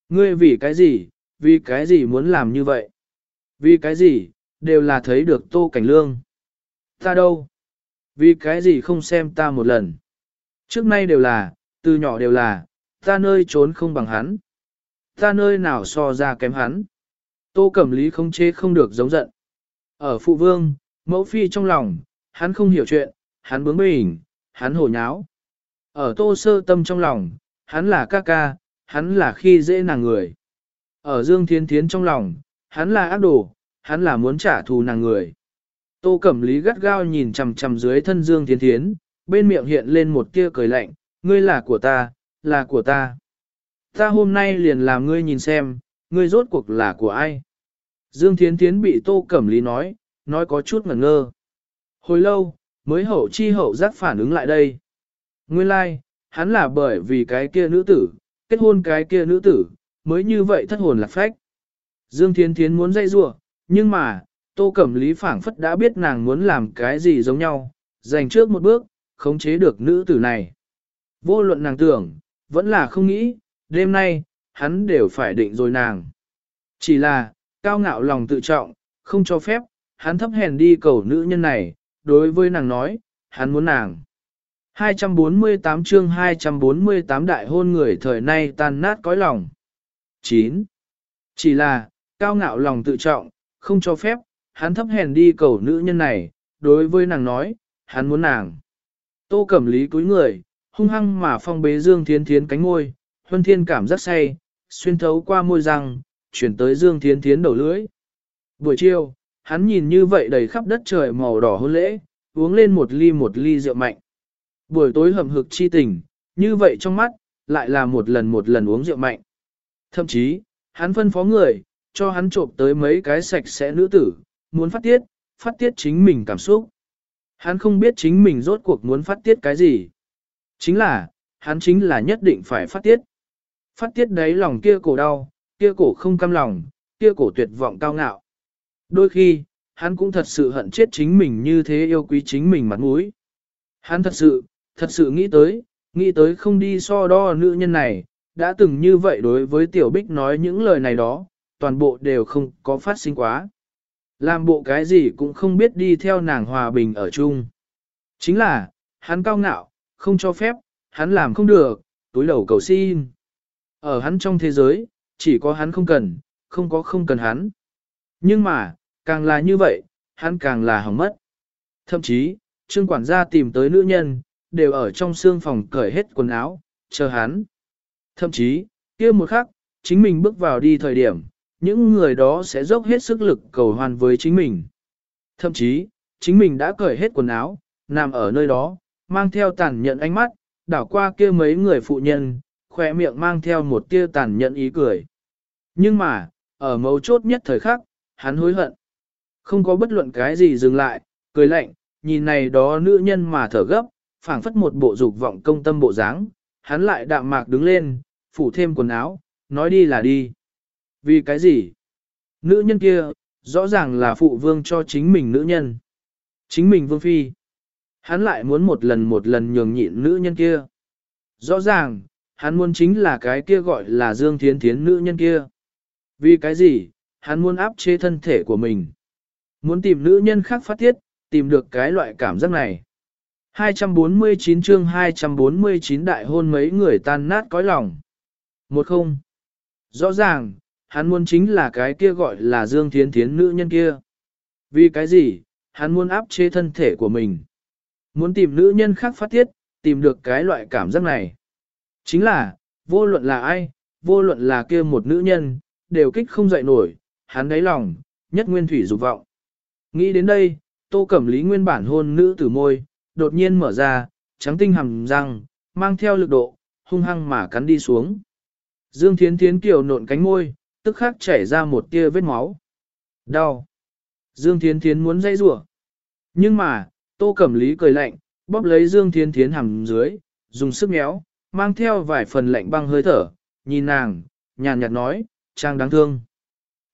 Ngươi vì cái gì, vì cái gì muốn làm như vậy? Vì cái gì, đều là thấy được Tô Cảnh Lương. Ta đâu? Vì cái gì không xem ta một lần? Trước nay đều là, từ nhỏ đều là, ta nơi trốn không bằng hắn. Ta nơi nào so ra kém hắn. Tô Cẩm Lý không chế không được giống giận. Ở phụ vương, mẫu phi trong lòng, hắn không hiểu chuyện, hắn bướng bỉnh, hắn hổ nháo. Ở tô sơ tâm trong lòng, hắn là ca ca, hắn là khi dễ nàng người. Ở Dương Thiên Thiến trong lòng, hắn là ác đồ, hắn là muốn trả thù nàng người. Tô Cẩm Lý gắt gao nhìn chằm chằm dưới thân Dương Thiên Thiến, bên miệng hiện lên một tia cười lạnh, ngươi là của ta, là của ta. Ta hôm nay liền làm ngươi nhìn xem, ngươi rốt cuộc là của ai. Dương Thiến Thiến bị Tô Cẩm Lý nói, nói có chút ngẩn ngơ. Hồi lâu, mới hậu chi hậu giác phản ứng lại đây. Nguyên lai, like, hắn là bởi vì cái kia nữ tử, kết hôn cái kia nữ tử, mới như vậy thất hồn lạc phách. Dương Thiến Thiến muốn dây rủa, nhưng mà, Tô Cẩm Lý phảng phất đã biết nàng muốn làm cái gì giống nhau, dành trước một bước, khống chế được nữ tử này. Vô luận nàng tưởng, vẫn là không nghĩ, đêm nay, hắn đều phải định rồi nàng. Chỉ là, cao ngạo lòng tự trọng, không cho phép, hắn thấp hèn đi cầu nữ nhân này, đối với nàng nói, hắn muốn nàng. 248 chương 248 đại hôn người thời nay tan nát cõi lòng. 9. Chỉ là, cao ngạo lòng tự trọng, không cho phép, hắn thấp hèn đi cầu nữ nhân này, đối với nàng nói, hắn muốn nàng. Tô Cẩm Lý cúi người, hung hăng mà phong bế Dương Thiến Thiến cánh ngôi, huân thiên cảm giác say, xuyên thấu qua môi răng, chuyển tới Dương Thiến Thiến đầu lưỡi. Buổi chiều, hắn nhìn như vậy đầy khắp đất trời màu đỏ hôn lễ, uống lên một ly một ly rượu mạnh. Buổi tối hầm hực chi tình, như vậy trong mắt, lại là một lần một lần uống rượu mạnh. Thậm chí, hắn phân phó người, cho hắn trộm tới mấy cái sạch sẽ nữ tử, muốn phát tiết, phát tiết chính mình cảm xúc. Hắn không biết chính mình rốt cuộc muốn phát tiết cái gì. Chính là, hắn chính là nhất định phải phát tiết. Phát tiết đấy lòng kia cổ đau, kia cổ không cam lòng, kia cổ tuyệt vọng cao ngạo. Đôi khi, hắn cũng thật sự hận chết chính mình như thế yêu quý chính mình mặt mũi. Hắn thật sự, thật sự nghĩ tới, nghĩ tới không đi so đo nữ nhân này, đã từng như vậy đối với Tiểu Bích nói những lời này đó, toàn bộ đều không có phát sinh quá. Làm bộ cái gì cũng không biết đi theo nàng hòa bình ở chung. Chính là, hắn cao ngạo, không cho phép, hắn làm không được, túi đầu cầu xin. Ở hắn trong thế giới, chỉ có hắn không cần, không có không cần hắn. Nhưng mà, càng là như vậy, hắn càng là hỏng mất. Thậm chí, trương quản gia tìm tới nữ nhân, đều ở trong xương phòng cởi hết quần áo, chờ hắn. Thậm chí, kia một khắc, chính mình bước vào đi thời điểm, những người đó sẽ dốc hết sức lực cầu hoàn với chính mình. Thậm chí, chính mình đã cởi hết quần áo, nằm ở nơi đó, mang theo tàn nhận ánh mắt, đảo qua kia mấy người phụ nhân, khỏe miệng mang theo một tia tàn nhẫn ý cười. Nhưng mà, ở mấu chốt nhất thời khắc, hắn hối hận. Không có bất luận cái gì dừng lại, cười lạnh, nhìn này đó nữ nhân mà thở gấp, phảng phất một bộ dục vọng công tâm bộ dáng, hắn lại đạm mạc đứng lên, phủ thêm quần áo, nói đi là đi. Vì cái gì? Nữ nhân kia, rõ ràng là phụ vương cho chính mình nữ nhân. Chính mình vương phi. Hắn lại muốn một lần một lần nhường nhịn nữ nhân kia. Rõ ràng, hắn muốn chính là cái kia gọi là Dương Thiến Thiến nữ nhân kia. Vì cái gì, hắn muốn áp chế thân thể của mình. Muốn tìm nữ nhân khác phát tiết, tìm được cái loại cảm giác này. 249 chương 249 đại hôn mấy người tan nát cõi lòng. Một không. Rõ ràng, hắn muốn chính là cái kia gọi là Dương Thiến Thiến nữ nhân kia. Vì cái gì, hắn muốn áp chế thân thể của mình. Muốn tìm nữ nhân khác phát tiết, tìm được cái loại cảm giác này. Chính là, vô luận là ai, vô luận là kia một nữ nhân, đều kích không dậy nổi, hắn đáy lòng, nhất nguyên thủy dục vọng. Nghĩ đến đây, tô cẩm lý nguyên bản hôn nữ tử môi, đột nhiên mở ra, trắng tinh hầm răng, mang theo lực độ, hung hăng mà cắn đi xuống. Dương Thiến Thiến kiều nộn cánh môi, tức khắc chảy ra một tia vết máu. Đau. Dương Thiến Thiến muốn dây rủa Nhưng mà, Tô Cẩm Lý cười lạnh, bóp lấy Dương Thiến Thiến hầm dưới, dùng sức méo, mang theo vài phần lạnh băng hơi thở, nhìn nàng, nhàn nhạt nói, trang đáng thương.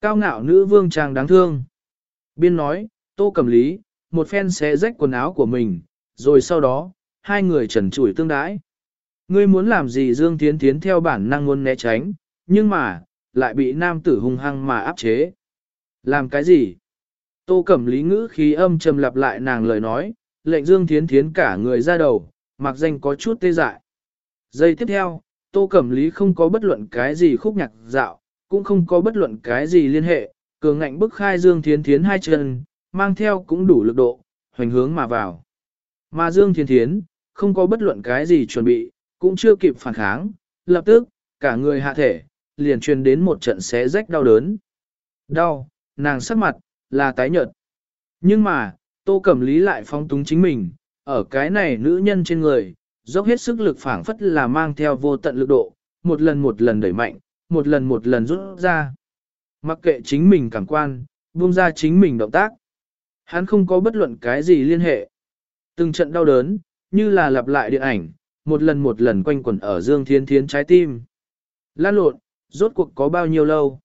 Cao ngạo nữ vương trang đáng thương. Biên nói, Tô Cẩm Lý, một phen xé rách quần áo của mình, rồi sau đó, hai người trần trụi tương đãi. Ngươi muốn làm gì Dương Thiến Thiến theo bản năng muốn né tránh, nhưng mà, lại bị nam tử hung hăng mà áp chế. Làm cái gì? Tô Cẩm Lý ngữ khí âm trầm lặp lại nàng lời nói, lệnh Dương Thiến Thiến cả người ra đầu, mặc danh có chút tê dại. Giây tiếp theo, Tô Cẩm Lý không có bất luận cái gì khúc nhạc dạo, cũng không có bất luận cái gì liên hệ, cường ngạnh bức khai Dương Thiến Thiến hai chân, mang theo cũng đủ lực độ, hoành hướng mà vào. Mà Dương Thiến Thiến, không có bất luận cái gì chuẩn bị, cũng chưa kịp phản kháng, lập tức, cả người hạ thể, liền truyền đến một trận xé rách đau đớn. Đau, nàng sắc mặt, là tái nhợt. Nhưng mà, Tô Cẩm Lý lại phong túng chính mình, ở cái này nữ nhân trên người, dốc hết sức lực phảng phất là mang theo vô tận lực độ, một lần một lần đẩy mạnh, một lần một lần rút ra. Mặc kệ chính mình cảm quan, buông ra chính mình động tác. Hắn không có bất luận cái gì liên hệ. Từng trận đau đớn, như là lặp lại điện ảnh, một lần một lần quanh quẩn ở Dương Thiên Thiến trái tim. Lan lộn, rốt cuộc có bao nhiêu lâu?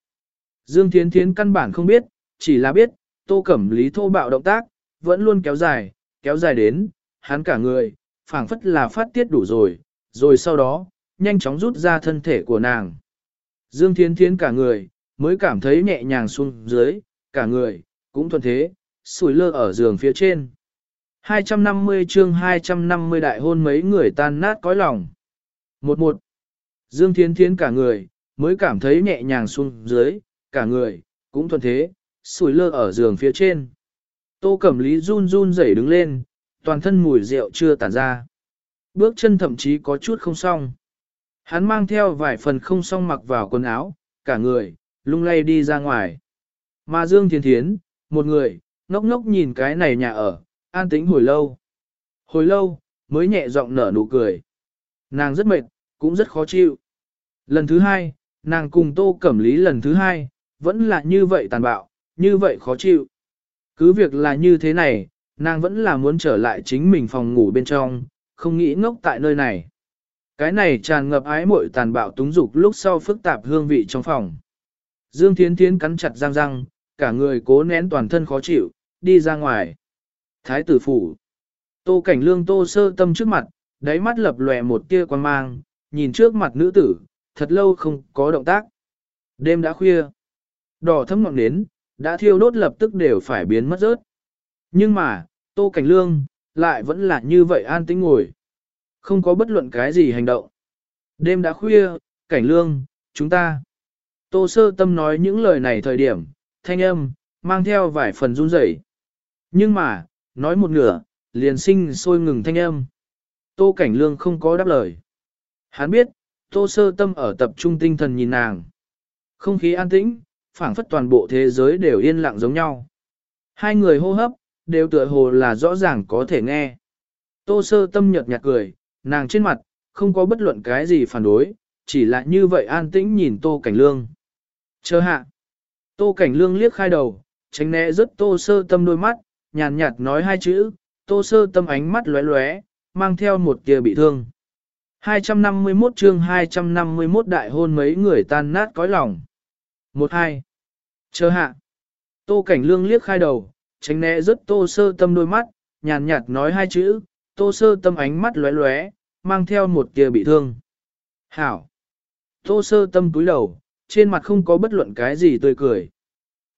Dương Thiên Thiến căn bản không biết, chỉ là biết, tô cẩm lý thô bạo động tác, vẫn luôn kéo dài, kéo dài đến, hắn cả người, phảng phất là phát tiết đủ rồi, rồi sau đó, nhanh chóng rút ra thân thể của nàng. Dương Thiên Thiến cả người, mới cảm thấy nhẹ nhàng xuống dưới, cả người, cũng thuận thế, sủi lơ ở giường phía trên. 250 chương 250 đại hôn mấy người tan nát cõi lòng. Một một. Dương Thiến Thiến cả người, mới cảm thấy nhẹ nhàng xuống dưới, cả người, cũng thuận thế, sủi lơ ở giường phía trên. Tô Cẩm Lý run run rẩy đứng lên, toàn thân mùi rượu chưa tản ra. Bước chân thậm chí có chút không xong. Hắn mang theo vài phần không xong mặc vào quần áo, cả người, lung lay đi ra ngoài. Mà Dương Thiên Thiến, một người, ngốc ngốc nhìn cái này nhà ở, an tĩnh hồi lâu. Hồi lâu, mới nhẹ giọng nở nụ cười. Nàng rất mệt, cũng rất khó chịu. Lần thứ hai, nàng cùng Tô Cẩm Lý lần thứ hai, vẫn là như vậy tàn bạo, như vậy khó chịu. Cứ việc là như thế này, nàng vẫn là muốn trở lại chính mình phòng ngủ bên trong, không nghĩ ngốc tại nơi này. Cái này tràn ngập ái muội tàn bạo túng dục lúc sau phức tạp hương vị trong phòng. Dương Thiến Thiến cắn chặt răng răng, cả người cố nén toàn thân khó chịu, đi ra ngoài. Thái tử phủ. Tô cảnh lương tô sơ tâm trước mặt, đáy mắt lập lòe một tia quan mang, nhìn trước mặt nữ tử, thật lâu không có động tác. Đêm đã khuya. Đỏ thấm ngọn nến, đã thiêu đốt lập tức đều phải biến mất rớt. Nhưng mà, tô cảnh lương, lại vẫn là như vậy an tĩnh ngồi. Không có bất luận cái gì hành động. Đêm đã khuya, cảnh lương, chúng ta. Tô sơ tâm nói những lời này thời điểm, thanh âm, mang theo vài phần run rẩy. Nhưng mà, nói một nửa, liền sinh sôi ngừng thanh âm. Tô cảnh lương không có đáp lời. Hắn biết, tô sơ tâm ở tập trung tinh thần nhìn nàng. Không khí an tĩnh, phảng phất toàn bộ thế giới đều yên lặng giống nhau. Hai người hô hấp, đều tựa hồ là rõ ràng có thể nghe. Tô sơ tâm nhợt nhạt cười, nàng trên mặt, không có bất luận cái gì phản đối, chỉ là như vậy an tĩnh nhìn tô cảnh lương. Chờ hạ. Tô cảnh lương liếc khai đầu, tránh né rất tô sơ tâm đôi mắt, nhàn nhạt nói hai chữ, tô sơ tâm ánh mắt lóe lóe, mang theo một kia bị thương. 251 chương 251 đại hôn mấy người tan nát cõi lòng. Một hai. Chờ hạ. Tô cảnh lương liếc khai đầu, tránh né rất tô sơ tâm đôi mắt, nhàn nhạt nói hai chữ, tô sơ tâm ánh mắt lóe lóe, mang theo một tia bị thương. Hảo! Tô sơ tâm túi đầu, trên mặt không có bất luận cái gì tươi cười.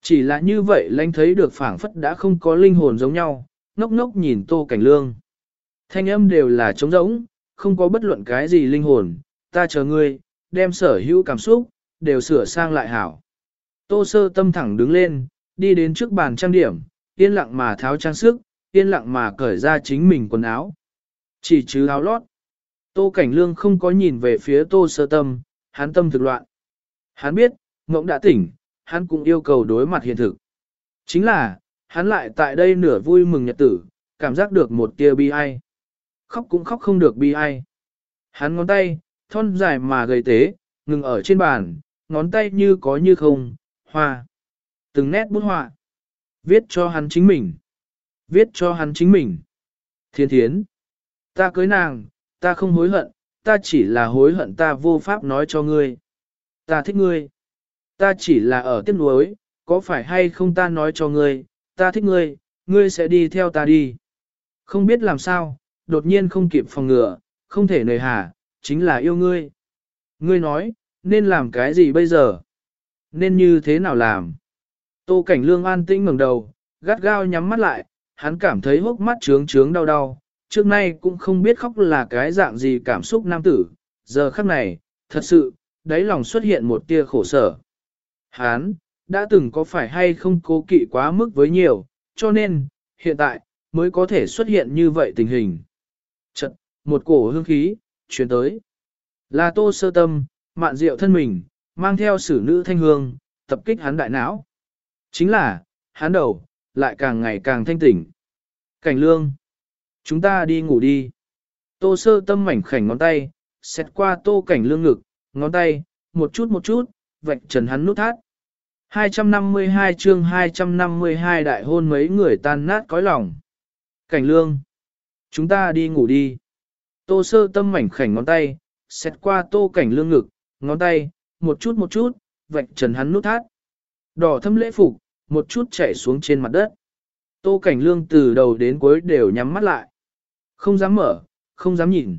Chỉ là như vậy lãnh thấy được phảng phất đã không có linh hồn giống nhau, ngốc ngốc nhìn tô cảnh lương. Thanh âm đều là trống rỗng, không có bất luận cái gì linh hồn, ta chờ ngươi, đem sở hữu cảm xúc, đều sửa sang lại hảo. Tô sơ tâm thẳng đứng lên, đi đến trước bàn trang điểm, yên lặng mà tháo trang sức, yên lặng mà cởi ra chính mình quần áo. Chỉ chứ áo lót. Tô Cảnh Lương không có nhìn về phía Tô Sơ Tâm, hắn tâm thực loạn. Hắn biết, ngỗng đã tỉnh, hắn cũng yêu cầu đối mặt hiện thực. Chính là, hắn lại tại đây nửa vui mừng nhật tử, cảm giác được một tia bi ai. Khóc cũng khóc không được bi ai. Hắn ngón tay, thon dài mà gầy tế, ngừng ở trên bàn, ngón tay như có như không, hoa. Từng nét bút họa. Viết cho hắn chính mình. Viết cho hắn chính mình. Thiên thiến. Ta cưới nàng, ta không hối hận, ta chỉ là hối hận ta vô pháp nói cho ngươi. Ta thích ngươi. Ta chỉ là ở tiếc nuối, có phải hay không ta nói cho ngươi, ta thích ngươi, ngươi sẽ đi theo ta đi. Không biết làm sao, đột nhiên không kịp phòng ngừa, không thể nề hà, chính là yêu ngươi. Ngươi nói, nên làm cái gì bây giờ? Nên như thế nào làm? Tô Cảnh Lương an tĩnh ngẩng đầu, gắt gao nhắm mắt lại, hắn cảm thấy hốc mắt trướng trướng đau đau, trước nay cũng không biết khóc là cái dạng gì cảm xúc nam tử, giờ khắc này, thật sự, đáy lòng xuất hiện một tia khổ sở. Hắn, đã từng có phải hay không cố kỵ quá mức với nhiều, cho nên, hiện tại, mới có thể xuất hiện như vậy tình hình. Chật, một cổ hương khí, chuyển tới. Là tô sơ tâm, mạn rượu thân mình, mang theo sử nữ thanh hương, tập kích hắn đại não. Chính là, hắn đầu, lại càng ngày càng thanh tỉnh. Cảnh lương. Chúng ta đi ngủ đi. Tô sơ tâm mảnh khảnh ngón tay, xét qua tô cảnh lương ngực, ngón tay, một chút một chút, vạch trần hắn nút thắt. 252 chương 252 đại hôn mấy người tan nát cõi lòng. Cảnh lương. Chúng ta đi ngủ đi. Tô sơ tâm mảnh khảnh ngón tay, xét qua tô cảnh lương ngực, ngón tay, một chút một chút, vạch trần hắn nút thắt. Đỏ thâm lễ phục, một chút chảy xuống trên mặt đất. Tô cảnh lương từ đầu đến cuối đều nhắm mắt lại. Không dám mở, không dám nhìn.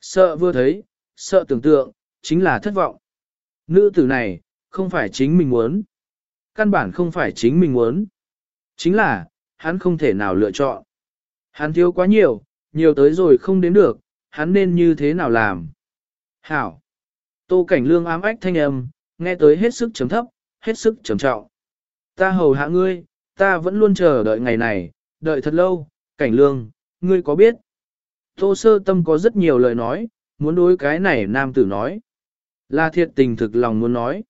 Sợ vừa thấy, sợ tưởng tượng, chính là thất vọng. Nữ tử này, không phải chính mình muốn. Căn bản không phải chính mình muốn. Chính là, hắn không thể nào lựa chọn. Hắn thiếu quá nhiều, nhiều tới rồi không đến được, hắn nên như thế nào làm. Hảo. Tô cảnh lương ám ách thanh âm, nghe tới hết sức chấm thấp, hết sức trầm trọng. Ta hầu hạ ngươi, ta vẫn luôn chờ đợi ngày này, đợi thật lâu, cảnh lương, ngươi có biết? Tô sơ tâm có rất nhiều lời nói, muốn đối cái này nam tử nói. Là thiệt tình thực lòng muốn nói.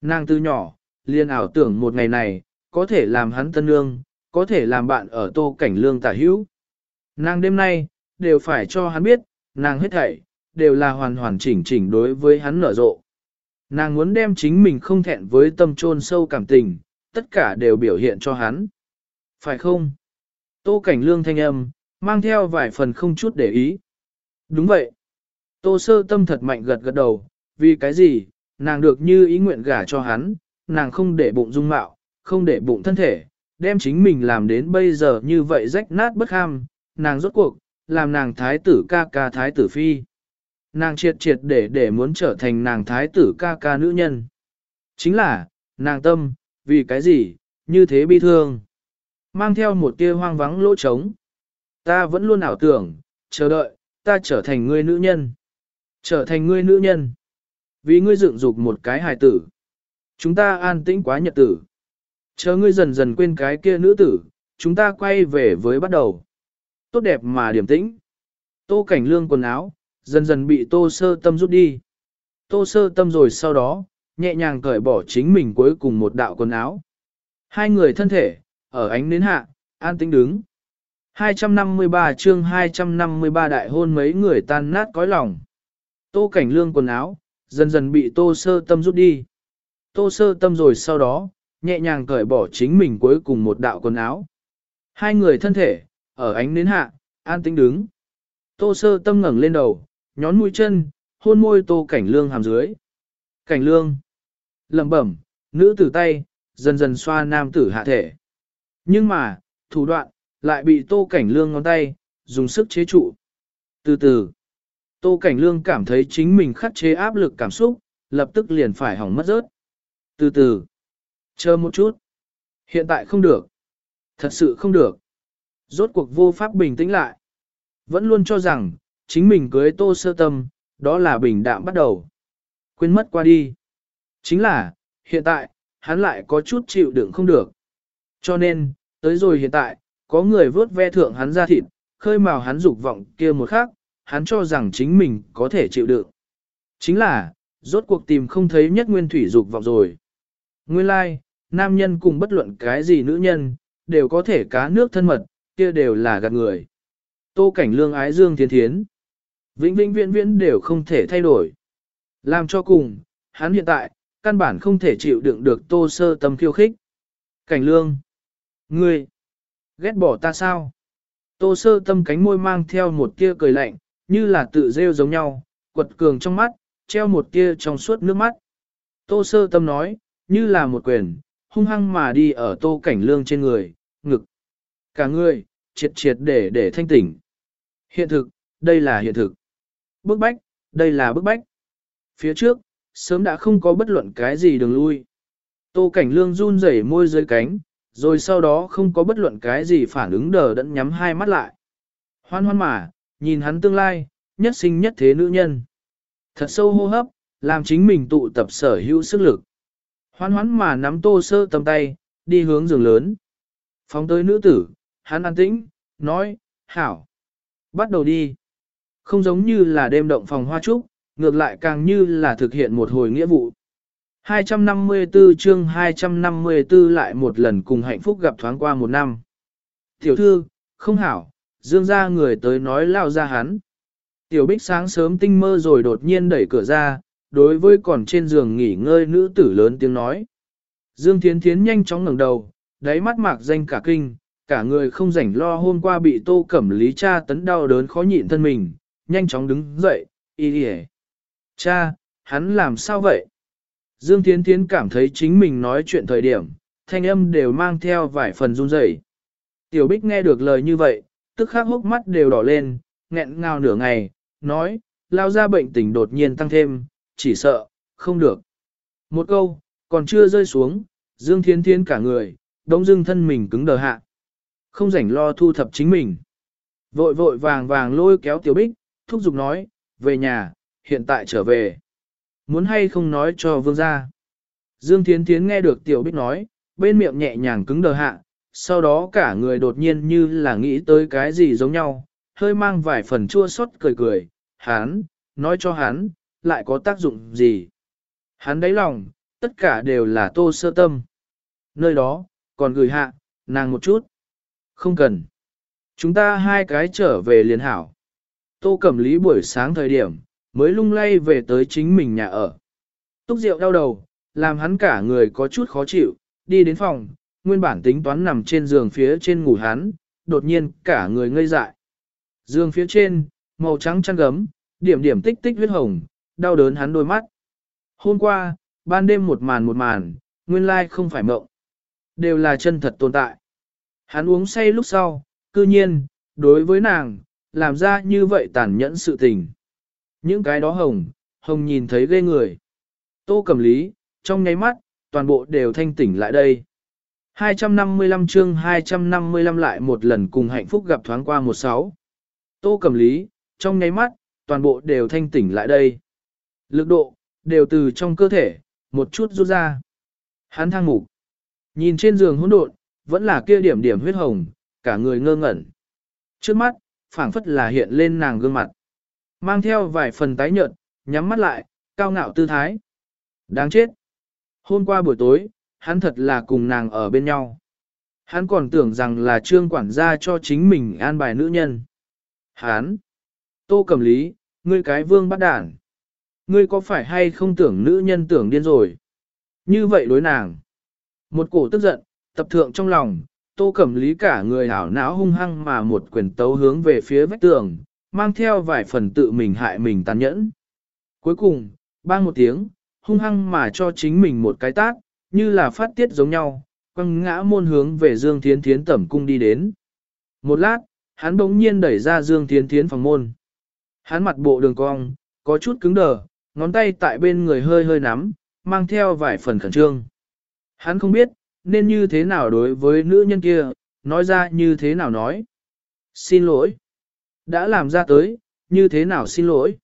Nàng từ nhỏ, liền ảo tưởng một ngày này, có thể làm hắn tân lương, có thể làm bạn ở tô cảnh lương tả hữu. Nàng đêm nay, đều phải cho hắn biết, nàng hết thảy, đều là hoàn hoàn chỉnh chỉnh đối với hắn nở rộ. Nàng muốn đem chính mình không thẹn với tâm trôn sâu cảm tình, tất cả đều biểu hiện cho hắn. Phải không? Tô cảnh lương thanh âm, mang theo vài phần không chút để ý. Đúng vậy. Tô sơ tâm thật mạnh gật gật đầu, vì cái gì, nàng được như ý nguyện gả cho hắn, nàng không để bụng dung mạo, không để bụng thân thể, đem chính mình làm đến bây giờ như vậy rách nát bất ham, nàng rốt cuộc, làm nàng thái tử ca ca thái tử phi. Nàng triệt triệt để để muốn trở thành nàng thái tử ca ca nữ nhân. Chính là, nàng tâm, vì cái gì, như thế bi thương. Mang theo một tia hoang vắng lỗ trống. Ta vẫn luôn ảo tưởng, chờ đợi, ta trở thành ngươi nữ nhân. Trở thành ngươi nữ nhân. Vì ngươi dựng dục một cái hài tử. Chúng ta an tĩnh quá nhật tử. Chờ ngươi dần dần quên cái kia nữ tử, chúng ta quay về với bắt đầu. Tốt đẹp mà điểm tĩnh. Tô cảnh lương quần áo, dần dần bị tô sơ tâm rút đi. Tô sơ tâm rồi sau đó, nhẹ nhàng cởi bỏ chính mình cuối cùng một đạo quần áo. Hai người thân thể, ở ánh nến hạ, an tĩnh đứng. 253 chương 253 đại hôn mấy người tan nát cõi lòng. Tô cảnh lương quần áo, dần dần bị tô sơ tâm rút đi. Tô sơ tâm rồi sau đó, nhẹ nhàng cởi bỏ chính mình cuối cùng một đạo quần áo. Hai người thân thể, ở ánh nến hạ, an tĩnh đứng. Tô sơ tâm ngẩng lên đầu, nhón mũi chân, hôn môi tô cảnh lương hàm dưới. Cảnh lương, lẩm bẩm, nữ tử tay, dần dần xoa nam tử hạ thể. Nhưng mà, thủ đoạn, lại bị tô cảnh lương ngón tay, dùng sức chế trụ. Từ từ, Tô Cảnh Lương cảm thấy chính mình khắc chế áp lực cảm xúc, lập tức liền phải hỏng mất rớt. Từ từ, chờ một chút. Hiện tại không được. Thật sự không được. Rốt cuộc vô pháp bình tĩnh lại. Vẫn luôn cho rằng, chính mình cưới tô sơ tâm, đó là bình đạm bắt đầu. Quên mất qua đi. Chính là, hiện tại, hắn lại có chút chịu đựng không được. Cho nên, tới rồi hiện tại, có người vớt ve thượng hắn ra thịt, khơi mào hắn dục vọng kia một khắc, hắn cho rằng chính mình có thể chịu đựng. Chính là, rốt cuộc tìm không thấy nhất nguyên thủy dục vọng rồi. Nguyên lai, like, nam nhân cùng bất luận cái gì nữ nhân, đều có thể cá nước thân mật, kia đều là gạt người. Tô cảnh lương ái dương thiên thiến. Vĩnh vĩnh viễn viễn đều không thể thay đổi. Làm cho cùng, hắn hiện tại, căn bản không thể chịu đựng được tô sơ tâm khiêu khích. Cảnh lương. Ngươi. Ghét bỏ ta sao? Tô sơ tâm cánh môi mang theo một tia cười lạnh, như là tự rêu giống nhau, quật cường trong mắt, treo một tia trong suốt nước mắt. Tô sơ tâm nói, như là một quyền, hung hăng mà đi ở tô cảnh lương trên người, ngực. Cả người, triệt triệt để để thanh tỉnh. Hiện thực, đây là hiện thực. Bức bách, đây là bức bách. Phía trước, sớm đã không có bất luận cái gì đường lui. Tô cảnh lương run rẩy môi dưới cánh, rồi sau đó không có bất luận cái gì phản ứng đờ đẫn nhắm hai mắt lại. Hoan hoan mà, nhìn hắn tương lai, nhất sinh nhất thế nữ nhân. Thật sâu hô hấp, làm chính mình tụ tập sở hữu sức lực. Hoan hoan mà nắm tô sơ tầm tay, đi hướng giường lớn. Phóng tới nữ tử, hắn an tĩnh, nói, hảo. Bắt đầu đi. Không giống như là đêm động phòng hoa trúc, ngược lại càng như là thực hiện một hồi nghĩa vụ. 254 chương 254 lại một lần cùng hạnh phúc gặp thoáng qua một năm. Tiểu thư, không hảo, dương ra người tới nói lao ra hắn. Tiểu bích sáng sớm tinh mơ rồi đột nhiên đẩy cửa ra, đối với còn trên giường nghỉ ngơi nữ tử lớn tiếng nói. Dương Thiến Thiến nhanh chóng ngẩng đầu, đáy mắt mạc danh cả kinh, cả người không rảnh lo hôm qua bị tô cẩm lý cha tấn đau đớn khó nhịn thân mình, nhanh chóng đứng dậy, y Cha, hắn làm sao vậy? Dương Thiến Thiến cảm thấy chính mình nói chuyện thời điểm, thanh âm đều mang theo vài phần run rẩy. Tiểu Bích nghe được lời như vậy, tức khắc hốc mắt đều đỏ lên, nghẹn ngào nửa ngày, nói, lao ra bệnh tình đột nhiên tăng thêm, chỉ sợ, không được. Một câu, còn chưa rơi xuống, Dương Thiến Thiến cả người, đống dưng thân mình cứng đờ hạ. Không rảnh lo thu thập chính mình. Vội vội vàng vàng lôi kéo Tiểu Bích, thúc giục nói, về nhà, hiện tại trở về. Muốn hay không nói cho vương gia. Dương Thiến Thiến nghe được Tiểu Bích nói, bên miệng nhẹ nhàng cứng đờ hạ, sau đó cả người đột nhiên như là nghĩ tới cái gì giống nhau, hơi mang vài phần chua xót cười cười, hắn, nói cho hắn, lại có tác dụng gì. Hắn đáy lòng, tất cả đều là tô sơ tâm. Nơi đó, còn gửi hạ, nàng một chút. Không cần. Chúng ta hai cái trở về liền hảo. Tô Cẩm Lý buổi sáng thời điểm, mới lung lay về tới chính mình nhà ở. Túc rượu đau đầu, làm hắn cả người có chút khó chịu, đi đến phòng, nguyên bản tính toán nằm trên giường phía trên ngủ hắn, đột nhiên cả người ngây dại. Giường phía trên, màu trắng chăn gấm, điểm điểm tích tích huyết hồng, đau đớn hắn đôi mắt. Hôm qua, ban đêm một màn một màn, nguyên lai không phải mộng. Đều là chân thật tồn tại. Hắn uống say lúc sau, cư nhiên, đối với nàng, làm ra như vậy tàn nhẫn sự tình. Những cái đó hồng, hồng nhìn thấy ghê người. Tô cầm lý, trong nháy mắt, toàn bộ đều thanh tỉnh lại đây. 255 chương 255 lại một lần cùng hạnh phúc gặp thoáng qua một sáu. Tô cầm lý, trong nháy mắt, toàn bộ đều thanh tỉnh lại đây. Lực độ, đều từ trong cơ thể, một chút rút ra. Hắn thang ngủ. Nhìn trên giường hỗn độn, vẫn là kia điểm điểm huyết hồng, cả người ngơ ngẩn. Trước mắt, phảng phất là hiện lên nàng gương mặt. Mang theo vài phần tái nhợt, nhắm mắt lại, cao ngạo tư thái. Đáng chết. Hôm qua buổi tối, hắn thật là cùng nàng ở bên nhau. Hắn còn tưởng rằng là trương quản gia cho chính mình an bài nữ nhân. Hắn. Tô cầm lý, ngươi cái vương bắt đản. Ngươi có phải hay không tưởng nữ nhân tưởng điên rồi? Như vậy đối nàng. Một cổ tức giận, tập thượng trong lòng, tô cẩm lý cả người hảo não hung hăng mà một quyền tấu hướng về phía vách tường, mang theo vài phần tự mình hại mình tàn nhẫn. Cuối cùng, bang một tiếng, hung hăng mà cho chính mình một cái tát, như là phát tiết giống nhau, quăng ngã môn hướng về Dương Thiến Thiến tẩm cung đi đến. Một lát, Hắn bỗng nhiên đẩy ra Dương Thiến Thiến phòng môn. Hắn mặt bộ đường cong, có chút cứng đờ, ngón tay tại bên người hơi hơi nắm, mang theo vài phần khẩn trương. Hắn không biết, nên như thế nào đối với nữ nhân kia, nói ra như thế nào nói. Xin lỗi. Đã làm ra tới, như thế nào xin lỗi.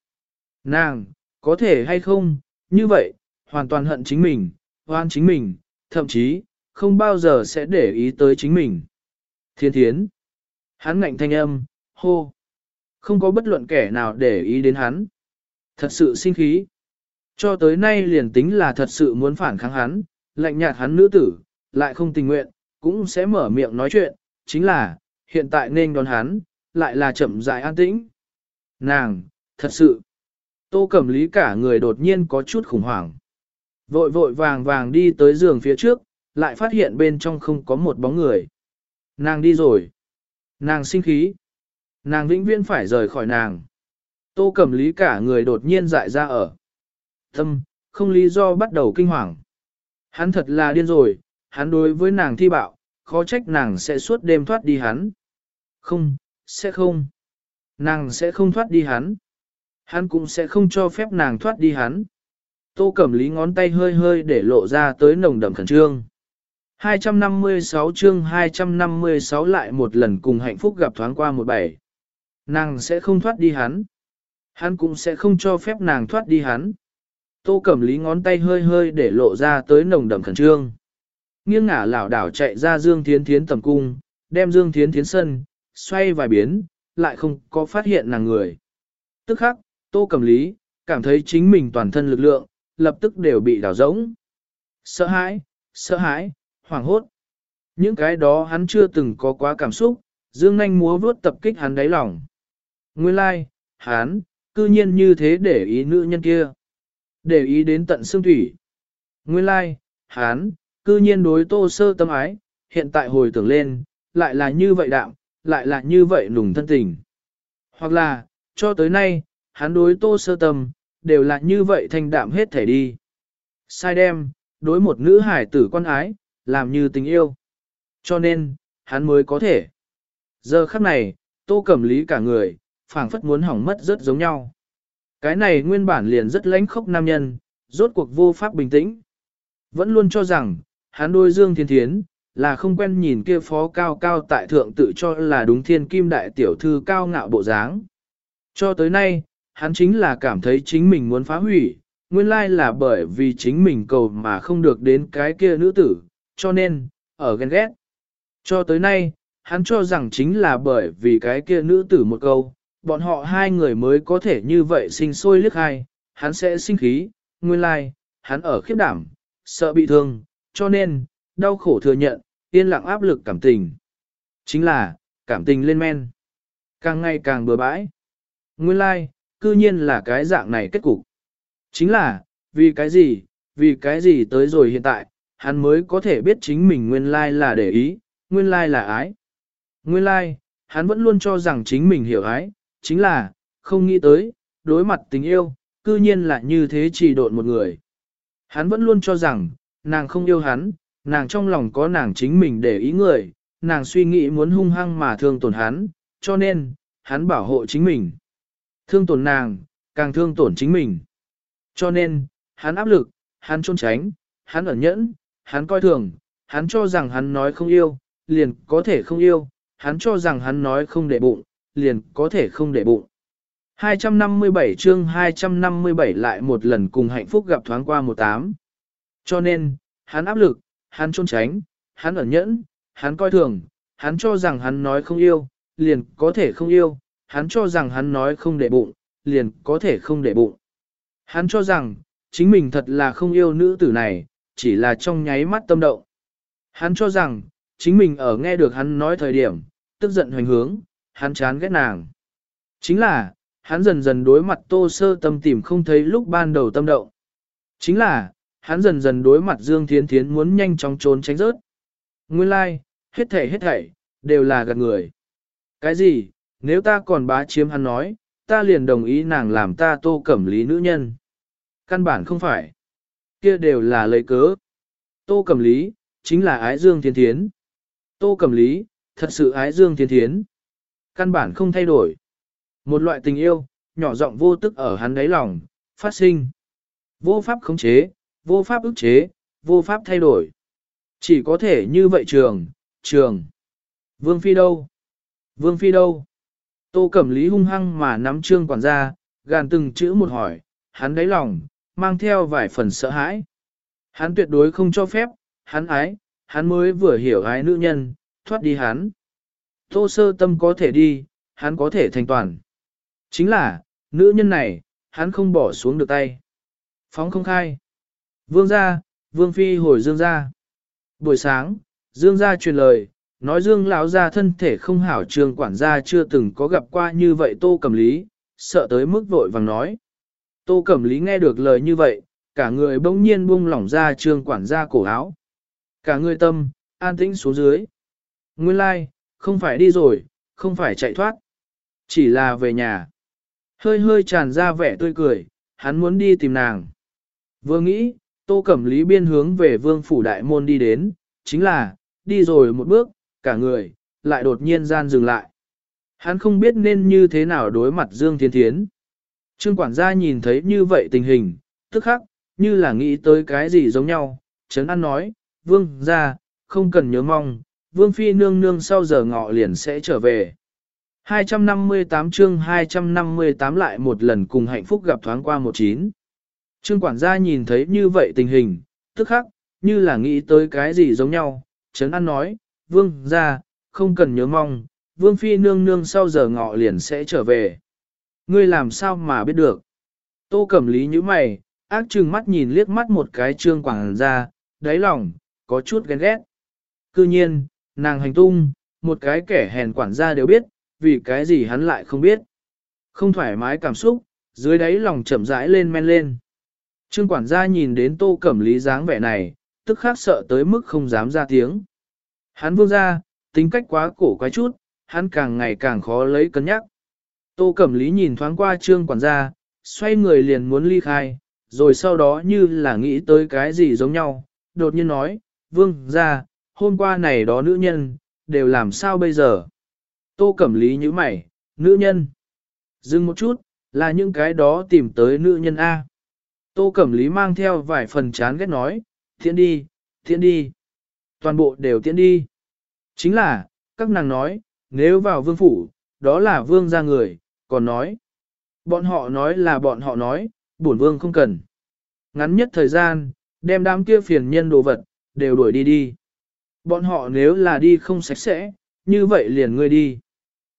Nàng, có thể hay không, như vậy, hoàn toàn hận chính mình, hoan chính mình, thậm chí, không bao giờ sẽ để ý tới chính mình. Thiên thiến. Hắn ngạnh thanh âm, hô. Không có bất luận kẻ nào để ý đến hắn. Thật sự sinh khí. Cho tới nay liền tính là thật sự muốn phản kháng hắn, lạnh nhạt hắn nữ tử, lại không tình nguyện, cũng sẽ mở miệng nói chuyện, chính là, hiện tại nên đón hắn, lại là chậm rãi an tĩnh. Nàng, thật sự, tô cẩm lý cả người đột nhiên có chút khủng hoảng. Vội vội vàng vàng đi tới giường phía trước, lại phát hiện bên trong không có một bóng người. Nàng đi rồi. Nàng sinh khí. Nàng vĩnh viễn phải rời khỏi nàng. Tô cẩm lý cả người đột nhiên dại ra ở. Tâm, không lý do bắt đầu kinh hoàng. Hắn thật là điên rồi, hắn đối với nàng thi bạo, khó trách nàng sẽ suốt đêm thoát đi hắn. Không, sẽ không. Nàng sẽ không thoát đi hắn. Hắn cũng sẽ không cho phép nàng thoát đi hắn. Tô Cẩm Lý ngón tay hơi hơi để lộ ra tới nồng đậm khẩn trương. 256 chương 256 lại một lần cùng hạnh phúc gặp thoáng qua một bảy. Nàng sẽ không thoát đi hắn. Hắn cũng sẽ không cho phép nàng thoát đi hắn. Tô Cẩm Lý ngón tay hơi hơi để lộ ra tới nồng đậm khẩn trương. Nghiêng ngả lảo đảo chạy ra Dương Thiến Thiến tầm cung, đem Dương Thiến Thiến sân, xoay vài biến, lại không có phát hiện nàng người. Tức khắc, Tô Cẩm Lý, cảm thấy chính mình toàn thân lực lượng, lập tức đều bị đảo rỗng. Sợ hãi, sợ hãi, hoảng hốt. Những cái đó hắn chưa từng có quá cảm xúc, Dương Nanh múa vuốt tập kích hắn đáy lòng. Nguyên lai, like, hắn, cư nhiên như thế để ý nữ nhân kia. Để ý đến tận xương thủy. Nguyên lai, like, hắn, cư nhiên đối tô sơ tâm ái, hiện tại hồi tưởng lên, lại là như vậy đạm, lại là như vậy nùng thân tình. Hoặc là, cho tới nay, hắn đối tô sơ tâm, đều là như vậy thanh đạm hết thể đi. Sai đem, đối một nữ hải tử quan ái, làm như tình yêu. Cho nên, hắn mới có thể. Giờ khắc này, tô cẩm lý cả người, phảng phất muốn hỏng mất rất giống nhau. Cái này nguyên bản liền rất lãnh khốc nam nhân, rốt cuộc vô pháp bình tĩnh. Vẫn luôn cho rằng, hắn đôi Dương Thiên Thiến, là không quen nhìn kia phó cao cao tại thượng tự cho là đúng thiên kim đại tiểu thư cao ngạo bộ dáng. Cho tới nay, hắn chính là cảm thấy chính mình muốn phá hủy, nguyên lai là bởi vì chính mình cầu mà không được đến cái kia nữ tử, cho nên, ở ghen ghét. Cho tới nay, hắn cho rằng chính là bởi vì cái kia nữ tử một câu, bọn họ hai người mới có thể như vậy sinh sôi liếc hai, hắn sẽ sinh khí, nguyên lai, hắn ở khiếp đảm, sợ bị thương, cho nên, đau khổ thừa nhận, yên lặng áp lực cảm tình. Chính là, cảm tình lên men. Càng ngày càng bừa bãi. Nguyên lai, like, cư nhiên là cái dạng này kết cục. Chính là, vì cái gì, vì cái gì tới rồi hiện tại, hắn mới có thể biết chính mình nguyên lai like là để ý, nguyên lai like là ái. Nguyên lai, hắn vẫn luôn cho rằng chính mình hiểu ái, chính là, không nghĩ tới, đối mặt tình yêu, cư nhiên là như thế chỉ độn một người. Hắn vẫn luôn cho rằng, nàng không yêu hắn, nàng trong lòng có nàng chính mình để ý người, nàng suy nghĩ muốn hung hăng mà thương tổn hắn, cho nên, hắn bảo hộ chính mình. Thương tổn nàng, càng thương tổn chính mình. Cho nên, hắn áp lực, hắn trôn tránh, hắn ẩn nhẫn, hắn coi thường, hắn cho rằng hắn nói không yêu, liền có thể không yêu, hắn cho rằng hắn nói không để bụng, liền có thể không để bụng. 257 chương 257 lại một lần cùng hạnh phúc gặp thoáng qua một tám. Cho nên, hắn áp lực, hắn trôn tránh, hắn ẩn nhẫn, hắn coi thường, hắn cho rằng hắn nói không yêu, liền có thể không yêu, hắn cho rằng hắn nói không để bụng, liền có thể không để bụng. Hắn cho rằng, chính mình thật là không yêu nữ tử này, chỉ là trong nháy mắt tâm động. Hắn cho rằng, chính mình ở nghe được hắn nói thời điểm, tức giận hoành hướng, hắn chán ghét nàng. Chính là, hắn dần dần đối mặt tô sơ tâm tìm không thấy lúc ban đầu tâm động. Chính là, hắn dần dần đối mặt Dương Thiến Thiến muốn nhanh chóng trốn tránh rớt. Nguyên lai, like, hết thảy hết thảy, đều là gạt người. Cái gì, nếu ta còn bá chiếm hắn nói, ta liền đồng ý nàng làm ta tô cẩm lý nữ nhân. Căn bản không phải. Kia đều là lấy cớ. Tô cẩm lý, chính là ái Dương Thiên Thiến. Tô cẩm lý, thật sự ái Dương Thiên Thiến. căn bản không thay đổi. Một loại tình yêu, nhỏ giọng vô tức ở hắn đáy lòng, phát sinh. Vô pháp khống chế, vô pháp ức chế, vô pháp thay đổi. Chỉ có thể như vậy trường, trường. Vương Phi đâu? Vương Phi đâu? Tô Cẩm Lý hung hăng mà nắm trương quản gia, gàn từng chữ một hỏi, hắn đáy lòng, mang theo vài phần sợ hãi. Hắn tuyệt đối không cho phép, hắn ái, hắn mới vừa hiểu ái nữ nhân, thoát đi hắn. Tô sơ tâm có thể đi, hắn có thể thành toàn. Chính là, nữ nhân này, hắn không bỏ xuống được tay. Phóng không khai. Vương gia, vương phi hồi dương gia. Buổi sáng, dương gia truyền lời, nói dương lão gia thân thể không hảo trường quản gia chưa từng có gặp qua như vậy tô Cẩm lý, sợ tới mức vội vàng nói. Tô Cẩm Lý nghe được lời như vậy, cả người bỗng nhiên buông lỏng ra trương quản gia cổ áo. Cả người tâm, an tĩnh xuống dưới. Nguyên lai, like, không phải đi rồi, không phải chạy thoát. Chỉ là về nhà. Hơi hơi tràn ra vẻ tươi cười, hắn muốn đi tìm nàng. Vừa nghĩ, Tô Cẩm Lý biên hướng về vương phủ đại môn đi đến, chính là, đi rồi một bước, cả người, lại đột nhiên gian dừng lại. Hắn không biết nên như thế nào đối mặt Dương Thiên Thiến. Trương quản gia nhìn thấy như vậy tình hình, tức khắc, như là nghĩ tới cái gì giống nhau, Trấn An nói, vương ra, không cần nhớ mong, vương phi nương nương sau giờ ngọ liền sẽ trở về. 258 chương 258 lại một lần cùng hạnh phúc gặp thoáng qua một chín. Trương quản gia nhìn thấy như vậy tình hình, tức khắc, như là nghĩ tới cái gì giống nhau, Trấn An nói, vương ra, không cần nhớ mong, vương phi nương nương sau giờ ngọ liền sẽ trở về. Ngươi làm sao mà biết được? Tô Cẩm Lý như mày, ác trừng mắt nhìn liếc mắt một cái trương quảng ra, đáy lòng, có chút ghen ghét. Cư nhiên, nàng hành tung, một cái kẻ hèn quản gia đều biết, vì cái gì hắn lại không biết. Không thoải mái cảm xúc, dưới đáy lòng chậm rãi lên men lên. Trương quản gia nhìn đến tô cẩm lý dáng vẻ này, tức khắc sợ tới mức không dám ra tiếng. Hắn vương ra, tính cách quá cổ quái chút, hắn càng ngày càng khó lấy cân nhắc. Tô Cẩm Lý nhìn thoáng qua trương quản gia, xoay người liền muốn ly khai, rồi sau đó như là nghĩ tới cái gì giống nhau, đột nhiên nói, vương ra, hôm qua này đó nữ nhân, đều làm sao bây giờ? Tô Cẩm Lý như mày, nữ nhân. Dừng một chút, là những cái đó tìm tới nữ nhân A. Tô Cẩm Lý mang theo vài phần chán ghét nói, thiện đi, thiện đi. Toàn bộ đều tiễn đi. Chính là, các nàng nói, nếu vào vương phủ, đó là vương ra người, còn nói. Bọn họ nói là bọn họ nói, bổn vương không cần. Ngắn nhất thời gian, đem đám kia phiền nhân đồ vật, đều đuổi đi đi. Bọn họ nếu là đi không sạch sẽ, như vậy liền ngươi đi.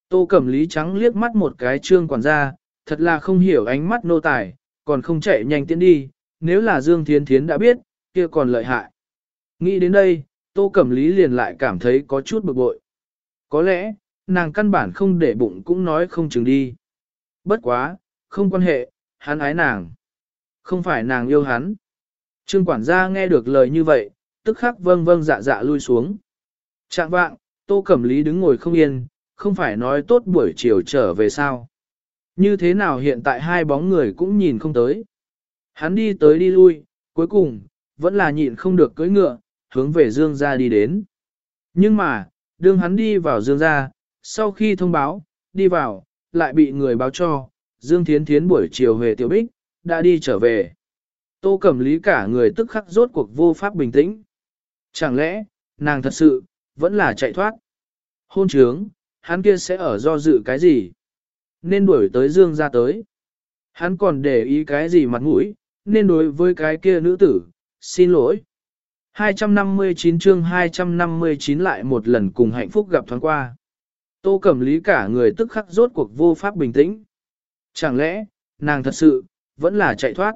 Tô Cẩm Lý trắng liếc mắt một cái trương quản gia, thật là không hiểu ánh mắt nô tài, còn không chạy nhanh tiến đi, nếu là Dương Thiến Thiến đã biết, kia còn lợi hại. Nghĩ đến đây, Tô Cẩm Lý liền lại cảm thấy có chút bực bội. Có lẽ, nàng căn bản không để bụng cũng nói không chừng đi. Bất quá, không quan hệ, hắn ái nàng. Không phải nàng yêu hắn. Trương quản gia nghe được lời như vậy, tức khắc vâng vâng dạ dạ lui xuống. Trạng vạng, Tô Cẩm Lý đứng ngồi không yên, không phải nói tốt buổi chiều trở về sao. Như thế nào hiện tại hai bóng người cũng nhìn không tới. Hắn đi tới đi lui, cuối cùng, vẫn là nhịn không được cưỡi ngựa, hướng về Dương gia đi đến. Nhưng mà, đương hắn đi vào Dương gia, sau khi thông báo, đi vào, lại bị người báo cho, Dương Thiến Thiến buổi chiều về tiểu bích, đã đi trở về. Tô Cẩm Lý cả người tức khắc rốt cuộc vô pháp bình tĩnh. Chẳng lẽ, nàng thật sự, vẫn là chạy thoát. Hôn trướng, hắn kia sẽ ở do dự cái gì? Nên đuổi tới Dương gia tới. Hắn còn để ý cái gì mặt mũi, nên đối với cái kia nữ tử, xin lỗi. 259 chương 259 lại một lần cùng hạnh phúc gặp thoáng qua. Tô Cẩm Lý cả người tức khắc rốt cuộc vô pháp bình tĩnh. Chẳng lẽ, nàng thật sự, vẫn là chạy thoát.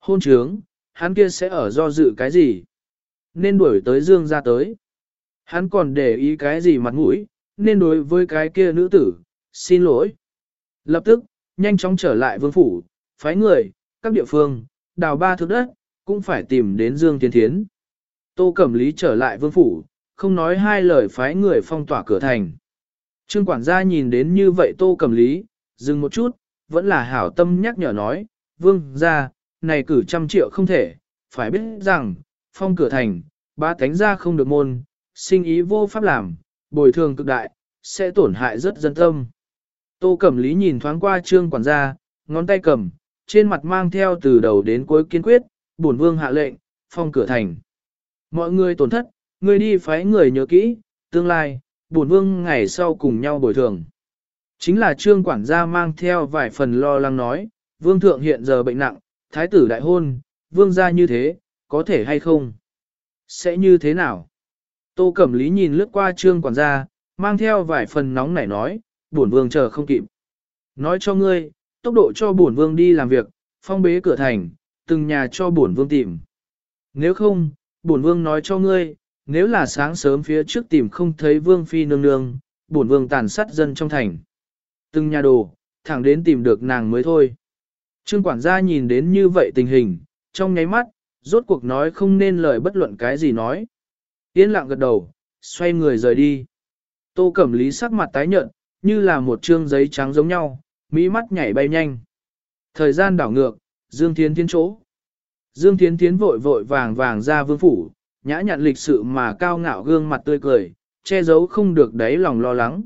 Hôn trướng, hắn kia sẽ ở do dự cái gì? Nên đuổi tới Dương ra tới. Hắn còn để ý cái gì mặt mũi, nên đối với cái kia nữ tử, xin lỗi. Lập tức, nhanh chóng trở lại vương phủ, phái người, các địa phương, đào ba thước đất, cũng phải tìm đến Dương Thiên Thiến. Tô Cẩm Lý trở lại vương phủ, không nói hai lời phái người phong tỏa cửa thành. Trương quản gia nhìn đến như vậy Tô Cẩm Lý, dừng một chút, vẫn là hảo tâm nhắc nhở nói, vương gia, này cử trăm triệu không thể, phải biết rằng, phong cửa thành, ba cánh ra không được môn, sinh ý vô pháp làm, bồi thường cực đại, sẽ tổn hại rất dân tâm. Tô Cẩm Lý nhìn thoáng qua trương quản gia, ngón tay cầm, trên mặt mang theo từ đầu đến cuối kiên quyết, bổn vương hạ lệnh, phong cửa thành. Mọi người tổn thất, người đi phái người nhớ kỹ, tương lai, bổn vương ngày sau cùng nhau bồi thường. Chính là trương quản gia mang theo vài phần lo lắng nói, vương thượng hiện giờ bệnh nặng, thái tử đại hôn, vương gia như thế, có thể hay không? Sẽ như thế nào? Tô Cẩm Lý nhìn lướt qua trương quản gia, mang theo vài phần nóng nảy nói, bổn vương chờ không kịp. Nói cho ngươi, tốc độ cho bổn vương đi làm việc, phong bế cửa thành, từng nhà cho bổn vương tìm. Nếu không, bổn vương nói cho ngươi, nếu là sáng sớm phía trước tìm không thấy vương phi nương nương, bổn vương tàn sát dân trong thành. Từng nhà đồ, thẳng đến tìm được nàng mới thôi. Trương quản gia nhìn đến như vậy tình hình, trong nháy mắt, rốt cuộc nói không nên lời bất luận cái gì nói. Yên lặng gật đầu, xoay người rời đi. Tô Cẩm Lý sắc mặt tái nhợt, như là một trương giấy trắng giống nhau, mỹ mắt nhảy bay nhanh. Thời gian đảo ngược, Dương Thiến tiến chỗ. Dương Thiến tiến vội vội vàng vàng ra vương phủ, nhã nhặn lịch sự mà cao ngạo gương mặt tươi cười, che giấu không được đáy lòng lo lắng.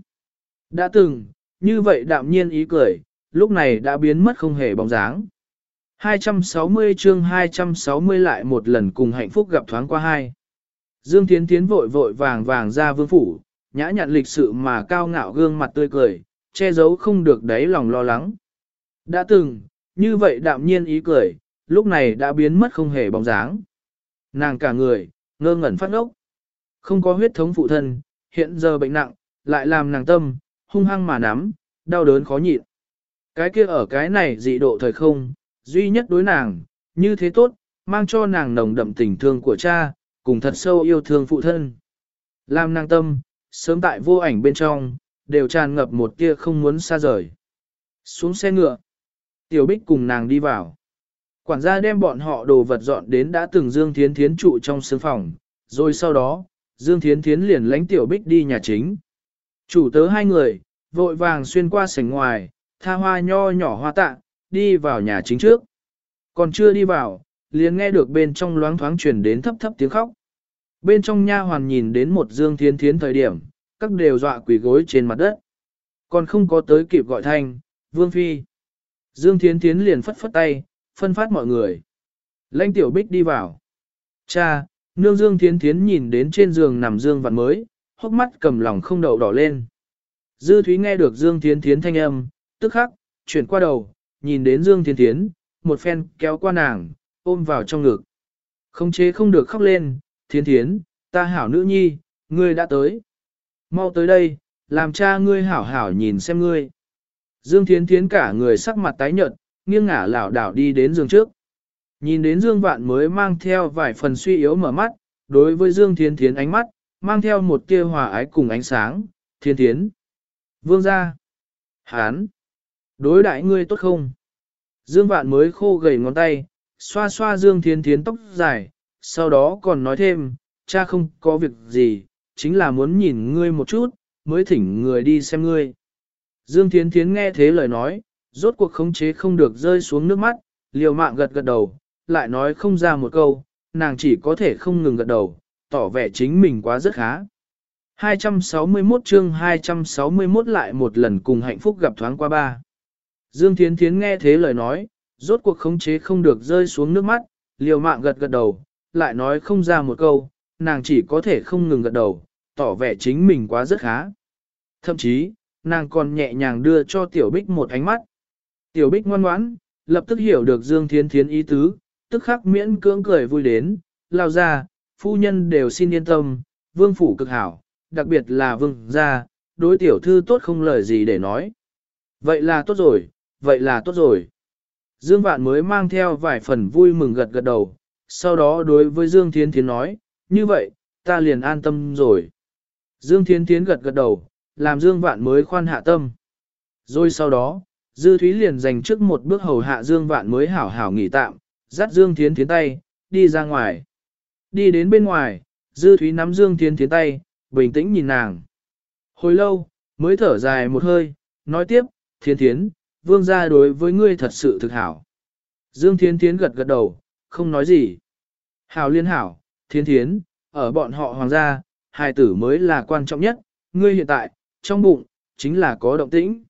Đã từng, như vậy đạm nhiên ý cười, lúc này đã biến mất không hề bóng dáng. 260 chương 260 lại một lần cùng hạnh phúc gặp thoáng qua hai. Dương Thiến Thiến vội vội vàng vàng ra vương phủ, nhã nhặn lịch sự mà cao ngạo gương mặt tươi cười, che giấu không được đáy lòng lo lắng. Đã từng, như vậy đạm nhiên ý cười, lúc này đã biến mất không hề bóng dáng. Nàng cả người, ngơ ngẩn phát ốc. Không có huyết thống phụ thân, hiện giờ bệnh nặng, lại làm nàng tâm, hung hăng mà nắm, đau đớn khó nhịn. Cái kia ở cái này dị độ thời không, duy nhất đối nàng, như thế tốt, mang cho nàng nồng đậm tình thương của cha, cùng thật sâu yêu thương phụ thân. Làm nàng tâm, sớm tại vô ảnh bên trong, đều tràn ngập một tia không muốn xa rời. Xuống xe ngựa, tiểu bích cùng nàng đi vào. Quản gia đem bọn họ đồ vật dọn đến đã từng Dương Thiến Thiến trụ trong sân phòng, rồi sau đó, Dương Thiến Thiến liền lánh tiểu bích đi nhà chính. Chủ tớ hai người, vội vàng xuyên qua sảnh ngoài, tha hoa nho nhỏ hoa tạ, đi vào nhà chính trước. Còn chưa đi vào, liền nghe được bên trong loáng thoáng truyền đến thấp thấp tiếng khóc. Bên trong nha hoàn nhìn đến một Dương Thiến Thiến thời điểm, các đều dọa quỳ gối trên mặt đất. Còn không có tới kịp gọi thanh, Vương Phi. Dương Thiến Thiến liền phất phất tay, phân phát mọi người. Lãnh Tiểu Bích đi vào. Cha, nương Dương Thiến Thiến nhìn đến trên giường nằm Dương Vạn mới, hốc mắt cầm lòng không đậu đỏ lên. Dư Thúy nghe được Dương Thiến Thiến thanh âm, tức khắc, chuyển qua đầu, nhìn đến Dương Thiến Thiến, một phen kéo qua nàng, ôm vào trong ngực. Không chế không được khóc lên, Thiên Thiến, ta hảo nữ nhi, ngươi đã tới. Mau tới đây, làm cha ngươi hảo hảo nhìn xem ngươi. Dương Thiến Thiến cả người sắc mặt tái nhợt, nghiêng ngả lảo đảo đi đến giường trước. Nhìn đến Dương Vạn mới mang theo vài phần suy yếu mở mắt, đối với Dương Thiến Thiến ánh mắt, mang theo một tia hòa ái cùng ánh sáng, Thiên Thiến. Vương gia. Hán. Đối đại ngươi tốt không? Dương Vạn mới khô gầy ngón tay, xoa xoa Dương Thiến Thiến tóc dài, sau đó còn nói thêm, cha không có việc gì, chính là muốn nhìn ngươi một chút, mới thỉnh người đi xem ngươi. Dương Thiến Thiến nghe thế lời nói, rốt cuộc khống chế không được rơi xuống nước mắt, liều mạng gật gật đầu, lại nói không ra một câu, nàng chỉ có thể không ngừng gật đầu, tỏ vẻ chính mình quá rất khá. 261 chương 261 lại một lần cùng hạnh phúc gặp thoáng qua ba. Dương Thiến Thiến nghe thế lời nói, rốt cuộc khống chế không được rơi xuống nước mắt, liều mạng gật gật đầu, lại nói không ra một câu, nàng chỉ có thể không ngừng gật đầu, tỏ vẻ chính mình quá rất khá. Thậm chí, nàng còn nhẹ nhàng đưa cho Tiểu Bích một ánh mắt. Tiểu Bích ngoan ngoãn, lập tức hiểu được Dương Thiến Thiến ý tứ, tức khắc miễn cưỡng cười vui đến, lao ra, phu nhân đều xin yên tâm, vương phủ cực hảo, đặc biệt là vương gia, đối tiểu thư tốt không lời gì để nói. Vậy là tốt rồi, vậy là tốt rồi. Dương Vạn mới mang theo vài phần vui mừng gật gật đầu, sau đó đối với Dương Thiến Thiến nói, như vậy, ta liền an tâm rồi. Dương Thiến Thiến gật gật đầu, làm Dương Vạn mới khoan hạ tâm. Rồi sau đó, Dư Thúy liền dành trước một bước hầu hạ Dương Vạn mới hảo hảo nghỉ tạm, dắt Dương Thiến Thiến tay, đi ra ngoài. Đi đến bên ngoài, Dư Thúy nắm Dương Thiến Thiến tay, bình tĩnh nhìn nàng. Hồi lâu, mới thở dài một hơi, nói tiếp, Thiến Thiến, vương gia đối với ngươi thật sự thực hảo. Dương Thiến Thiến gật gật đầu, không nói gì. Hảo liên hảo, Thiên Thiến, ở bọn họ hoàng gia, hài tử mới là quan trọng nhất, ngươi hiện tại, trong bụng, chính là có động tĩnh.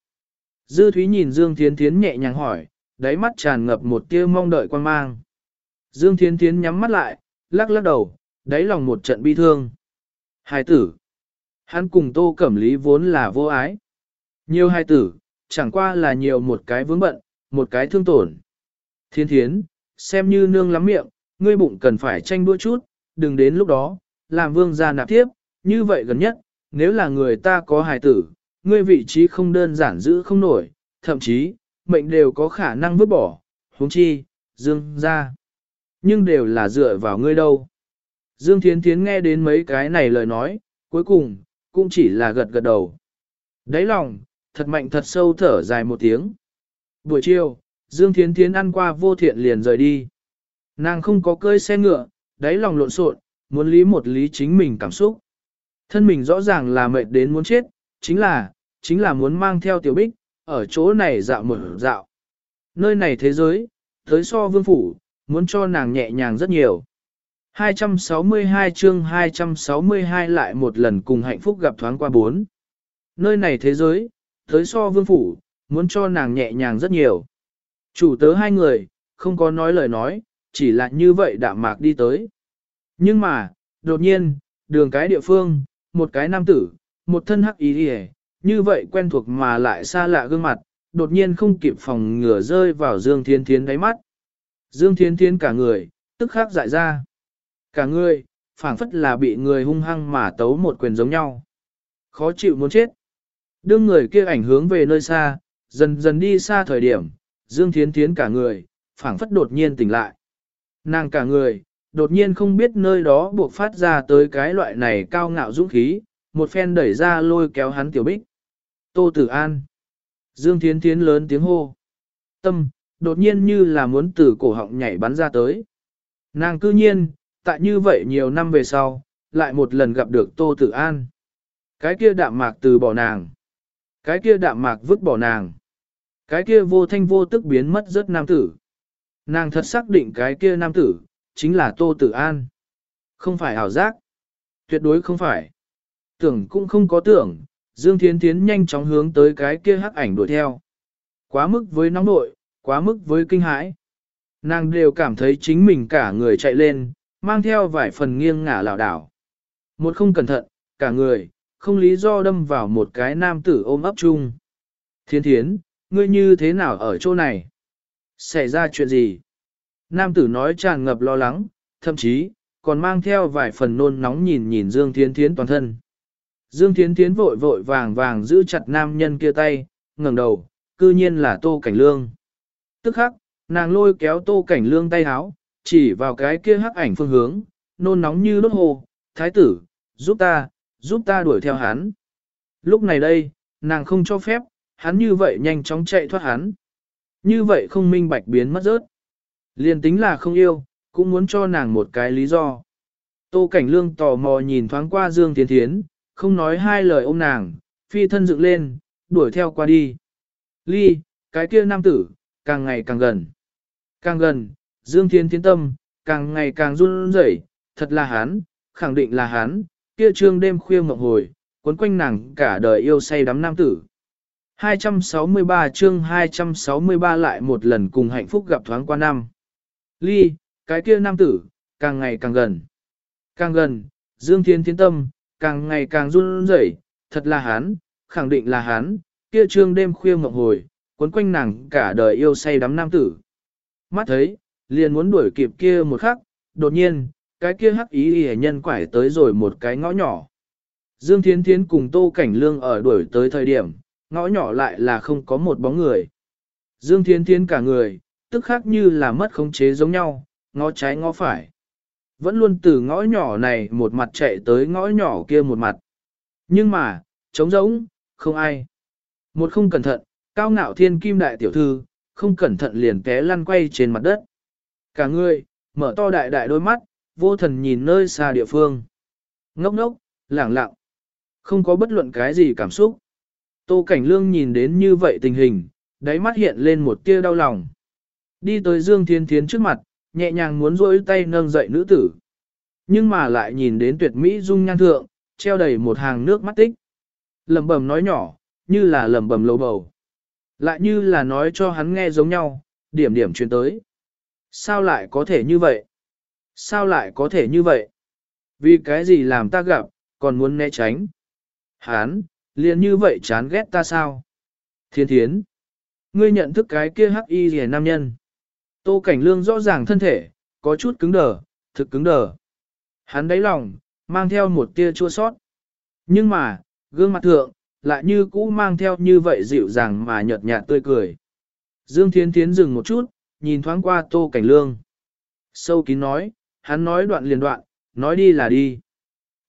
Dư Thúy nhìn Dương Thiến Thiến nhẹ nhàng hỏi, đáy mắt tràn ngập một tia mong đợi quan mang. Dương Thiến Thiến nhắm mắt lại, lắc lắc đầu, đáy lòng một trận bi thương. Hai tử. Hắn cùng Tô Cẩm Lý vốn là vô ái. Nhiều hai tử, chẳng qua là nhiều một cái vướng bận, một cái thương tổn. Thiên thiến, xem như nương lắm miệng, ngươi bụng cần phải tranh đua chút, đừng đến lúc đó, làm vương gia nạp tiếp, như vậy gần nhất, nếu là người ta có hài tử, ngươi vị trí không đơn giản giữ không nổi, thậm chí, mệnh đều có khả năng vứt bỏ, huống chi, dương gia. Nhưng đều là dựa vào ngươi đâu. Dương Thiến Thiến nghe đến mấy cái này lời nói, cuối cùng, cũng chỉ là gật gật đầu. Đấy lòng, thật mạnh thật sâu thở dài một tiếng. Buổi chiều, Dương Thiến Thiến ăn qua vô thiện liền rời đi. Nàng không có cơi xe ngựa, đáy lòng lộn xộn, muốn lý một lý chính mình cảm xúc. Thân mình rõ ràng là mệt đến muốn chết, chính là, chính là muốn mang theo tiểu bích, ở chỗ này dạo một dạo. Nơi này thế giới, tới so vương phủ, muốn cho nàng nhẹ nhàng rất nhiều. 262 chương 262 lại một lần cùng hạnh phúc gặp thoáng qua bốn. Nơi này thế giới, tới so vương phủ, muốn cho nàng nhẹ nhàng rất nhiều. Chủ tớ hai người, không có nói lời nói, chỉ là như vậy đạm mạc đi tới. Nhưng mà, đột nhiên, đường cái địa phương, một cái nam tử, một thân hắc ý đi như vậy quen thuộc mà lại xa lạ gương mặt, đột nhiên không kịp phòng ngừa rơi vào Dương Thiên Thiến đáy mắt. Dương Thiên Thiến cả người, tức khắc dại ra. Cả người, phảng phất là bị người hung hăng mà tấu một quyền giống nhau. Khó chịu muốn chết. Đương người kia ảnh hướng về nơi xa, dần dần đi xa thời điểm, Dương Thiến Thiến cả người, phảng phất đột nhiên tỉnh lại. Nàng cả người, đột nhiên không biết nơi đó buộc phát ra tới cái loại này cao ngạo dũng khí, một phen đẩy ra lôi kéo hắn tiểu bích. Tô Tử An. Dương Thiến Thiến lớn tiếng hô. Tâm, đột nhiên như là muốn từ cổ họng nhảy bắn ra tới. Nàng cư nhiên, tại như vậy nhiều năm về sau, lại một lần gặp được Tô Tử An. Cái kia đạm mạc từ bỏ nàng. Cái kia đạm mạc vứt bỏ nàng. Cái kia vô thanh vô tức biến mất rất nam tử. Nàng thật xác định cái kia nam tử, chính là Tô Tử An. Không phải ảo giác. Tuyệt đối không phải. Tưởng cũng không có tưởng, Dương Thiến Thiến nhanh chóng hướng tới cái kia hắc ảnh đuổi theo. Quá mức với nóng nội, quá mức với kinh hãi. Nàng đều cảm thấy chính mình cả người chạy lên, mang theo vài phần nghiêng ngả lảo đảo. Một không cẩn thận, cả người, không lý do đâm vào một cái nam tử ôm ấp chung. Thiên thiến, ngươi như thế nào ở chỗ này? Xảy ra chuyện gì? Nam tử nói tràn ngập lo lắng, thậm chí, còn mang theo vài phần nôn nóng nhìn nhìn Dương Thiến Thiến toàn thân. Dương Thiến Thiến vội vội vàng vàng giữ chặt nam nhân kia tay, ngẩng đầu, cư nhiên là Tô Cảnh Lương. Tức khắc, nàng lôi kéo Tô Cảnh Lương tay háo, chỉ vào cái kia hắc ảnh phương hướng, nôn nóng như đốt hồ, thái tử, giúp ta, giúp ta đuổi theo hắn. Lúc này đây, nàng không cho phép, hắn như vậy nhanh chóng chạy thoát hắn. Như vậy không minh bạch biến mất rớt. Liên tính là không yêu, cũng muốn cho nàng một cái lý do. Tô Cảnh Lương tò mò nhìn thoáng qua Dương Tiến Thiến, không nói hai lời ôm nàng, phi thân dựng lên, đuổi theo qua đi. Ly, cái kia nam tử, càng ngày càng gần. Càng gần, Dương Thiên Thiến tâm, càng ngày càng run rẩy, thật là hắn, khẳng định là hắn, kia trương đêm khuya mộng hồi, cuốn quanh nàng cả đời yêu say đắm nam tử. 263 chương 263 lại một lần cùng hạnh phúc gặp thoáng qua năm. Ly, cái kia nam tử, càng ngày càng gần. Càng gần, Dương Thiên Thiên Tâm, càng ngày càng run rẩy, thật là hắn, khẳng định là hắn, kia trương đêm khuya ngọc hồi, cuốn quanh nàng cả đời yêu say đắm nam tử. Mắt thấy, liền muốn đuổi kịp kia một khắc, đột nhiên, cái kia hắc ý hề nhân quải tới rồi một cái ngõ nhỏ. Dương Thiến Thiến cùng Tô Cảnh Lương ở đuổi tới thời điểm, ngõ nhỏ lại là không có một bóng người. Dương Thiến Thiến cả người, tức khác như là mất khống chế giống nhau, ngó trái ngó phải. Vẫn luôn từ ngõ nhỏ này một mặt chạy tới ngõ nhỏ kia một mặt. Nhưng mà, trống rỗng, không ai. Một không cẩn thận, cao ngạo thiên kim đại tiểu thư, không cẩn thận liền té lăn quay trên mặt đất. Cả người, mở to đại đại đôi mắt, vô thần nhìn nơi xa địa phương. Ngốc ngốc, lẳng lặng. Không có bất luận cái gì cảm xúc. Tô Cảnh Lương nhìn đến như vậy tình hình, đáy mắt hiện lên một tia đau lòng. Đi tới Dương Thiên Thiến trước mặt, nhẹ nhàng muốn rỗi tay nâng dậy nữ tử. Nhưng mà lại nhìn đến tuyệt mỹ dung nhan thượng, treo đầy một hàng nước mắt tích. Lầm bầm nói nhỏ, như là lầm bầm lầu bầu. Lại như là nói cho hắn nghe giống nhau, điểm điểm truyền tới. Sao lại có thể như vậy? Sao lại có thể như vậy? Vì cái gì làm ta gặp, còn muốn né tránh? Hán, liền như vậy chán ghét ta sao? Thiên thiến, ngươi nhận thức cái kia hắc y rẻ nam nhân. Tô Cảnh Lương rõ ràng thân thể, có chút cứng đờ, thực cứng đờ. Hắn đáy lòng, mang theo một tia chua sót. Nhưng mà, gương mặt thượng, lại như cũ mang theo như vậy dịu dàng mà nhợt nhạt tươi cười. Dương Thiến Thiến dừng một chút, nhìn thoáng qua Tô Cảnh Lương. Sâu kín nói, hắn nói đoạn liền đoạn, nói đi là đi.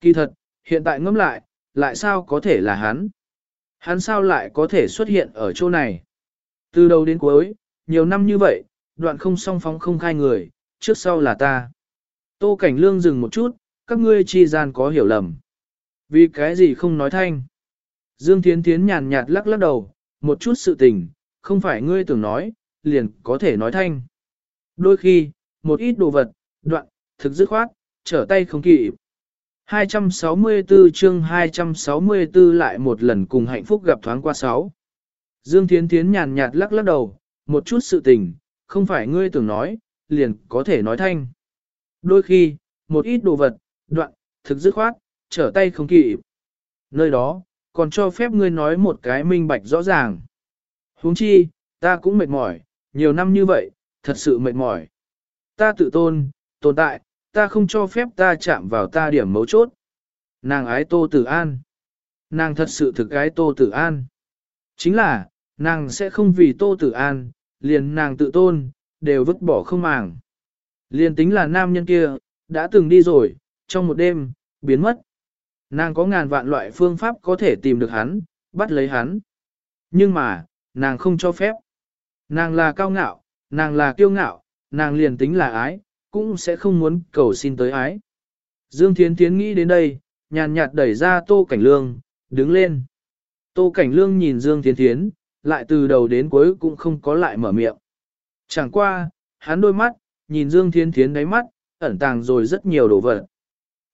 Kỳ thật, hiện tại ngẫm lại, lại sao có thể là hắn? Hắn sao lại có thể xuất hiện ở chỗ này? Từ đầu đến cuối, nhiều năm như vậy, đoạn không song phóng không khai người, trước sau là ta. Tô Cảnh Lương dừng một chút, các ngươi chi gian có hiểu lầm. Vì cái gì không nói thanh? Dương Thiến Thiến nhàn nhạt lắc lắc đầu, một chút sự tình, không phải ngươi tưởng nói, liền có thể nói thanh. Đôi khi, một ít đồ vật, đoạn, thực dứt khoát, trở tay không kịp. 264 chương 264 lại một lần cùng hạnh phúc gặp thoáng qua sáu. Dương Thiến Thiến nhàn nhạt lắc lắc đầu, một chút sự tình, không phải ngươi tưởng nói, liền có thể nói thanh. Đôi khi, một ít đồ vật, đoạn, thực dứt khoát, trở tay không kịp. Nơi đó, còn cho phép ngươi nói một cái minh bạch rõ ràng. huống chi, ta cũng mệt mỏi, nhiều năm như vậy, thật sự mệt mỏi. Ta tự tôn, tồn tại, ta không cho phép ta chạm vào ta điểm mấu chốt. Nàng ái tô tử an. Nàng thật sự thực ái tô tử an. Chính là, nàng sẽ không vì tô tử an, liền nàng tự tôn, đều vứt bỏ không màng. Liền tính là nam nhân kia, đã từng đi rồi, trong một đêm, biến mất. Nàng có ngàn vạn loại phương pháp có thể tìm được hắn, bắt lấy hắn. Nhưng mà, nàng không cho phép. Nàng là cao ngạo, nàng là kiêu ngạo, nàng liền tính là ái, cũng sẽ không muốn cầu xin tới ái. Dương Thiến Thiến nghĩ đến đây, nhàn nhạt đẩy ra Tô Cảnh Lương, đứng lên. Tô Cảnh Lương nhìn Dương Thiến Thiến, lại từ đầu đến cuối cũng không có lại mở miệng. Chẳng qua, hắn đôi mắt, nhìn Dương Thiến Thiến đáy mắt, ẩn tàng rồi rất nhiều đồ vật.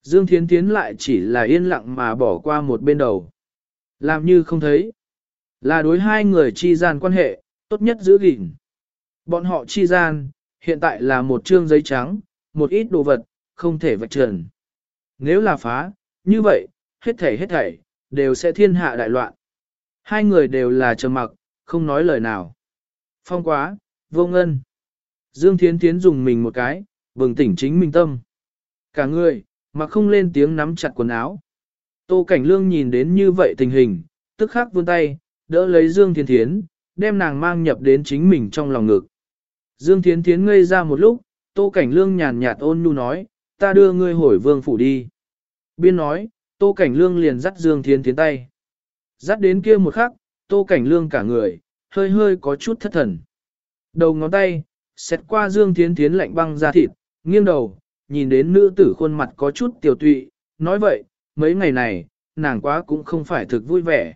Dương Thiến Thiến lại chỉ là yên lặng mà bỏ qua một bên đầu. Làm như không thấy. Là đối hai người chi gian quan hệ, tốt nhất giữ gìn. Bọn họ chi gian, hiện tại là một trương giấy trắng, một ít đồ vật, không thể vạch trần. Nếu là phá, như vậy, hết thảy hết thảy, đều sẽ thiên hạ đại loạn. Hai người đều là trầm mặc, không nói lời nào. Phong quá, vô ngân. Dương Thiến Thiến dùng mình một cái, bừng tỉnh chính mình tâm. Cả người, mà không lên tiếng nắm chặt quần áo. Tô Cảnh Lương nhìn đến như vậy tình hình, tức khắc vươn tay, đỡ lấy Dương Thiến Thiến, đem nàng mang nhập đến chính mình trong lòng ngực. Dương Thiến Thiến ngây ra một lúc, Tô Cảnh Lương nhàn nhạt ôn nhu nói, ta đưa ngươi hồi vương phủ đi. Biên nói, Tô Cảnh Lương liền dắt Dương Thiến Thiến tay. Dắt đến kia một khắc, Tô Cảnh Lương cả người, hơi hơi có chút thất thần. Đầu ngón tay, xét qua Dương Thiến Thiến lạnh băng ra thịt, nghiêng đầu, nhìn đến nữ tử khuôn mặt có chút tiểu tụy, nói vậy, mấy ngày này, nàng quá cũng không phải thực vui vẻ.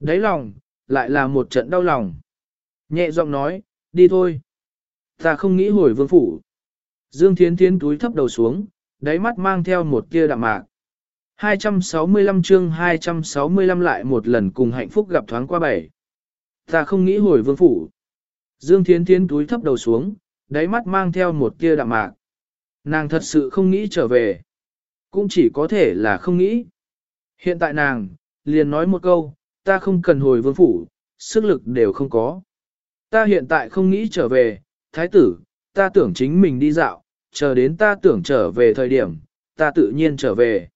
Đấy lòng, lại là một trận đau lòng. Nhẹ giọng nói, đi thôi. Ta không nghĩ hồi vương phủ. Dương Thiến Thiến túi thấp đầu xuống, đáy mắt mang theo một tia đạm mạc. 265 chương 265 lại một lần cùng hạnh phúc gặp thoáng qua bảy. Ta không nghĩ hồi vương phủ. Dương Thiến Thiến túi thấp đầu xuống, đáy mắt mang theo một tia đạm mạc. Nàng thật sự không nghĩ trở về. Cũng chỉ có thể là không nghĩ. Hiện tại nàng, liền nói một câu, ta không cần hồi vương phủ, sức lực đều không có. Ta hiện tại không nghĩ trở về, thái tử, ta tưởng chính mình đi dạo, chờ đến ta tưởng trở về thời điểm, ta tự nhiên trở về.